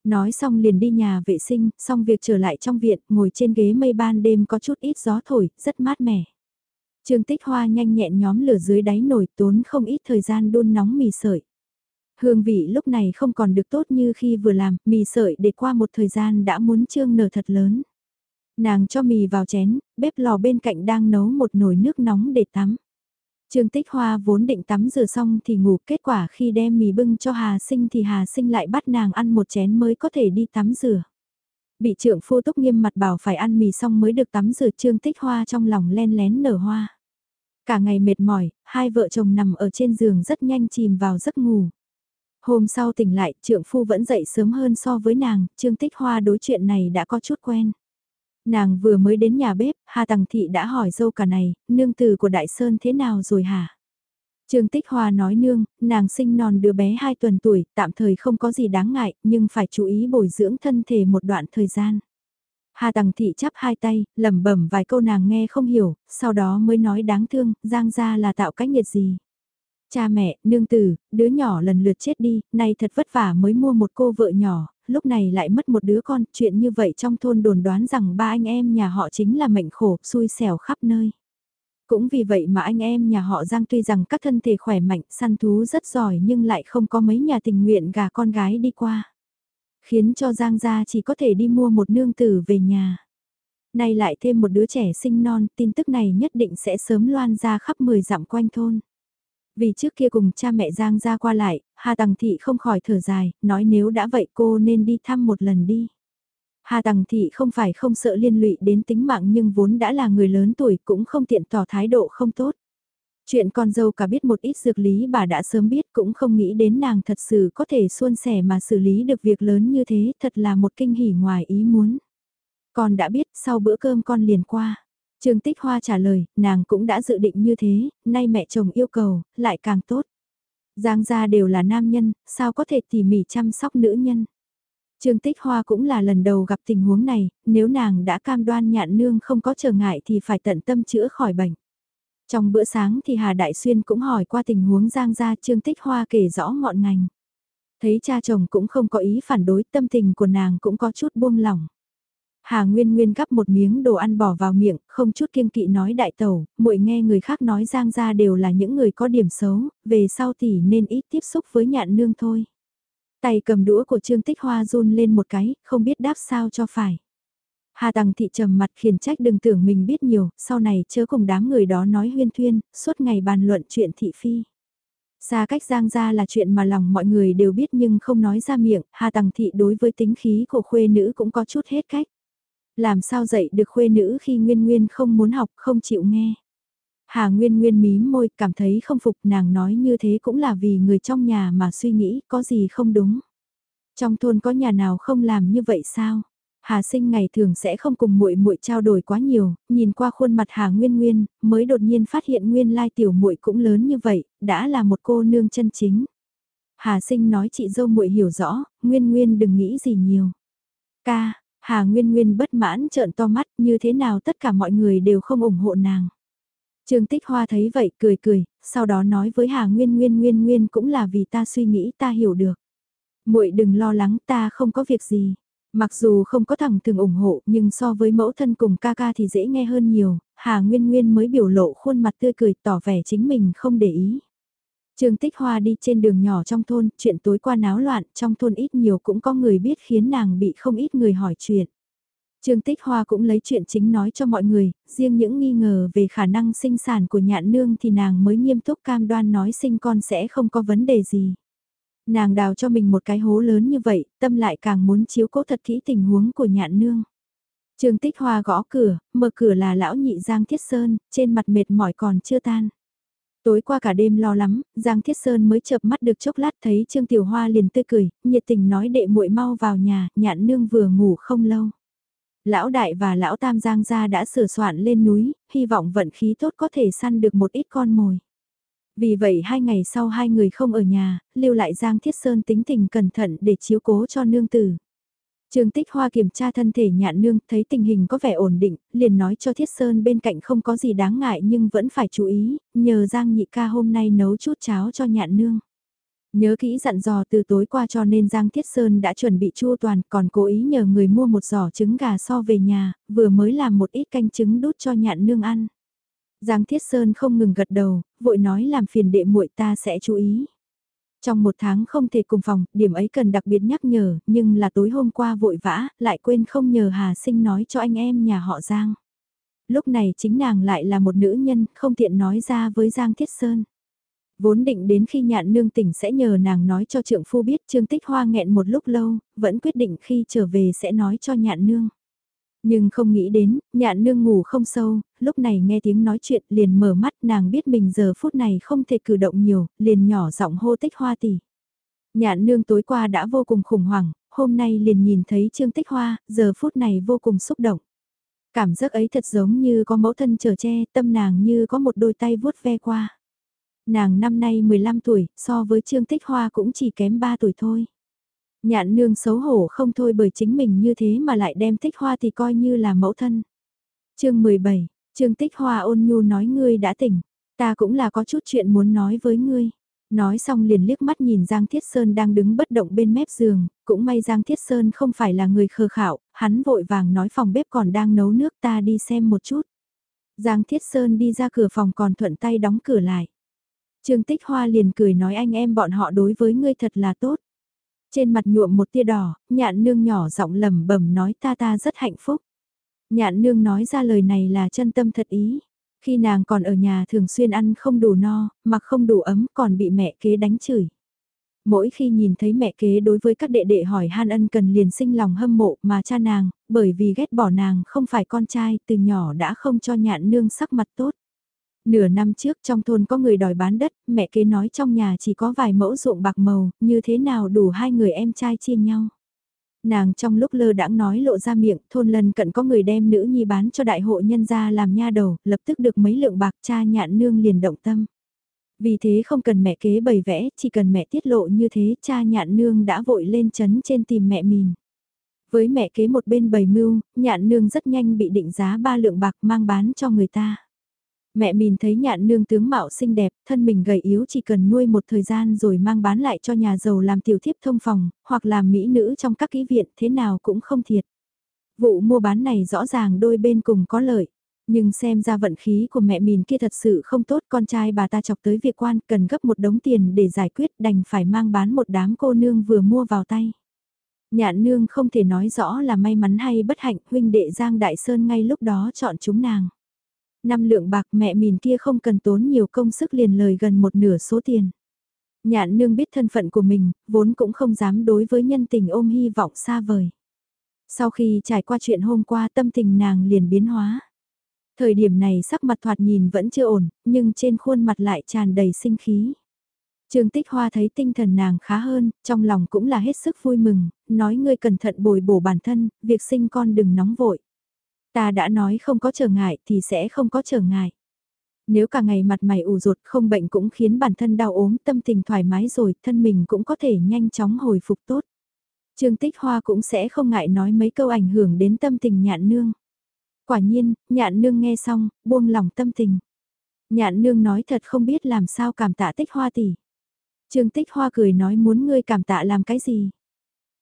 Nói xong liền đi nhà vệ sinh, xong việc trở lại trong viện, ngồi trên ghế mây ban đêm có chút ít gió thổi, rất mát mẻ. Trương Tích Hoa nhanh nhẹn nhóm lửa dưới đáy nổi tốn không ít thời gian đun nóng mì sợi. Hương vị lúc này không còn được tốt như khi vừa làm, mì sợi để qua một thời gian đã muốn trương nở thật lớn. Nàng cho mì vào chén, bếp lò bên cạnh đang nấu một nồi nước nóng để tắm. Trương Tích Hoa vốn định tắm rửa xong thì ngủ, kết quả khi đem mì bưng cho Hà Sinh thì Hà Sinh lại bắt nàng ăn một chén mới có thể đi tắm rửa. Bị trưởng phu túc nghiêm mặt bảo phải ăn mì xong mới được tắm rửa Trương Tích Hoa trong lòng len lén nở hoa. Cả ngày mệt mỏi, hai vợ chồng nằm ở trên giường rất nhanh chìm vào giấc ngủ. Hôm sau tỉnh lại, trượng phu vẫn dậy sớm hơn so với nàng, Trương Tích Hoa đối chuyện này đã có chút quen. Nàng vừa mới đến nhà bếp, Hà Tằng Thị đã hỏi dâu cả này, nương tử của Đại Sơn thế nào rồi hả? Trương Tích Hoa nói nương, nàng sinh non đứa bé 2 tuần tuổi, tạm thời không có gì đáng ngại, nhưng phải chú ý bồi dưỡng thân thể một đoạn thời gian. Hà Tằng Thị chắp hai tay, lẩm bẩm vài câu nàng nghe không hiểu, sau đó mới nói đáng thương, Giang gia là tạo cách nghiệt gì. Cha mẹ, nương tử, đứa nhỏ lần lượt chết đi, nay thật vất vả mới mua một cô vợ nhỏ, lúc này lại mất một đứa con, chuyện như vậy trong thôn đồn đoán rằng ba anh em nhà họ chính là mệnh khổ, xui xẻo khắp nơi. Cũng vì vậy mà anh em nhà họ Giang tuy rằng các thân thể khỏe mạnh, săn thú rất giỏi nhưng lại không có mấy nhà tình nguyện gà con gái đi qua. Khiến cho Giang gia chỉ có thể đi mua một nương tử về nhà. Nay lại thêm một đứa trẻ sinh non, tin tức này nhất định sẽ sớm loan ra khắp 10 dặm quanh thôn. Vì trước kia cùng cha mẹ Giang ra qua lại, Hà Tằng Thị không khỏi thở dài, nói nếu đã vậy cô nên đi thăm một lần đi. Hà Tằng Thị không phải không sợ liên lụy đến tính mạng nhưng vốn đã là người lớn tuổi cũng không tiện tỏ thái độ không tốt. Chuyện con dâu cả biết một ít dược lý bà đã sớm biết cũng không nghĩ đến nàng thật sự có thể suôn sẻ mà xử lý được việc lớn như thế thật là một kinh hỉ ngoài ý muốn. Con đã biết sau bữa cơm con liền qua. Trương Tích Hoa trả lời, nàng cũng đã dự định như thế, nay mẹ chồng yêu cầu, lại càng tốt. Giang gia đều là nam nhân, sao có thể tỉ mỉ chăm sóc nữ nhân. Trương Tích Hoa cũng là lần đầu gặp tình huống này, nếu nàng đã cam đoan nhạn nương không có trở ngại thì phải tận tâm chữa khỏi bệnh. Trong bữa sáng thì Hà Đại Xuyên cũng hỏi qua tình huống Giang gia Trương Tích Hoa kể rõ ngọn ngành. Thấy cha chồng cũng không có ý phản đối tâm tình của nàng cũng có chút buông lỏng. Hà Nguyên Nguyên gắp một miếng đồ ăn bỏ vào miệng, không chút kiêng kỵ nói đại tẩu, muội nghe người khác nói giang ra đều là những người có điểm xấu, về sau tỷ nên ít tiếp xúc với nhạn nương thôi. Tay cầm đũa của Trương Tích Hoa run lên một cái, không biết đáp sao cho phải. Hà Tằng Thị trầm mặt khiển trách đừng tưởng mình biết nhiều, sau này chớ cùng đám người đó nói huyên thuyên, suốt ngày bàn luận chuyện thị phi. Xa cách Giang ra là chuyện mà lòng mọi người đều biết nhưng không nói ra miệng, Hà Tằng Thị đối với tính khí của khuê nữ cũng có chút hết cách. Làm sao dạy được khuê nữ khi Nguyên Nguyên không muốn học, không chịu nghe. Hà Nguyên Nguyên mím môi, cảm thấy không phục nàng nói như thế cũng là vì người trong nhà mà suy nghĩ có gì không đúng. Trong thôn có nhà nào không làm như vậy sao? Hà Sinh ngày thường sẽ không cùng muội muội trao đổi quá nhiều, nhìn qua khuôn mặt Hà Nguyên Nguyên, mới đột nhiên phát hiện nguyên lai tiểu muội cũng lớn như vậy, đã là một cô nương chân chính. Hà Sinh nói chị dâu muội hiểu rõ, Nguyên Nguyên đừng nghĩ gì nhiều. Ca, Hà Nguyên Nguyên bất mãn trợn to mắt như thế nào tất cả mọi người đều không ủng hộ nàng. Trương Tích Hoa thấy vậy cười cười, sau đó nói với Hà Nguyên Nguyên Nguyên Nguyên cũng là vì ta suy nghĩ ta hiểu được. muội đừng lo lắng ta không có việc gì. Mặc dù không có thằng thường ủng hộ nhưng so với mẫu thân cùng ca ca thì dễ nghe hơn nhiều, Hà Nguyên Nguyên mới biểu lộ khuôn mặt tươi cười tỏ vẻ chính mình không để ý. Trương Tích Hoa đi trên đường nhỏ trong thôn, chuyện tối qua náo loạn, trong thôn ít nhiều cũng có người biết khiến nàng bị không ít người hỏi chuyện. Trương Tích Hoa cũng lấy chuyện chính nói cho mọi người, riêng những nghi ngờ về khả năng sinh sản của nhạn nương thì nàng mới nghiêm túc cam đoan nói sinh con sẽ không có vấn đề gì. Nàng đào cho mình một cái hố lớn như vậy, tâm lại càng muốn chiếu cố thật kỹ tình huống của nhạn nương. Trương Tích Hoa gõ cửa, mở cửa là lão nhị Giang Thiết Sơn, trên mặt mệt mỏi còn chưa tan. Tối qua cả đêm lo lắm, Giang Thiết Sơn mới chợp mắt được chốc lát thấy Trương Tiểu Hoa liền tươi cười, nhiệt tình nói đệ muội mau vào nhà, nhạn nương vừa ngủ không lâu. Lão đại và lão tam Giang gia đã sửa soạn lên núi, hy vọng vận khí tốt có thể săn được một ít con mồi. Vì vậy hai ngày sau hai người không ở nhà, lưu lại Giang Thiết Sơn tính tình cẩn thận để chiếu cố cho nương tử. Trương Tích Hoa kiểm tra thân thể nhạn nương, thấy tình hình có vẻ ổn định, liền nói cho Thiết Sơn bên cạnh không có gì đáng ngại nhưng vẫn phải chú ý, nhờ Giang Nhị ca hôm nay nấu chút cháo cho nhạn nương. Nhớ kỹ dặn dò từ tối qua cho nên Giang Thiết Sơn đã chuẩn bị chu toàn còn cố ý nhờ người mua một giỏ trứng gà so về nhà, vừa mới làm một ít canh trứng đút cho nhạn nương ăn. Giang Thiết Sơn không ngừng gật đầu, vội nói làm phiền đệ muội ta sẽ chú ý. Trong một tháng không thể cùng phòng, điểm ấy cần đặc biệt nhắc nhở, nhưng là tối hôm qua vội vã, lại quên không nhờ Hà Sinh nói cho anh em nhà họ Giang. Lúc này chính nàng lại là một nữ nhân, không tiện nói ra với Giang Thiết Sơn. Vốn định đến khi nhạn nương tỉnh sẽ nhờ nàng nói cho trượng phu biết Trương Tích Hoa nghẹn một lúc lâu, vẫn quyết định khi trở về sẽ nói cho nhạn nương. Nhưng không nghĩ đến, nhạn nương ngủ không sâu, lúc này nghe tiếng nói chuyện liền mở mắt nàng biết mình giờ phút này không thể cử động nhiều, liền nhỏ giọng hô tích hoa tỷ. Nhạn nương tối qua đã vô cùng khủng hoảng, hôm nay liền nhìn thấy Trương Tích Hoa, giờ phút này vô cùng xúc động. Cảm giác ấy thật giống như có mẫu thân trở che, tâm nàng như có một đôi tay vuốt ve qua. Nàng năm nay 15 tuổi, so với Trương Tích Hoa cũng chỉ kém 3 tuổi thôi. Nhạn nương xấu hổ không thôi bởi chính mình như thế mà lại đem tích hoa thì coi như là mẫu thân. chương 17, Trương tích hoa ôn nhu nói ngươi đã tỉnh, ta cũng là có chút chuyện muốn nói với ngươi. Nói xong liền liếc mắt nhìn Giang Thiết Sơn đang đứng bất động bên mép giường, cũng may Giang Thiết Sơn không phải là người khờ khảo, hắn vội vàng nói phòng bếp còn đang nấu nước ta đi xem một chút. Giang Thiết Sơn đi ra cửa phòng còn thuận tay đóng cửa lại. Trương Tích Hoa liền cười nói anh em bọn họ đối với ngươi thật là tốt. Trên mặt nhuộm một tia đỏ, nhạn nương nhỏ giọng lầm bẩm nói ta ta rất hạnh phúc. Nhạn nương nói ra lời này là chân tâm thật ý. Khi nàng còn ở nhà thường xuyên ăn không đủ no, mặc không đủ ấm còn bị mẹ kế đánh chửi. Mỗi khi nhìn thấy mẹ kế đối với các đệ đệ hỏi han ân cần liền sinh lòng hâm mộ mà cha nàng, bởi vì ghét bỏ nàng không phải con trai từ nhỏ đã không cho nhạn nương sắc mặt tốt. Nửa năm trước trong thôn có người đòi bán đất, mẹ kế nói trong nhà chỉ có vài mẫu ruộng bạc màu, như thế nào đủ hai người em trai chia nhau. Nàng trong lúc lơ đãng nói lộ ra miệng, thôn lần cận có người đem nữ nhi bán cho đại hộ nhân gia làm nha đầu, lập tức được mấy lượng bạc cha nhạn nương liền động tâm. Vì thế không cần mẹ kế bày vẽ, chỉ cần mẹ tiết lộ như thế cha nhạn nương đã vội lên chấn trên tìm mẹ mình. Với mẹ kế một bên bày mưu, nhạn nương rất nhanh bị định giá ba lượng bạc mang bán cho người ta. Mẹ mình thấy nhạn nương tướng mạo xinh đẹp, thân mình gầy yếu chỉ cần nuôi một thời gian rồi mang bán lại cho nhà giàu làm tiểu thiếp thông phòng, hoặc làm mỹ nữ trong các kỹ viện thế nào cũng không thiệt. Vụ mua bán này rõ ràng đôi bên cùng có lợi. Nhưng xem ra vận khí của mẹ mình kia thật sự không tốt con trai bà ta chọc tới việc quan cần gấp một đống tiền để giải quyết đành phải mang bán một đám cô nương vừa mua vào tay. Nhạn nương không thể nói rõ là may mắn hay bất hạnh huynh đệ Giang Đại Sơn ngay lúc đó chọn chúng nàng năm lượng bạc mẹ mìn kia không cần tốn nhiều công sức liền lời gần một nửa số tiền. Nhạn nương biết thân phận của mình, vốn cũng không dám đối với nhân tình ôm hy vọng xa vời. Sau khi trải qua chuyện hôm qua tâm tình nàng liền biến hóa. Thời điểm này sắc mặt thoạt nhìn vẫn chưa ổn, nhưng trên khuôn mặt lại tràn đầy sinh khí. Trương Tích Hoa thấy tinh thần nàng khá hơn, trong lòng cũng là hết sức vui mừng, nói ngươi cẩn thận bồi bổ bản thân, việc sinh con đừng nóng vội. Ta đã nói không có trở ngại thì sẽ không có trở ngại. Nếu cả ngày mặt mày ủ rột không bệnh cũng khiến bản thân đau ốm tâm tình thoải mái rồi thân mình cũng có thể nhanh chóng hồi phục tốt. Trương Tích Hoa cũng sẽ không ngại nói mấy câu ảnh hưởng đến tâm tình nhạn nương. Quả nhiên, nhạn nương nghe xong, buông lòng tâm tình. Nhạn nương nói thật không biết làm sao cảm tạ Tích Hoa tỷ. Trương Tích Hoa cười nói muốn ngươi cảm tạ làm cái gì.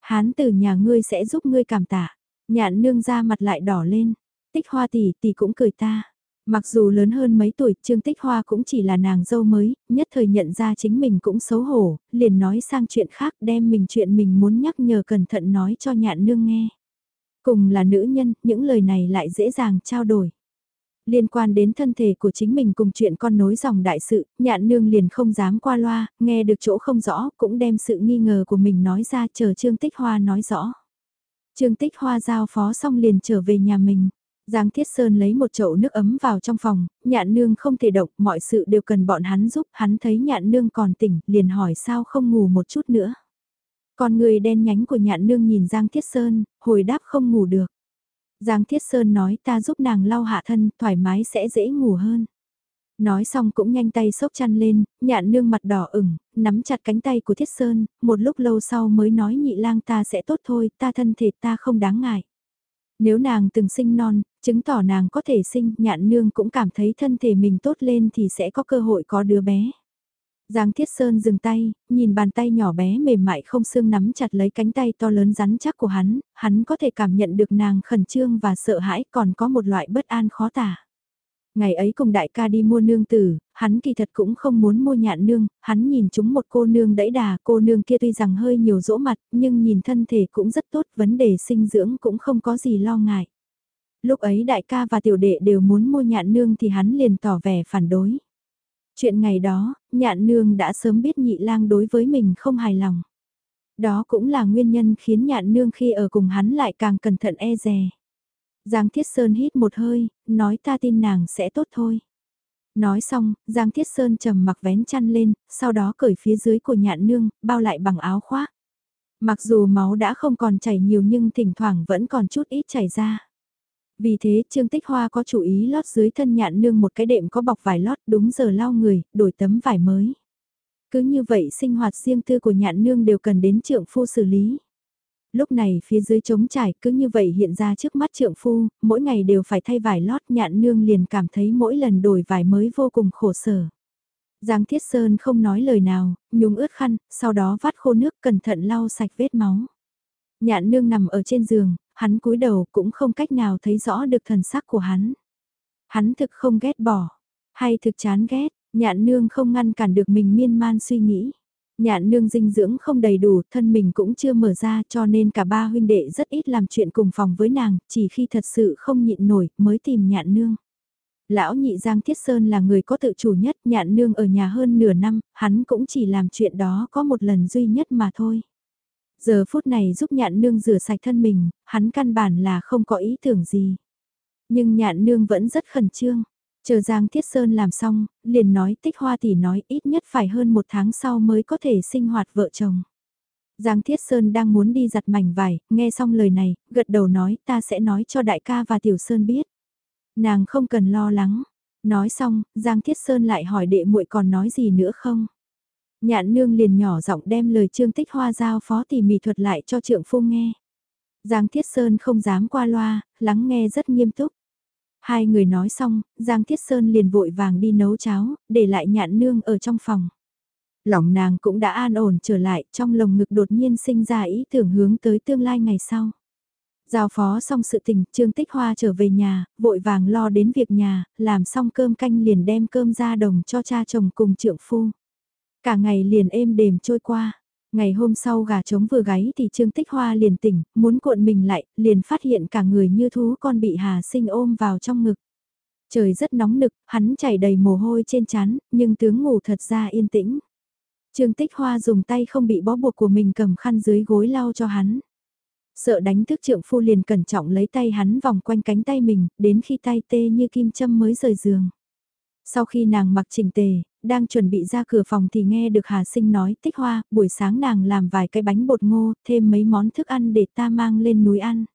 Hán từ nhà ngươi sẽ giúp ngươi cảm tạ. Nhạn nương ra mặt lại đỏ lên. Tích Hoa tỷ tỷ cũng cười ta. Mặc dù lớn hơn mấy tuổi, Trương Tích Hoa cũng chỉ là nàng dâu mới, nhất thời nhận ra chính mình cũng xấu hổ, liền nói sang chuyện khác đem mình chuyện mình muốn nhắc nhở cẩn thận nói cho nhạn nương nghe. Cùng là nữ nhân, những lời này lại dễ dàng trao đổi. Liên quan đến thân thể của chính mình cùng chuyện con nối dòng đại sự, nhạn nương liền không dám qua loa, nghe được chỗ không rõ, cũng đem sự nghi ngờ của mình nói ra chờ Trương Tích Hoa nói rõ. Trương Tích Hoa giao phó xong liền trở về nhà mình. Giang Thiết Sơn lấy một chậu nước ấm vào trong phòng, nhạn nương không thể động, mọi sự đều cần bọn hắn giúp, hắn thấy nhạn nương còn tỉnh, liền hỏi sao không ngủ một chút nữa. Còn người đen nhánh của nhạn nương nhìn Giang Thiết Sơn, hồi đáp không ngủ được. Giang Thiết Sơn nói ta giúp nàng lau hạ thân, thoải mái sẽ dễ ngủ hơn. Nói xong cũng nhanh tay xốc chăn lên, nhạn nương mặt đỏ ửng, nắm chặt cánh tay của Thiết Sơn, một lúc lâu sau mới nói nhị lang ta sẽ tốt thôi, ta thân thể ta không đáng ngại. Nếu nàng từng sinh non, chứng tỏ nàng có thể sinh, nhạn nương cũng cảm thấy thân thể mình tốt lên thì sẽ có cơ hội có đứa bé. Giang Thiết Sơn dừng tay, nhìn bàn tay nhỏ bé mềm mại không xương nắm chặt lấy cánh tay to lớn rắn chắc của hắn, hắn có thể cảm nhận được nàng khẩn trương và sợ hãi còn có một loại bất an khó tả. Ngày ấy cùng đại ca đi mua nương tử, hắn kỳ thật cũng không muốn mua nhạn nương, hắn nhìn chúng một cô nương đẫy đà, cô nương kia tuy rằng hơi nhiều dỗ mặt, nhưng nhìn thân thể cũng rất tốt, vấn đề sinh dưỡng cũng không có gì lo ngại. Lúc ấy đại ca và tiểu đệ đều muốn mua nhạn nương thì hắn liền tỏ vẻ phản đối. Chuyện ngày đó, nhạn nương đã sớm biết nhị lang đối với mình không hài lòng. Đó cũng là nguyên nhân khiến nhạn nương khi ở cùng hắn lại càng cẩn thận e dè. Giang Thiết Sơn hít một hơi, nói ta tin nàng sẽ tốt thôi. Nói xong, Giang Thiết Sơn trầm mặc vén chăn lên, sau đó cởi phía dưới của nhạn nương, bao lại bằng áo khoác. Mặc dù máu đã không còn chảy nhiều nhưng thỉnh thoảng vẫn còn chút ít chảy ra. Vì thế Trương Tích Hoa có chủ ý lót dưới thân nhạn nương một cái đệm có bọc vải lót đúng giờ lau người, đổi tấm vải mới. Cứ như vậy sinh hoạt riêng tư của nhạn nương đều cần đến trượng phu xử lý. Lúc này phía dưới trống trải cứ như vậy hiện ra trước mắt trượng phu, mỗi ngày đều phải thay vải lót nhạn nương liền cảm thấy mỗi lần đổi vải mới vô cùng khổ sở. Giang Thiết Sơn không nói lời nào, nhúng ướt khăn, sau đó vắt khô nước cẩn thận lau sạch vết máu. Nhạn nương nằm ở trên giường, hắn cúi đầu cũng không cách nào thấy rõ được thần sắc của hắn. Hắn thực không ghét bỏ, hay thực chán ghét, nhạn nương không ngăn cản được mình miên man suy nghĩ. Nhạn nương dinh dưỡng không đầy đủ, thân mình cũng chưa mở ra cho nên cả ba huynh đệ rất ít làm chuyện cùng phòng với nàng, chỉ khi thật sự không nhịn nổi mới tìm nhạn nương. Lão nhị Giang Thiết Sơn là người có tự chủ nhất, nhạn nương ở nhà hơn nửa năm, hắn cũng chỉ làm chuyện đó có một lần duy nhất mà thôi. Giờ phút này giúp nhạn nương rửa sạch thân mình, hắn căn bản là không có ý tưởng gì. Nhưng nhạn nương vẫn rất khẩn trương. Chờ Giang Thiết Sơn làm xong, liền nói tích hoa tỷ nói ít nhất phải hơn một tháng sau mới có thể sinh hoạt vợ chồng. Giang Thiết Sơn đang muốn đi giặt mảnh vải, nghe xong lời này, gật đầu nói ta sẽ nói cho đại ca và Tiểu Sơn biết. Nàng không cần lo lắng. Nói xong, Giang Thiết Sơn lại hỏi đệ muội còn nói gì nữa không? Nhạn nương liền nhỏ giọng đem lời trương tích hoa giao phó tỉ mỉ thuật lại cho trượng phu nghe. Giang Thiết Sơn không dám qua loa, lắng nghe rất nghiêm túc. Hai người nói xong, Giang Thiết Sơn liền vội vàng đi nấu cháo, để lại nhạn nương ở trong phòng. Lòng nàng cũng đã an ổn trở lại, trong lồng ngực đột nhiên sinh ra ý tưởng hướng tới tương lai ngày sau. Giao phó xong sự tình, Trương Tích Hoa trở về nhà, vội vàng lo đến việc nhà, làm xong cơm canh liền đem cơm ra đồng cho cha chồng cùng trượng phu. Cả ngày liền êm đềm trôi qua. Ngày hôm sau gà trống vừa gáy thì Trương Tích Hoa liền tỉnh, muốn cuộn mình lại, liền phát hiện cả người như thú con bị Hà Sinh ôm vào trong ngực. Trời rất nóng nực, hắn chảy đầy mồ hôi trên chán, nhưng tướng ngủ thật ra yên tĩnh. Trương Tích Hoa dùng tay không bị bó buộc của mình cầm khăn dưới gối lau cho hắn. Sợ đánh thức trượng phu liền cẩn trọng lấy tay hắn vòng quanh cánh tay mình, đến khi tay tê như kim châm mới rời giường. Sau khi nàng mặc chỉnh tề, đang chuẩn bị ra cửa phòng thì nghe được Hà Sinh nói tích hoa, buổi sáng nàng làm vài cái bánh bột ngô, thêm mấy món thức ăn để ta mang lên núi ăn.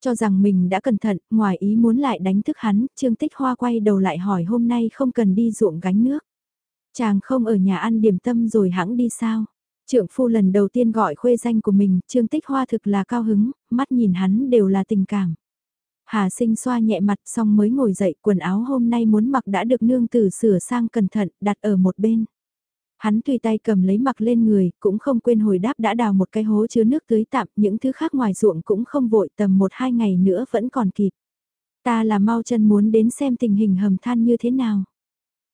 Cho rằng mình đã cẩn thận, ngoài ý muốn lại đánh thức hắn, Trương Tích Hoa quay đầu lại hỏi hôm nay không cần đi ruộng gánh nước. Chàng không ở nhà ăn điểm tâm rồi hãng đi sao? Trượng phu lần đầu tiên gọi khuê danh của mình, Trương Tích Hoa thực là cao hứng, mắt nhìn hắn đều là tình cảm. Hà sinh xoa nhẹ mặt xong mới ngồi dậy quần áo hôm nay muốn mặc đã được nương tử sửa sang cẩn thận đặt ở một bên. Hắn tùy tay cầm lấy mặc lên người, cũng không quên hồi đáp đã đào một cái hố chứa nước tưới tạm, những thứ khác ngoài ruộng cũng không vội tầm một hai ngày nữa vẫn còn kịp. Ta là mau chân muốn đến xem tình hình hầm than như thế nào.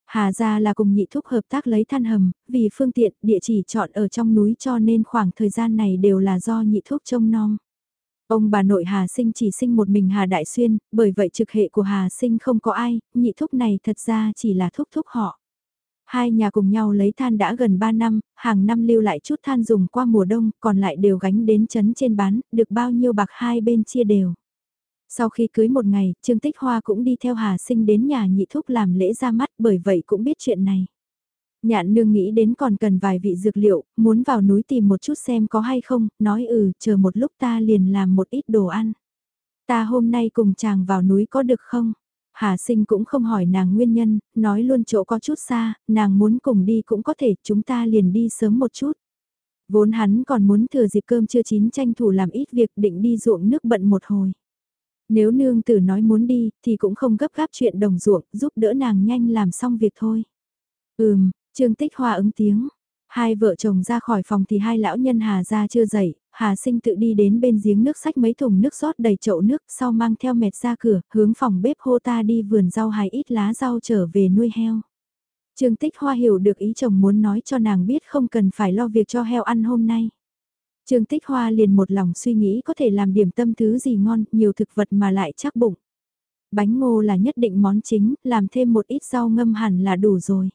Hà ra là cùng nhị thúc hợp tác lấy than hầm, vì phương tiện địa chỉ chọn ở trong núi cho nên khoảng thời gian này đều là do nhị thúc trông nom. Ông bà nội Hà Sinh chỉ sinh một mình Hà Đại Xuyên, bởi vậy trực hệ của Hà Sinh không có ai, nhị thúc này thật ra chỉ là thúc thúc họ. Hai nhà cùng nhau lấy than đã gần 3 năm, hàng năm lưu lại chút than dùng qua mùa đông, còn lại đều gánh đến chấn trên bán, được bao nhiêu bạc hai bên chia đều. Sau khi cưới một ngày, Trương Tích Hoa cũng đi theo Hà Sinh đến nhà nhị thúc làm lễ ra mắt bởi vậy cũng biết chuyện này. Nhạn nương nghĩ đến còn cần vài vị dược liệu, muốn vào núi tìm một chút xem có hay không, nói ừ, chờ một lúc ta liền làm một ít đồ ăn. Ta hôm nay cùng chàng vào núi có được không? Hà sinh cũng không hỏi nàng nguyên nhân, nói luôn chỗ có chút xa, nàng muốn cùng đi cũng có thể, chúng ta liền đi sớm một chút. Vốn hắn còn muốn thừa dịp cơm chưa chín tranh thủ làm ít việc định đi ruộng nước bận một hồi. Nếu nương tử nói muốn đi, thì cũng không gấp gáp chuyện đồng ruộng, giúp đỡ nàng nhanh làm xong việc thôi. Ừm, Trương Tích Hoa ứng tiếng. Hai vợ chồng ra khỏi phòng thì hai lão nhân Hà ra chưa dậy, Hà sinh tự đi đến bên giếng nước sách mấy thùng nước rót đầy chậu nước sau mang theo mệt ra cửa, hướng phòng bếp hô ta đi vườn rau hái ít lá rau trở về nuôi heo. Trương Tích Hoa hiểu được ý chồng muốn nói cho nàng biết không cần phải lo việc cho heo ăn hôm nay. Trương Tích Hoa liền một lòng suy nghĩ có thể làm điểm tâm thứ gì ngon, nhiều thực vật mà lại chắc bụng. Bánh ngô là nhất định món chính, làm thêm một ít rau ngâm hẳn là đủ rồi.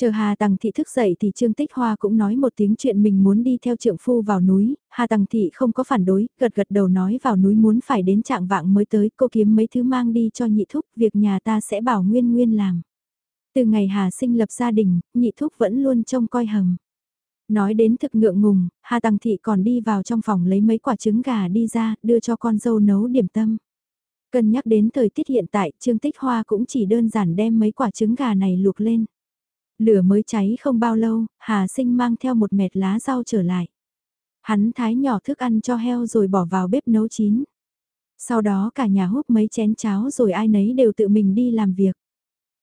Chờ Hà Tằng Thị thức dậy thì Trương Tích Hoa cũng nói một tiếng chuyện mình muốn đi theo trượng phu vào núi, Hà Tằng Thị không có phản đối, gật gật đầu nói vào núi muốn phải đến trạng vạng mới tới, cô kiếm mấy thứ mang đi cho nhị thúc, việc nhà ta sẽ bảo Nguyên Nguyên làm. Từ ngày Hà sinh lập gia đình, nhị thúc vẫn luôn trông coi hầm. Nói đến thực ngượng ngùng, Hà Tằng Thị còn đi vào trong phòng lấy mấy quả trứng gà đi ra, đưa cho con dâu nấu điểm tâm. Cân nhắc đến thời tiết hiện tại, Trương Tích Hoa cũng chỉ đơn giản đem mấy quả trứng gà này luộc lên. Lửa mới cháy không bao lâu, Hà Sinh mang theo một mẹt lá rau trở lại. Hắn thái nhỏ thức ăn cho heo rồi bỏ vào bếp nấu chín. Sau đó cả nhà húp mấy chén cháo rồi ai nấy đều tự mình đi làm việc.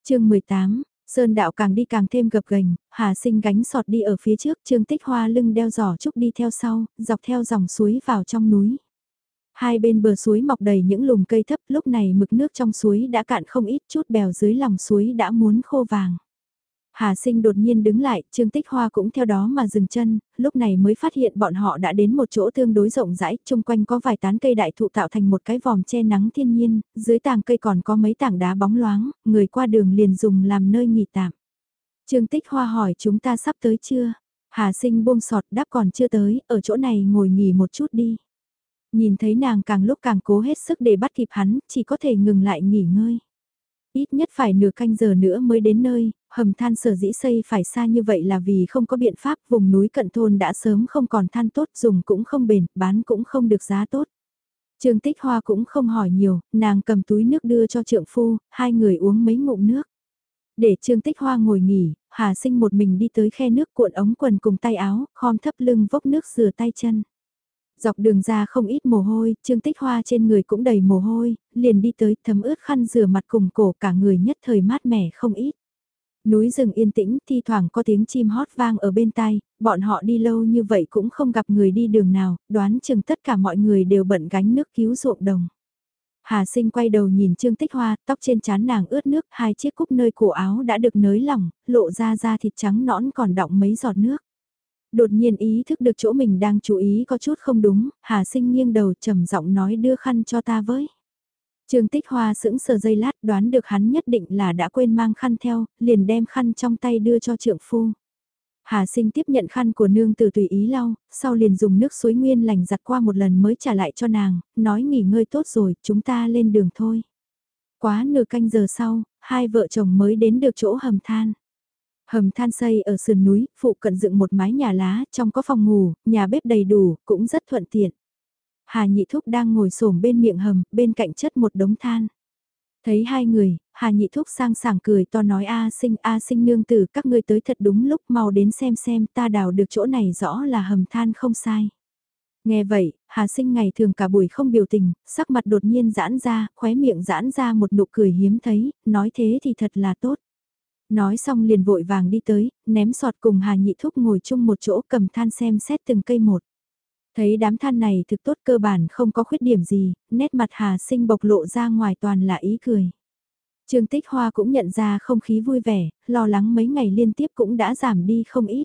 chương 18, Sơn đạo càng đi càng thêm gập gành, Hà Sinh gánh sọt đi ở phía trước, Trương Tích Hoa lưng đeo giỏ trúc đi theo sau, dọc theo dòng suối vào trong núi. Hai bên bờ suối mọc đầy những lùm cây thấp, lúc này mực nước trong suối đã cạn không ít, chút bèo dưới lòng suối đã muốn khô vàng. Hà sinh đột nhiên đứng lại, Trương Tích Hoa cũng theo đó mà dừng chân, lúc này mới phát hiện bọn họ đã đến một chỗ tương đối rộng rãi, chung quanh có vài tán cây đại thụ tạo thành một cái vòm che nắng thiên nhiên, dưới tàng cây còn có mấy tảng đá bóng loáng, người qua đường liền dùng làm nơi nghỉ tạm. Trương Tích Hoa hỏi chúng ta sắp tới chưa? Hà sinh buông sọt đáp còn chưa tới, ở chỗ này ngồi nghỉ một chút đi. Nhìn thấy nàng càng lúc càng cố hết sức để bắt kịp hắn, chỉ có thể ngừng lại nghỉ ngơi. Ít nhất phải nửa canh giờ nữa mới đến nơi, hầm than sở dĩ xây phải xa như vậy là vì không có biện pháp vùng núi cận thôn đã sớm không còn than tốt dùng cũng không bền, bán cũng không được giá tốt. Trương Tích Hoa cũng không hỏi nhiều, nàng cầm túi nước đưa cho trượng phu, hai người uống mấy ngụm nước. Để Trương Tích Hoa ngồi nghỉ, Hà Sinh một mình đi tới khe nước cuộn ống quần cùng tay áo, khom thấp lưng vốc nước rửa tay chân. Dọc đường ra không ít mồ hôi, Trương Tích Hoa trên người cũng đầy mồ hôi, liền đi tới thấm ướt khăn rửa mặt cùng cổ cả người nhất thời mát mẻ không ít. Núi rừng yên tĩnh, thi thoảng có tiếng chim hót vang ở bên tai, bọn họ đi lâu như vậy cũng không gặp người đi đường nào, đoán chừng tất cả mọi người đều bận gánh nước cứu ruộng đồng. Hà sinh quay đầu nhìn Trương Tích Hoa, tóc trên trán nàng ướt nước, hai chiếc cúc nơi cổ áo đã được nới lỏng, lộ ra da thịt trắng nõn còn đọng mấy giọt nước. Đột nhiên ý thức được chỗ mình đang chú ý có chút không đúng, Hà sinh nghiêng đầu trầm giọng nói đưa khăn cho ta với. Trương Tích Hoa sững sờ dây lát đoán được hắn nhất định là đã quên mang khăn theo, liền đem khăn trong tay đưa cho trượng phu. Hà sinh tiếp nhận khăn của nương từ tùy ý lau, sau liền dùng nước suối nguyên lành giặt qua một lần mới trả lại cho nàng, nói nghỉ ngơi tốt rồi, chúng ta lên đường thôi. Quá nửa canh giờ sau, hai vợ chồng mới đến được chỗ hầm than. Hầm than xây ở sườn núi, phụ cận dựng một mái nhà lá, trong có phòng ngủ, nhà bếp đầy đủ, cũng rất thuận tiện. Hà Nhị Thúc đang ngồi xổm bên miệng hầm, bên cạnh chất một đống than. Thấy hai người, Hà Nhị Thúc sang sảng cười to nói A sinh A sinh nương tử các ngươi tới thật đúng lúc mau đến xem xem ta đào được chỗ này rõ là hầm than không sai. Nghe vậy, Hà sinh ngày thường cả buổi không biểu tình, sắc mặt đột nhiên giãn ra, khóe miệng giãn ra một nụ cười hiếm thấy, nói thế thì thật là tốt. Nói xong liền vội vàng đi tới, ném sọt cùng Hà Nhị Thúc ngồi chung một chỗ cầm than xem xét từng cây một. Thấy đám than này thực tốt cơ bản không có khuyết điểm gì, nét mặt Hà Sinh bộc lộ ra ngoài toàn là ý cười. Trương Tích Hoa cũng nhận ra không khí vui vẻ, lo lắng mấy ngày liên tiếp cũng đã giảm đi không ít.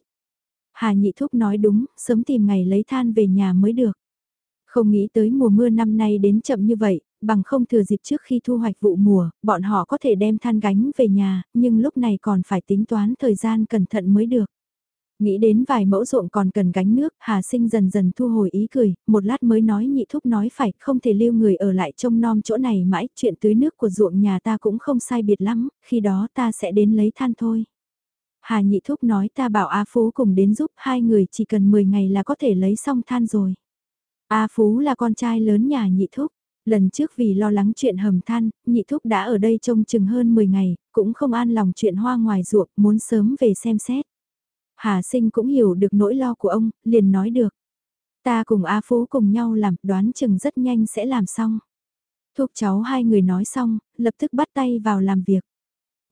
Hà Nhị Thúc nói đúng, sớm tìm ngày lấy than về nhà mới được. Không nghĩ tới mùa mưa năm nay đến chậm như vậy, bằng không thừa dịp trước khi thu hoạch vụ mùa, bọn họ có thể đem than gánh về nhà, nhưng lúc này còn phải tính toán thời gian cẩn thận mới được. Nghĩ đến vài mẫu ruộng còn cần gánh nước, Hà Sinh dần dần thu hồi ý cười, một lát mới nói nhị thúc nói phải, không thể lưu người ở lại trông nom chỗ này mãi, chuyện tưới nước của ruộng nhà ta cũng không sai biệt lắm, khi đó ta sẽ đến lấy than thôi. Hà nhị thúc nói ta bảo A Phú cùng đến giúp hai người chỉ cần 10 ngày là có thể lấy xong than rồi. A Phú là con trai lớn nhà nhị thúc, Lần trước vì lo lắng chuyện hầm than, nhị thúc đã ở đây trông chừng hơn 10 ngày, cũng không an lòng chuyện hoa ngoài ruộng, muốn sớm về xem xét. Hà sinh cũng hiểu được nỗi lo của ông, liền nói được. Ta cùng A Phú cùng nhau làm, đoán chừng rất nhanh sẽ làm xong. Thúc cháu hai người nói xong, lập tức bắt tay vào làm việc.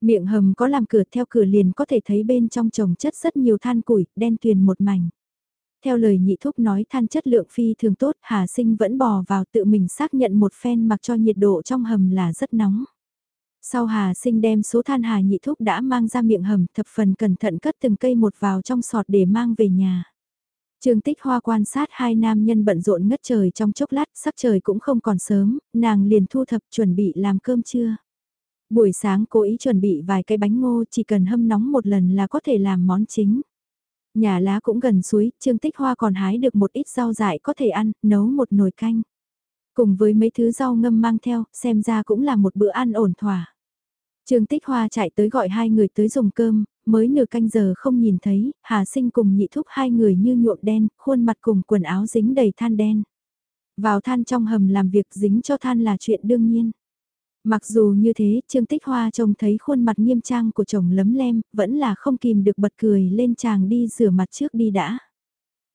Miệng hầm có làm cửa theo cửa liền có thể thấy bên trong trồng chất rất nhiều than củi, đen tuyền một mảnh. Theo lời nhị thúc nói than chất lượng phi thường tốt, Hà Sinh vẫn bò vào tự mình xác nhận một phen mặc cho nhiệt độ trong hầm là rất nóng. Sau Hà Sinh đem số than Hà nhị thúc đã mang ra miệng hầm thập phần cẩn thận cất từng cây một vào trong sọt để mang về nhà. Trương Tích Hoa quan sát hai nam nhân bận rộn ngất trời trong chốc lát, sắc trời cũng không còn sớm, nàng liền thu thập chuẩn bị làm cơm trưa. Buổi sáng cố ý chuẩn bị vài cái bánh ngô chỉ cần hâm nóng một lần là có thể làm món chính. Nhà lá cũng gần suối, Trương Tích Hoa còn hái được một ít rau dại có thể ăn, nấu một nồi canh. Cùng với mấy thứ rau ngâm mang theo, xem ra cũng là một bữa ăn ổn thỏa. Trương Tích Hoa chạy tới gọi hai người tới dùng cơm, mới nửa canh giờ không nhìn thấy, Hà Sinh cùng nhị thúc hai người như nhuộm đen, khuôn mặt cùng quần áo dính đầy than đen. Vào than trong hầm làm việc dính cho than là chuyện đương nhiên. Mặc dù như thế, Trương Tích Hoa trông thấy khuôn mặt nghiêm trang của chồng lấm lem, vẫn là không kìm được bật cười lên chàng đi rửa mặt trước đi đã.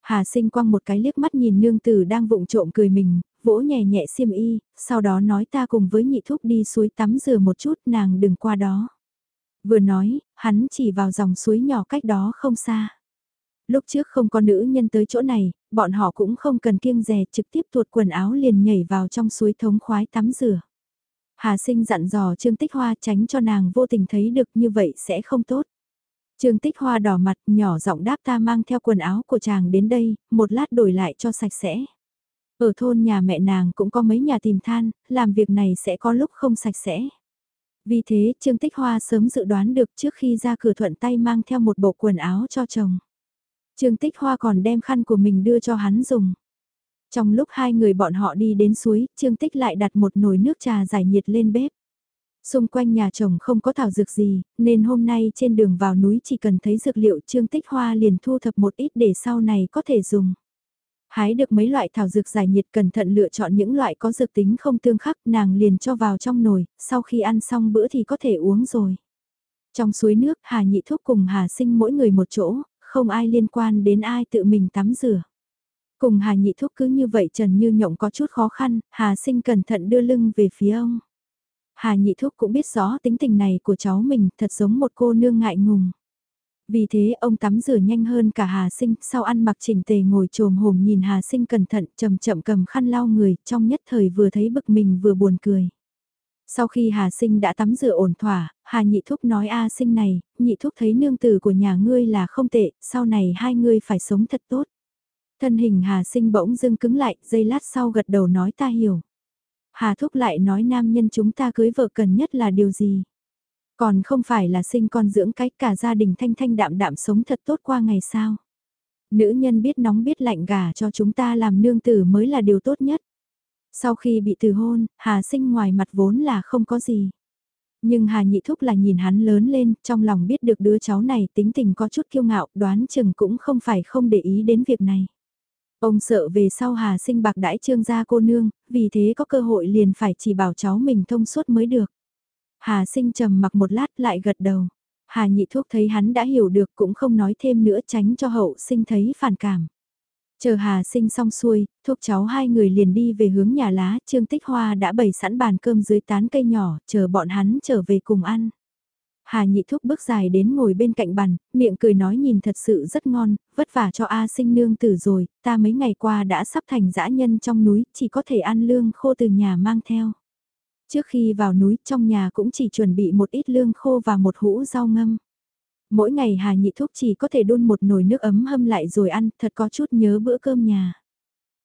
Hà sinh quăng một cái liếc mắt nhìn nương tử đang vụng trộm cười mình, vỗ nhẹ nhẹ xiêm y, sau đó nói ta cùng với nhị thúc đi suối tắm rửa một chút nàng đừng qua đó. Vừa nói, hắn chỉ vào dòng suối nhỏ cách đó không xa. Lúc trước không có nữ nhân tới chỗ này, bọn họ cũng không cần kiêng rè trực tiếp tuột quần áo liền nhảy vào trong suối thống khoái tắm rửa. Hà sinh dặn dò Trương Tích Hoa tránh cho nàng vô tình thấy được như vậy sẽ không tốt. Trương Tích Hoa đỏ mặt nhỏ giọng đáp ta mang theo quần áo của chàng đến đây, một lát đổi lại cho sạch sẽ. Ở thôn nhà mẹ nàng cũng có mấy nhà tìm than, làm việc này sẽ có lúc không sạch sẽ. Vì thế Trương Tích Hoa sớm dự đoán được trước khi ra cửa thuận tay mang theo một bộ quần áo cho chồng. Trương Tích Hoa còn đem khăn của mình đưa cho hắn dùng. Trong lúc hai người bọn họ đi đến suối, Trương Tích lại đặt một nồi nước trà giải nhiệt lên bếp. Xung quanh nhà chồng không có thảo dược gì, nên hôm nay trên đường vào núi chỉ cần thấy dược liệu Trương Tích Hoa liền thu thập một ít để sau này có thể dùng. Hái được mấy loại thảo dược giải nhiệt cẩn thận lựa chọn những loại có dược tính không tương khắc nàng liền cho vào trong nồi, sau khi ăn xong bữa thì có thể uống rồi. Trong suối nước Hà Nhị Thúc cùng Hà Sinh mỗi người một chỗ, không ai liên quan đến ai tự mình tắm rửa. Cùng Hà Nhị Thúc cứ như vậy Trần Như Nhộng có chút khó khăn, Hà Sinh cẩn thận đưa lưng về phía ông. Hà Nhị Thúc cũng biết rõ tính tình này của cháu mình thật giống một cô nương ngại ngùng. Vì thế ông tắm rửa nhanh hơn cả Hà Sinh, sau ăn mặc chỉnh tề ngồi trồm hổm nhìn Hà Sinh cẩn thận, chậm chậm cầm khăn lau người, trong nhất thời vừa thấy bực mình vừa buồn cười. Sau khi Hà Sinh đã tắm rửa ổn thỏa, Hà Nhị Thúc nói A Sinh này, Nhị Thúc thấy nương tử của nhà ngươi là không tệ, sau này hai ngươi phải sống thật tốt. Thân hình Hà Sinh bỗng dưng cứng lại, giây lát sau gật đầu nói ta hiểu. Hà Thúc lại nói nam nhân chúng ta cưới vợ cần nhất là điều gì? Còn không phải là sinh con dưỡng cái cả gia đình thanh thanh đạm đạm sống thật tốt qua ngày sao? Nữ nhân biết nóng biết lạnh gà cho chúng ta làm nương tử mới là điều tốt nhất. Sau khi bị từ hôn, Hà sinh ngoài mặt vốn là không có gì. Nhưng Hà Nhị Thúc là nhìn hắn lớn lên, trong lòng biết được đứa cháu này tính tình có chút kiêu ngạo, đoán chừng cũng không phải không để ý đến việc này. Ông sợ về sau Hà sinh bạc đãi trương gia cô nương, vì thế có cơ hội liền phải chỉ bảo cháu mình thông suốt mới được. Hà sinh trầm mặc một lát lại gật đầu. Hà nhị thuốc thấy hắn đã hiểu được cũng không nói thêm nữa tránh cho hậu sinh thấy phản cảm. Chờ Hà sinh xong xuôi, thuốc cháu hai người liền đi về hướng nhà lá, Trương Tích Hoa đã bày sẵn bàn cơm dưới tán cây nhỏ, chờ bọn hắn trở về cùng ăn. Hà nhị thúc bước dài đến ngồi bên cạnh bàn, miệng cười nói nhìn thật sự rất ngon, vất vả cho A sinh nương tử rồi, ta mấy ngày qua đã sắp thành dã nhân trong núi, chỉ có thể ăn lương khô từ nhà mang theo. Trước khi vào núi trong nhà cũng chỉ chuẩn bị một ít lương khô và một hũ rau ngâm. Mỗi ngày Hà nhị thúc chỉ có thể đun một nồi nước ấm hâm lại rồi ăn, thật có chút nhớ bữa cơm nhà.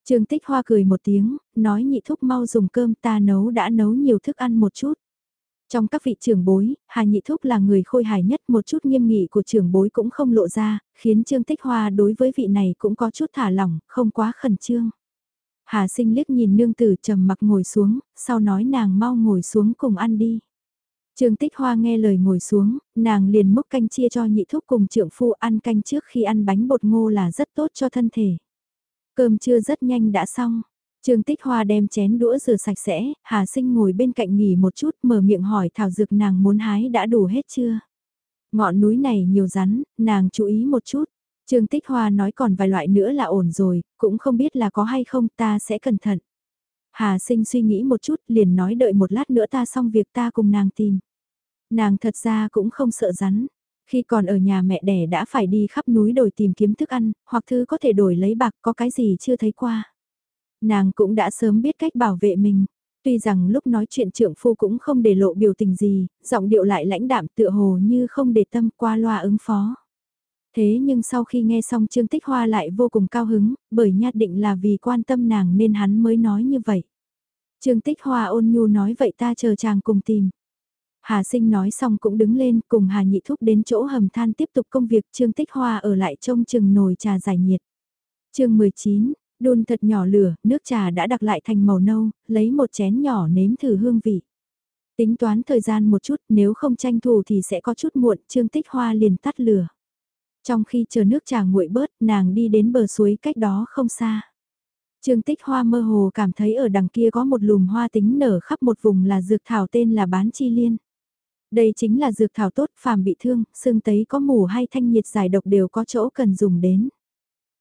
Trương Tích Hoa cười một tiếng, nói nhị thúc mau dùng cơm ta nấu đã nấu nhiều thức ăn một chút. Trong các vị trưởng bối, Hà Nhị Thúc là người khôi hài nhất một chút nghiêm nghị của trưởng bối cũng không lộ ra, khiến Trương Tích Hoa đối với vị này cũng có chút thả lỏng, không quá khẩn trương. Hà sinh liếc nhìn nương tử trầm mặc ngồi xuống, sau nói nàng mau ngồi xuống cùng ăn đi. Trương Tích Hoa nghe lời ngồi xuống, nàng liền múc canh chia cho nhị thúc cùng trưởng phu ăn canh trước khi ăn bánh bột ngô là rất tốt cho thân thể. Cơm trưa rất nhanh đã xong, Trương Tích Hoa đem chén đũa rửa sạch sẽ, Hà Sinh ngồi bên cạnh nghỉ một chút mở miệng hỏi thảo dược nàng muốn hái đã đủ hết chưa. Ngọn núi này nhiều rắn, nàng chú ý một chút. Trương Tích Hoa nói còn vài loại nữa là ổn rồi, cũng không biết là có hay không ta sẽ cẩn thận. Hà sinh suy nghĩ một chút liền nói đợi một lát nữa ta xong việc ta cùng nàng tìm. Nàng thật ra cũng không sợ rắn. Khi còn ở nhà mẹ đẻ đã phải đi khắp núi đổi tìm kiếm thức ăn, hoặc thứ có thể đổi lấy bạc có cái gì chưa thấy qua. Nàng cũng đã sớm biết cách bảo vệ mình. Tuy rằng lúc nói chuyện trượng phu cũng không để lộ biểu tình gì, giọng điệu lại lãnh đạm tựa hồ như không để tâm qua loa ứng phó. Thế nhưng sau khi nghe xong Trương Tích Hoa lại vô cùng cao hứng, bởi nhát định là vì quan tâm nàng nên hắn mới nói như vậy. Trương Tích Hoa ôn nhu nói vậy ta chờ chàng cùng tìm. Hà sinh nói xong cũng đứng lên cùng Hà nhị thúc đến chỗ hầm than tiếp tục công việc Trương Tích Hoa ở lại trông chừng nồi trà giải nhiệt. chương 19, đun thật nhỏ lửa, nước trà đã đặc lại thành màu nâu, lấy một chén nhỏ nếm thử hương vị. Tính toán thời gian một chút nếu không tranh thủ thì sẽ có chút muộn, Trương Tích Hoa liền tắt lửa. Trong khi chờ nước trà nguội bớt, nàng đi đến bờ suối cách đó không xa. Trương Tích Hoa mơ hồ cảm thấy ở đằng kia có một lùm hoa tính nở khắp một vùng là dược thảo tên là bán chi liên. Đây chính là dược thảo tốt, phàm bị thương, xương tấy có mù hay thanh nhiệt giải độc đều có chỗ cần dùng đến.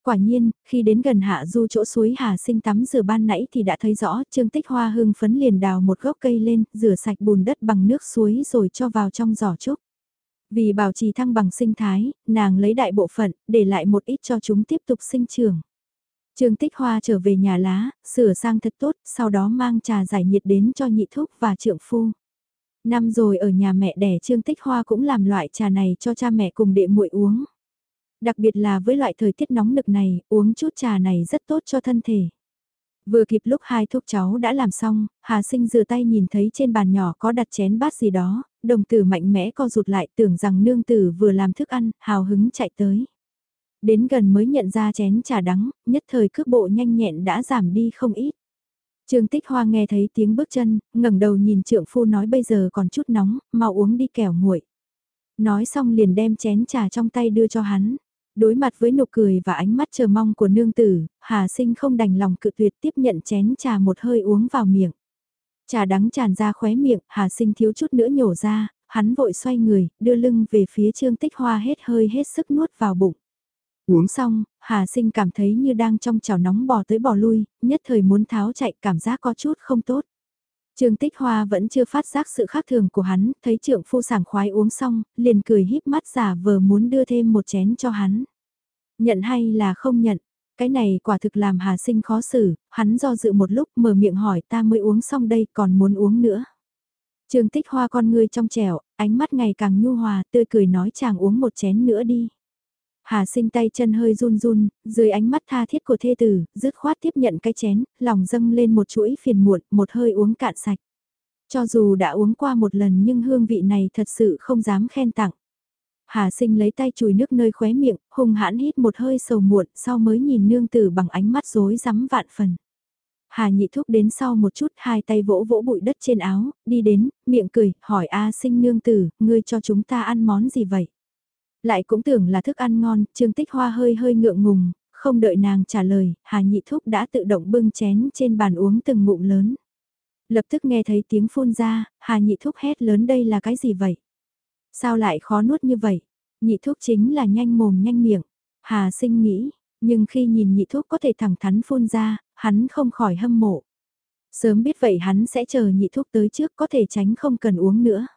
Quả nhiên, khi đến gần hạ du chỗ suối Hà sinh tắm rửa ban nãy thì đã thấy rõ Trương Tích Hoa hưng phấn liền đào một gốc cây lên, rửa sạch bùn đất bằng nước suối rồi cho vào trong giỏ trúc. Vì bảo trì thăng bằng sinh thái, nàng lấy đại bộ phận, để lại một ít cho chúng tiếp tục sinh trưởng. Trương Tích Hoa trở về nhà lá, sửa sang thật tốt, sau đó mang trà giải nhiệt đến cho nhị thúc và trượng phu. Năm rồi ở nhà mẹ đẻ Trương Tích Hoa cũng làm loại trà này cho cha mẹ cùng đệ muội uống. Đặc biệt là với loại thời tiết nóng nực này, uống chút trà này rất tốt cho thân thể. Vừa kịp lúc hai thuốc cháu đã làm xong, Hà Sinh rửa tay nhìn thấy trên bàn nhỏ có đặt chén bát gì đó, đồng tử mạnh mẽ co rụt lại tưởng rằng nương tử vừa làm thức ăn, hào hứng chạy tới. Đến gần mới nhận ra chén trà đắng, nhất thời cước bộ nhanh nhẹn đã giảm đi không ít. Trương Tích Hoa nghe thấy tiếng bước chân, ngẩng đầu nhìn trượng phu nói bây giờ còn chút nóng, mau uống đi kẻo nguội. Nói xong liền đem chén trà trong tay đưa cho hắn. Đối mặt với nụ cười và ánh mắt chờ mong của nương tử, Hà Sinh không đành lòng cự tuyệt tiếp nhận chén trà một hơi uống vào miệng. Trà đắng tràn ra khóe miệng, Hà Sinh thiếu chút nữa nhổ ra, hắn vội xoay người, đưa lưng về phía Trương Tích Hoa hết hơi hết sức nuốt vào bụng. Uống xong, Hà Sinh cảm thấy như đang trong chảo nóng bò tới bò lui, nhất thời muốn tháo chạy cảm giác có chút không tốt. Trương Tích Hoa vẫn chưa phát giác sự khác thường của hắn, thấy trượng phu sảng khoái uống xong, liền cười híp mắt giả vờ muốn đưa thêm một chén cho hắn. Nhận hay là không nhận, cái này quả thực làm Hà Sinh khó xử, hắn do dự một lúc mở miệng hỏi ta mới uống xong đây còn muốn uống nữa. Trương Tích Hoa con ngươi trong trẻo, ánh mắt ngày càng nhu hòa, tươi cười nói chàng uống một chén nữa đi. Hà sinh tay chân hơi run run, dưới ánh mắt tha thiết của thê tử, dứt khoát tiếp nhận cái chén, lòng dâng lên một chuỗi phiền muộn, một hơi uống cạn sạch. Cho dù đã uống qua một lần nhưng hương vị này thật sự không dám khen tặng. Hà sinh lấy tay chùi nước nơi khóe miệng, hung hãn hít một hơi sầu muộn, sau mới nhìn nương tử bằng ánh mắt rối rắm vạn phần. Hà nhị thúc đến sau một chút, hai tay vỗ vỗ bụi đất trên áo, đi đến, miệng cười, hỏi A sinh nương tử, ngươi cho chúng ta ăn món gì vậy? Lại cũng tưởng là thức ăn ngon, Trương Tích Hoa hơi hơi ngượng ngùng, không đợi nàng trả lời, Hà Nhị Thúc đã tự động bưng chén trên bàn uống từng ngụm lớn. Lập tức nghe thấy tiếng phun ra, Hà Nhị Thúc hét lớn đây là cái gì vậy? Sao lại khó nuốt như vậy? Nhị Thúc chính là nhanh mồm nhanh miệng. Hà sinh nghĩ, nhưng khi nhìn Nhị Thúc có thể thẳng thắn phun ra, hắn không khỏi hâm mộ. Sớm biết vậy hắn sẽ chờ Nhị Thúc tới trước có thể tránh không cần uống nữa.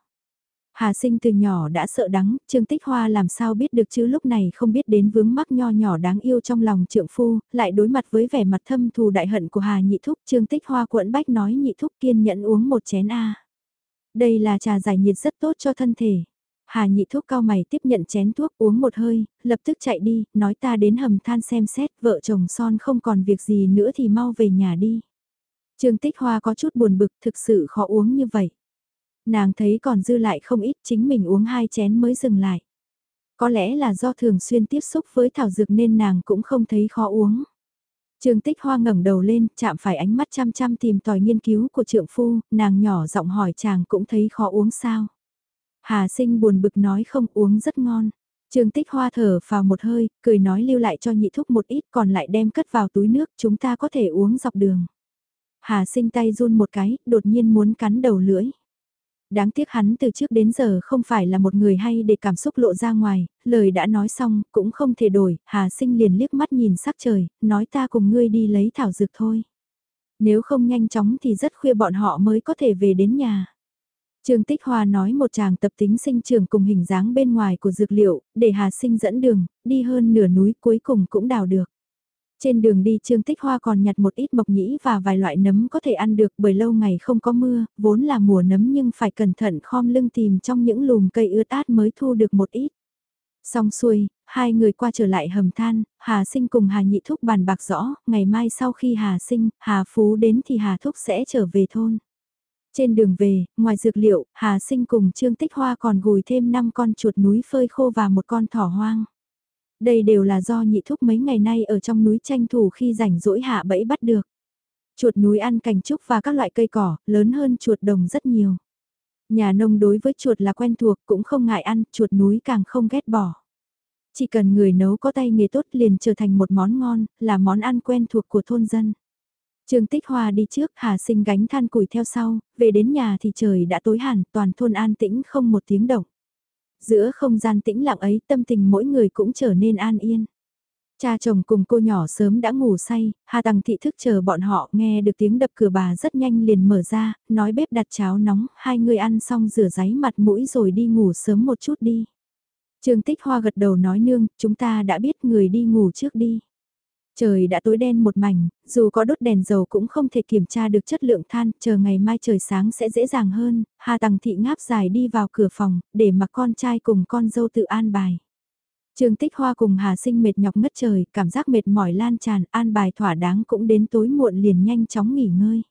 Hà sinh từ nhỏ đã sợ đắng, Trương Tích Hoa làm sao biết được chứ lúc này không biết đến vướng mắc nho nhỏ đáng yêu trong lòng trượng phu, lại đối mặt với vẻ mặt thâm thù đại hận của Hà Nhị Thúc, Trương Tích Hoa quẫn bách nói Nhị Thúc kiên nhẫn uống một chén A. Đây là trà giải nhiệt rất tốt cho thân thể. Hà Nhị Thúc cao mày tiếp nhận chén thuốc uống một hơi, lập tức chạy đi, nói ta đến hầm than xem xét, vợ chồng son không còn việc gì nữa thì mau về nhà đi. Trương Tích Hoa có chút buồn bực thực sự khó uống như vậy. Nàng thấy còn dư lại không ít chính mình uống hai chén mới dừng lại. Có lẽ là do thường xuyên tiếp xúc với thảo dược nên nàng cũng không thấy khó uống. Trương Tích Hoa ngẩng đầu lên, chạm phải ánh mắt chăm chăm tìm tòi nghiên cứu của trượng phu, nàng nhỏ giọng hỏi chàng cũng thấy khó uống sao. Hà sinh buồn bực nói không uống rất ngon. Trương Tích Hoa thở vào một hơi, cười nói lưu lại cho nhị thúc một ít còn lại đem cất vào túi nước chúng ta có thể uống dọc đường. Hà sinh tay run một cái, đột nhiên muốn cắn đầu lưỡi. Đáng tiếc hắn từ trước đến giờ không phải là một người hay để cảm xúc lộ ra ngoài, lời đã nói xong, cũng không thể đổi, Hà sinh liền liếc mắt nhìn sắc trời, nói ta cùng ngươi đi lấy thảo dược thôi. Nếu không nhanh chóng thì rất khuya bọn họ mới có thể về đến nhà. Trương Tích Hoa nói một chàng tập tính sinh trưởng cùng hình dáng bên ngoài của dược liệu, để Hà Sinh dẫn đường, đi hơn nửa núi cuối cùng cũng đào được. Trên đường đi Trương Tích Hoa còn nhặt một ít mộc nhĩ và vài loại nấm có thể ăn được bởi lâu ngày không có mưa, vốn là mùa nấm nhưng phải cẩn thận khom lưng tìm trong những lùm cây ướt át mới thu được một ít. Xong xuôi, hai người qua trở lại hầm than, Hà Sinh cùng Hà Nhị Thúc bàn bạc rõ, ngày mai sau khi Hà Sinh, Hà Phú đến thì Hà Thúc sẽ trở về thôn. Trên đường về, ngoài dược liệu, Hà Sinh cùng Trương Tích Hoa còn gùi thêm 5 con chuột núi phơi khô và một con thỏ hoang. Đây đều là do nhị thúc mấy ngày nay ở trong núi tranh thủ khi rảnh rỗi hạ bẫy bắt được. Chuột núi ăn cành trúc và các loại cây cỏ, lớn hơn chuột đồng rất nhiều. Nhà nông đối với chuột là quen thuộc cũng không ngại ăn, chuột núi càng không ghét bỏ. Chỉ cần người nấu có tay nghề tốt liền trở thành một món ngon, là món ăn quen thuộc của thôn dân. Trương Tích Hoa đi trước, Hà Sinh gánh than củi theo sau, về đến nhà thì trời đã tối hẳn, toàn thôn an tĩnh không một tiếng động. Giữa không gian tĩnh lặng ấy tâm tình mỗi người cũng trở nên an yên. Cha chồng cùng cô nhỏ sớm đã ngủ say, Hà Tằng thị thức chờ bọn họ nghe được tiếng đập cửa bà rất nhanh liền mở ra, nói bếp đặt cháo nóng, hai người ăn xong rửa giấy mặt mũi rồi đi ngủ sớm một chút đi. Trương Tích Hoa gật đầu nói nương, chúng ta đã biết người đi ngủ trước đi. Trời đã tối đen một mảnh, dù có đốt đèn dầu cũng không thể kiểm tra được chất lượng than, chờ ngày mai trời sáng sẽ dễ dàng hơn, Hà Tằng Thị ngáp dài đi vào cửa phòng, để mặc con trai cùng con dâu tự an bài. Trương Tích Hoa cùng Hà Sinh mệt nhọc ngất trời, cảm giác mệt mỏi lan tràn, an bài thỏa đáng cũng đến tối muộn liền nhanh chóng nghỉ ngơi.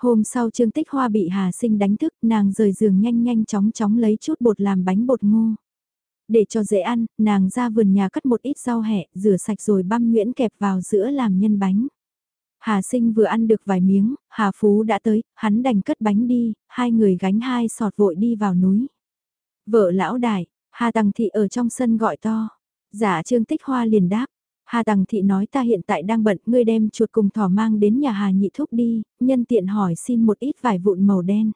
Hôm sau Trương Tích Hoa bị Hà Sinh đánh thức, nàng rời giường nhanh nhanh chóng chóng lấy chút bột làm bánh bột ngô. Để cho dễ ăn, nàng ra vườn nhà cắt một ít rau hẹ, rửa sạch rồi băm nhuyễn kẹp vào giữa làm nhân bánh. Hà sinh vừa ăn được vài miếng, Hà Phú đã tới, hắn đành cất bánh đi, hai người gánh hai sọt vội đi vào núi. Vợ lão đại, Hà Tằng Thị ở trong sân gọi to. Giả dạ Trương Tích Hoa liền đáp. Hà Tằng Thị nói ta hiện tại đang bận, ngươi đem chuột cùng thỏ mang đến nhà Hà Nhị Thúc đi, nhân tiện hỏi xin một ít vải vụn màu đen.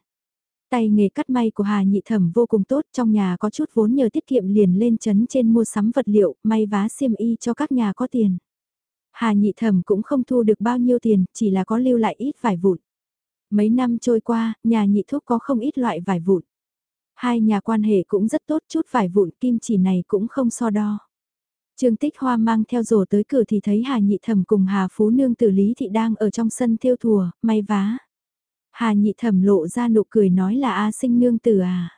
Tay nghề cắt may của Hà Nhị Thẩm vô cùng tốt, trong nhà có chút vốn nhờ tiết kiệm liền lên chấn trên mua sắm vật liệu, may vá xiêm y cho các nhà có tiền. Hà Nhị Thẩm cũng không thu được bao nhiêu tiền, chỉ là có lưu lại ít vải vụn. Mấy năm trôi qua, nhà Nhị Thúc có không ít loại vải vụn. Hai nhà quan hệ cũng rất tốt, chút vải vụn kim chỉ này cũng không so đo. Trương Tích Hoa mang theo rổ tới cửa thì thấy Hà Nhị Thẩm cùng Hà Phú Nương Tử Lý Thị đang ở trong sân thiêu thùa, may vá. Hà nhị thẩm lộ ra nụ cười nói là A sinh nương tử à.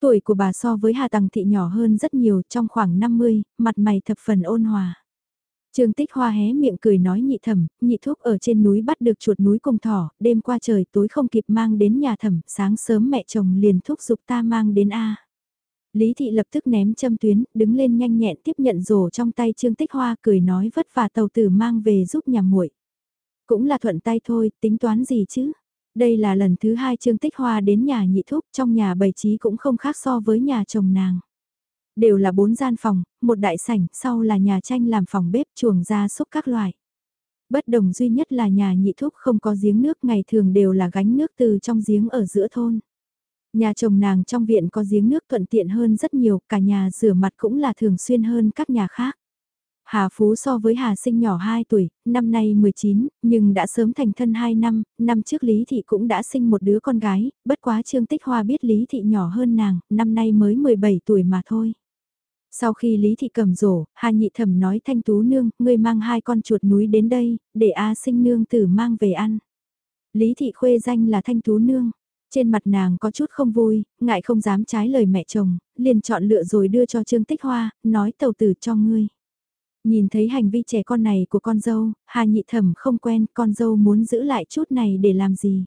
Tuổi của bà so với Hà Tằng Thị nhỏ hơn rất nhiều trong khoảng 50, mặt mày thập phần ôn hòa. Trương Tích Hoa hé miệng cười nói nhị thẩm, nhị thúc ở trên núi bắt được chuột núi cùng thỏ, đêm qua trời tối không kịp mang đến nhà thẩm, sáng sớm mẹ chồng liền thúc giục ta mang đến A. Lý Thị lập tức ném châm tuyến, đứng lên nhanh nhẹn tiếp nhận rổ trong tay Trương Tích Hoa cười nói vất vả tàu tử mang về giúp nhà muội. Cũng là thuận tay thôi, tính toán gì chứ? Đây là lần thứ hai Trương Tích Hoa đến nhà nhị thúc trong nhà bày trí cũng không khác so với nhà chồng nàng. Đều là bốn gian phòng, một đại sảnh, sau là nhà tranh làm phòng bếp chuồng ra súc các loại. Bất đồng duy nhất là nhà nhị thúc không có giếng nước ngày thường đều là gánh nước từ trong giếng ở giữa thôn. Nhà chồng nàng trong viện có giếng nước thuận tiện hơn rất nhiều, cả nhà rửa mặt cũng là thường xuyên hơn các nhà khác. Hà Phú so với Hà Sinh nhỏ 2 tuổi, năm nay 19, nhưng đã sớm thành thân 2 năm, năm trước Lý Thị cũng đã sinh một đứa con gái, bất quá Trương Tích Hoa biết Lý Thị nhỏ hơn nàng, năm nay mới 17 tuổi mà thôi. Sau khi Lý Thị cầm rổ, Hà Nhị Thẩm nói Thanh Tú Nương, ngươi mang hai con chuột núi đến đây, để A Sinh Nương tử mang về ăn. Lý Thị khuê danh là Thanh Tú Nương. Trên mặt nàng có chút không vui, ngại không dám trái lời mẹ chồng, liền chọn lựa rồi đưa cho Trương Tích Hoa, nói tàu tử cho ngươi. Nhìn thấy hành vi trẻ con này của con dâu, Hà nhị thẩm không quen, con dâu muốn giữ lại chút này để làm gì.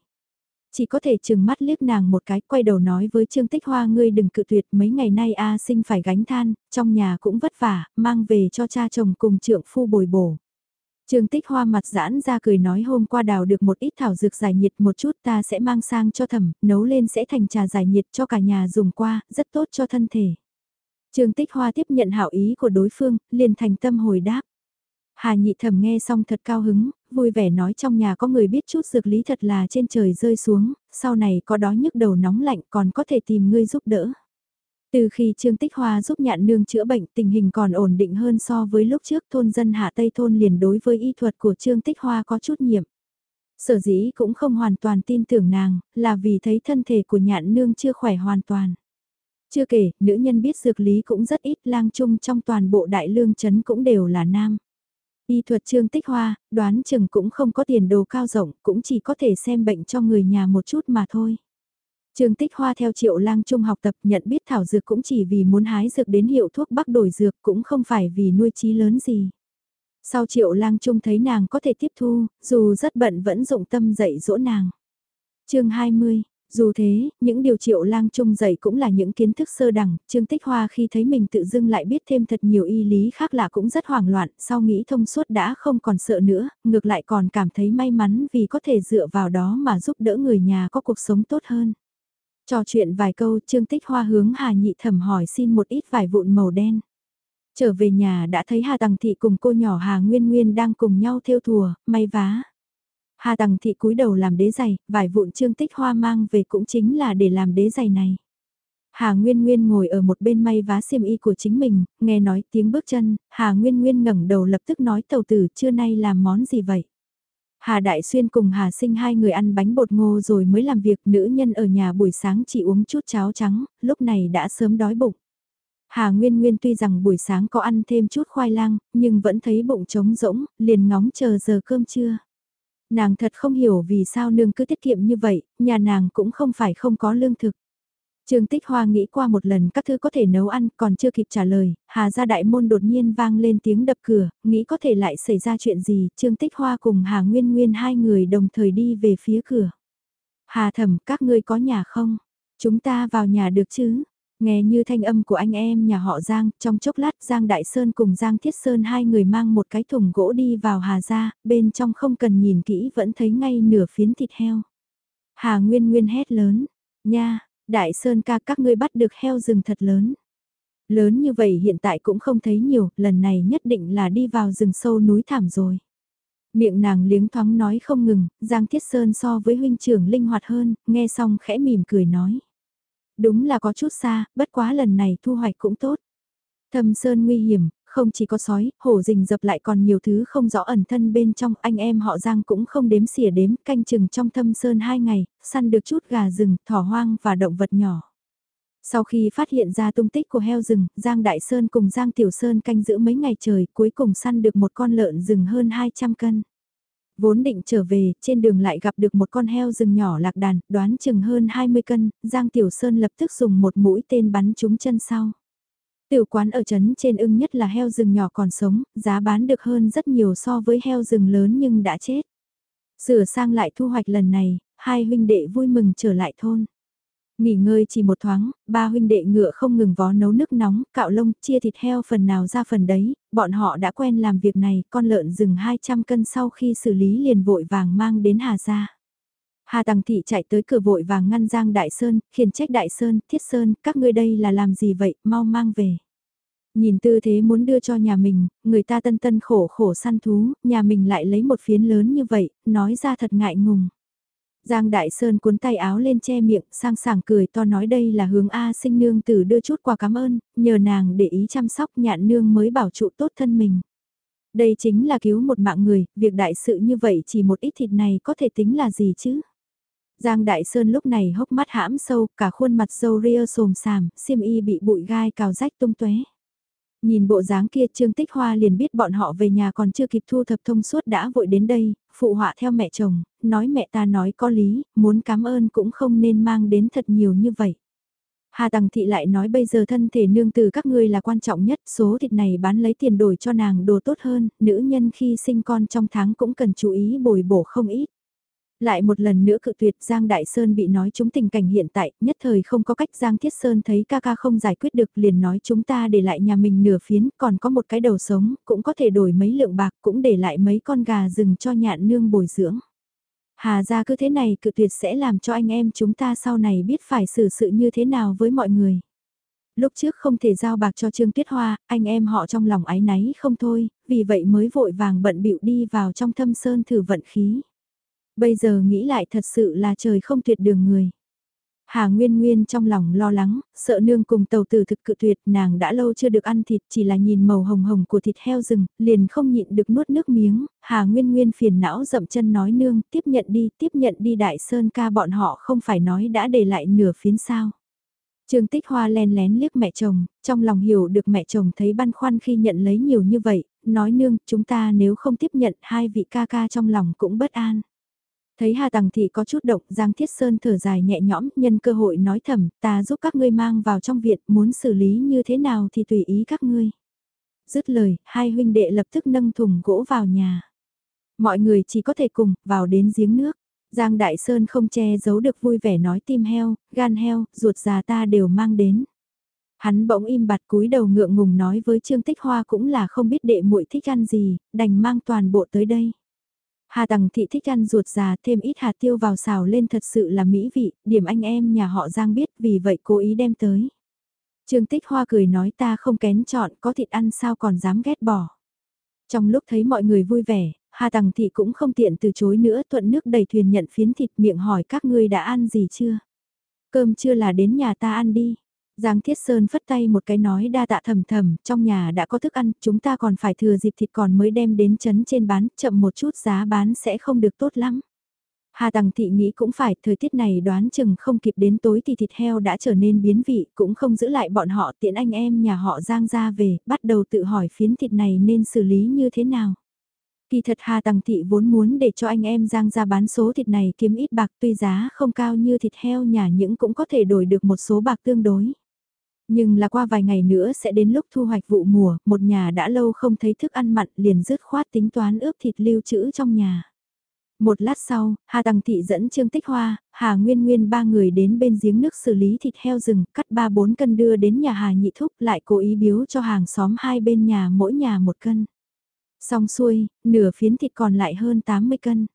Chỉ có thể chừng mắt liếc nàng một cái, quay đầu nói với Trương Tích Hoa ngươi đừng cự tuyệt mấy ngày nay A sinh phải gánh than, trong nhà cũng vất vả, mang về cho cha chồng cùng trượng phu bồi bổ. Trương Tích Hoa mặt giãn ra cười nói hôm qua đào được một ít thảo dược giải nhiệt một chút ta sẽ mang sang cho thẩm, nấu lên sẽ thành trà giải nhiệt cho cả nhà dùng qua, rất tốt cho thân thể. Trương Tích Hoa tiếp nhận hảo ý của đối phương, liền thành tâm hồi đáp. Hà nhị Thầm nghe xong thật cao hứng, vui vẻ nói trong nhà có người biết chút dược lý thật là trên trời rơi xuống, sau này có đó nhức đầu nóng lạnh còn có thể tìm ngươi giúp đỡ. Từ khi Trương Tích Hoa giúp nhạn nương chữa bệnh tình hình còn ổn định hơn so với lúc trước thôn dân Hạ Tây Thôn liền đối với y thuật của Trương Tích Hoa có chút nhiệm. Sở dĩ cũng không hoàn toàn tin tưởng nàng, là vì thấy thân thể của nhạn nương chưa khỏe hoàn toàn. Chưa kể, nữ nhân biết dược lý cũng rất ít lang chung trong toàn bộ đại lương chấn cũng đều là nam. Y thuật trương tích hoa, đoán chừng cũng không có tiền đồ cao rộng, cũng chỉ có thể xem bệnh cho người nhà một chút mà thôi. Trương Tích Hoa theo Triệu Lang Trung học tập nhận biết thảo dược cũng chỉ vì muốn hái dược đến hiệu thuốc bắc đổi dược cũng không phải vì nuôi trí lớn gì. Sau Triệu Lang Trung thấy nàng có thể tiếp thu, dù rất bận vẫn dụng tâm dạy dỗ nàng. chương 20, dù thế, những điều triệu lang trung dạy cũng là những kiến thức sơ đẳng, Trương Tích Hoa khi thấy mình tự dưng lại biết thêm thật nhiều y lý khác lạ cũng rất hoảng loạn, sau nghĩ thông suốt đã không còn sợ nữa, ngược lại còn cảm thấy may mắn vì có thể dựa vào đó mà giúp đỡ người nhà có cuộc sống tốt hơn. Trò chuyện vài câu Trương Tích Hoa hướng Hà Nhị Thẩm hỏi xin một ít vải vụn màu đen. Trở về nhà đã thấy Hà Tằng Thị cùng cô nhỏ Hà Nguyên Nguyên đang cùng nhau theo thùa, may vá. Hà Tằng Thị cúi đầu làm đế giày, vải vụn Trương Tích Hoa mang về cũng chính là để làm đế giày này. Hà Nguyên Nguyên ngồi ở một bên may vá xiêm y của chính mình, nghe nói tiếng bước chân, Hà Nguyên Nguyên ngẩng đầu lập tức nói tàu tử trưa nay làm món gì vậy? Hà Đại Xuyên cùng Hà Sinh hai người ăn bánh bột ngô rồi mới làm việc nữ nhân ở nhà buổi sáng chỉ uống chút cháo trắng, lúc này đã sớm đói bụng. Hà Nguyên Nguyên tuy rằng buổi sáng có ăn thêm chút khoai lang, nhưng vẫn thấy bụng trống rỗng, liền ngóng chờ giờ cơm trưa. Nàng thật không hiểu vì sao nương cứ tiết kiệm như vậy, nhà nàng cũng không phải không có lương thực. Trương Tích Hoa nghĩ qua một lần các thứ có thể nấu ăn còn chưa kịp trả lời, Hà gia đại môn đột nhiên vang lên tiếng đập cửa, nghĩ có thể lại xảy ra chuyện gì, Trương Tích Hoa cùng Hà Nguyên Nguyên hai người đồng thời đi về phía cửa. Hà thẩm các ngươi có nhà không? Chúng ta vào nhà được chứ? Nghe như thanh âm của anh em nhà họ Giang, trong chốc lát Giang Đại Sơn cùng Giang Thiết Sơn hai người mang một cái thùng gỗ đi vào Hà gia, bên trong không cần nhìn kỹ vẫn thấy ngay nửa phiến thịt heo. Hà Nguyên Nguyên hét lớn, nha, Đại Sơn ca các ngươi bắt được heo rừng thật lớn. Lớn như vậy hiện tại cũng không thấy nhiều, lần này nhất định là đi vào rừng sâu núi thảm rồi. Miệng nàng liếng thoáng nói không ngừng, Giang Thiết Sơn so với huynh trưởng linh hoạt hơn, nghe xong khẽ mỉm cười nói. Đúng là có chút xa, bất quá lần này thu hoạch cũng tốt. Thâm Sơn nguy hiểm, không chỉ có sói, hổ rình dập lại còn nhiều thứ không rõ ẩn thân bên trong, anh em họ Giang cũng không đếm xỉa đếm, canh chừng trong thâm sơn hai ngày, săn được chút gà rừng, thỏ hoang và động vật nhỏ. Sau khi phát hiện ra tung tích của heo rừng, Giang Đại Sơn cùng Giang Tiểu Sơn canh giữ mấy ngày trời, cuối cùng săn được một con lợn rừng hơn 200 cân. Vốn định trở về, trên đường lại gặp được một con heo rừng nhỏ lạc đàn, đoán chừng hơn 20 cân, Giang Tiểu Sơn lập tức dùng một mũi tên bắn trúng chân sau. Tiểu quán ở trấn trên ưng nhất là heo rừng nhỏ còn sống, giá bán được hơn rất nhiều so với heo rừng lớn nhưng đã chết. Sửa sang lại thu hoạch lần này, hai huynh đệ vui mừng trở lại thôn. Nghỉ ngơi chỉ một thoáng, ba huynh đệ ngựa không ngừng vó nấu nước nóng, cạo lông, chia thịt heo phần nào ra phần đấy, bọn họ đã quen làm việc này, con lợn rừng 200 cân sau khi xử lý liền vội vàng mang đến Hà Gia. Hà Tằng Thị chạy tới cửa vội vàng ngăn Giang Đại Sơn, khiển trách Đại Sơn, Thiết Sơn, các ngươi đây là làm gì vậy, mau mang về. Nhìn tư thế muốn đưa cho nhà mình, người ta tân tân khổ khổ săn thú, nhà mình lại lấy một phiến lớn như vậy, nói ra thật ngại ngùng. Giang Đại Sơn cuốn tay áo lên che miệng, sang sảng cười to nói đây là hướng A sinh nương tử đưa chút quà cảm ơn, nhờ nàng để ý chăm sóc nhạn nương mới bảo trụ tốt thân mình. Đây chính là cứu một mạng người, việc đại sự như vậy chỉ một ít thịt này có thể tính là gì chứ? Giang Đại Sơn lúc này hốc mắt hãm sâu, cả khuôn mặt dâu ria sồm sàm, xiêm y bị bụi gai cào rách tung tóe. Nhìn bộ dáng kia Trương Tích Hoa liền biết bọn họ về nhà còn chưa kịp thu thập thông suốt đã vội đến đây, phụ họa theo mẹ chồng, nói mẹ ta nói có lý, muốn cảm ơn cũng không nên mang đến thật nhiều như vậy. Hà Tằng Thị lại nói bây giờ thân thể nương từ các ngươi là quan trọng nhất, số thịt này bán lấy tiền đổi cho nàng đồ tốt hơn, nữ nhân khi sinh con trong tháng cũng cần chú ý bồi bổ không ít. Lại một lần nữa cự tuyệt Giang Đại Sơn bị nói chúng tình cảnh hiện tại, nhất thời không có cách Giang Thiết Sơn thấy ca ca không giải quyết được liền nói chúng ta để lại nhà mình nửa phiến, còn có một cái đầu sống, cũng có thể đổi mấy lượng bạc, cũng để lại mấy con gà rừng cho nhạn nương bồi dưỡng. Hà ra cứ thế này cự tuyệt sẽ làm cho anh em chúng ta sau này biết phải xử sự như thế nào với mọi người. Lúc trước không thể giao bạc cho Trương Tuyết Hoa, anh em họ trong lòng ái náy không thôi, vì vậy mới vội vàng bận bịu đi vào trong thâm sơn thử vận khí. Bây giờ nghĩ lại thật sự là trời không tuyệt đường người. Hà Nguyên Nguyên trong lòng lo lắng, sợ nương cùng tàu tử thực cự tuyệt nàng đã lâu chưa được ăn thịt chỉ là nhìn màu hồng hồng của thịt heo rừng, liền không nhịn được nuốt nước miếng, Hà Nguyên Nguyên phiền não dậm chân nói nương, tiếp nhận đi, tiếp nhận đi đại sơn ca bọn họ không phải nói đã để lại nửa phiến sao. Trương Tích Hoa len lén liếc mẹ chồng, trong lòng hiểu được mẹ chồng thấy băn khoăn khi nhận lấy nhiều như vậy, nói nương, chúng ta nếu không tiếp nhận hai vị ca ca trong lòng cũng bất an. Thấy Hà Tằng Thị có chút động, Giang Thiết Sơn thở dài nhẹ nhõm, nhân cơ hội nói thầm, ta giúp các ngươi mang vào trong viện, muốn xử lý như thế nào thì tùy ý các ngươi. Dứt lời, hai huynh đệ lập tức nâng thùng gỗ vào nhà. Mọi người chỉ có thể cùng, vào đến giếng nước. Giang Đại Sơn không che giấu được vui vẻ nói tim heo, gan heo, ruột già ta đều mang đến. Hắn bỗng im bặt cúi đầu ngượng ngùng nói với Trương Tích Hoa cũng là không biết đệ muội thích ăn gì, đành mang toàn bộ tới đây. Hà Tằng Thị thích ăn ruột già thêm ít hạt tiêu vào xào lên thật sự là mỹ vị, điểm anh em nhà họ Giang biết vì vậy cố ý đem tới. Trương Tích Hoa cười nói ta không kén chọn có thịt ăn sao còn dám ghét bỏ. Trong lúc thấy mọi người vui vẻ, Hà Tằng Thị cũng không tiện từ chối nữa thuận nước đầy thuyền nhận phiến thịt miệng hỏi các ngươi đã ăn gì chưa. Cơm chưa là đến nhà ta ăn đi. Giang Thiết Sơn phất tay một cái nói đa tạ thầm thầm, trong nhà đã có thức ăn, chúng ta còn phải thừa dịp thịt còn mới đem đến chấn trên bán, chậm một chút giá bán sẽ không được tốt lắm. Hà Tằng Thị nghĩ cũng phải, thời tiết này đoán chừng không kịp đến tối thì thịt heo đã trở nên biến vị, cũng không giữ lại bọn họ tiện anh em nhà họ Giang ra về, bắt đầu tự hỏi phiến thịt này nên xử lý như thế nào. Kỳ thật Hà Tằng Thị vốn muốn để cho anh em Giang ra bán số thịt này kiếm ít bạc tuy giá không cao như thịt heo nhà những cũng có thể đổi được một số bạc tương đối. Nhưng là qua vài ngày nữa sẽ đến lúc thu hoạch vụ mùa, một nhà đã lâu không thấy thức ăn mặn liền dứt khoát tính toán ướp thịt lưu trữ trong nhà. Một lát sau, Hà Tằng Thị dẫn Trương Tích Hoa, Hà Nguyên Nguyên ba người đến bên giếng nước xử lý thịt heo rừng, cắt ba bốn cân đưa đến nhà Hà Nhị Thúc lại cố ý biếu cho hàng xóm hai bên nhà mỗi nhà một cân. Xong xuôi, nửa phiến thịt còn lại hơn 80 cân.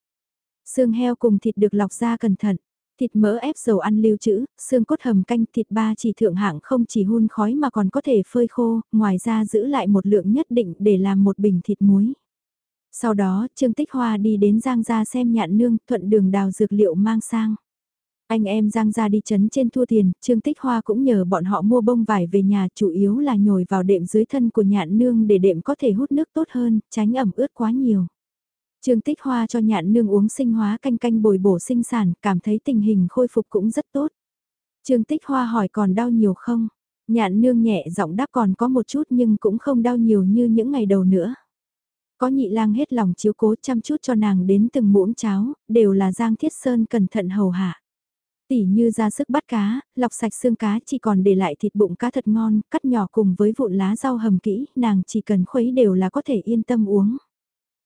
Xương heo cùng thịt được lọc ra cẩn thận. Thịt mỡ ép dầu ăn lưu trữ, xương cốt hầm canh thịt ba chỉ thượng hạng không chỉ hun khói mà còn có thể phơi khô, ngoài ra giữ lại một lượng nhất định để làm một bình thịt muối. Sau đó, Trương Tích Hoa đi đến Giang gia xem nhạn nương, thuận đường đào dược liệu mang sang. Anh em Giang gia đi chấn trên thua tiền, Trương Tích Hoa cũng nhờ bọn họ mua bông vải về nhà chủ yếu là nhồi vào đệm dưới thân của nhạn nương để đệm có thể hút nước tốt hơn, tránh ẩm ướt quá nhiều. Trương Tích Hoa cho nhạn nương uống sinh hóa canh canh bồi bổ sinh sản, cảm thấy tình hình khôi phục cũng rất tốt. Trương Tích Hoa hỏi còn đau nhiều không? Nhạn nương nhẹ giọng đáp còn có một chút nhưng cũng không đau nhiều như những ngày đầu nữa. Có nhị lang hết lòng chiếu cố chăm chút cho nàng đến từng muỗng cháo, đều là Giang Thiết Sơn cẩn thận hầu hạ. Tỉ như ra sức bắt cá, lọc sạch xương cá chỉ còn để lại thịt bụng cá thật ngon, cắt nhỏ cùng với vụn lá rau hầm kỹ, nàng chỉ cần khuấy đều là có thể yên tâm uống.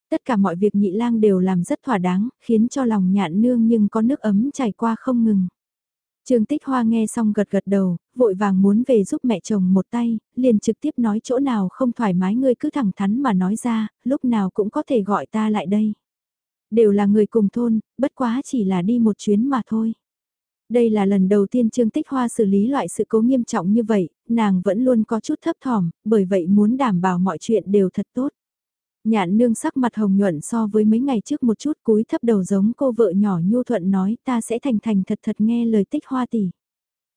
Tất cả mọi việc nhị lang đều làm rất thỏa đáng, khiến cho lòng nhạn nương nhưng có nước ấm chảy qua không ngừng. Trương Tích Hoa nghe xong gật gật đầu, vội vàng muốn về giúp mẹ chồng một tay, liền trực tiếp nói chỗ nào không thoải mái ngươi cứ thẳng thắn mà nói ra, lúc nào cũng có thể gọi ta lại đây. Đều là người cùng thôn, bất quá chỉ là đi một chuyến mà thôi. Đây là lần đầu tiên Trương Tích Hoa xử lý loại sự cố nghiêm trọng như vậy, nàng vẫn luôn có chút thấp thỏm, bởi vậy muốn đảm bảo mọi chuyện đều thật tốt. Nhạn nương sắc mặt hồng nhuận so với mấy ngày trước một chút cúi thấp đầu giống cô vợ nhỏ nhu thuận nói ta sẽ thành thành thật thật nghe lời tích hoa tỷ.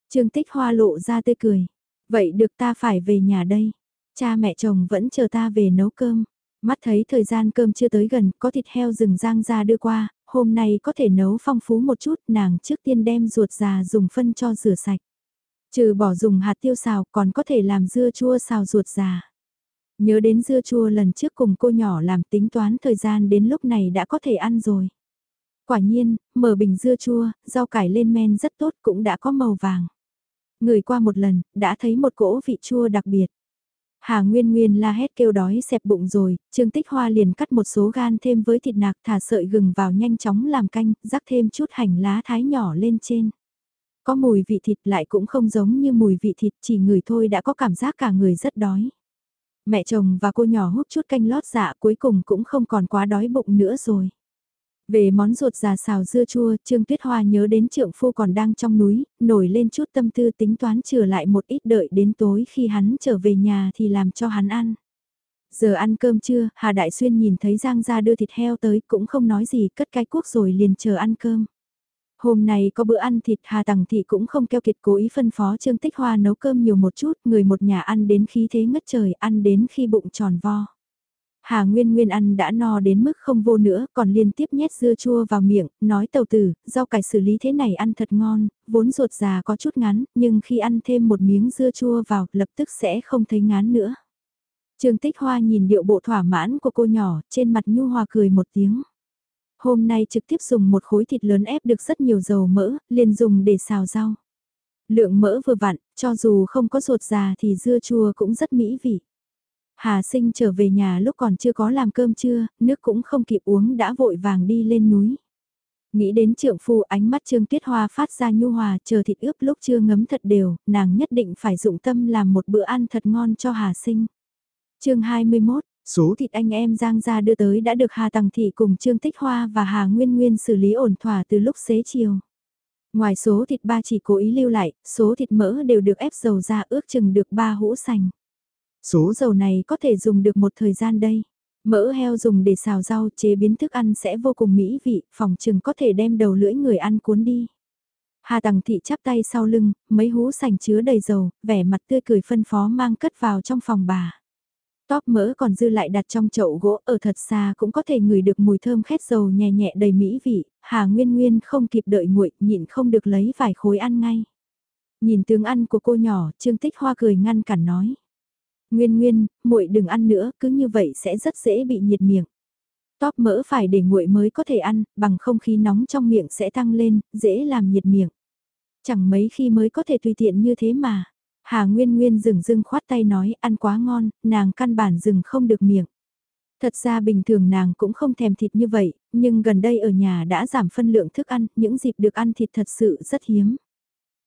Trương tích hoa lộ ra tươi cười. Vậy được ta phải về nhà đây. Cha mẹ chồng vẫn chờ ta về nấu cơm. Mắt thấy thời gian cơm chưa tới gần, có thịt heo rừng rang ra đưa qua, hôm nay có thể nấu phong phú một chút, nàng trước tiên đem ruột già dùng phân cho rửa sạch. Trừ bỏ dùng hạt tiêu xào còn có thể làm dưa chua xào ruột già. Nhớ đến dưa chua lần trước cùng cô nhỏ làm tính toán thời gian đến lúc này đã có thể ăn rồi. Quả nhiên, mở bình dưa chua, rau cải lên men rất tốt cũng đã có màu vàng. Người qua một lần, đã thấy một cỗ vị chua đặc biệt. Hà Nguyên Nguyên la hét kêu đói xẹp bụng rồi, Trương Tích Hoa liền cắt một số gan thêm với thịt nạc thả sợi gừng vào nhanh chóng làm canh, rắc thêm chút hành lá thái nhỏ lên trên. Có mùi vị thịt lại cũng không giống như mùi vị thịt chỉ người thôi đã có cảm giác cả người rất đói. Mẹ chồng và cô nhỏ hút chút canh lót dạ cuối cùng cũng không còn quá đói bụng nữa rồi. Về món ruột già xào dưa chua, Trương Tuyết Hoa nhớ đến trượng phu còn đang trong núi, nổi lên chút tâm tư tính toán trừ lại một ít đợi đến tối khi hắn trở về nhà thì làm cho hắn ăn. Giờ ăn cơm trưa, Hà Đại Xuyên nhìn thấy Giang gia đưa thịt heo tới cũng không nói gì cất cái cuốc rồi liền chờ ăn cơm. Hôm nay có bữa ăn thịt Hà Tằng Thị cũng không keo kiệt cố ý phân phó Trương Tích Hoa nấu cơm nhiều một chút, người một nhà ăn đến khí thế ngất trời, ăn đến khi bụng tròn vo. Hà Nguyên Nguyên ăn đã no đến mức không vô nữa, còn liên tiếp nhét dưa chua vào miệng, nói tàu tử, rau cải xử lý thế này ăn thật ngon, vốn ruột già có chút ngắn, nhưng khi ăn thêm một miếng dưa chua vào, lập tức sẽ không thấy ngán nữa. Trương Tích Hoa nhìn điệu bộ thỏa mãn của cô nhỏ, trên mặt nhu hòa cười một tiếng. Hôm nay trực tiếp dùng một khối thịt lớn ép được rất nhiều dầu mỡ, liền dùng để xào rau. Lượng mỡ vừa vặn, cho dù không có ruột già thì dưa chua cũng rất mỹ vị. Hà sinh trở về nhà lúc còn chưa có làm cơm trưa, nước cũng không kịp uống đã vội vàng đi lên núi. Nghĩ đến trượng phu ánh mắt Trương Tuyết Hoa phát ra nhu hòa chờ thịt ướp lúc chưa ngấm thật đều, nàng nhất định phải dụng tâm làm một bữa ăn thật ngon cho Hà sinh. chương 21, số thịt anh em Giang gia đưa tới đã được Hà Tằng Thị cùng Trương Tích Hoa và Hà Nguyên Nguyên xử lý ổn thỏa từ lúc xế chiều. Ngoài số thịt ba chỉ cố ý lưu lại, số thịt mỡ đều được ép dầu ra ước chừng được ba hũ sành. Số dầu này có thể dùng được một thời gian đây. Mỡ heo dùng để xào rau chế biến thức ăn sẽ vô cùng mỹ vị, phòng chừng có thể đem đầu lưỡi người ăn cuốn đi. Hà Tằng Thị chắp tay sau lưng, mấy hũ sành chứa đầy dầu, vẻ mặt tươi cười phân phó mang cất vào trong phòng bà. Tóp mỡ còn dư lại đặt trong chậu gỗ ở thật xa cũng có thể ngửi được mùi thơm khét dầu nhẹ nhẹ đầy mỹ vị, Hà Nguyên Nguyên không kịp đợi nguội nhịn không được lấy vài khối ăn ngay. Nhìn tướng ăn của cô nhỏ, Trương Tích Hoa cười ngăn cản nói. Nguyên Nguyên, muội đừng ăn nữa, cứ như vậy sẽ rất dễ bị nhiệt miệng. Tóp mỡ phải để nguội mới có thể ăn, bằng không khí nóng trong miệng sẽ tăng lên, dễ làm nhiệt miệng. Chẳng mấy khi mới có thể tùy tiện như thế mà. Hà Nguyên Nguyên dừng dưng khoát tay nói ăn quá ngon, nàng căn bản dừng không được miệng. Thật ra bình thường nàng cũng không thèm thịt như vậy, nhưng gần đây ở nhà đã giảm phân lượng thức ăn, những dịp được ăn thịt thật sự rất hiếm.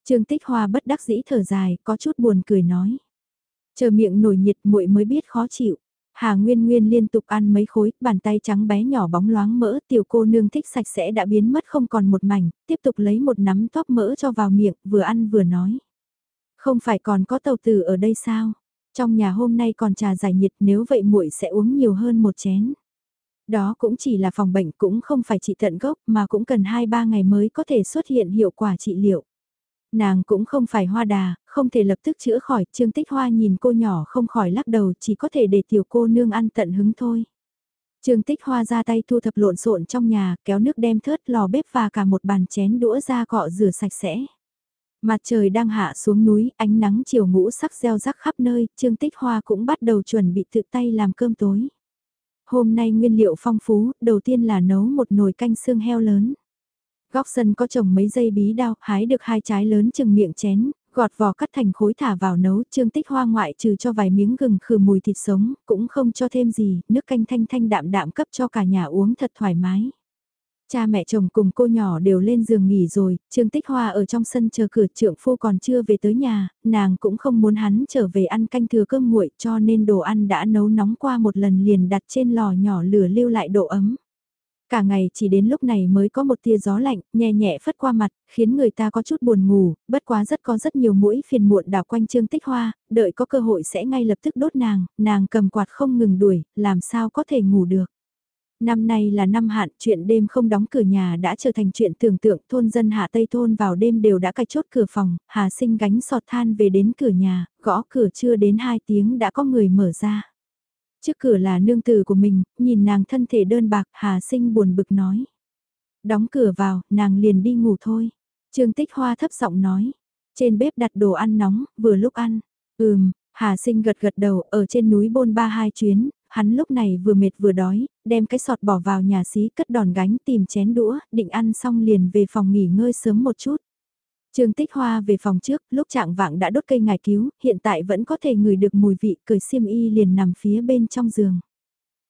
Trương Tích Hoa bất đắc dĩ thở dài, có chút buồn cười nói. Chờ miệng nổi nhiệt muội mới biết khó chịu. Hà Nguyên Nguyên liên tục ăn mấy khối, bàn tay trắng bé nhỏ bóng loáng mỡ, tiểu cô nương thích sạch sẽ đã biến mất không còn một mảnh, tiếp tục lấy một nắm tóp mỡ cho vào miệng, vừa ăn vừa nói. Không phải còn có tàu tử ở đây sao? Trong nhà hôm nay còn trà giải nhiệt nếu vậy muội sẽ uống nhiều hơn một chén. Đó cũng chỉ là phòng bệnh cũng không phải trị tận gốc mà cũng cần 2-3 ngày mới có thể xuất hiện hiệu quả trị liệu. Nàng cũng không phải hoa đà, không thể lập tức chữa khỏi, Trương Tích Hoa nhìn cô nhỏ không khỏi lắc đầu chỉ có thể để tiểu cô nương ăn tận hứng thôi. Trương Tích Hoa ra tay thu thập lộn xộn trong nhà, kéo nước đem thớt lò bếp và cả một bàn chén đũa ra cọ rửa sạch sẽ. Mặt trời đang hạ xuống núi, ánh nắng chiều ngũ sắc gieo rắc khắp nơi, Trương Tích Hoa cũng bắt đầu chuẩn bị tự tay làm cơm tối. Hôm nay nguyên liệu phong phú, đầu tiên là nấu một nồi canh xương heo lớn. Góc sân có trồng mấy dây bí đao, hái được hai trái lớn chừng miệng chén, gọt vỏ cắt thành khối thả vào nấu, trương tích hoa ngoại trừ cho vài miếng gừng khử mùi thịt sống, cũng không cho thêm gì, nước canh thanh thanh đạm đạm cấp cho cả nhà uống thật thoải mái. Cha mẹ chồng cùng cô nhỏ đều lên giường nghỉ rồi, Trương Tích Hoa ở trong sân chờ cửa trượng phu còn chưa về tới nhà, nàng cũng không muốn hắn trở về ăn canh thừa cơm nguội cho nên đồ ăn đã nấu nóng qua một lần liền đặt trên lò nhỏ lửa lưu lại độ ấm. Cả ngày chỉ đến lúc này mới có một tia gió lạnh, nhẹ nhẹ phất qua mặt, khiến người ta có chút buồn ngủ, bất quá rất có rất nhiều mũi phiền muộn đào quanh Trương Tích Hoa, đợi có cơ hội sẽ ngay lập tức đốt nàng, nàng cầm quạt không ngừng đuổi, làm sao có thể ngủ được. Năm nay là năm hạn, chuyện đêm không đóng cửa nhà đã trở thành chuyện tưởng tượng, thôn dân hạ Tây Thôn vào đêm đều đã cài chốt cửa phòng, Hà Sinh gánh sọt than về đến cửa nhà, gõ cửa chưa đến 2 tiếng đã có người mở ra. Trước cửa là nương tử của mình, nhìn nàng thân thể đơn bạc, Hà Sinh buồn bực nói. Đóng cửa vào, nàng liền đi ngủ thôi. Trương Tích Hoa thấp giọng nói. Trên bếp đặt đồ ăn nóng, vừa lúc ăn. Ừm, Hà Sinh gật gật đầu, ở trên núi bôn ba hai chuyến, hắn lúc này vừa mệt vừa đói, đem cái sọt bỏ vào nhà xí cất đòn gánh tìm chén đũa, định ăn xong liền về phòng nghỉ ngơi sớm một chút. Trương Tích Hoa về phòng trước, lúc trạng vạng đã đốt cây ngải cứu, hiện tại vẫn có thể ngửi được mùi vị, cười xiêm y liền nằm phía bên trong giường.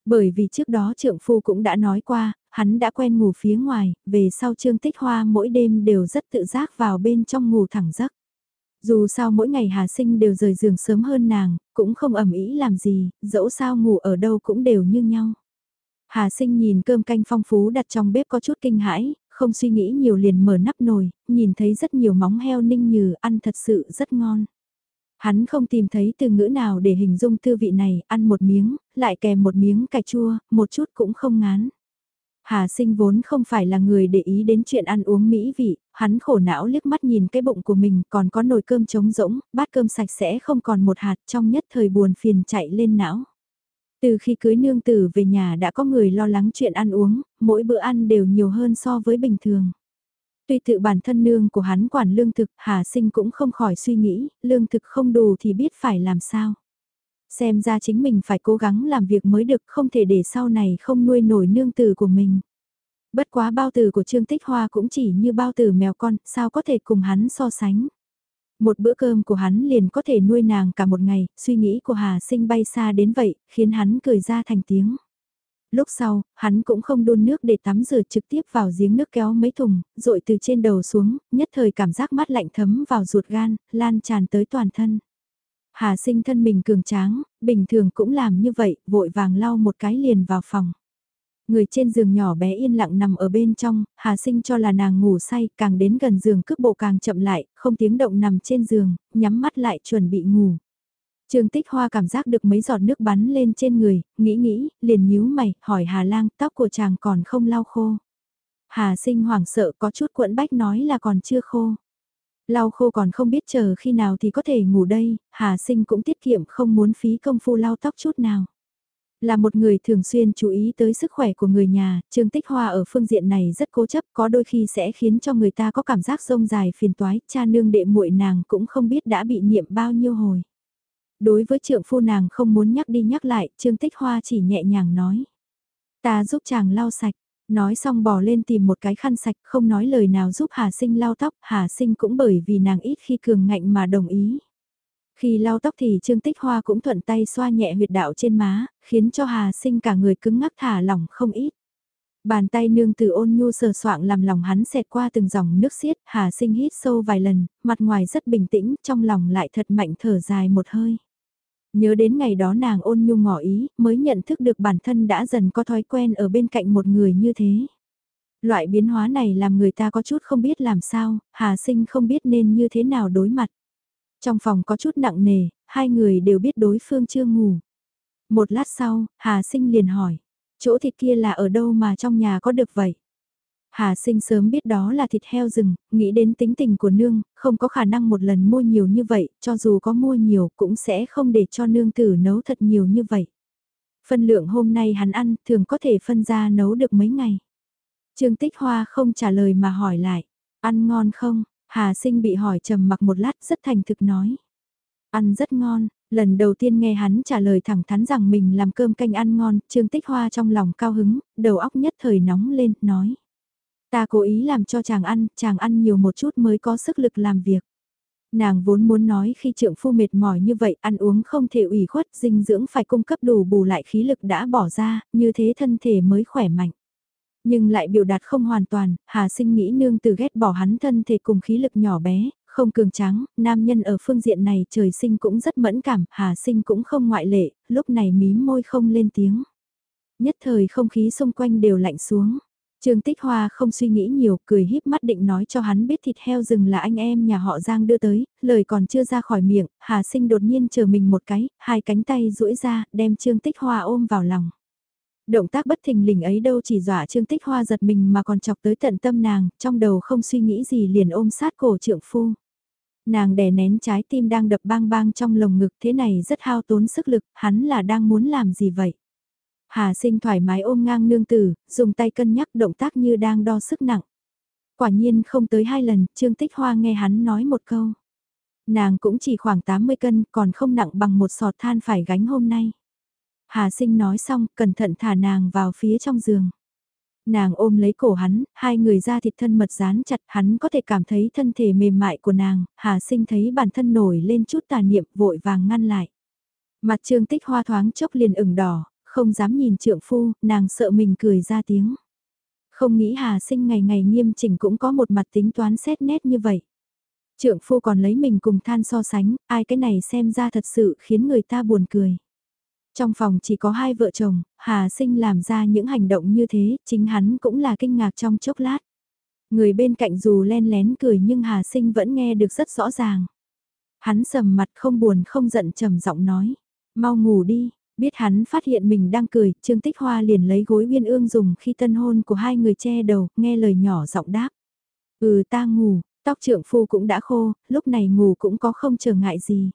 Bởi vì trước đó trượng phu cũng đã nói qua, hắn đã quen ngủ phía ngoài, về sau Trương Tích Hoa mỗi đêm đều rất tự giác vào bên trong ngủ thẳng giấc. Dù sao mỗi ngày Hà Sinh đều rời giường sớm hơn nàng, cũng không ẩm ý làm gì, dẫu sao ngủ ở đâu cũng đều như nhau. Hà sinh nhìn cơm canh phong phú đặt trong bếp có chút kinh hãi, không suy nghĩ nhiều liền mở nắp nồi, nhìn thấy rất nhiều móng heo ninh nhừ ăn thật sự rất ngon. Hắn không tìm thấy từ ngữ nào để hình dung tư vị này, ăn một miếng, lại kèm một miếng cà chua, một chút cũng không ngán. Hà sinh vốn không phải là người để ý đến chuyện ăn uống mỹ vị, hắn khổ não liếc mắt nhìn cái bụng của mình còn có nồi cơm trống rỗng, bát cơm sạch sẽ không còn một hạt trong nhất thời buồn phiền chạy lên não. Từ khi cưới nương tử về nhà đã có người lo lắng chuyện ăn uống, mỗi bữa ăn đều nhiều hơn so với bình thường. Tuy tự bản thân nương của hắn quản lương thực, Hà Sinh cũng không khỏi suy nghĩ, lương thực không đủ thì biết phải làm sao. Xem ra chính mình phải cố gắng làm việc mới được không thể để sau này không nuôi nổi nương tử của mình. Bất quá bao tử của Trương Tích Hoa cũng chỉ như bao tử mèo con, sao có thể cùng hắn so sánh. Một bữa cơm của hắn liền có thể nuôi nàng cả một ngày, suy nghĩ của Hà Sinh bay xa đến vậy, khiến hắn cười ra thành tiếng. Lúc sau, hắn cũng không đun nước để tắm rửa trực tiếp vào giếng nước kéo mấy thùng, rội từ trên đầu xuống, nhất thời cảm giác mát lạnh thấm vào ruột gan, lan tràn tới toàn thân. Hà sinh thân mình cường tráng, bình thường cũng làm như vậy, vội vàng lau một cái liền vào phòng. Người trên giường nhỏ bé yên lặng nằm ở bên trong, Hà sinh cho là nàng ngủ say, càng đến gần giường cước bộ càng chậm lại, không tiếng động nằm trên giường, nhắm mắt lại chuẩn bị ngủ. Trương Tích Hoa cảm giác được mấy giọt nước bắn lên trên người, nghĩ nghĩ, liền nhíu mày, hỏi Hà Lang, tóc của chàng còn không lau khô. Hà sinh hoảng sợ có chút cuộn bách nói là còn chưa khô. Lau khô còn không biết chờ khi nào thì có thể ngủ đây, Hà sinh cũng tiết kiệm không muốn phí công phu lau tóc chút nào. Là một người thường xuyên chú ý tới sức khỏe của người nhà, Trương Tích Hoa ở phương diện này rất cố chấp, có đôi khi sẽ khiến cho người ta có cảm giác rông dài phiền toái, cha nương đệ muội nàng cũng không biết đã bị niệm bao nhiêu hồi. Đối với trượng phu nàng không muốn nhắc đi nhắc lại, Trương Tích Hoa chỉ nhẹ nhàng nói. Ta giúp chàng lau sạch, nói xong bỏ lên tìm một cái khăn sạch không nói lời nào giúp Hà Sinh lau tóc, Hà Sinh cũng bởi vì nàng ít khi cường ngạnh mà đồng ý. Khi lau tóc thì Trương Tích Hoa cũng thuận tay xoa nhẹ huyệt đạo trên má, khiến cho Hà Sinh cả người cứng ngắc thả lỏng không ít. Bàn tay nương từ ôn nhu sờ soạng làm lòng hắn xẹt qua từng dòng nước xiết, Hà Sinh hít sâu vài lần, mặt ngoài rất bình tĩnh, trong lòng lại thật mạnh thở dài một hơi. Nhớ đến ngày đó nàng ôn nhu ngỏ ý, mới nhận thức được bản thân đã dần có thói quen ở bên cạnh một người như thế. Loại biến hóa này làm người ta có chút không biết làm sao, Hà Sinh không biết nên như thế nào đối mặt. Trong phòng có chút nặng nề, hai người đều biết đối phương chưa ngủ. Một lát sau, Hà Sinh liền hỏi, chỗ thịt kia là ở đâu mà trong nhà có được vậy? Hà sinh sớm biết đó là thịt heo rừng, nghĩ đến tính tình của nương, không có khả năng một lần mua nhiều như vậy, cho dù có mua nhiều cũng sẽ không để cho nương tử nấu thật nhiều như vậy. Phân lượng hôm nay hắn ăn thường có thể phân ra nấu được mấy ngày. Trương Tích Hoa không trả lời mà hỏi lại, ăn ngon không? Hà sinh bị hỏi trầm mặc một lát rất thành thực nói. Ăn rất ngon, lần đầu tiên nghe hắn trả lời thẳng thắn rằng mình làm cơm canh ăn ngon, Trương Tích Hoa trong lòng cao hứng, đầu óc nhất thời nóng lên, nói. Ta cố ý làm cho chàng ăn, chàng ăn nhiều một chút mới có sức lực làm việc. Nàng vốn muốn nói khi trượng phu mệt mỏi như vậy ăn uống không thể ủy khuất dinh dưỡng phải cung cấp đủ bù lại khí lực đã bỏ ra, như thế thân thể mới khỏe mạnh. Nhưng lại biểu đạt không hoàn toàn, Hà sinh nghĩ nương từ ghét bỏ hắn thân thể cùng khí lực nhỏ bé, không cường tráng, nam nhân ở phương diện này trời sinh cũng rất mẫn cảm, Hà sinh cũng không ngoại lệ, lúc này mím môi không lên tiếng. Nhất thời không khí xung quanh đều lạnh xuống. Trương Tích Hoa không suy nghĩ nhiều, cười híp mắt định nói cho hắn biết thịt heo rừng là anh em nhà họ Giang đưa tới, lời còn chưa ra khỏi miệng, Hà Sinh đột nhiên chờ mình một cái, hai cánh tay duỗi ra, đem Trương Tích Hoa ôm vào lòng. Động tác bất thình lình ấy đâu chỉ dọa Trương Tích Hoa giật mình mà còn chọc tới tận tâm nàng, trong đầu không suy nghĩ gì liền ôm sát cổ trượng phu. Nàng đè nén trái tim đang đập bang bang trong lồng ngực thế này rất hao tốn sức lực, hắn là đang muốn làm gì vậy? Hà sinh thoải mái ôm ngang nương tử, dùng tay cân nhắc động tác như đang đo sức nặng. Quả nhiên không tới hai lần, Trương Tích Hoa nghe hắn nói một câu. Nàng cũng chỉ khoảng 80 cân, còn không nặng bằng một sọt than phải gánh hôm nay. Hà sinh nói xong, cẩn thận thả nàng vào phía trong giường. Nàng ôm lấy cổ hắn, hai người ra thịt thân mật dán chặt, hắn có thể cảm thấy thân thể mềm mại của nàng, Hà sinh thấy bản thân nổi lên chút tà niệm vội vàng ngăn lại. Mặt trương tích hoa thoáng chốc liền ửng đỏ, không dám nhìn trượng phu, nàng sợ mình cười ra tiếng. Không nghĩ Hà sinh ngày ngày nghiêm chỉnh cũng có một mặt tính toán xét nét như vậy. Trượng phu còn lấy mình cùng than so sánh, ai cái này xem ra thật sự khiến người ta buồn cười. Trong phòng chỉ có hai vợ chồng, Hà Sinh làm ra những hành động như thế, chính hắn cũng là kinh ngạc trong chốc lát. Người bên cạnh dù len lén cười nhưng Hà Sinh vẫn nghe được rất rõ ràng. Hắn sầm mặt không buồn không giận trầm giọng nói, mau ngủ đi, biết hắn phát hiện mình đang cười, Trương Tích Hoa liền lấy gối uyên ương dùng khi tân hôn của hai người che đầu, nghe lời nhỏ giọng đáp. Ừ ta ngủ, tóc trượng phu cũng đã khô, lúc này ngủ cũng có không trở ngại gì.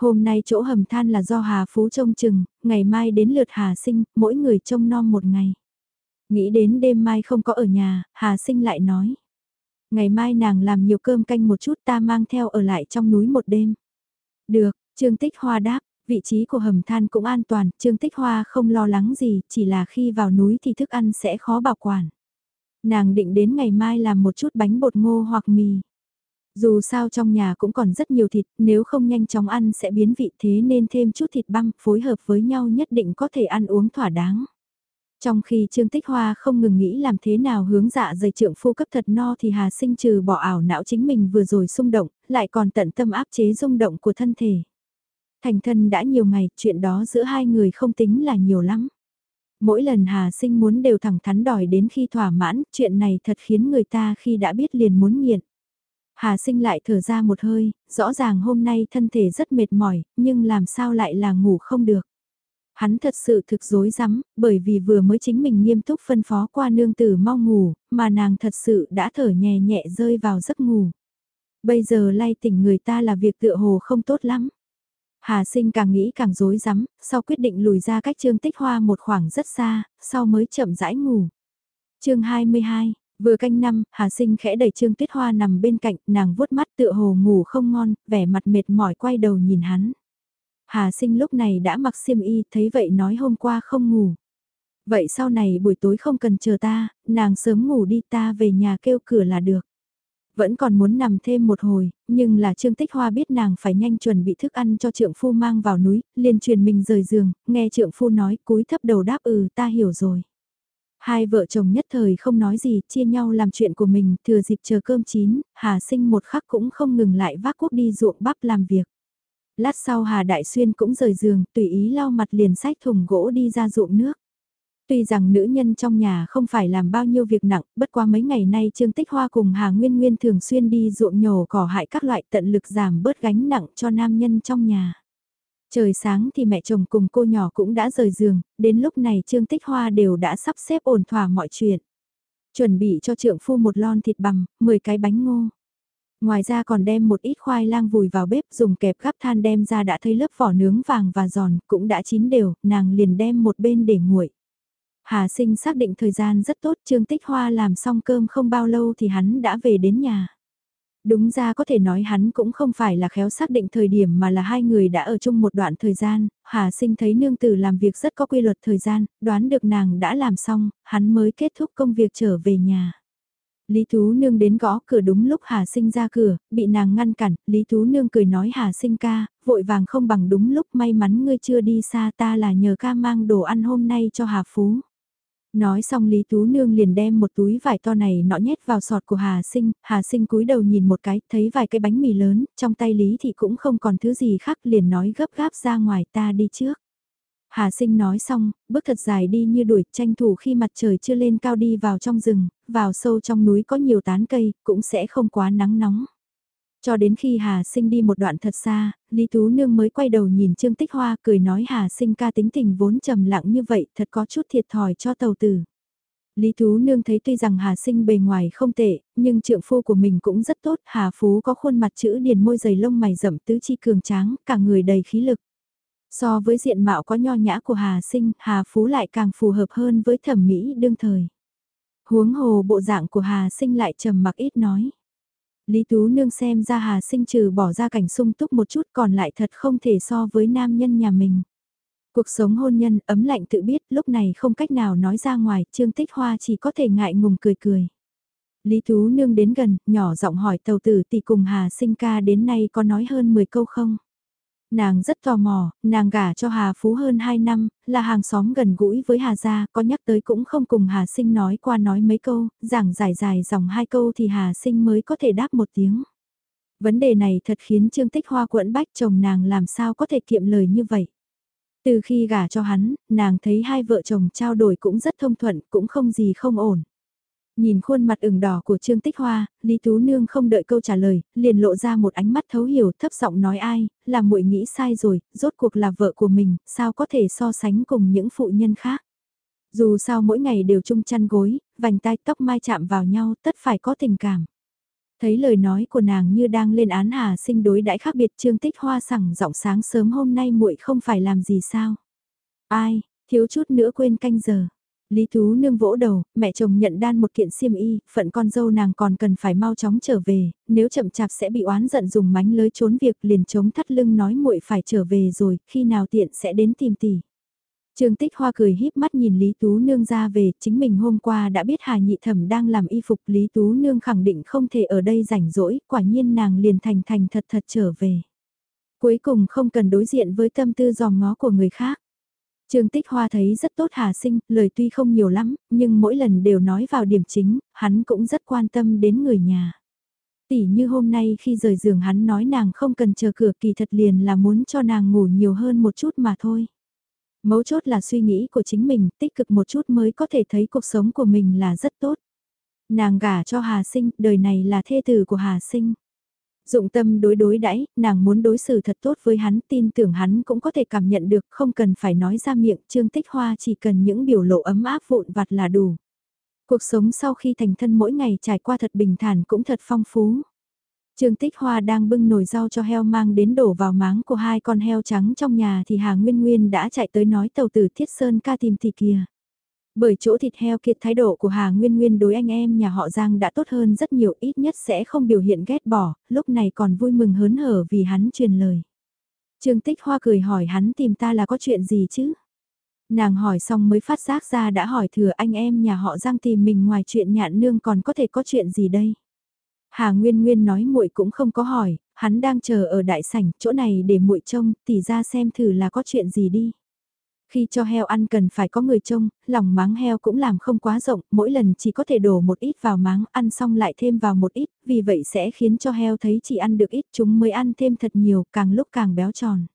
Hôm nay chỗ hầm than là do Hà Phú trông chừng, ngày mai đến lượt Hà Sinh, mỗi người trông non một ngày. Nghĩ đến đêm mai không có ở nhà, Hà Sinh lại nói. Ngày mai nàng làm nhiều cơm canh một chút ta mang theo ở lại trong núi một đêm. Được, Trương Tích Hoa đáp, vị trí của hầm than cũng an toàn, Trương Tích Hoa không lo lắng gì, chỉ là khi vào núi thì thức ăn sẽ khó bảo quản. Nàng định đến ngày mai làm một chút bánh bột ngô hoặc mì. Dù sao trong nhà cũng còn rất nhiều thịt, nếu không nhanh chóng ăn sẽ biến vị thế nên thêm chút thịt băm phối hợp với nhau nhất định có thể ăn uống thỏa đáng. Trong khi Trương Tích Hoa không ngừng nghĩ làm thế nào hướng dạ dày trượng phu cấp thật no thì Hà Sinh trừ bỏ ảo não chính mình vừa rồi xung động, lại còn tận tâm áp chế rung động của thân thể. Thành thân đã nhiều ngày, chuyện đó giữa hai người không tính là nhiều lắm. Mỗi lần Hà Sinh muốn đều thẳng thắn đòi đến khi thỏa mãn, chuyện này thật khiến người ta khi đã biết liền muốn nghiện. Hà Sinh lại thở ra một hơi, rõ ràng hôm nay thân thể rất mệt mỏi, nhưng làm sao lại là ngủ không được. Hắn thật sự thực dối rắm bởi vì vừa mới chính mình nghiêm túc phân phó qua nương tử mau ngủ, mà nàng thật sự đã thở nhẹ nhẹ rơi vào giấc ngủ. Bây giờ lay tỉnh người ta là việc tựa hồ không tốt lắm. Hà sinh càng nghĩ càng rối rắm, sau quyết định lùi ra cách trương tích hoa một khoảng rất xa, sau mới chậm rãi ngủ. chương 22, vừa canh năm, Hà sinh khẽ đẩy trương tuyết hoa nằm bên cạnh, nàng vuốt mắt tựa hồ ngủ không ngon, vẻ mặt mệt mỏi quay đầu nhìn hắn. Hà sinh lúc này đã mặc xiêm y, thấy vậy nói hôm qua không ngủ. Vậy sau này buổi tối không cần chờ ta, nàng sớm ngủ đi ta về nhà kêu cửa là được. Vẫn còn muốn nằm thêm một hồi, nhưng là Trương Tích Hoa biết nàng phải nhanh chuẩn bị thức ăn cho trượng phu mang vào núi, liền truyền mình rời giường, nghe trượng phu nói cúi thấp đầu đáp ừ ta hiểu rồi. Hai vợ chồng nhất thời không nói gì, chia nhau làm chuyện của mình, thừa dịp chờ cơm chín, Hà sinh một khắc cũng không ngừng lại vác cuốc đi ruộng bắp làm việc. Lát sau Hà Đại Xuyên cũng rời giường, tùy ý lau mặt liền sách thùng gỗ đi ra ruộng nước. Tuy rằng nữ nhân trong nhà không phải làm bao nhiêu việc nặng, bất qua mấy ngày nay Trương Tích Hoa cùng Hà Nguyên Nguyên thường xuyên đi ruộng nhổ cỏ hại các loại tận lực giảm bớt gánh nặng cho nam nhân trong nhà. Trời sáng thì mẹ chồng cùng cô nhỏ cũng đã rời giường, đến lúc này Trương Tích Hoa đều đã sắp xếp ổn thỏa mọi chuyện. Chuẩn bị cho trượng phu một lon thịt bằm, 10 cái bánh ngô. Ngoài ra còn đem một ít khoai lang vùi vào bếp dùng kẹp gắp than đem ra đã thấy lớp vỏ nướng vàng và giòn cũng đã chín đều, nàng liền đem một bên để nguội. Hà sinh xác định thời gian rất tốt Trương Tích Hoa làm xong cơm không bao lâu thì hắn đã về đến nhà. Đúng ra có thể nói hắn cũng không phải là khéo xác định thời điểm mà là hai người đã ở chung một đoạn thời gian, Hà sinh thấy nương tử làm việc rất có quy luật thời gian, đoán được nàng đã làm xong, hắn mới kết thúc công việc trở về nhà. Lý Tú Nương đến gõ cửa đúng lúc Hà Sinh ra cửa, bị nàng ngăn cản, Lý Tú Nương cười nói Hà Sinh ca, vội vàng không bằng đúng lúc may mắn ngươi chưa đi xa ta là nhờ ca mang đồ ăn hôm nay cho Hà Phú. Nói xong Lý Tú Nương liền đem một túi vải to này nọ nhét vào sọt của Hà Sinh, Hà Sinh cúi đầu nhìn một cái, thấy vài cái bánh mì lớn, trong tay Lý Thị cũng không còn thứ gì khác liền nói gấp gáp ra ngoài ta đi trước. Hà sinh nói xong, bước thật dài đi như đuổi tranh thủ khi mặt trời chưa lên cao đi vào trong rừng, vào sâu trong núi có nhiều tán cây, cũng sẽ không quá nắng nóng. Cho đến khi Hà sinh đi một đoạn thật xa, Lý Tú Nương mới quay đầu nhìn Trương Tích Hoa cười nói Hà sinh ca tính tình vốn trầm lặng như vậy thật có chút thiệt thòi cho tàu tử. Lý Tú Nương thấy tuy rằng Hà Sinh bề ngoài không tệ, nhưng trượng phu của mình cũng rất tốt. Hà Phú có khuôn mặt chữ điền môi dày lông mày rậm tứ chi cường tráng, cả người đầy khí lực. So với diện mạo có nho nhã của Hà Sinh, Hà Phú lại càng phù hợp hơn với thẩm mỹ đương thời. Huống hồ bộ dạng của Hà Sinh lại trầm mặc ít nói. Lý Tú Nương xem ra Hà Sinh trừ bỏ ra cảnh sung túc một chút còn lại thật không thể so với nam nhân nhà mình. Cuộc sống hôn nhân ấm lạnh tự biết lúc này không cách nào nói ra ngoài, Trương Tích Hoa chỉ có thể ngại ngùng cười cười. Lý Tú Nương đến gần, nhỏ giọng hỏi tàu tử tỷ cùng Hà Sinh ca đến nay có nói hơn 10 câu không? Nàng rất tò mò, nàng gả cho Hà Phú hơn 2 năm, là hàng xóm gần gũi với Hà Gia, có nhắc tới cũng không cùng Hà Sinh nói qua nói mấy câu, giảng dài dài dòng hai câu thì Hà Sinh mới có thể đáp một tiếng. Vấn đề này thật khiến Trương Tích Hoa quẫn bách chồng nàng làm sao có thể kiệm lời như vậy. Từ khi gả cho hắn, nàng thấy hai vợ chồng trao đổi cũng rất thông thuận, cũng không gì không ổn. Nhìn khuôn mặt ửng đỏ của Trương Tích Hoa, Lý Tú Nương không đợi câu trả lời, liền lộ ra một ánh mắt thấu hiểu thấp giọng nói ai, là muội nghĩ sai rồi, rốt cuộc là vợ của mình, sao có thể so sánh cùng những phụ nhân khác. Dù sao mỗi ngày đều chung chăn gối, vành tai tóc mai chạm vào nhau, tất phải có tình cảm. Thấy lời nói của nàng như đang lên án Hà Sinh đối đãi khác biệt Trương Tích Hoa sẵn giọng sáng sớm hôm nay muội không phải làm gì sao? Ai, thiếu chút nữa quên canh giờ. Lý Tú Nương vỗ đầu, mẹ chồng nhận đan một kiện xiêm y, phận con dâu nàng còn cần phải mau chóng trở về, nếu chậm chạp sẽ bị oán giận dùng mánh lưới trốn việc liền chống thắt lưng nói muội phải trở về rồi, khi nào tiện sẽ đến tìm tỷ. Trương Tích Hoa cười híp mắt nhìn Lý Tú Nương ra về, chính mình hôm qua đã biết Hà Nhị Thẩm đang làm y phục Lý Tú Nương khẳng định không thể ở đây rảnh rỗi, quả nhiên nàng liền thành thành thật thật trở về. Cuối cùng không cần đối diện với tâm tư giòm ngó của người khác. Trương Tích Hoa thấy rất tốt Hà Sinh, lời tuy không nhiều lắm, nhưng mỗi lần đều nói vào điểm chính, hắn cũng rất quan tâm đến người nhà. Tỷ như hôm nay khi rời giường hắn nói nàng không cần chờ cửa kỳ thật liền là muốn cho nàng ngủ nhiều hơn một chút mà thôi. Mấu chốt là suy nghĩ của chính mình, tích cực một chút mới có thể thấy cuộc sống của mình là rất tốt. Nàng gả cho Hà Sinh, đời này là thê tử của Hà Sinh. Dụng tâm đối đối đãi, nàng muốn đối xử thật tốt với hắn, tin tưởng hắn cũng có thể cảm nhận được, không cần phải nói ra miệng, Trương Tích Hoa chỉ cần những biểu lộ ấm áp vụn vặt là đủ. Cuộc sống sau khi thành thân mỗi ngày trải qua thật bình thản cũng thật phong phú. Trương Tích Hoa đang bưng nồi rau cho heo mang đến đổ vào máng của hai con heo trắng trong nhà thì Hà Nguyên Nguyên đã chạy tới nói tàu tử Thiết Sơn ca tìm thì kìa. Bởi chỗ thịt heo kiệt thái độ của Hà Nguyên Nguyên đối anh em nhà họ Giang đã tốt hơn rất nhiều ít nhất sẽ không biểu hiện ghét bỏ, lúc này còn vui mừng hớn hở vì hắn truyền lời. Trương Tích Hoa cười hỏi hắn tìm ta là có chuyện gì chứ? Nàng hỏi xong mới phát giác ra đã hỏi thừa anh em nhà họ Giang tìm mình ngoài chuyện nhạn nương còn có thể có chuyện gì đây? Hà Nguyên Nguyên nói muội cũng không có hỏi, hắn đang chờ ở đại sảnh, chỗ này để muội trông, tỉ ra xem thử là có chuyện gì đi. Khi cho heo ăn cần phải có người trông, lòng máng heo cũng làm không quá rộng, mỗi lần chỉ có thể đổ một ít vào máng, ăn xong lại thêm vào một ít, vì vậy sẽ khiến cho heo thấy chỉ ăn được ít chúng mới ăn thêm thật nhiều, càng lúc càng béo tròn.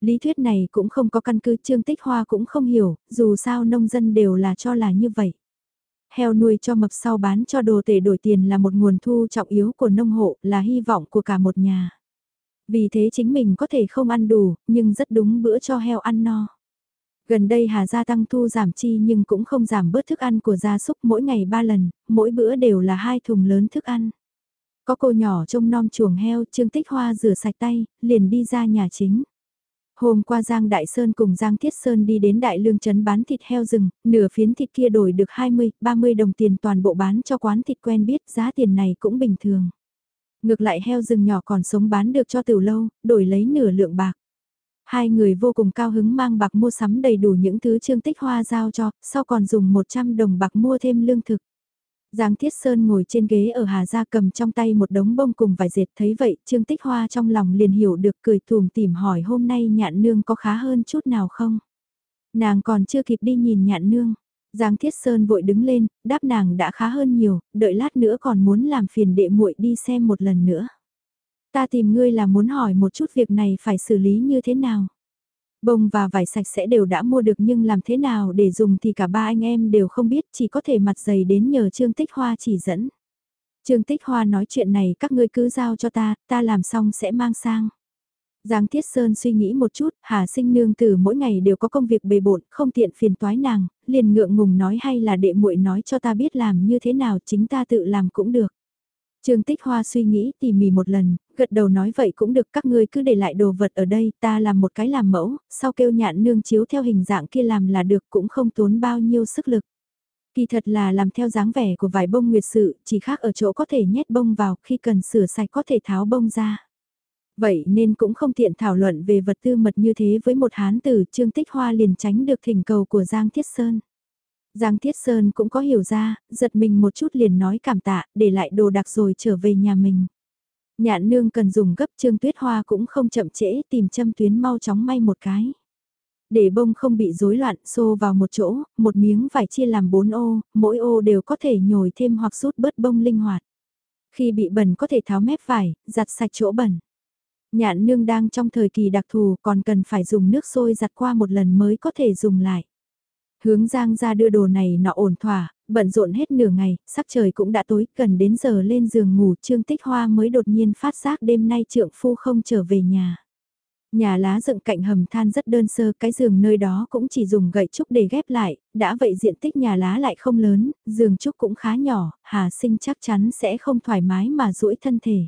Lý thuyết này cũng không có căn cứ Trương Tích Hoa cũng không hiểu, dù sao nông dân đều là cho là như vậy. Heo nuôi cho mập sau bán cho đồ tể đổi tiền là một nguồn thu trọng yếu của nông hộ, là hy vọng của cả một nhà. Vì thế chính mình có thể không ăn đủ, nhưng rất đúng bữa cho heo ăn no. Gần đây Hà Gia tăng thu giảm chi nhưng cũng không giảm bớt thức ăn của gia súc mỗi ngày ba lần, mỗi bữa đều là hai thùng lớn thức ăn. Có cô nhỏ trông nom chuồng heo, Trương Tích Hoa rửa sạch tay, liền đi ra nhà chính. Hôm qua Giang Đại Sơn cùng Giang Thiết Sơn đi đến Đại Lương Trấn bán thịt heo rừng, nửa phiến thịt kia đổi được 20, 30 đồng tiền toàn bộ bán cho quán thịt quen biết giá tiền này cũng bình thường. Ngược lại heo rừng nhỏ còn sống bán được cho từ lâu, đổi lấy nửa lượng bạc. Hai người vô cùng cao hứng mang bạc mua sắm đầy đủ những thứ Trương Tích Hoa giao cho, sau còn dùng 100 đồng bạc mua thêm lương thực. Giang Thiết Sơn ngồi trên ghế ở Hà Gia cầm trong tay một đống bông cùng vải dệt thấy vậy Trương Tích Hoa trong lòng liền hiểu được cười thùm tìm hỏi hôm nay nhạn nương có khá hơn chút nào không. Nàng còn chưa kịp đi nhìn nhạn nương. Giang Thiết Sơn vội đứng lên, đáp nàng đã khá hơn nhiều, đợi lát nữa còn muốn làm phiền đệ muội đi xem một lần nữa. Ta tìm ngươi là muốn hỏi một chút việc này phải xử lý như thế nào. Bông và vải sạch sẽ đều đã mua được nhưng làm thế nào để dùng thì cả ba anh em đều không biết chỉ có thể mặt dày đến nhờ Trương Tích Hoa chỉ dẫn. Trương Tích Hoa nói chuyện này các ngươi cứ giao cho ta, ta làm xong sẽ mang sang. Giang Thiết Sơn suy nghĩ một chút, Hà Sinh nương tử mỗi ngày đều có công việc bề bộn, không tiện phiền toái nàng, liền ngượng ngùng nói hay là đệ muội nói cho ta biết làm như thế nào chính ta tự làm cũng được. Trương Tích Hoa suy nghĩ tỉ mỉ một lần, gật đầu nói vậy cũng được các ngươi cứ để lại đồ vật ở đây, ta làm một cái làm mẫu, sau kêu nhạn nương chiếu theo hình dạng kia làm là được cũng không tốn bao nhiêu sức lực. Kỳ thật là làm theo dáng vẻ của vải bông nguyệt sự, chỉ khác ở chỗ có thể nhét bông vào khi cần sửa sạch có thể tháo bông ra. Vậy nên cũng không tiện thảo luận về vật tư mật như thế với một hán tử Trương Tích Hoa liền tránh được thỉnh cầu của Giang Thiết Sơn. Giang Thiết Sơn cũng có hiểu ra, giật mình một chút liền nói cảm tạ, để lại đồ đặc rồi trở về nhà mình. Nhạn nương cần dùng gấp trương tuyết hoa cũng không chậm trễ tìm châm tuyến mau chóng may một cái. Để bông không bị rối loạn xô vào một chỗ, một miếng vải chia làm bốn ô, mỗi ô đều có thể nhồi thêm hoặc rút bớt bông linh hoạt. Khi bị bẩn có thể tháo mép vải, giặt sạch chỗ bẩn. Nhạn nương đang trong thời kỳ đặc thù còn cần phải dùng nước sôi giặt qua một lần mới có thể dùng lại. Hướng Giang ra đưa đồ này nọ ổn thỏa, bận rộn hết nửa ngày, sắc trời cũng đã tối, gần đến giờ lên giường ngủ Trương Tích Hoa mới đột nhiên phát giác đêm nay trượng phu không trở về nhà. Nhà lá dựng cạnh hầm than rất đơn sơ, cái giường nơi đó cũng chỉ dùng gậy trúc để ghép lại, đã vậy diện tích nhà lá lại không lớn, giường trúc cũng khá nhỏ, Hà Sinh chắc chắn sẽ không thoải mái mà duỗi thân thể.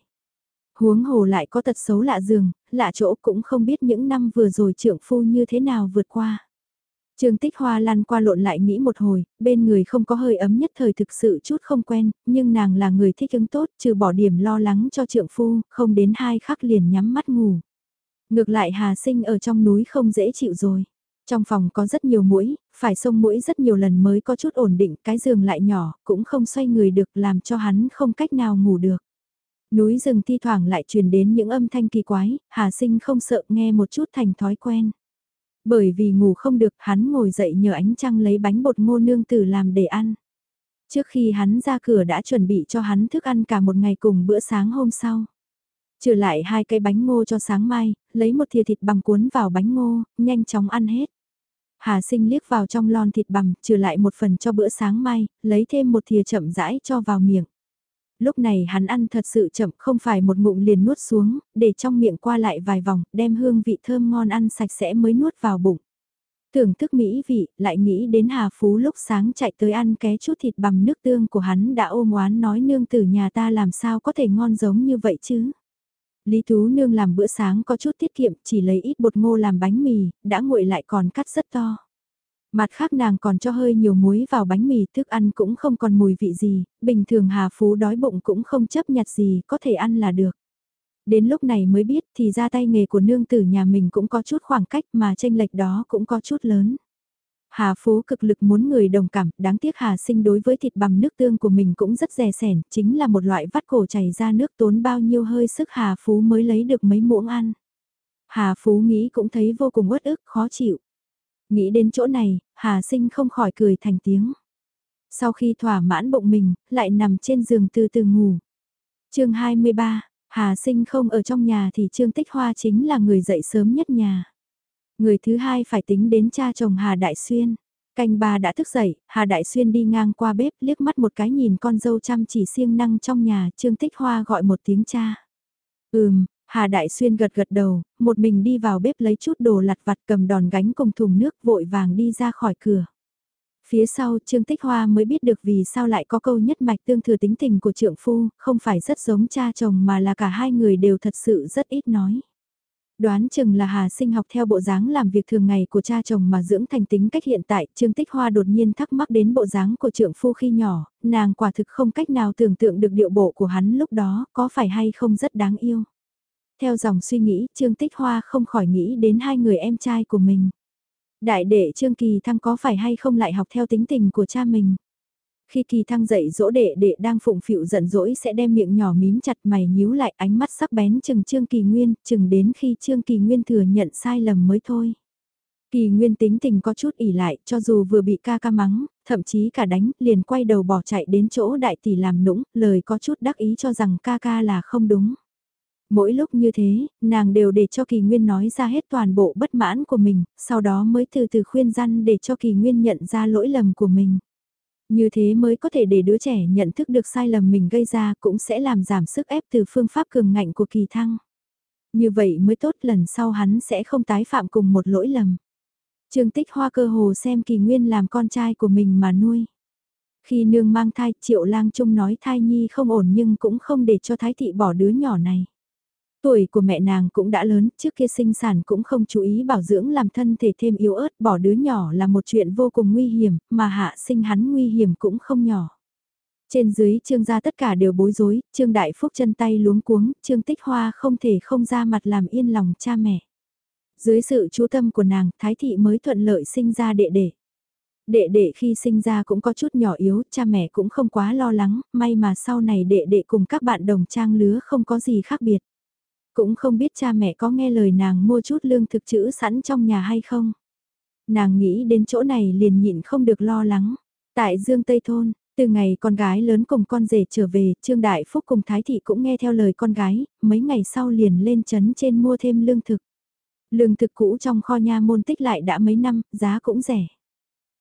Huống hồ lại có tật xấu lạ giường, lạ chỗ cũng không biết những năm vừa rồi trượng phu như thế nào vượt qua. Trương Tích Hoa lăn qua lộn lại nghĩ một hồi, bên người không có hơi ấm nhất thời thực sự chút không quen, nhưng nàng là người thích ứng tốt, trừ bỏ điểm lo lắng cho trượng phu, không đến hai khắc liền nhắm mắt ngủ. Ngược lại Hà Sinh ở trong núi không dễ chịu rồi. Trong phòng có rất nhiều mũi, phải xông mũi rất nhiều lần mới có chút ổn định, cái giường lại nhỏ, cũng không xoay người được làm cho hắn không cách nào ngủ được. Núi rừng thi thoảng lại truyền đến những âm thanh kỳ quái, Hà Sinh không sợ nghe một chút thành thói quen. Bởi vì ngủ không được, hắn ngồi dậy nhờ ánh trăng lấy bánh bột ngô nương tử làm để ăn. Trước khi hắn ra cửa đã chuẩn bị cho hắn thức ăn cả một ngày cùng bữa sáng hôm sau. Trừ lại hai cây bánh ngô cho sáng mai, lấy một thìa thịt bằm cuốn vào bánh ngô, nhanh chóng ăn hết. Hà sinh liếc vào trong lon thịt bằm, trừ lại một phần cho bữa sáng mai, lấy thêm một thìa chậm rãi cho vào miệng. Lúc này hắn ăn thật sự chậm không phải một ngụm liền nuốt xuống, để trong miệng qua lại vài vòng, đem hương vị thơm ngon ăn sạch sẽ mới nuốt vào bụng. Thưởng thức mỹ vị, lại nghĩ đến Hà Phú lúc sáng chạy tới ăn ké chút thịt bằm nước tương của hắn đã ôm oán nói nương tử nhà ta làm sao có thể ngon giống như vậy chứ. Lý Tú Nương làm bữa sáng có chút tiết kiệm, chỉ lấy ít bột ngô làm bánh mì, đã nguội lại còn cắt rất to. Mặt khác nàng còn cho hơi nhiều muối vào bánh mì, thức ăn cũng không còn mùi vị gì, bình thường Hà Phú đói bụng cũng không chấp nhặt gì, có thể ăn là được. Đến lúc này mới biết thì ra tay nghề của nương tử nhà mình cũng có chút khoảng cách mà tranh lệch đó cũng có chút lớn. Hà Phú cực lực muốn người đồng cảm, đáng tiếc Hà sinh đối với thịt bằm nước tương của mình cũng rất rẻ sẻn, chính là một loại vắt cổ chảy ra nước tốn bao nhiêu hơi sức Hà Phú mới lấy được mấy muỗng ăn. Hà Phú nghĩ cũng thấy vô cùng uất ức, khó chịu. Nghĩ đến chỗ này, Hà sinh không khỏi cười thành tiếng. Sau khi thỏa mãn bụng mình, lại nằm trên giường từ từ ngủ. chương 23, Hà sinh không ở trong nhà thì Trương Tích Hoa chính là người dậy sớm nhất nhà. Người thứ hai phải tính đến cha chồng Hà Đại Xuyên. Canh bà đã thức dậy, Hà Đại Xuyên đi ngang qua bếp liếc mắt một cái nhìn con dâu chăm chỉ siêng năng trong nhà, Trương Tích Hoa gọi một tiếng cha. Ừm, Hà Đại Xuyên gật gật đầu, một mình đi vào bếp lấy chút đồ lặt vặt cầm đòn gánh cùng thùng nước vội vàng đi ra khỏi cửa. Phía sau Trương Tích Hoa mới biết được vì sao lại có câu nhất mạch tương thừa tính tình của trượng phu, không phải rất giống cha chồng mà là cả hai người đều thật sự rất ít nói. Đoán chừng là Hà Sinh học theo bộ dáng làm việc thường ngày của cha chồng mà dưỡng thành tính cách hiện tại, Trương Tích Hoa đột nhiên thắc mắc đến bộ dáng của trượng phu khi nhỏ, nàng quả thực không cách nào tưởng tượng được điệu bộ của hắn lúc đó, có phải hay không rất đáng yêu. Theo dòng suy nghĩ, Trương Tích Hoa không khỏi nghĩ đến hai người em trai của mình. Đại đệ Trương Kỳ Thăng có phải hay không lại học theo tính tình của cha mình? Khi kỳ thăng dậy dỗ đệ đệ đang phụng phịu giận dỗi sẽ đem miệng nhỏ mím chặt mày nhíu lại ánh mắt sắc bén chừng Trương Kỳ Nguyên, chừng đến khi Trương Kỳ Nguyên thừa nhận sai lầm mới thôi. Kỳ Nguyên tính tình có chút ỉ lại cho dù vừa bị ca ca mắng, thậm chí cả đánh, liền quay đầu bỏ chạy đến chỗ đại tỷ làm nũng, lời có chút đắc ý cho rằng ca ca là không đúng. Mỗi lúc như thế, nàng đều để cho Kỳ Nguyên nói ra hết toàn bộ bất mãn của mình, sau đó mới từ từ khuyên răn để cho Kỳ Nguyên nhận ra lỗi lầm của mình. Như thế mới có thể để đứa trẻ nhận thức được sai lầm mình gây ra cũng sẽ làm giảm sức ép từ phương pháp cường ngạnh của kỳ thăng. Như vậy mới tốt lần sau hắn sẽ không tái phạm cùng một lỗi lầm. Trương Tích Hoa cơ hồ xem kỳ nguyên làm con trai của mình mà nuôi. Khi nương mang thai, Triệu Lang Trung nói thai nhi không ổn nhưng cũng không để cho Thái Thị bỏ đứa nhỏ này. Tuổi của mẹ nàng cũng đã lớn, trước kia sinh sản cũng không chú ý bảo dưỡng làm thân thể thêm yếu ớt, bỏ đứa nhỏ là một chuyện vô cùng nguy hiểm, mà hạ sinh hắn nguy hiểm cũng không nhỏ. Trên dưới trương gia tất cả đều bối rối, trương đại phúc chân tay luống cuống, trương tích hoa không thể không ra mặt làm yên lòng cha mẹ. Dưới sự chú tâm của nàng, thái thị mới thuận lợi sinh ra đệ đệ. Đệ đệ khi sinh ra cũng có chút nhỏ yếu, cha mẹ cũng không quá lo lắng, may mà sau này đệ đệ cùng các bạn đồng trang lứa không có gì khác biệt. Cũng không biết cha mẹ có nghe lời nàng mua chút lương thực chữ sẵn trong nhà hay không. Nàng nghĩ đến chỗ này liền nhịn không được lo lắng. Tại Dương Tây Thôn, Từ ngày con gái lớn cùng con rể trở về, Trương Đại Phúc cùng Thái Thị cũng nghe theo lời con gái, mấy ngày sau liền lên chấn trên mua thêm lương thực. Lương thực cũ trong kho nha môn tích lại đã mấy năm, giá cũng rẻ.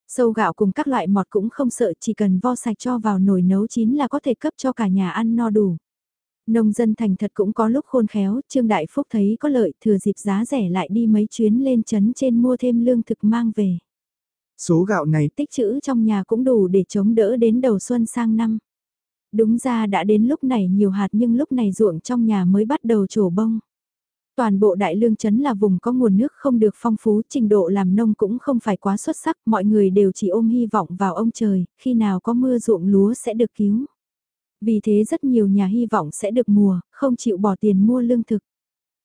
Sâu gạo cùng các loại mọt cũng không sợ chỉ cần vo sạch cho vào nồi nấu chín là có thể cấp cho cả nhà ăn no đủ. Nông dân thành thật cũng có lúc khôn khéo, Trương Đại Phúc thấy có lợi thừa dịp giá rẻ lại đi mấy chuyến lên chấn trên mua thêm lương thực mang về. Số gạo này tích trữ trong nhà cũng đủ để chống đỡ đến đầu xuân sang năm. Đúng ra đã đến lúc này nhiều hạt nhưng lúc này ruộng trong nhà mới bắt đầu trổ bông. Toàn bộ đại lương chấn là vùng có nguồn nước không được phong phú, trình độ làm nông cũng không phải quá xuất sắc, mọi người đều chỉ ôm hy vọng vào ông trời, khi nào có mưa ruộng lúa sẽ được cứu. Vì thế rất nhiều nhà hy vọng sẽ được mùa, không chịu bỏ tiền mua lương thực.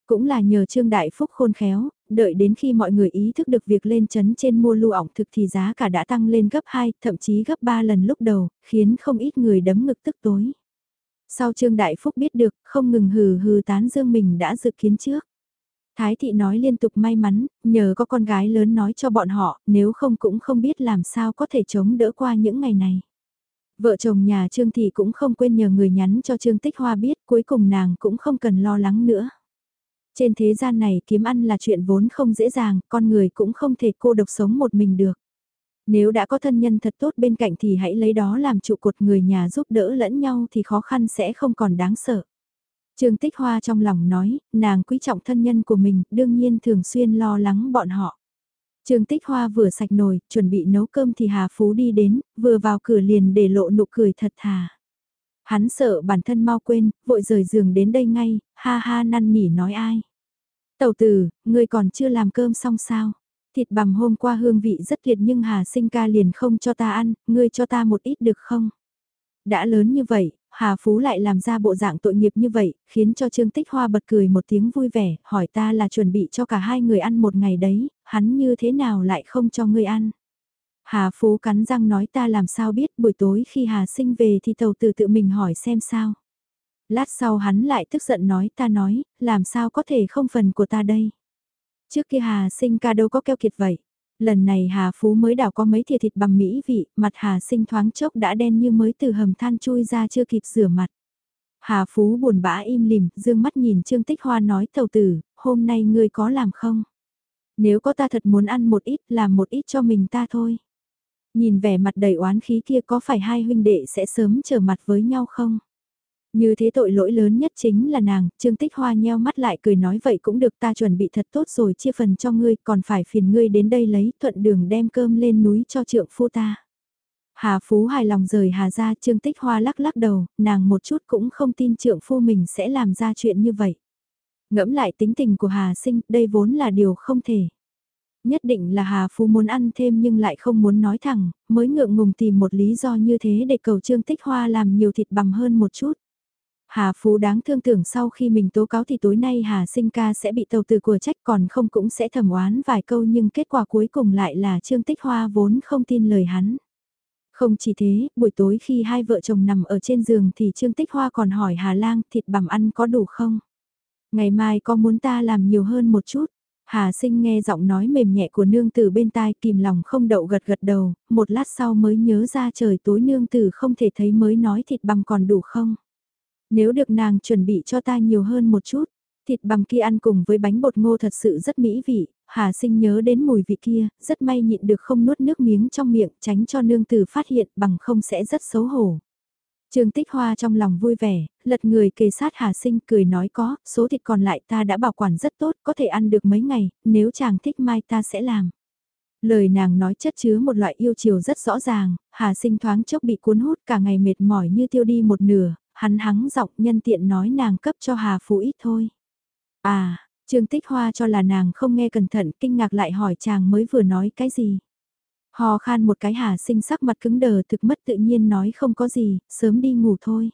Cũng là nhờ Trương Đại Phúc khôn khéo, đợi đến khi mọi người ý thức được việc lên chấn trên mua lưu ỏng thực thì giá cả đã tăng lên gấp 2, thậm chí gấp 3 lần lúc đầu, khiến không ít người đấm ngực tức tối. Sau Trương Đại Phúc biết được, không ngừng hừ hừ tán dương mình đã dự kiến trước. Thái thị nói liên tục may mắn, nhờ có con gái lớn nói cho bọn họ, nếu không cũng không biết làm sao có thể chống đỡ qua những ngày này. Vợ chồng nhà Trương Thị cũng không quên nhờ người nhắn cho Trương Tích Hoa biết cuối cùng nàng cũng không cần lo lắng nữa. Trên thế gian này kiếm ăn là chuyện vốn không dễ dàng, con người cũng không thể cô độc sống một mình được. Nếu đã có thân nhân thật tốt bên cạnh thì hãy lấy đó làm trụ cột người nhà giúp đỡ lẫn nhau thì khó khăn sẽ không còn đáng sợ. Trương Tích Hoa trong lòng nói, nàng quý trọng thân nhân của mình, đương nhiên thường xuyên lo lắng bọn họ. Trương Tích Hoa vừa sạch nồi, chuẩn bị nấu cơm thì Hà Phú đi đến, vừa vào cửa liền để lộ nụ cười thật thà. Hắn sợ bản thân mau quên, vội rời giường đến đây ngay, ha ha năn nỉ nói ai. Tẩu tử, ngươi còn chưa làm cơm xong sao? Thịt bằm hôm qua hương vị rất tuyệt nhưng Hà sinh ca liền không cho ta ăn, ngươi cho ta một ít được không? Đã lớn như vậy, Hà Phú lại làm ra bộ dạng tội nghiệp như vậy, khiến cho Trương Tích Hoa bật cười một tiếng vui vẻ, hỏi ta là chuẩn bị cho cả hai người ăn một ngày đấy, hắn như thế nào lại không cho ngươi ăn. Hà Phú cắn răng nói ta làm sao biết buổi tối khi Hà sinh về thì tàu tử tự mình hỏi xem sao. Lát sau hắn lại tức giận nói ta nói, làm sao có thể không phần của ta đây. Trước kia Hà sinh ca đâu có keo kiệt vậy. Lần này Hà Phú mới đảo có mấy thìa thịt bằng mỹ vị, mặt Hà sinh thoáng chốc đã đen như mới từ hầm than chui ra chưa kịp rửa mặt. Hà Phú buồn bã im lìm, dương mắt nhìn Trương Tích Hoa nói tàu tử, hôm nay ngươi có làm không? Nếu có ta thật muốn ăn một ít, làm một ít cho mình ta thôi. Nhìn vẻ mặt đầy oán khí kia có phải hai huynh đệ sẽ sớm trở mặt với nhau không? Như thế tội lỗi lớn nhất chính là nàng, Trương Tích Hoa nheo mắt lại cười nói vậy cũng được ta chuẩn bị thật tốt rồi chia phần cho ngươi, còn phải phiền ngươi đến đây lấy thuận đường đem cơm lên núi cho trượng phu ta. Hà Phú hài lòng rời Hà ra Trương Tích Hoa lắc lắc đầu, nàng một chút cũng không tin trượng phu mình sẽ làm ra chuyện như vậy. Ngẫm lại tính tình của Hà Sinh, đây vốn là điều không thể. Nhất định là Hà Phú muốn ăn thêm nhưng lại không muốn nói thẳng, mới ngượng ngùng tìm một lý do như thế để cầu Trương Tích Hoa làm nhiều thịt bằm hơn một chút. Hà Phú đáng thương tưởng sau khi mình tố cáo thì tối nay Hà Sinh ca sẽ bị tàu từ của trách còn không cũng sẽ thẩm oán vài câu nhưng kết quả cuối cùng lại là Trương Tích Hoa vốn không tin lời hắn. Không chỉ thế, buổi tối khi hai vợ chồng nằm ở trên giường thì Trương Tích Hoa còn hỏi Hà Lang thịt bằm ăn có đủ không? Ngày mai có muốn ta làm nhiều hơn một chút? Hà sinh nghe giọng nói mềm nhẹ của nương tử bên tai kìm lòng không đậu gật gật đầu, một lát sau mới nhớ ra trời tối nương tử không thể thấy mới nói thịt bằm còn đủ không? Nếu được nàng chuẩn bị cho ta nhiều hơn một chút, thịt bằm kia ăn cùng với bánh bột ngô thật sự rất mỹ vị, Hà sinh nhớ đến mùi vị kia, rất may nhịn được không nuốt nước miếng trong miệng tránh cho nương tử phát hiện bằng không sẽ rất xấu hổ. Trương Tích Hoa trong lòng vui vẻ, lật người kề sát Hà Sinh cười nói có, số thịt còn lại ta đã bảo quản rất tốt, có thể ăn được mấy ngày, nếu chàng thích mai ta sẽ làm. Lời nàng nói chất chứa một loại yêu chiều rất rõ ràng, Hà Sinh thoáng chốc bị cuốn hút cả ngày mệt mỏi như tiêu đi một nửa, hắn hắng giọng nhân tiện nói nàng cấp cho Hà Phú ít thôi. À, Trương Tích Hoa cho là nàng không nghe cẩn thận, kinh ngạc lại hỏi chàng mới vừa nói cái gì. Hò khan một cái Hà sinh sắc mặt cứng đờ thực mất tự nhiên nói không có gì, sớm đi ngủ thôi.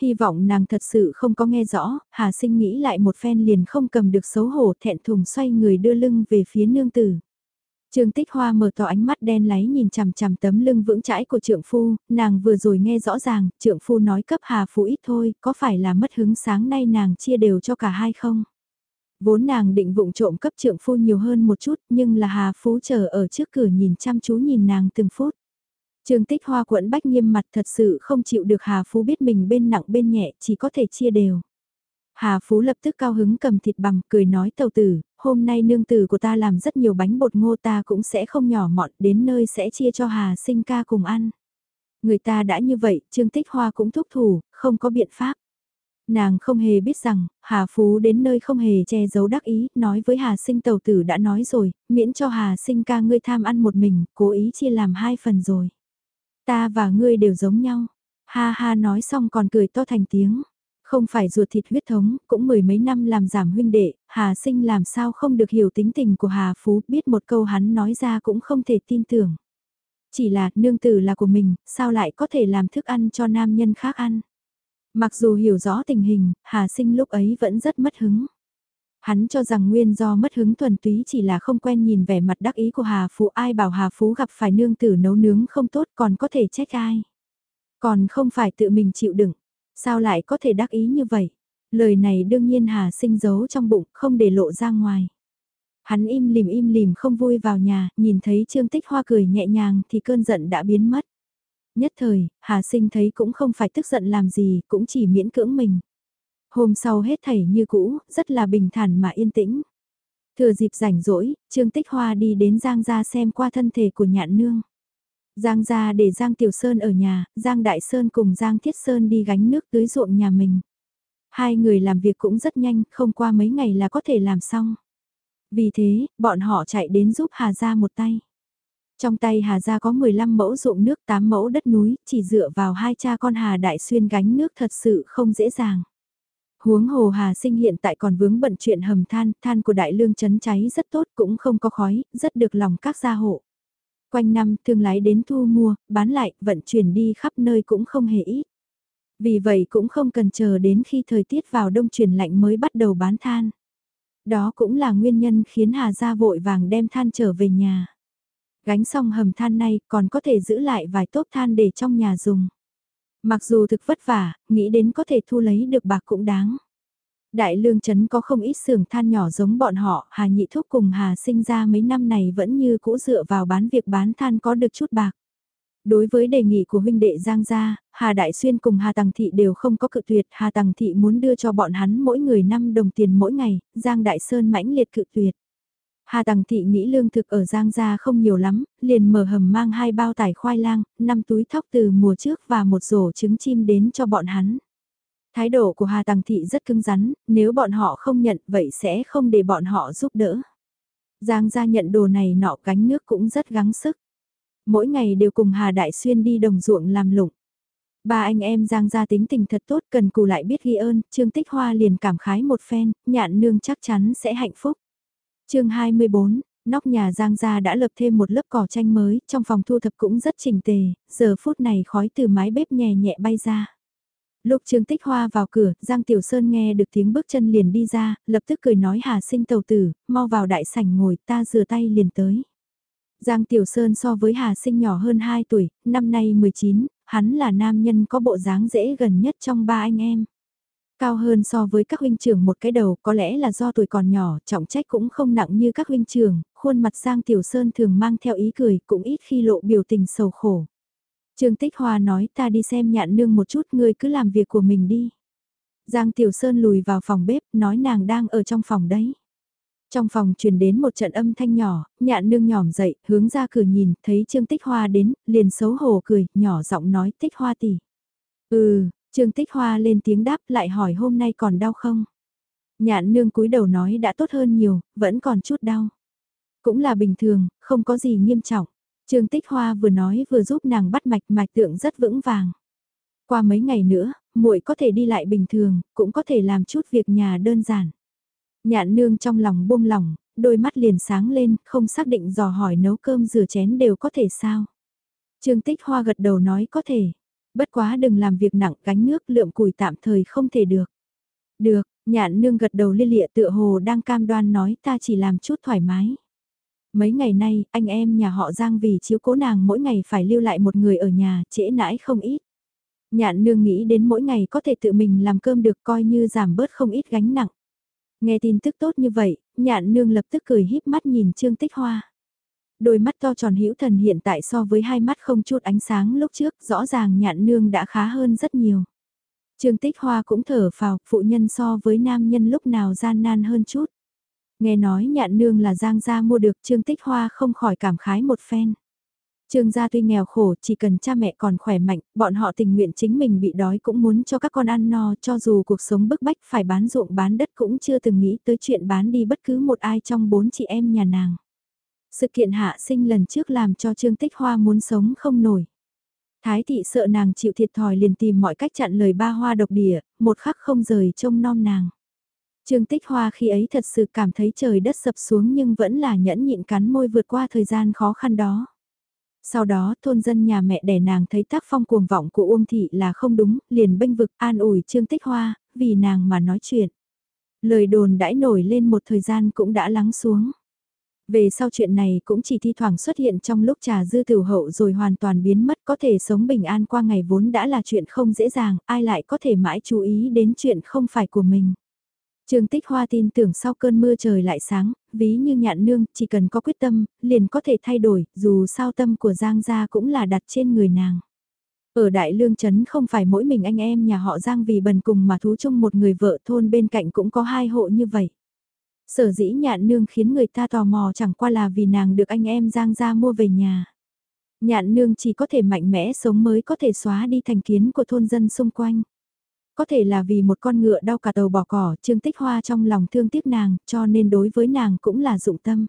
Hy vọng nàng thật sự không có nghe rõ, Hà sinh nghĩ lại một phen liền không cầm được xấu hổ thẹn thùng xoay người đưa lưng về phía nương tử. Trương Tích Hoa mở to ánh mắt đen láy nhìn chằm chằm tấm lưng vững chãi của trượng phu, nàng vừa rồi nghe rõ ràng, trượng phu nói cấp Hà Phú ít thôi, có phải là mất hứng sáng nay nàng chia đều cho cả hai không? Vốn nàng định vụng trộm cấp trượng phu nhiều hơn một chút, nhưng là Hà Phú chờ ở trước cửa nhìn chăm chú nhìn nàng từng phút. Trương Tích Hoa quẫn bách nghiêm mặt thật sự không chịu được Hà Phú biết mình bên nặng bên nhẹ chỉ có thể chia đều. Hà Phú lập tức cao hứng cầm thịt bằng cười nói tàu tử, hôm nay nương tử của ta làm rất nhiều bánh bột ngô ta cũng sẽ không nhỏ mọn đến nơi sẽ chia cho Hà sinh ca cùng ăn. Người ta đã như vậy, Trương Tích Hoa cũng thúc thủ, không có biện pháp. Nàng không hề biết rằng, Hà Phú đến nơi không hề che giấu đắc ý, nói với Hà sinh tàu tử đã nói rồi, miễn cho Hà sinh ca ngươi tham ăn một mình, cố ý chia làm hai phần rồi. Ta và ngươi đều giống nhau. Ha ha nói xong còn cười to thành tiếng. Không phải ruột thịt huyết thống, cũng mười mấy năm làm giảm huynh đệ, Hà sinh làm sao không được hiểu tính tình của Hà Phú, biết một câu hắn nói ra cũng không thể tin tưởng. Chỉ là nương tử là của mình, sao lại có thể làm thức ăn cho nam nhân khác ăn. Mặc dù hiểu rõ tình hình, Hà sinh lúc ấy vẫn rất mất hứng. Hắn cho rằng nguyên do mất hứng thuần túy chỉ là không quen nhìn vẻ mặt đắc ý của Hà Phú ai bảo Hà Phú gặp phải nương tử nấu nướng không tốt còn có thể trách ai. Còn không phải tự mình chịu đựng, sao lại có thể đắc ý như vậy? Lời này đương nhiên Hà sinh giấu trong bụng không để lộ ra ngoài. Hắn im lìm im lìm không vui vào nhà, nhìn thấy Trương Tích Hoa cười nhẹ nhàng thì cơn giận đã biến mất. Nhất thời, Hà sinh thấy cũng không phải tức giận làm gì, cũng chỉ miễn cưỡng mình. Hôm sau hết thảy như cũ, rất là bình thản mà yên tĩnh. Thừa dịp rảnh rỗi, Trương Tích Hoa đi đến Giang Gia xem qua thân thể của nhạn nương. Giang Gia để Giang Tiểu Sơn ở nhà, Giang Đại Sơn cùng Giang Thiết Sơn đi gánh nước tưới ruộng nhà mình. Hai người làm việc cũng rất nhanh, không qua mấy ngày là có thể làm xong. Vì thế, bọn họ chạy đến giúp Hà Gia một tay. Trong tay Hà Gia có 15 mẫu ruộng nước 8 mẫu đất núi, chỉ dựa vào hai cha con Hà Đại Xuyên gánh nước thật sự không dễ dàng. Huống hồ Hà Sinh hiện tại còn vướng bận chuyện hầm than, than của đại lương chấn cháy rất tốt cũng không có khói, rất được lòng các gia hộ. Quanh năm thương lái đến thu mua, bán lại, vận chuyển đi khắp nơi cũng không hề ít. Vì vậy cũng không cần chờ đến khi thời tiết vào đông chuyển lạnh mới bắt đầu bán than. Đó cũng là nguyên nhân khiến Hà Gia vội vàng đem than trở về nhà. Gánh xong hầm than này còn có thể giữ lại vài tốp than để trong nhà dùng. Mặc dù thực vất vả, nghĩ đến có thể thu lấy được bạc cũng đáng. Đại lương chấn có không ít xưởng than nhỏ giống bọn họ, Hà Nhị Thúc cùng Hà sinh ra mấy năm này vẫn như cũ dựa vào bán việc bán than có được chút bạc. Đối với đề nghị của huynh đệ Giang Gia, Hà Đại Xuyên cùng Hà Tằng Thị đều không có cự tuyệt, Hà Tằng Thị muốn đưa cho bọn hắn mỗi người 5 đồng tiền mỗi ngày, Giang Đại Sơn mãnh liệt cự tuyệt. Hà Tằng Thị nghĩ lương thực ở Giang Gia không nhiều lắm, liền mở hầm mang hai bao tải khoai lang, năm túi thóc từ mùa trước và một rổ trứng chim đến cho bọn hắn. Thái độ của Hà Tằng Thị rất cứng rắn, nếu bọn họ không nhận vậy sẽ không để bọn họ giúp đỡ. Giang Gia nhận đồ này nọ gánh nước cũng rất gắng sức. Mỗi ngày đều cùng Hà Đại Xuyên đi đồng ruộng làm lụng. Ba anh em Giang Gia tính tình thật tốt cần cù lại biết ghi ơn, Trương Tích Hoa liền cảm khái một phen, nhạn nương chắc chắn sẽ hạnh phúc chương 24, nóc nhà Giang Gia đã lập thêm một lớp cỏ tranh mới, trong phòng thu thập cũng rất chỉnh tề, giờ phút này khói từ mái bếp nhẹ nhẹ bay ra. Lúc Trương Tích Hoa vào cửa, Giang Tiểu Sơn nghe được tiếng bước chân liền đi ra, lập tức cười nói Hà sinh tàu tử, mau vào đại sảnh ngồi, ta rửa tay liền tới. Giang Tiểu Sơn so với Hà sinh nhỏ hơn 2 tuổi, năm nay 19, hắn là nam nhân có bộ dáng dễ gần nhất trong ba anh em. Cao hơn so với các huynh trưởng một cái đầu có lẽ là do tuổi còn nhỏ, trọng trách cũng không nặng như các huynh trưởng, khuôn mặt Giang Tiểu Sơn thường mang theo ý cười, cũng ít khi lộ biểu tình sầu khổ. Trương Tích Hoa nói ta đi xem nhạn nương một chút, ngươi cứ làm việc của mình đi. Giang Tiểu Sơn lùi vào phòng bếp, nói nàng đang ở trong phòng đấy. Trong phòng truyền đến một trận âm thanh nhỏ, nhạn nương nhỏm dậy, hướng ra cửa nhìn, thấy Trương Tích Hoa đến, liền xấu hổ cười, nhỏ giọng nói Tích Hoa tỷ. Ừ, Trương Tích Hoa lên tiếng đáp lại hỏi hôm nay còn đau không? Nhạn nương cúi đầu nói đã tốt hơn nhiều, vẫn còn chút đau. Cũng là bình thường, không có gì nghiêm trọng. Trương Tích Hoa vừa nói vừa giúp nàng bắt mạch mạch tượng rất vững vàng. Qua mấy ngày nữa, muội có thể đi lại bình thường, cũng có thể làm chút việc nhà đơn giản. Nhạn nương trong lòng buông lỏng, đôi mắt liền sáng lên, không xác định dò hỏi nấu cơm rửa chén đều có thể sao. Trương Tích Hoa gật đầu nói có thể. Bất quá đừng làm việc nặng gánh nước lượm củi tạm thời không thể được. Được, nhạn nương gật đầu liên lịa tựa hồ đang cam đoan nói ta chỉ làm chút thoải mái. Mấy ngày nay, anh em nhà họ Giang vì chiếu cố nàng mỗi ngày phải lưu lại một người ở nhà, trễ nãi không ít. Nhạn nương nghĩ đến mỗi ngày có thể tự mình làm cơm được coi như giảm bớt không ít gánh nặng. Nghe tin tức tốt như vậy, nhạn nương lập tức cười híp mắt nhìn Trương Tích Hoa. đôi mắt to tròn hữu thần hiện tại so với hai mắt không chút ánh sáng lúc trước, rõ ràng nhạn nương đã khá hơn rất nhiều. Trương Tích Hoa cũng thở phào, phụ nhân so với nam nhân lúc nào gian nan hơn chút. Nghe nói nhạn nương là giang gia mua được Trương Tích Hoa không khỏi cảm khái một phen. Trương gia tuy nghèo khổ, chỉ cần cha mẹ còn khỏe mạnh, bọn họ tình nguyện chính mình bị đói cũng muốn cho các con ăn no cho dù cuộc sống bức bách phải bán ruộng bán đất cũng chưa từng nghĩ tới chuyện bán đi bất cứ một ai trong bốn chị em nhà nàng. Sự kiện hạ sinh lần trước làm cho Trương Tích Hoa muốn sống không nổi. Thái thị sợ nàng chịu thiệt thòi liền tìm mọi cách chặn lời ba hoa độc địa, một khắc không rời trông non nàng. Trương Tích Hoa khi ấy thật sự cảm thấy trời đất sập xuống nhưng vẫn là nhẫn nhịn cắn môi vượt qua thời gian khó khăn đó. Sau đó thôn dân nhà mẹ đẻ nàng thấy tác phong cuồng vọng của Uông Thị là không đúng, liền bênh vực an ủi Trương Tích Hoa, vì nàng mà nói chuyện. Lời đồn đãi nổi lên một thời gian cũng đã lắng xuống. Về sau chuyện này cũng chỉ thi thoảng xuất hiện trong lúc trà dư tiểu hậu rồi hoàn toàn biến mất có thể sống bình an qua ngày vốn đã là chuyện không dễ dàng, ai lại có thể mãi chú ý đến chuyện không phải của mình. Trương Tích Hoa tin tưởng sau cơn mưa trời lại sáng, ví như nhạn nương, chỉ cần có quyết tâm, liền có thể thay đổi, dù sao tâm của Giang gia cũng là đặt trên người nàng. Ở Đại Lương Trấn không phải mỗi mình anh em nhà họ Giang vì bần cùng mà thú chung một người vợ thôn bên cạnh cũng có hai hộ như vậy. Sở dĩ nhạn nương khiến người ta tò mò chẳng qua là vì nàng được anh em Giang gia mua về nhà. Nhạn nương chỉ có thể mạnh mẽ sống mới có thể xóa đi thành kiến của thôn dân xung quanh. Có thể là vì một con ngựa đau cả đầu bỏ cỏ, Trương Tích Hoa trong lòng thương tiếc nàng, cho nên đối với nàng cũng là dụng tâm.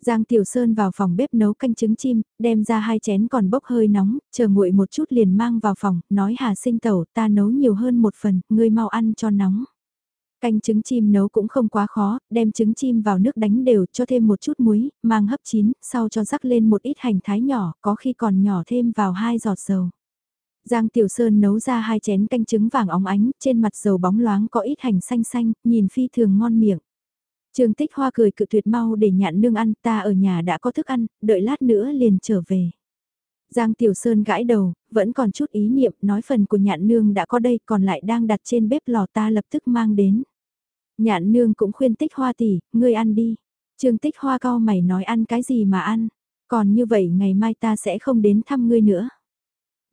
Giang Tiểu Sơn vào phòng bếp nấu canh trứng chim, đem ra hai chén còn bốc hơi nóng, chờ nguội một chút liền mang vào phòng, nói Hà sinh tẩu ta nấu nhiều hơn một phần, ngươi mau ăn cho nóng. Canh trứng chim nấu cũng không quá khó, đem trứng chim vào nước đánh đều cho thêm một chút muối, mang hấp chín, sau cho rắc lên một ít hành thái nhỏ, có khi còn nhỏ thêm vào hai giọt dầu. Giang Tiểu Sơn nấu ra hai chén canh trứng vàng óng ánh, trên mặt dầu bóng loáng có ít hành xanh xanh, nhìn phi thường ngon miệng. Trương Tích Hoa cười cự tuyệt mau để nhạn nương ăn, ta ở nhà đã có thức ăn, đợi lát nữa liền trở về. Giang Tiểu Sơn gãi đầu, vẫn còn chút ý niệm, nói phần của nhạn nương đã có đây, còn lại đang đặt trên bếp lò ta lập tức mang đến. Nhạn nương cũng khuyên Tích Hoa tỷ, ngươi ăn đi. Trương Tích Hoa cao mày nói ăn cái gì mà ăn, còn như vậy ngày mai ta sẽ không đến thăm ngươi nữa.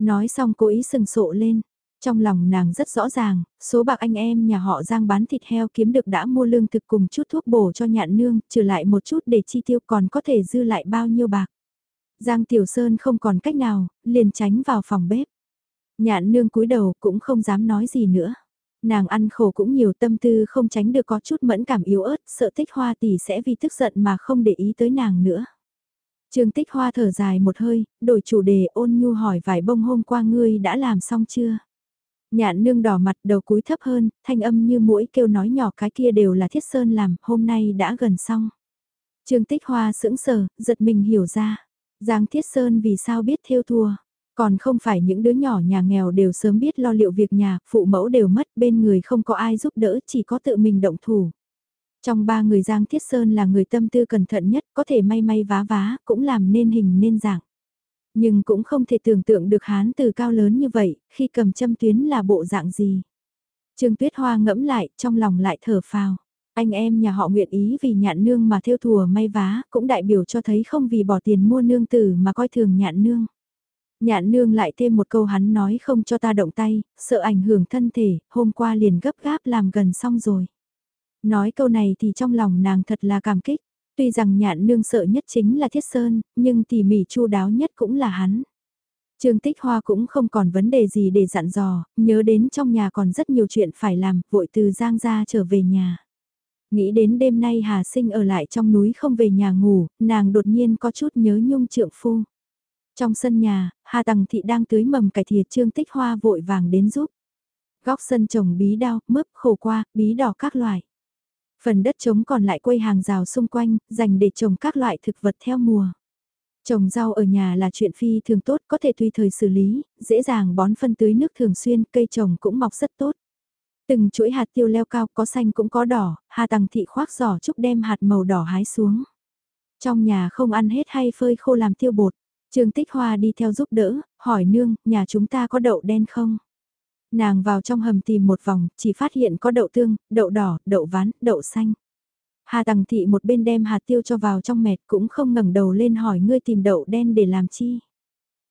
Nói xong cô ý sừng sộ lên. Trong lòng nàng rất rõ ràng, số bạc anh em nhà họ Giang bán thịt heo kiếm được đã mua lương thực cùng chút thuốc bổ cho nhạn nương, trừ lại một chút để chi tiêu còn có thể dư lại bao nhiêu bạc. Giang Tiểu Sơn không còn cách nào, liền tránh vào phòng bếp. Nhạn nương cúi đầu cũng không dám nói gì nữa. Nàng ăn khổ cũng nhiều tâm tư không tránh được có chút mẫn cảm yếu ớt, sợ tích hoa tỷ sẽ vì tức giận mà không để ý tới nàng nữa. Trương Tích Hoa thở dài một hơi, đổi chủ đề ôn nhu hỏi vài bông hôm qua ngươi đã làm xong chưa? Nhạn nương đỏ mặt đầu cúi thấp hơn, thanh âm như mũi kêu nói nhỏ cái kia đều là thiết sơn làm, hôm nay đã gần xong. Trương Tích Hoa sững sờ, giật mình hiểu ra. Giang Thiết Sơn vì sao biết theo thua. Còn không phải những đứa nhỏ nhà nghèo đều sớm biết lo liệu việc nhà, phụ mẫu đều mất bên người không có ai giúp đỡ chỉ có tự mình động thủ. Trong ba người Giang Thiết Sơn là người tâm tư cẩn thận nhất, có thể may may vá vá, cũng làm nên hình nên dạng. Nhưng cũng không thể tưởng tượng được hán từ cao lớn như vậy, khi cầm châm tuyến là bộ dạng gì. Trương Tuyết Hoa ngẫm lại, trong lòng lại thở phào. Anh em nhà họ nguyện ý vì nhạn nương mà theo thùa may vá, cũng đại biểu cho thấy không vì bỏ tiền mua nương tử mà coi thường nhạn nương. Nhạn nương lại thêm một câu hắn nói không cho ta động tay, sợ ảnh hưởng thân thể, hôm qua liền gấp gáp làm gần xong rồi. Nói câu này thì trong lòng nàng thật là cảm kích. Tuy rằng nhạn nương sợ nhất chính là thiết sơn, nhưng tỉ mỉ chu đáo nhất cũng là hắn. Trương Tích Hoa cũng không còn vấn đề gì để dặn dò, nhớ đến trong nhà còn rất nhiều chuyện phải làm, vội từ Giang ra trở về nhà. Nghĩ đến đêm nay Hà Sinh ở lại trong núi không về nhà ngủ, nàng đột nhiên có chút nhớ nhung trượng phu. Trong sân nhà, Hà Tằng Thị đang tưới mầm cải thìa Trương Tích Hoa vội vàng đến giúp. Góc sân trồng bí đao, mướp, khổ qua, bí đỏ các loại. Phần đất trống còn lại quây hàng rào xung quanh, dành để trồng các loại thực vật theo mùa. Trồng rau ở nhà là chuyện phi thường tốt, có thể tùy thời xử lý, dễ dàng bón phân tưới nước thường xuyên, cây trồng cũng mọc rất tốt. Từng chuỗi hạt tiêu leo cao có xanh cũng có đỏ, Hà Tằng Thị khoác giỏ chúc đem hạt màu đỏ hái xuống. Trong nhà không ăn hết hay phơi khô làm tiêu bột, Trương Tích Hoa đi theo giúp đỡ, hỏi nương, nhà chúng ta có đậu đen không? Nàng vào trong hầm tìm một vòng, chỉ phát hiện có đậu tương, đậu đỏ, đậu ván, đậu xanh. Hà Tằng Thị một bên đem hạt tiêu cho vào trong mẹt cũng không ngẩng đầu lên hỏi ngươi tìm đậu đen để làm chi.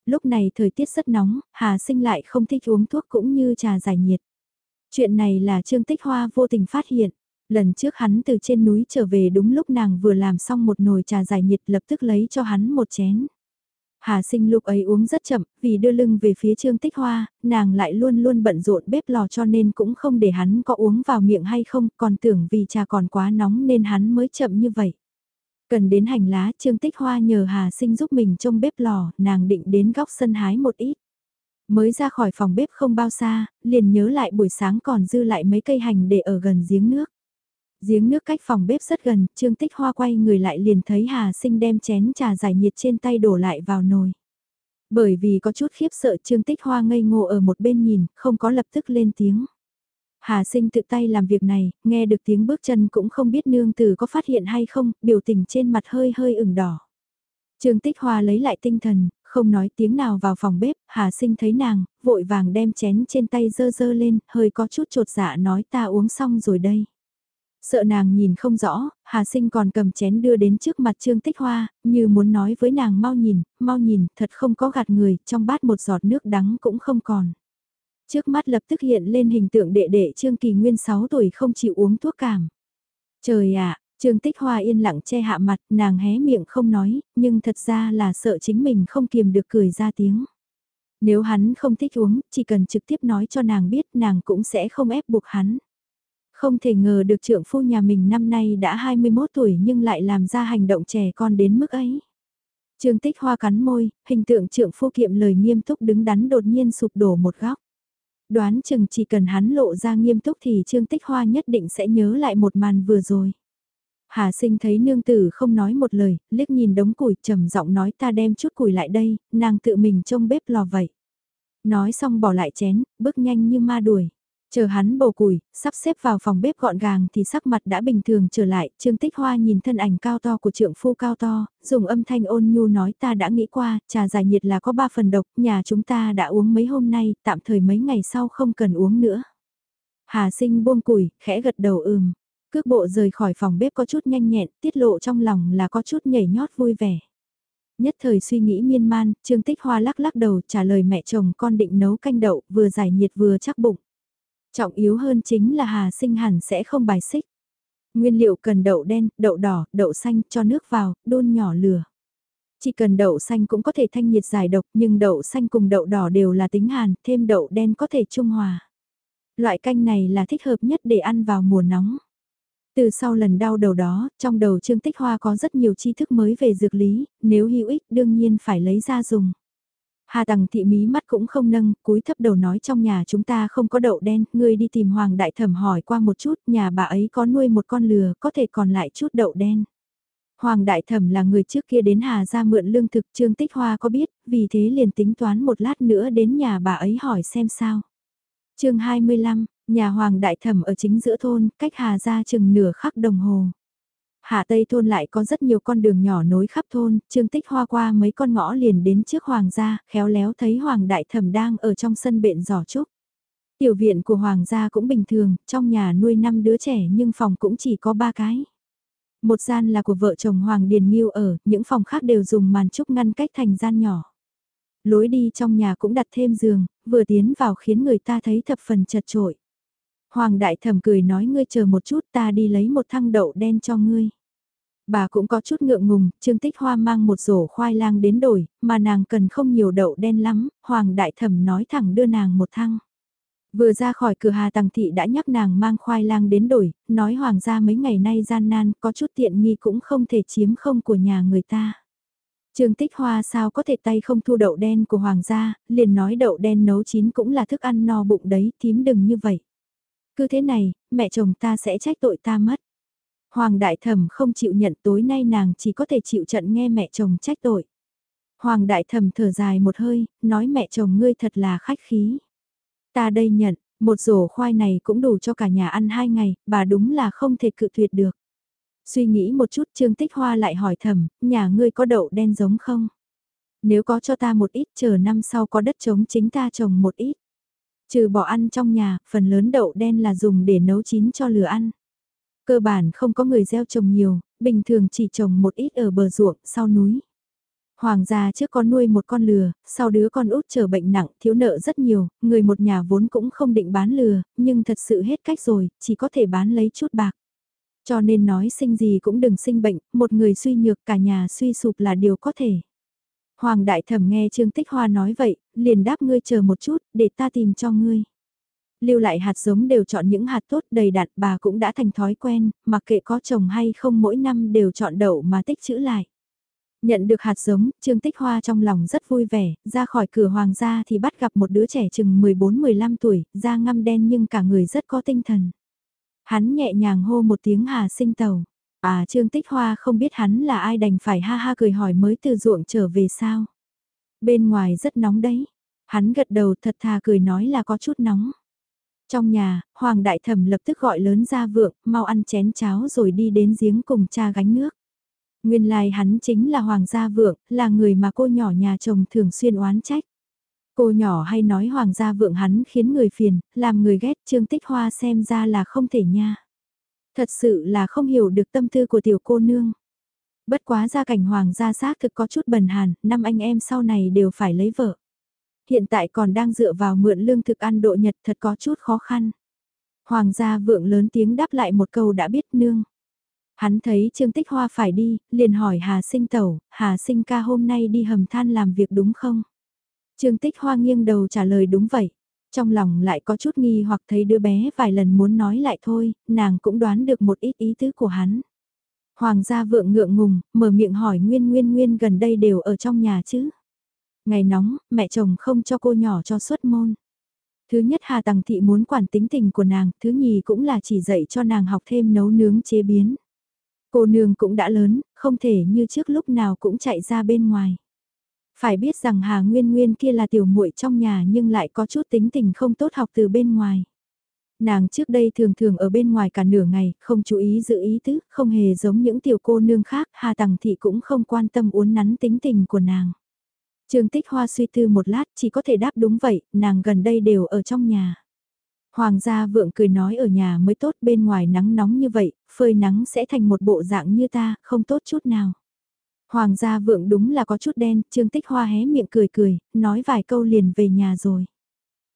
Lúc này thời tiết rất nóng, Hà Sinh lại không thích uống thuốc cũng như trà giải nhiệt. Chuyện này là Trương Tích Hoa vô tình phát hiện. Lần trước hắn từ trên núi trở về đúng lúc nàng vừa làm xong một nồi trà giải nhiệt lập tức lấy cho hắn một chén. Hà sinh lúc ấy uống rất chậm, vì đưa lưng về phía Trương Tích Hoa, nàng lại luôn luôn bận rộn bếp lò cho nên cũng không để hắn có uống vào miệng hay không, còn tưởng vì trà còn quá nóng nên hắn mới chậm như vậy. Cần đến hành lá Trương Tích Hoa nhờ Hà sinh giúp mình trong bếp lò, nàng định đến góc sân hái một ít. Mới ra khỏi phòng bếp không bao xa, liền nhớ lại buổi sáng còn dư lại mấy cây hành để ở gần giếng nước. Giếng nước cách phòng bếp rất gần, Trương Tích Hoa quay người lại liền thấy Hà Sinh đem chén trà giải nhiệt trên tay đổ lại vào nồi. Bởi vì có chút khiếp sợ Trương Tích Hoa ngây ngô ở một bên nhìn, không có lập tức lên tiếng. Hà Sinh tự tay làm việc này, nghe được tiếng bước chân cũng không biết nương tử có phát hiện hay không, biểu tình trên mặt hơi hơi ửng đỏ. Trương Tích Hoa lấy lại tinh thần, không nói tiếng nào vào phòng bếp, Hà Sinh thấy nàng, vội vàng đem chén trên tay dơ dơ lên, hơi có chút trột dạ nói ta uống xong rồi đây. Sợ nàng nhìn không rõ, Hà Sinh còn cầm chén đưa đến trước mặt Trương Tích Hoa, như muốn nói với nàng mau nhìn, mau nhìn, thật không có gạt người, trong bát một giọt nước đắng cũng không còn. Trước mắt lập tức hiện lên hình tượng đệ đệ Trương Kỳ Nguyên 6 tuổi không chịu uống thuốc cảm. Trời ạ, Trương Tích Hoa yên lặng che hạ mặt, nàng hé miệng không nói, nhưng thật ra là sợ chính mình không kiềm được cười ra tiếng. Nếu hắn không thích uống, chỉ cần trực tiếp nói cho nàng biết nàng cũng sẽ không ép buộc hắn. Không thể ngờ được trượng phu nhà mình năm nay đã 21 tuổi nhưng lại làm ra hành động trẻ con đến mức ấy. Trương Tích Hoa cắn môi, hình tượng trượng phu kiệm lời nghiêm túc đứng đắn đột nhiên sụp đổ một góc. Đoán chừng chỉ cần hắn lộ ra nghiêm túc thì Trương Tích Hoa nhất định sẽ nhớ lại một màn vừa rồi. Hà sinh thấy nương tử không nói một lời, liếc nhìn đống củi trầm giọng nói ta đem chút củi lại đây, nàng tự mình trông bếp lò vậy. Nói xong bỏ lại chén, bước nhanh như ma đuổi. Chờ hắn bầu củi, sắp xếp vào phòng bếp gọn gàng thì sắc mặt đã bình thường trở lại, Trương Tích Hoa nhìn thân ảnh cao to của trượng phu cao to, dùng âm thanh ôn nhu nói ta đã nghĩ qua, trà giải nhiệt là có ba phần độc, nhà chúng ta đã uống mấy hôm nay, tạm thời mấy ngày sau không cần uống nữa. Hà sinh buông củi, khẽ gật đầu ừm, cước bộ rời khỏi phòng bếp có chút nhanh nhẹn, tiết lộ trong lòng là có chút nhảy nhót vui vẻ. Nhất thời suy nghĩ miên man, Trương Tích Hoa lắc lắc đầu trả lời mẹ chồng con định nấu canh đậu vừa giải nhiệt vừa chắc bụng. Trọng yếu hơn chính là Hà Sinh hẳn sẽ không bài xích. Nguyên liệu cần đậu đen, đậu đỏ, đậu xanh cho nước vào, đun nhỏ lửa. Chỉ cần đậu xanh cũng có thể thanh nhiệt giải độc nhưng đậu xanh cùng đậu đỏ đều là tính hàn, thêm đậu đen có thể trung hòa. Loại canh này là thích hợp nhất để ăn vào mùa nóng. Từ sau lần đau đầu đó, trong đầu Trương Tích Hoa có rất nhiều tri thức mới về dược lý, nếu hữu ích đương nhiên phải lấy ra dùng. Hà Tằng thị mí mắt cũng không nâng, cúi thấp đầu nói trong nhà chúng ta không có đậu đen, ngươi đi tìm Hoàng Đại Thẩm hỏi qua một chút, nhà bà ấy có nuôi một con lừa, có thể còn lại chút đậu đen. Hoàng Đại Thẩm là người trước kia đến Hà ra mượn lương thực Trương Tích Hoa có biết, vì thế liền tính toán một lát nữa đến nhà bà ấy hỏi xem sao. chương 25, nhà Hoàng Đại Thẩm ở chính giữa thôn, cách Hà ra chừng nửa khắc đồng hồ. Hạ Tây thôn lại có rất nhiều con đường nhỏ nối khắp thôn, Trương Tích Hoa qua mấy con ngõ liền đến trước Hoàng gia, khéo léo thấy Hoàng Đại Thẩm đang ở trong sân bện giỏ trúc. Tiểu viện của Hoàng gia cũng bình thường, trong nhà nuôi 5 đứa trẻ nhưng phòng cũng chỉ có 3 cái. Một gian là của vợ chồng Hoàng Điền Nghiêu ở, những phòng khác đều dùng màn trúc ngăn cách thành gian nhỏ. Lối đi trong nhà cũng đặt thêm giường, vừa tiến vào khiến người ta thấy thập phần chật trội. Hoàng đại thẩm cười nói ngươi chờ một chút ta đi lấy một thăng đậu đen cho ngươi. Bà cũng có chút ngượng ngùng, Trương Tích Hoa mang một rổ khoai lang đến đổi, mà nàng cần không nhiều đậu đen lắm, Hoàng đại thẩm nói thẳng đưa nàng một thăng. Vừa ra khỏi cửa Hà Tằng Thị đã nhắc nàng mang khoai lang đến đổi, nói Hoàng gia mấy ngày nay gian nan, có chút tiện nghi cũng không thể chiếm không của nhà người ta. Trương Tích Hoa sao có thể tay không thu đậu đen của Hoàng gia, liền nói đậu đen nấu chín cũng là thức ăn no bụng đấy, thím đừng như vậy. Cứ thế này, mẹ chồng ta sẽ trách tội ta mất. Hoàng đại thẩm không chịu nhận tối nay nàng chỉ có thể chịu trận nghe mẹ chồng trách tội. Hoàng đại thẩm thở dài một hơi, nói mẹ chồng ngươi thật là khách khí. Ta đây nhận, một rổ khoai này cũng đủ cho cả nhà ăn hai ngày, bà đúng là không thể cự tuyệt được. Suy nghĩ một chút Trương Tích Hoa lại hỏi thầm, nhà ngươi có đậu đen giống không? Nếu có cho ta một ít chờ năm sau có đất trống chính ta trồng một ít. Trừ bỏ ăn trong nhà, phần lớn đậu đen là dùng để nấu chín cho lừa ăn. Cơ bản không có người gieo trồng nhiều, bình thường chỉ trồng một ít ở bờ ruộng, sau núi. Hoàng gia trước có nuôi một con lừa, sau đứa con út trở bệnh nặng, thiếu nợ rất nhiều, người một nhà vốn cũng không định bán lừa, nhưng thật sự hết cách rồi, chỉ có thể bán lấy chút bạc. Cho nên nói sinh gì cũng đừng sinh bệnh, một người suy nhược cả nhà suy sụp là điều có thể. Hoàng đại thẩm nghe Trương Tích Hoa nói vậy, liền đáp ngươi chờ một chút, để ta tìm cho ngươi. Lưu lại hạt giống đều chọn những hạt tốt đầy đặn bà cũng đã thành thói quen, mặc kệ có trồng hay không mỗi năm đều chọn đậu mà tích chữ lại. Nhận được hạt giống, Trương Tích Hoa trong lòng rất vui vẻ, ra khỏi cửa hoàng gia thì bắt gặp một đứa trẻ chừng 14-15 tuổi, da ngăm đen nhưng cả người rất có tinh thần. Hắn nhẹ nhàng hô một tiếng hà sinh tàu. À Trương Tích Hoa không biết hắn là ai đành phải ha ha cười hỏi mới từ ruộng trở về sao. Bên ngoài rất nóng đấy. Hắn gật đầu thật thà cười nói là có chút nóng. Trong nhà, Hoàng Đại Thẩm lập tức gọi lớn ra vượng, mau ăn chén cháo rồi đi đến giếng cùng cha gánh nước. Nguyên lai like hắn chính là Hoàng gia vượng, là người mà cô nhỏ nhà chồng thường xuyên oán trách. Cô nhỏ hay nói Hoàng gia vượng hắn khiến người phiền, làm người ghét Trương Tích Hoa xem ra là không thể nha. Thật sự là không hiểu được tâm tư của tiểu cô nương. Bất quá gia cảnh Hoàng gia xác thực có chút bần hàn, năm anh em sau này đều phải lấy vợ. Hiện tại còn đang dựa vào mượn lương thực ăn độ nhật thật có chút khó khăn. Hoàng gia vượng lớn tiếng đáp lại một câu đã biết nương. Hắn thấy Trương Tích Hoa phải đi, liền hỏi Hà Sinh Tẩu, Hà Sinh ca hôm nay đi hầm than làm việc đúng không? Trương Tích Hoa nghiêng đầu trả lời đúng vậy. Trong lòng lại có chút nghi hoặc thấy đứa bé vài lần muốn nói lại thôi, nàng cũng đoán được một ít ý tứ của hắn. Hoàng gia vượng ngượng ngùng, mở miệng hỏi Nguyên Nguyên Nguyên gần đây đều ở trong nhà chứ. Ngày nóng, mẹ chồng không cho cô nhỏ cho xuất môn. Thứ nhất Hà Tằng Thị muốn quản tính tình của nàng, thứ nhì cũng là chỉ dạy cho nàng học thêm nấu nướng chế biến. Cô nương cũng đã lớn, không thể như trước lúc nào cũng chạy ra bên ngoài. Phải biết rằng Hà Nguyên Nguyên kia là tiểu muội trong nhà nhưng lại có chút tính tình không tốt học từ bên ngoài. Nàng trước đây thường thường ở bên ngoài cả nửa ngày, không chú ý giữ ý tứ, không hề giống những tiểu cô nương khác, Hà Tằng Thị cũng không quan tâm uốn nắn tính tình của nàng. Trương Tích Hoa suy tư một lát chỉ có thể đáp đúng vậy, nàng gần đây đều ở trong nhà. Hoàng gia vượng cười nói ở nhà mới tốt bên ngoài nắng nóng như vậy, phơi nắng sẽ thành một bộ dạng như ta, không tốt chút nào. Hoàng gia vượng đúng là có chút đen, Trương Tích Hoa hé miệng cười cười, nói vài câu liền về nhà rồi.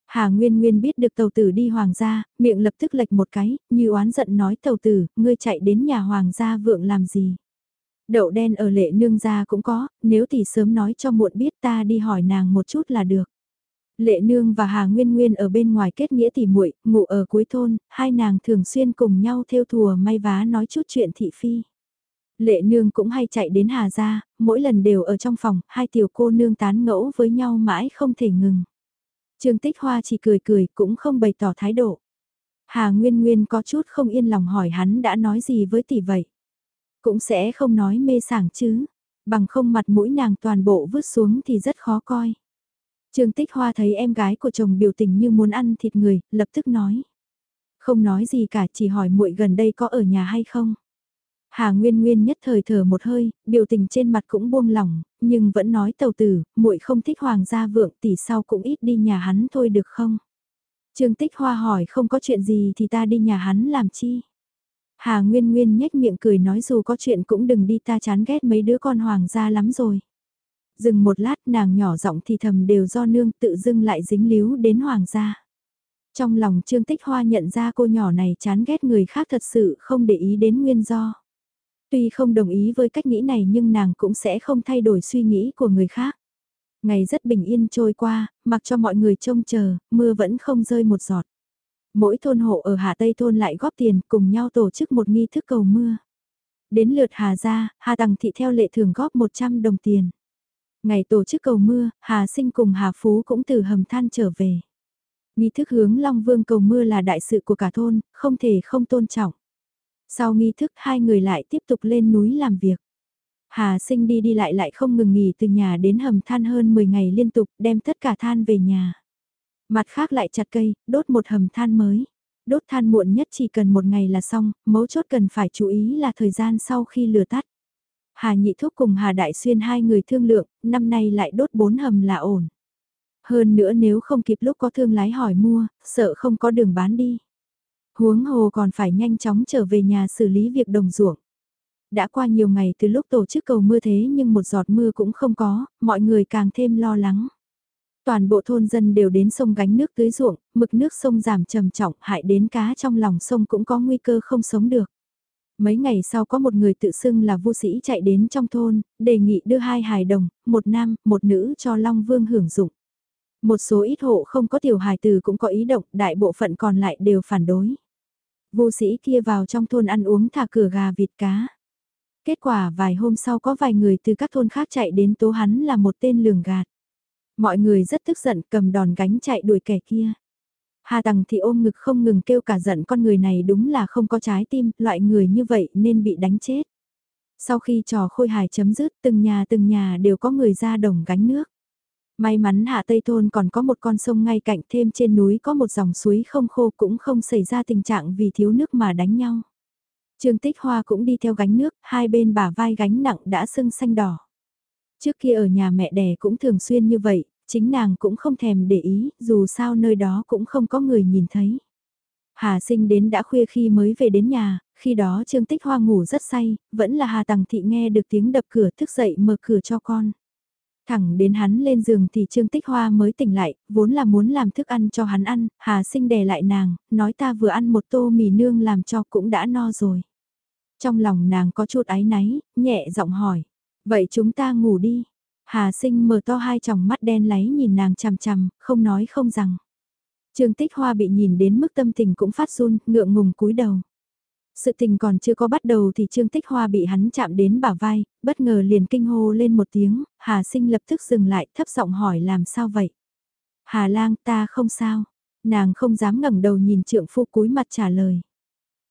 Hà Nguyên Nguyên biết được tàu tử đi hoàng gia, miệng lập tức lệch một cái, như oán giận nói tàu tử, ngươi chạy đến nhà hoàng gia vượng làm gì. Đậu đen ở lệ nương gia cũng có, nếu tỷ sớm nói cho muộn biết ta đi hỏi nàng một chút là được. Lệ nương và Hà Nguyên Nguyên ở bên ngoài kết nghĩa tỉ muội, ngủ ở cuối thôn, hai nàng thường xuyên cùng nhau theo thùa may vá nói chút chuyện thị phi. Lệ nương cũng hay chạy đến Hà gia, mỗi lần đều ở trong phòng, hai tiểu cô nương tán ngẫu với nhau mãi không thể ngừng. Trương Tích Hoa chỉ cười cười cũng không bày tỏ thái độ. Hà Nguyên Nguyên có chút không yên lòng hỏi hắn đã nói gì với tỷ vậy. Cũng sẽ không nói mê sảng chứ, bằng không mặt mũi nàng toàn bộ vứt xuống thì rất khó coi. Trương Tích Hoa thấy em gái của chồng biểu tình như muốn ăn thịt người, lập tức nói. Không nói gì cả chỉ hỏi muội gần đây có ở nhà hay không. Hà Nguyên Nguyên nhất thời thở một hơi, biểu tình trên mặt cũng buông lỏng, nhưng vẫn nói tàu tử, muội không thích hoàng gia vượng tỷ sau cũng ít đi nhà hắn thôi được không? Trương Tích Hoa hỏi không có chuyện gì thì ta đi nhà hắn làm chi? Hà Nguyên Nguyên nhếch miệng cười nói dù có chuyện cũng đừng đi ta chán ghét mấy đứa con hoàng gia lắm rồi. Dừng một lát nàng nhỏ giọng thì thầm đều do nương tự dưng lại dính líu đến hoàng gia. Trong lòng Trương Tích Hoa nhận ra cô nhỏ này chán ghét người khác thật sự không để ý đến nguyên do. Tuy không đồng ý với cách nghĩ này nhưng nàng cũng sẽ không thay đổi suy nghĩ của người khác. Ngày rất bình yên trôi qua, mặc cho mọi người trông chờ, mưa vẫn không rơi một giọt. Mỗi thôn hộ ở Hà Tây thôn lại góp tiền cùng nhau tổ chức một nghi thức cầu mưa. Đến lượt Hà ra, Hà Tằng Thị theo lệ thường góp 100 đồng tiền. Ngày tổ chức cầu mưa, Hà Sinh cùng Hà Phú cũng từ hầm than trở về. Nghi thức hướng Long Vương cầu mưa là đại sự của cả thôn, không thể không tôn trọng. Sau nghi thức hai người lại tiếp tục lên núi làm việc. Hà sinh đi đi lại lại không ngừng nghỉ từ nhà đến hầm than hơn 10 ngày liên tục đem tất cả than về nhà. Mặt khác lại chặt cây, đốt một hầm than mới. Đốt than muộn nhất chỉ cần một ngày là xong, mấu chốt cần phải chú ý là thời gian sau khi lửa tắt. Hà Nhị Thúc cùng Hà Đại Xuyên hai người thương lượng, năm nay lại đốt bốn hầm là ổn. Hơn nữa nếu không kịp lúc có thương lái hỏi mua, sợ không có đường bán đi. Huống hồ còn phải nhanh chóng trở về nhà xử lý việc đồng ruộng. Đã qua nhiều ngày từ lúc tổ chức cầu mưa thế nhưng một giọt mưa cũng không có, mọi người càng thêm lo lắng. Toàn bộ thôn dân đều đến sông gánh nước tưới ruộng, mực nước sông giảm trầm trọng hại đến cá trong lòng sông cũng có nguy cơ không sống được. Mấy ngày sau có một người tự xưng là vô sĩ chạy đến trong thôn, đề nghị đưa hai hài đồng, một nam, một nữ cho Long Vương hưởng dụng. Một số ít hộ không có tiểu hài từ cũng có ý động, đại bộ phận còn lại đều phản đối. Vô sĩ kia vào trong thôn ăn uống thả cửa gà vịt cá. Kết quả vài hôm sau có vài người từ các thôn khác chạy đến tố hắn là một tên lường gạt. Mọi người rất tức giận cầm đòn gánh chạy đuổi kẻ kia. Hà Tằng thì ôm ngực không ngừng kêu cả giận con người này đúng là không có trái tim, loại người như vậy nên bị đánh chết. Sau khi trò khôi hài chấm dứt, từng nhà từng nhà đều có người ra đồng gánh nước. May mắn hạ Tây Thôn còn có một con sông ngay cạnh thêm trên núi có một dòng suối không khô cũng không xảy ra tình trạng vì thiếu nước mà đánh nhau. Trương Tích Hoa cũng đi theo gánh nước, hai bên bả vai gánh nặng đã sưng xanh đỏ. Trước kia ở nhà mẹ đẻ cũng thường xuyên như vậy, chính nàng cũng không thèm để ý, dù sao nơi đó cũng không có người nhìn thấy. Hà sinh đến đã khuya khi mới về đến nhà, khi đó Trương Tích Hoa ngủ rất say, vẫn là Hà Tằng Thị nghe được tiếng đập cửa thức dậy mở cửa cho con. Thẳng đến hắn lên giường thì Trương Tích Hoa mới tỉnh lại, vốn là muốn làm thức ăn cho hắn ăn, Hà sinh đè lại nàng, nói ta vừa ăn một tô mì nương làm cho cũng đã no rồi. Trong lòng nàng có chút áy náy, nhẹ giọng hỏi, vậy chúng ta ngủ đi. Hà sinh mở to hai tròng mắt đen láy nhìn nàng chằm chằm, không nói không rằng. Trương Tích Hoa bị nhìn đến mức tâm tình cũng phát run, ngượng ngùng cúi đầu. Sự tình còn chưa có bắt đầu thì Trương Tích Hoa bị hắn chạm đến bả vai, bất ngờ liền kinh hô lên một tiếng, Hà sinh lập tức dừng lại thấp giọng hỏi làm sao vậy. Hà lang ta không sao, nàng không dám ngẩng đầu nhìn trượng phu cúi mặt trả lời.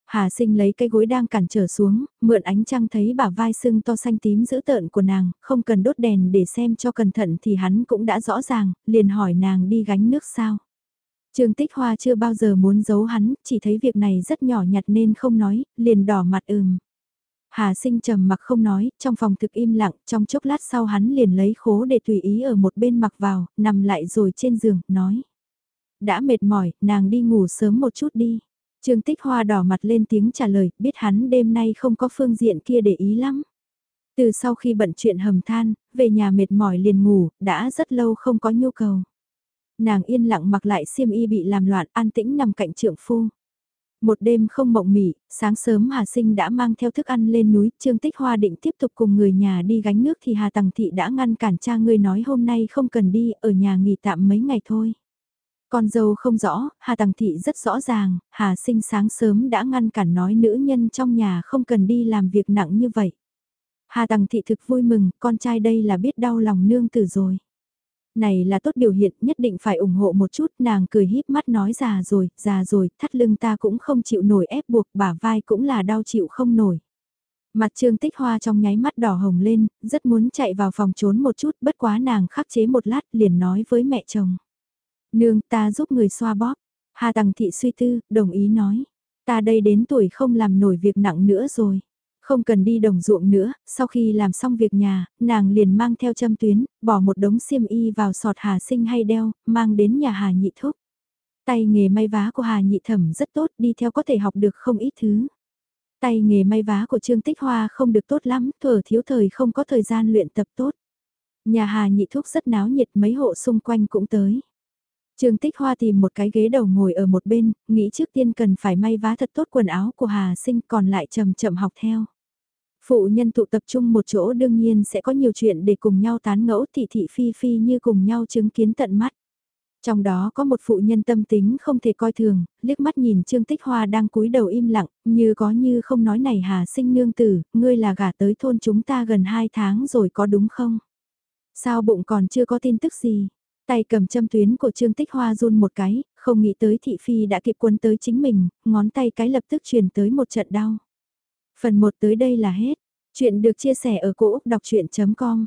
Hà sinh lấy cây gối đang cản trở xuống, mượn ánh trăng thấy bả vai sưng to xanh tím dữ tợn của nàng, không cần đốt đèn để xem cho cẩn thận thì hắn cũng đã rõ ràng, liền hỏi nàng đi gánh nước sao. Trương Tích Hoa chưa bao giờ muốn giấu hắn, chỉ thấy việc này rất nhỏ nhặt nên không nói, liền đỏ mặt ừm. Hà sinh trầm mặc không nói, trong phòng thực im lặng, trong chốc lát sau hắn liền lấy khố để tùy ý ở một bên mặc vào, nằm lại rồi trên giường, nói. Đã mệt mỏi, nàng đi ngủ sớm một chút đi. Trương Tích Hoa đỏ mặt lên tiếng trả lời, biết hắn đêm nay không có phương diện kia để ý lắm. Từ sau khi bận chuyện hầm than, về nhà mệt mỏi liền ngủ, đã rất lâu không có nhu cầu. Nàng yên lặng mặc lại xiêm y bị làm loạn an tĩnh nằm cạnh trượng phu. Một đêm không mộng mỉ, sáng sớm Hà Sinh đã mang theo thức ăn lên núi, Trương Tích Hoa định tiếp tục cùng người nhà đi gánh nước thì Hà Tằng Thị đã ngăn cản cha ngươi nói hôm nay không cần đi, ở nhà nghỉ tạm mấy ngày thôi. Con dâu không rõ, Hà Tằng Thị rất rõ ràng, Hà sinh sáng sớm đã ngăn cản nói nữ nhân trong nhà không cần đi làm việc nặng như vậy. Hà Tằng Thị thực vui mừng, con trai đây là biết đau lòng nương tử rồi. Này là tốt biểu hiện, nhất định phải ủng hộ một chút, nàng cười híp mắt nói già rồi, già rồi, thắt lưng ta cũng không chịu nổi ép buộc, bả vai cũng là đau chịu không nổi. Mặt trương tích hoa trong nháy mắt đỏ hồng lên, rất muốn chạy vào phòng trốn một chút, bất quá nàng khắc chế một lát liền nói với mẹ chồng. Nương ta giúp người xoa bóp. Hà Tằng Thị suy tư, đồng ý nói. Ta đây đến tuổi không làm nổi việc nặng nữa rồi. Không cần đi đồng ruộng nữa, sau khi làm xong việc nhà, nàng liền mang theo châm tuyến, bỏ một đống xiêm y vào sọt Hà Sinh hay đeo, mang đến nhà Hà Nhị Thúc. Tay nghề may vá của Hà Nhị Thẩm rất tốt, đi theo có thể học được không ít thứ. Tay nghề may vá của Trương Tích Hoa không được tốt lắm, thở thiếu thời không có thời gian luyện tập tốt. Nhà Hà Nhị Thúc rất náo nhiệt mấy hộ xung quanh cũng tới. Trương Tích Hoa tìm một cái ghế đầu ngồi ở một bên, nghĩ trước tiên cần phải may vá thật tốt quần áo của Hà Sinh còn lại chậm chậm học theo. Phụ nhân tụ tập trung một chỗ đương nhiên sẽ có nhiều chuyện để cùng nhau tán ngẫu thị thị phi phi như cùng nhau chứng kiến tận mắt. Trong đó có một phụ nhân tâm tính không thể coi thường, liếc mắt nhìn Trương Tích Hoa đang cúi đầu im lặng, như có như không nói này Hà sinh nương tử, ngươi là gả tới thôn chúng ta gần 2 tháng rồi có đúng không? Sao bụng còn chưa có tin tức gì? Tay cầm châm tuyến của Trương Tích Hoa run một cái, không nghĩ tới thị phi đã kịp quân tới chính mình, ngón tay cái lập tức truyền tới một trận đau. Phần 1 tới đây là hết. Chuyện được chia sẻ ở cỗ đọc chuyện.com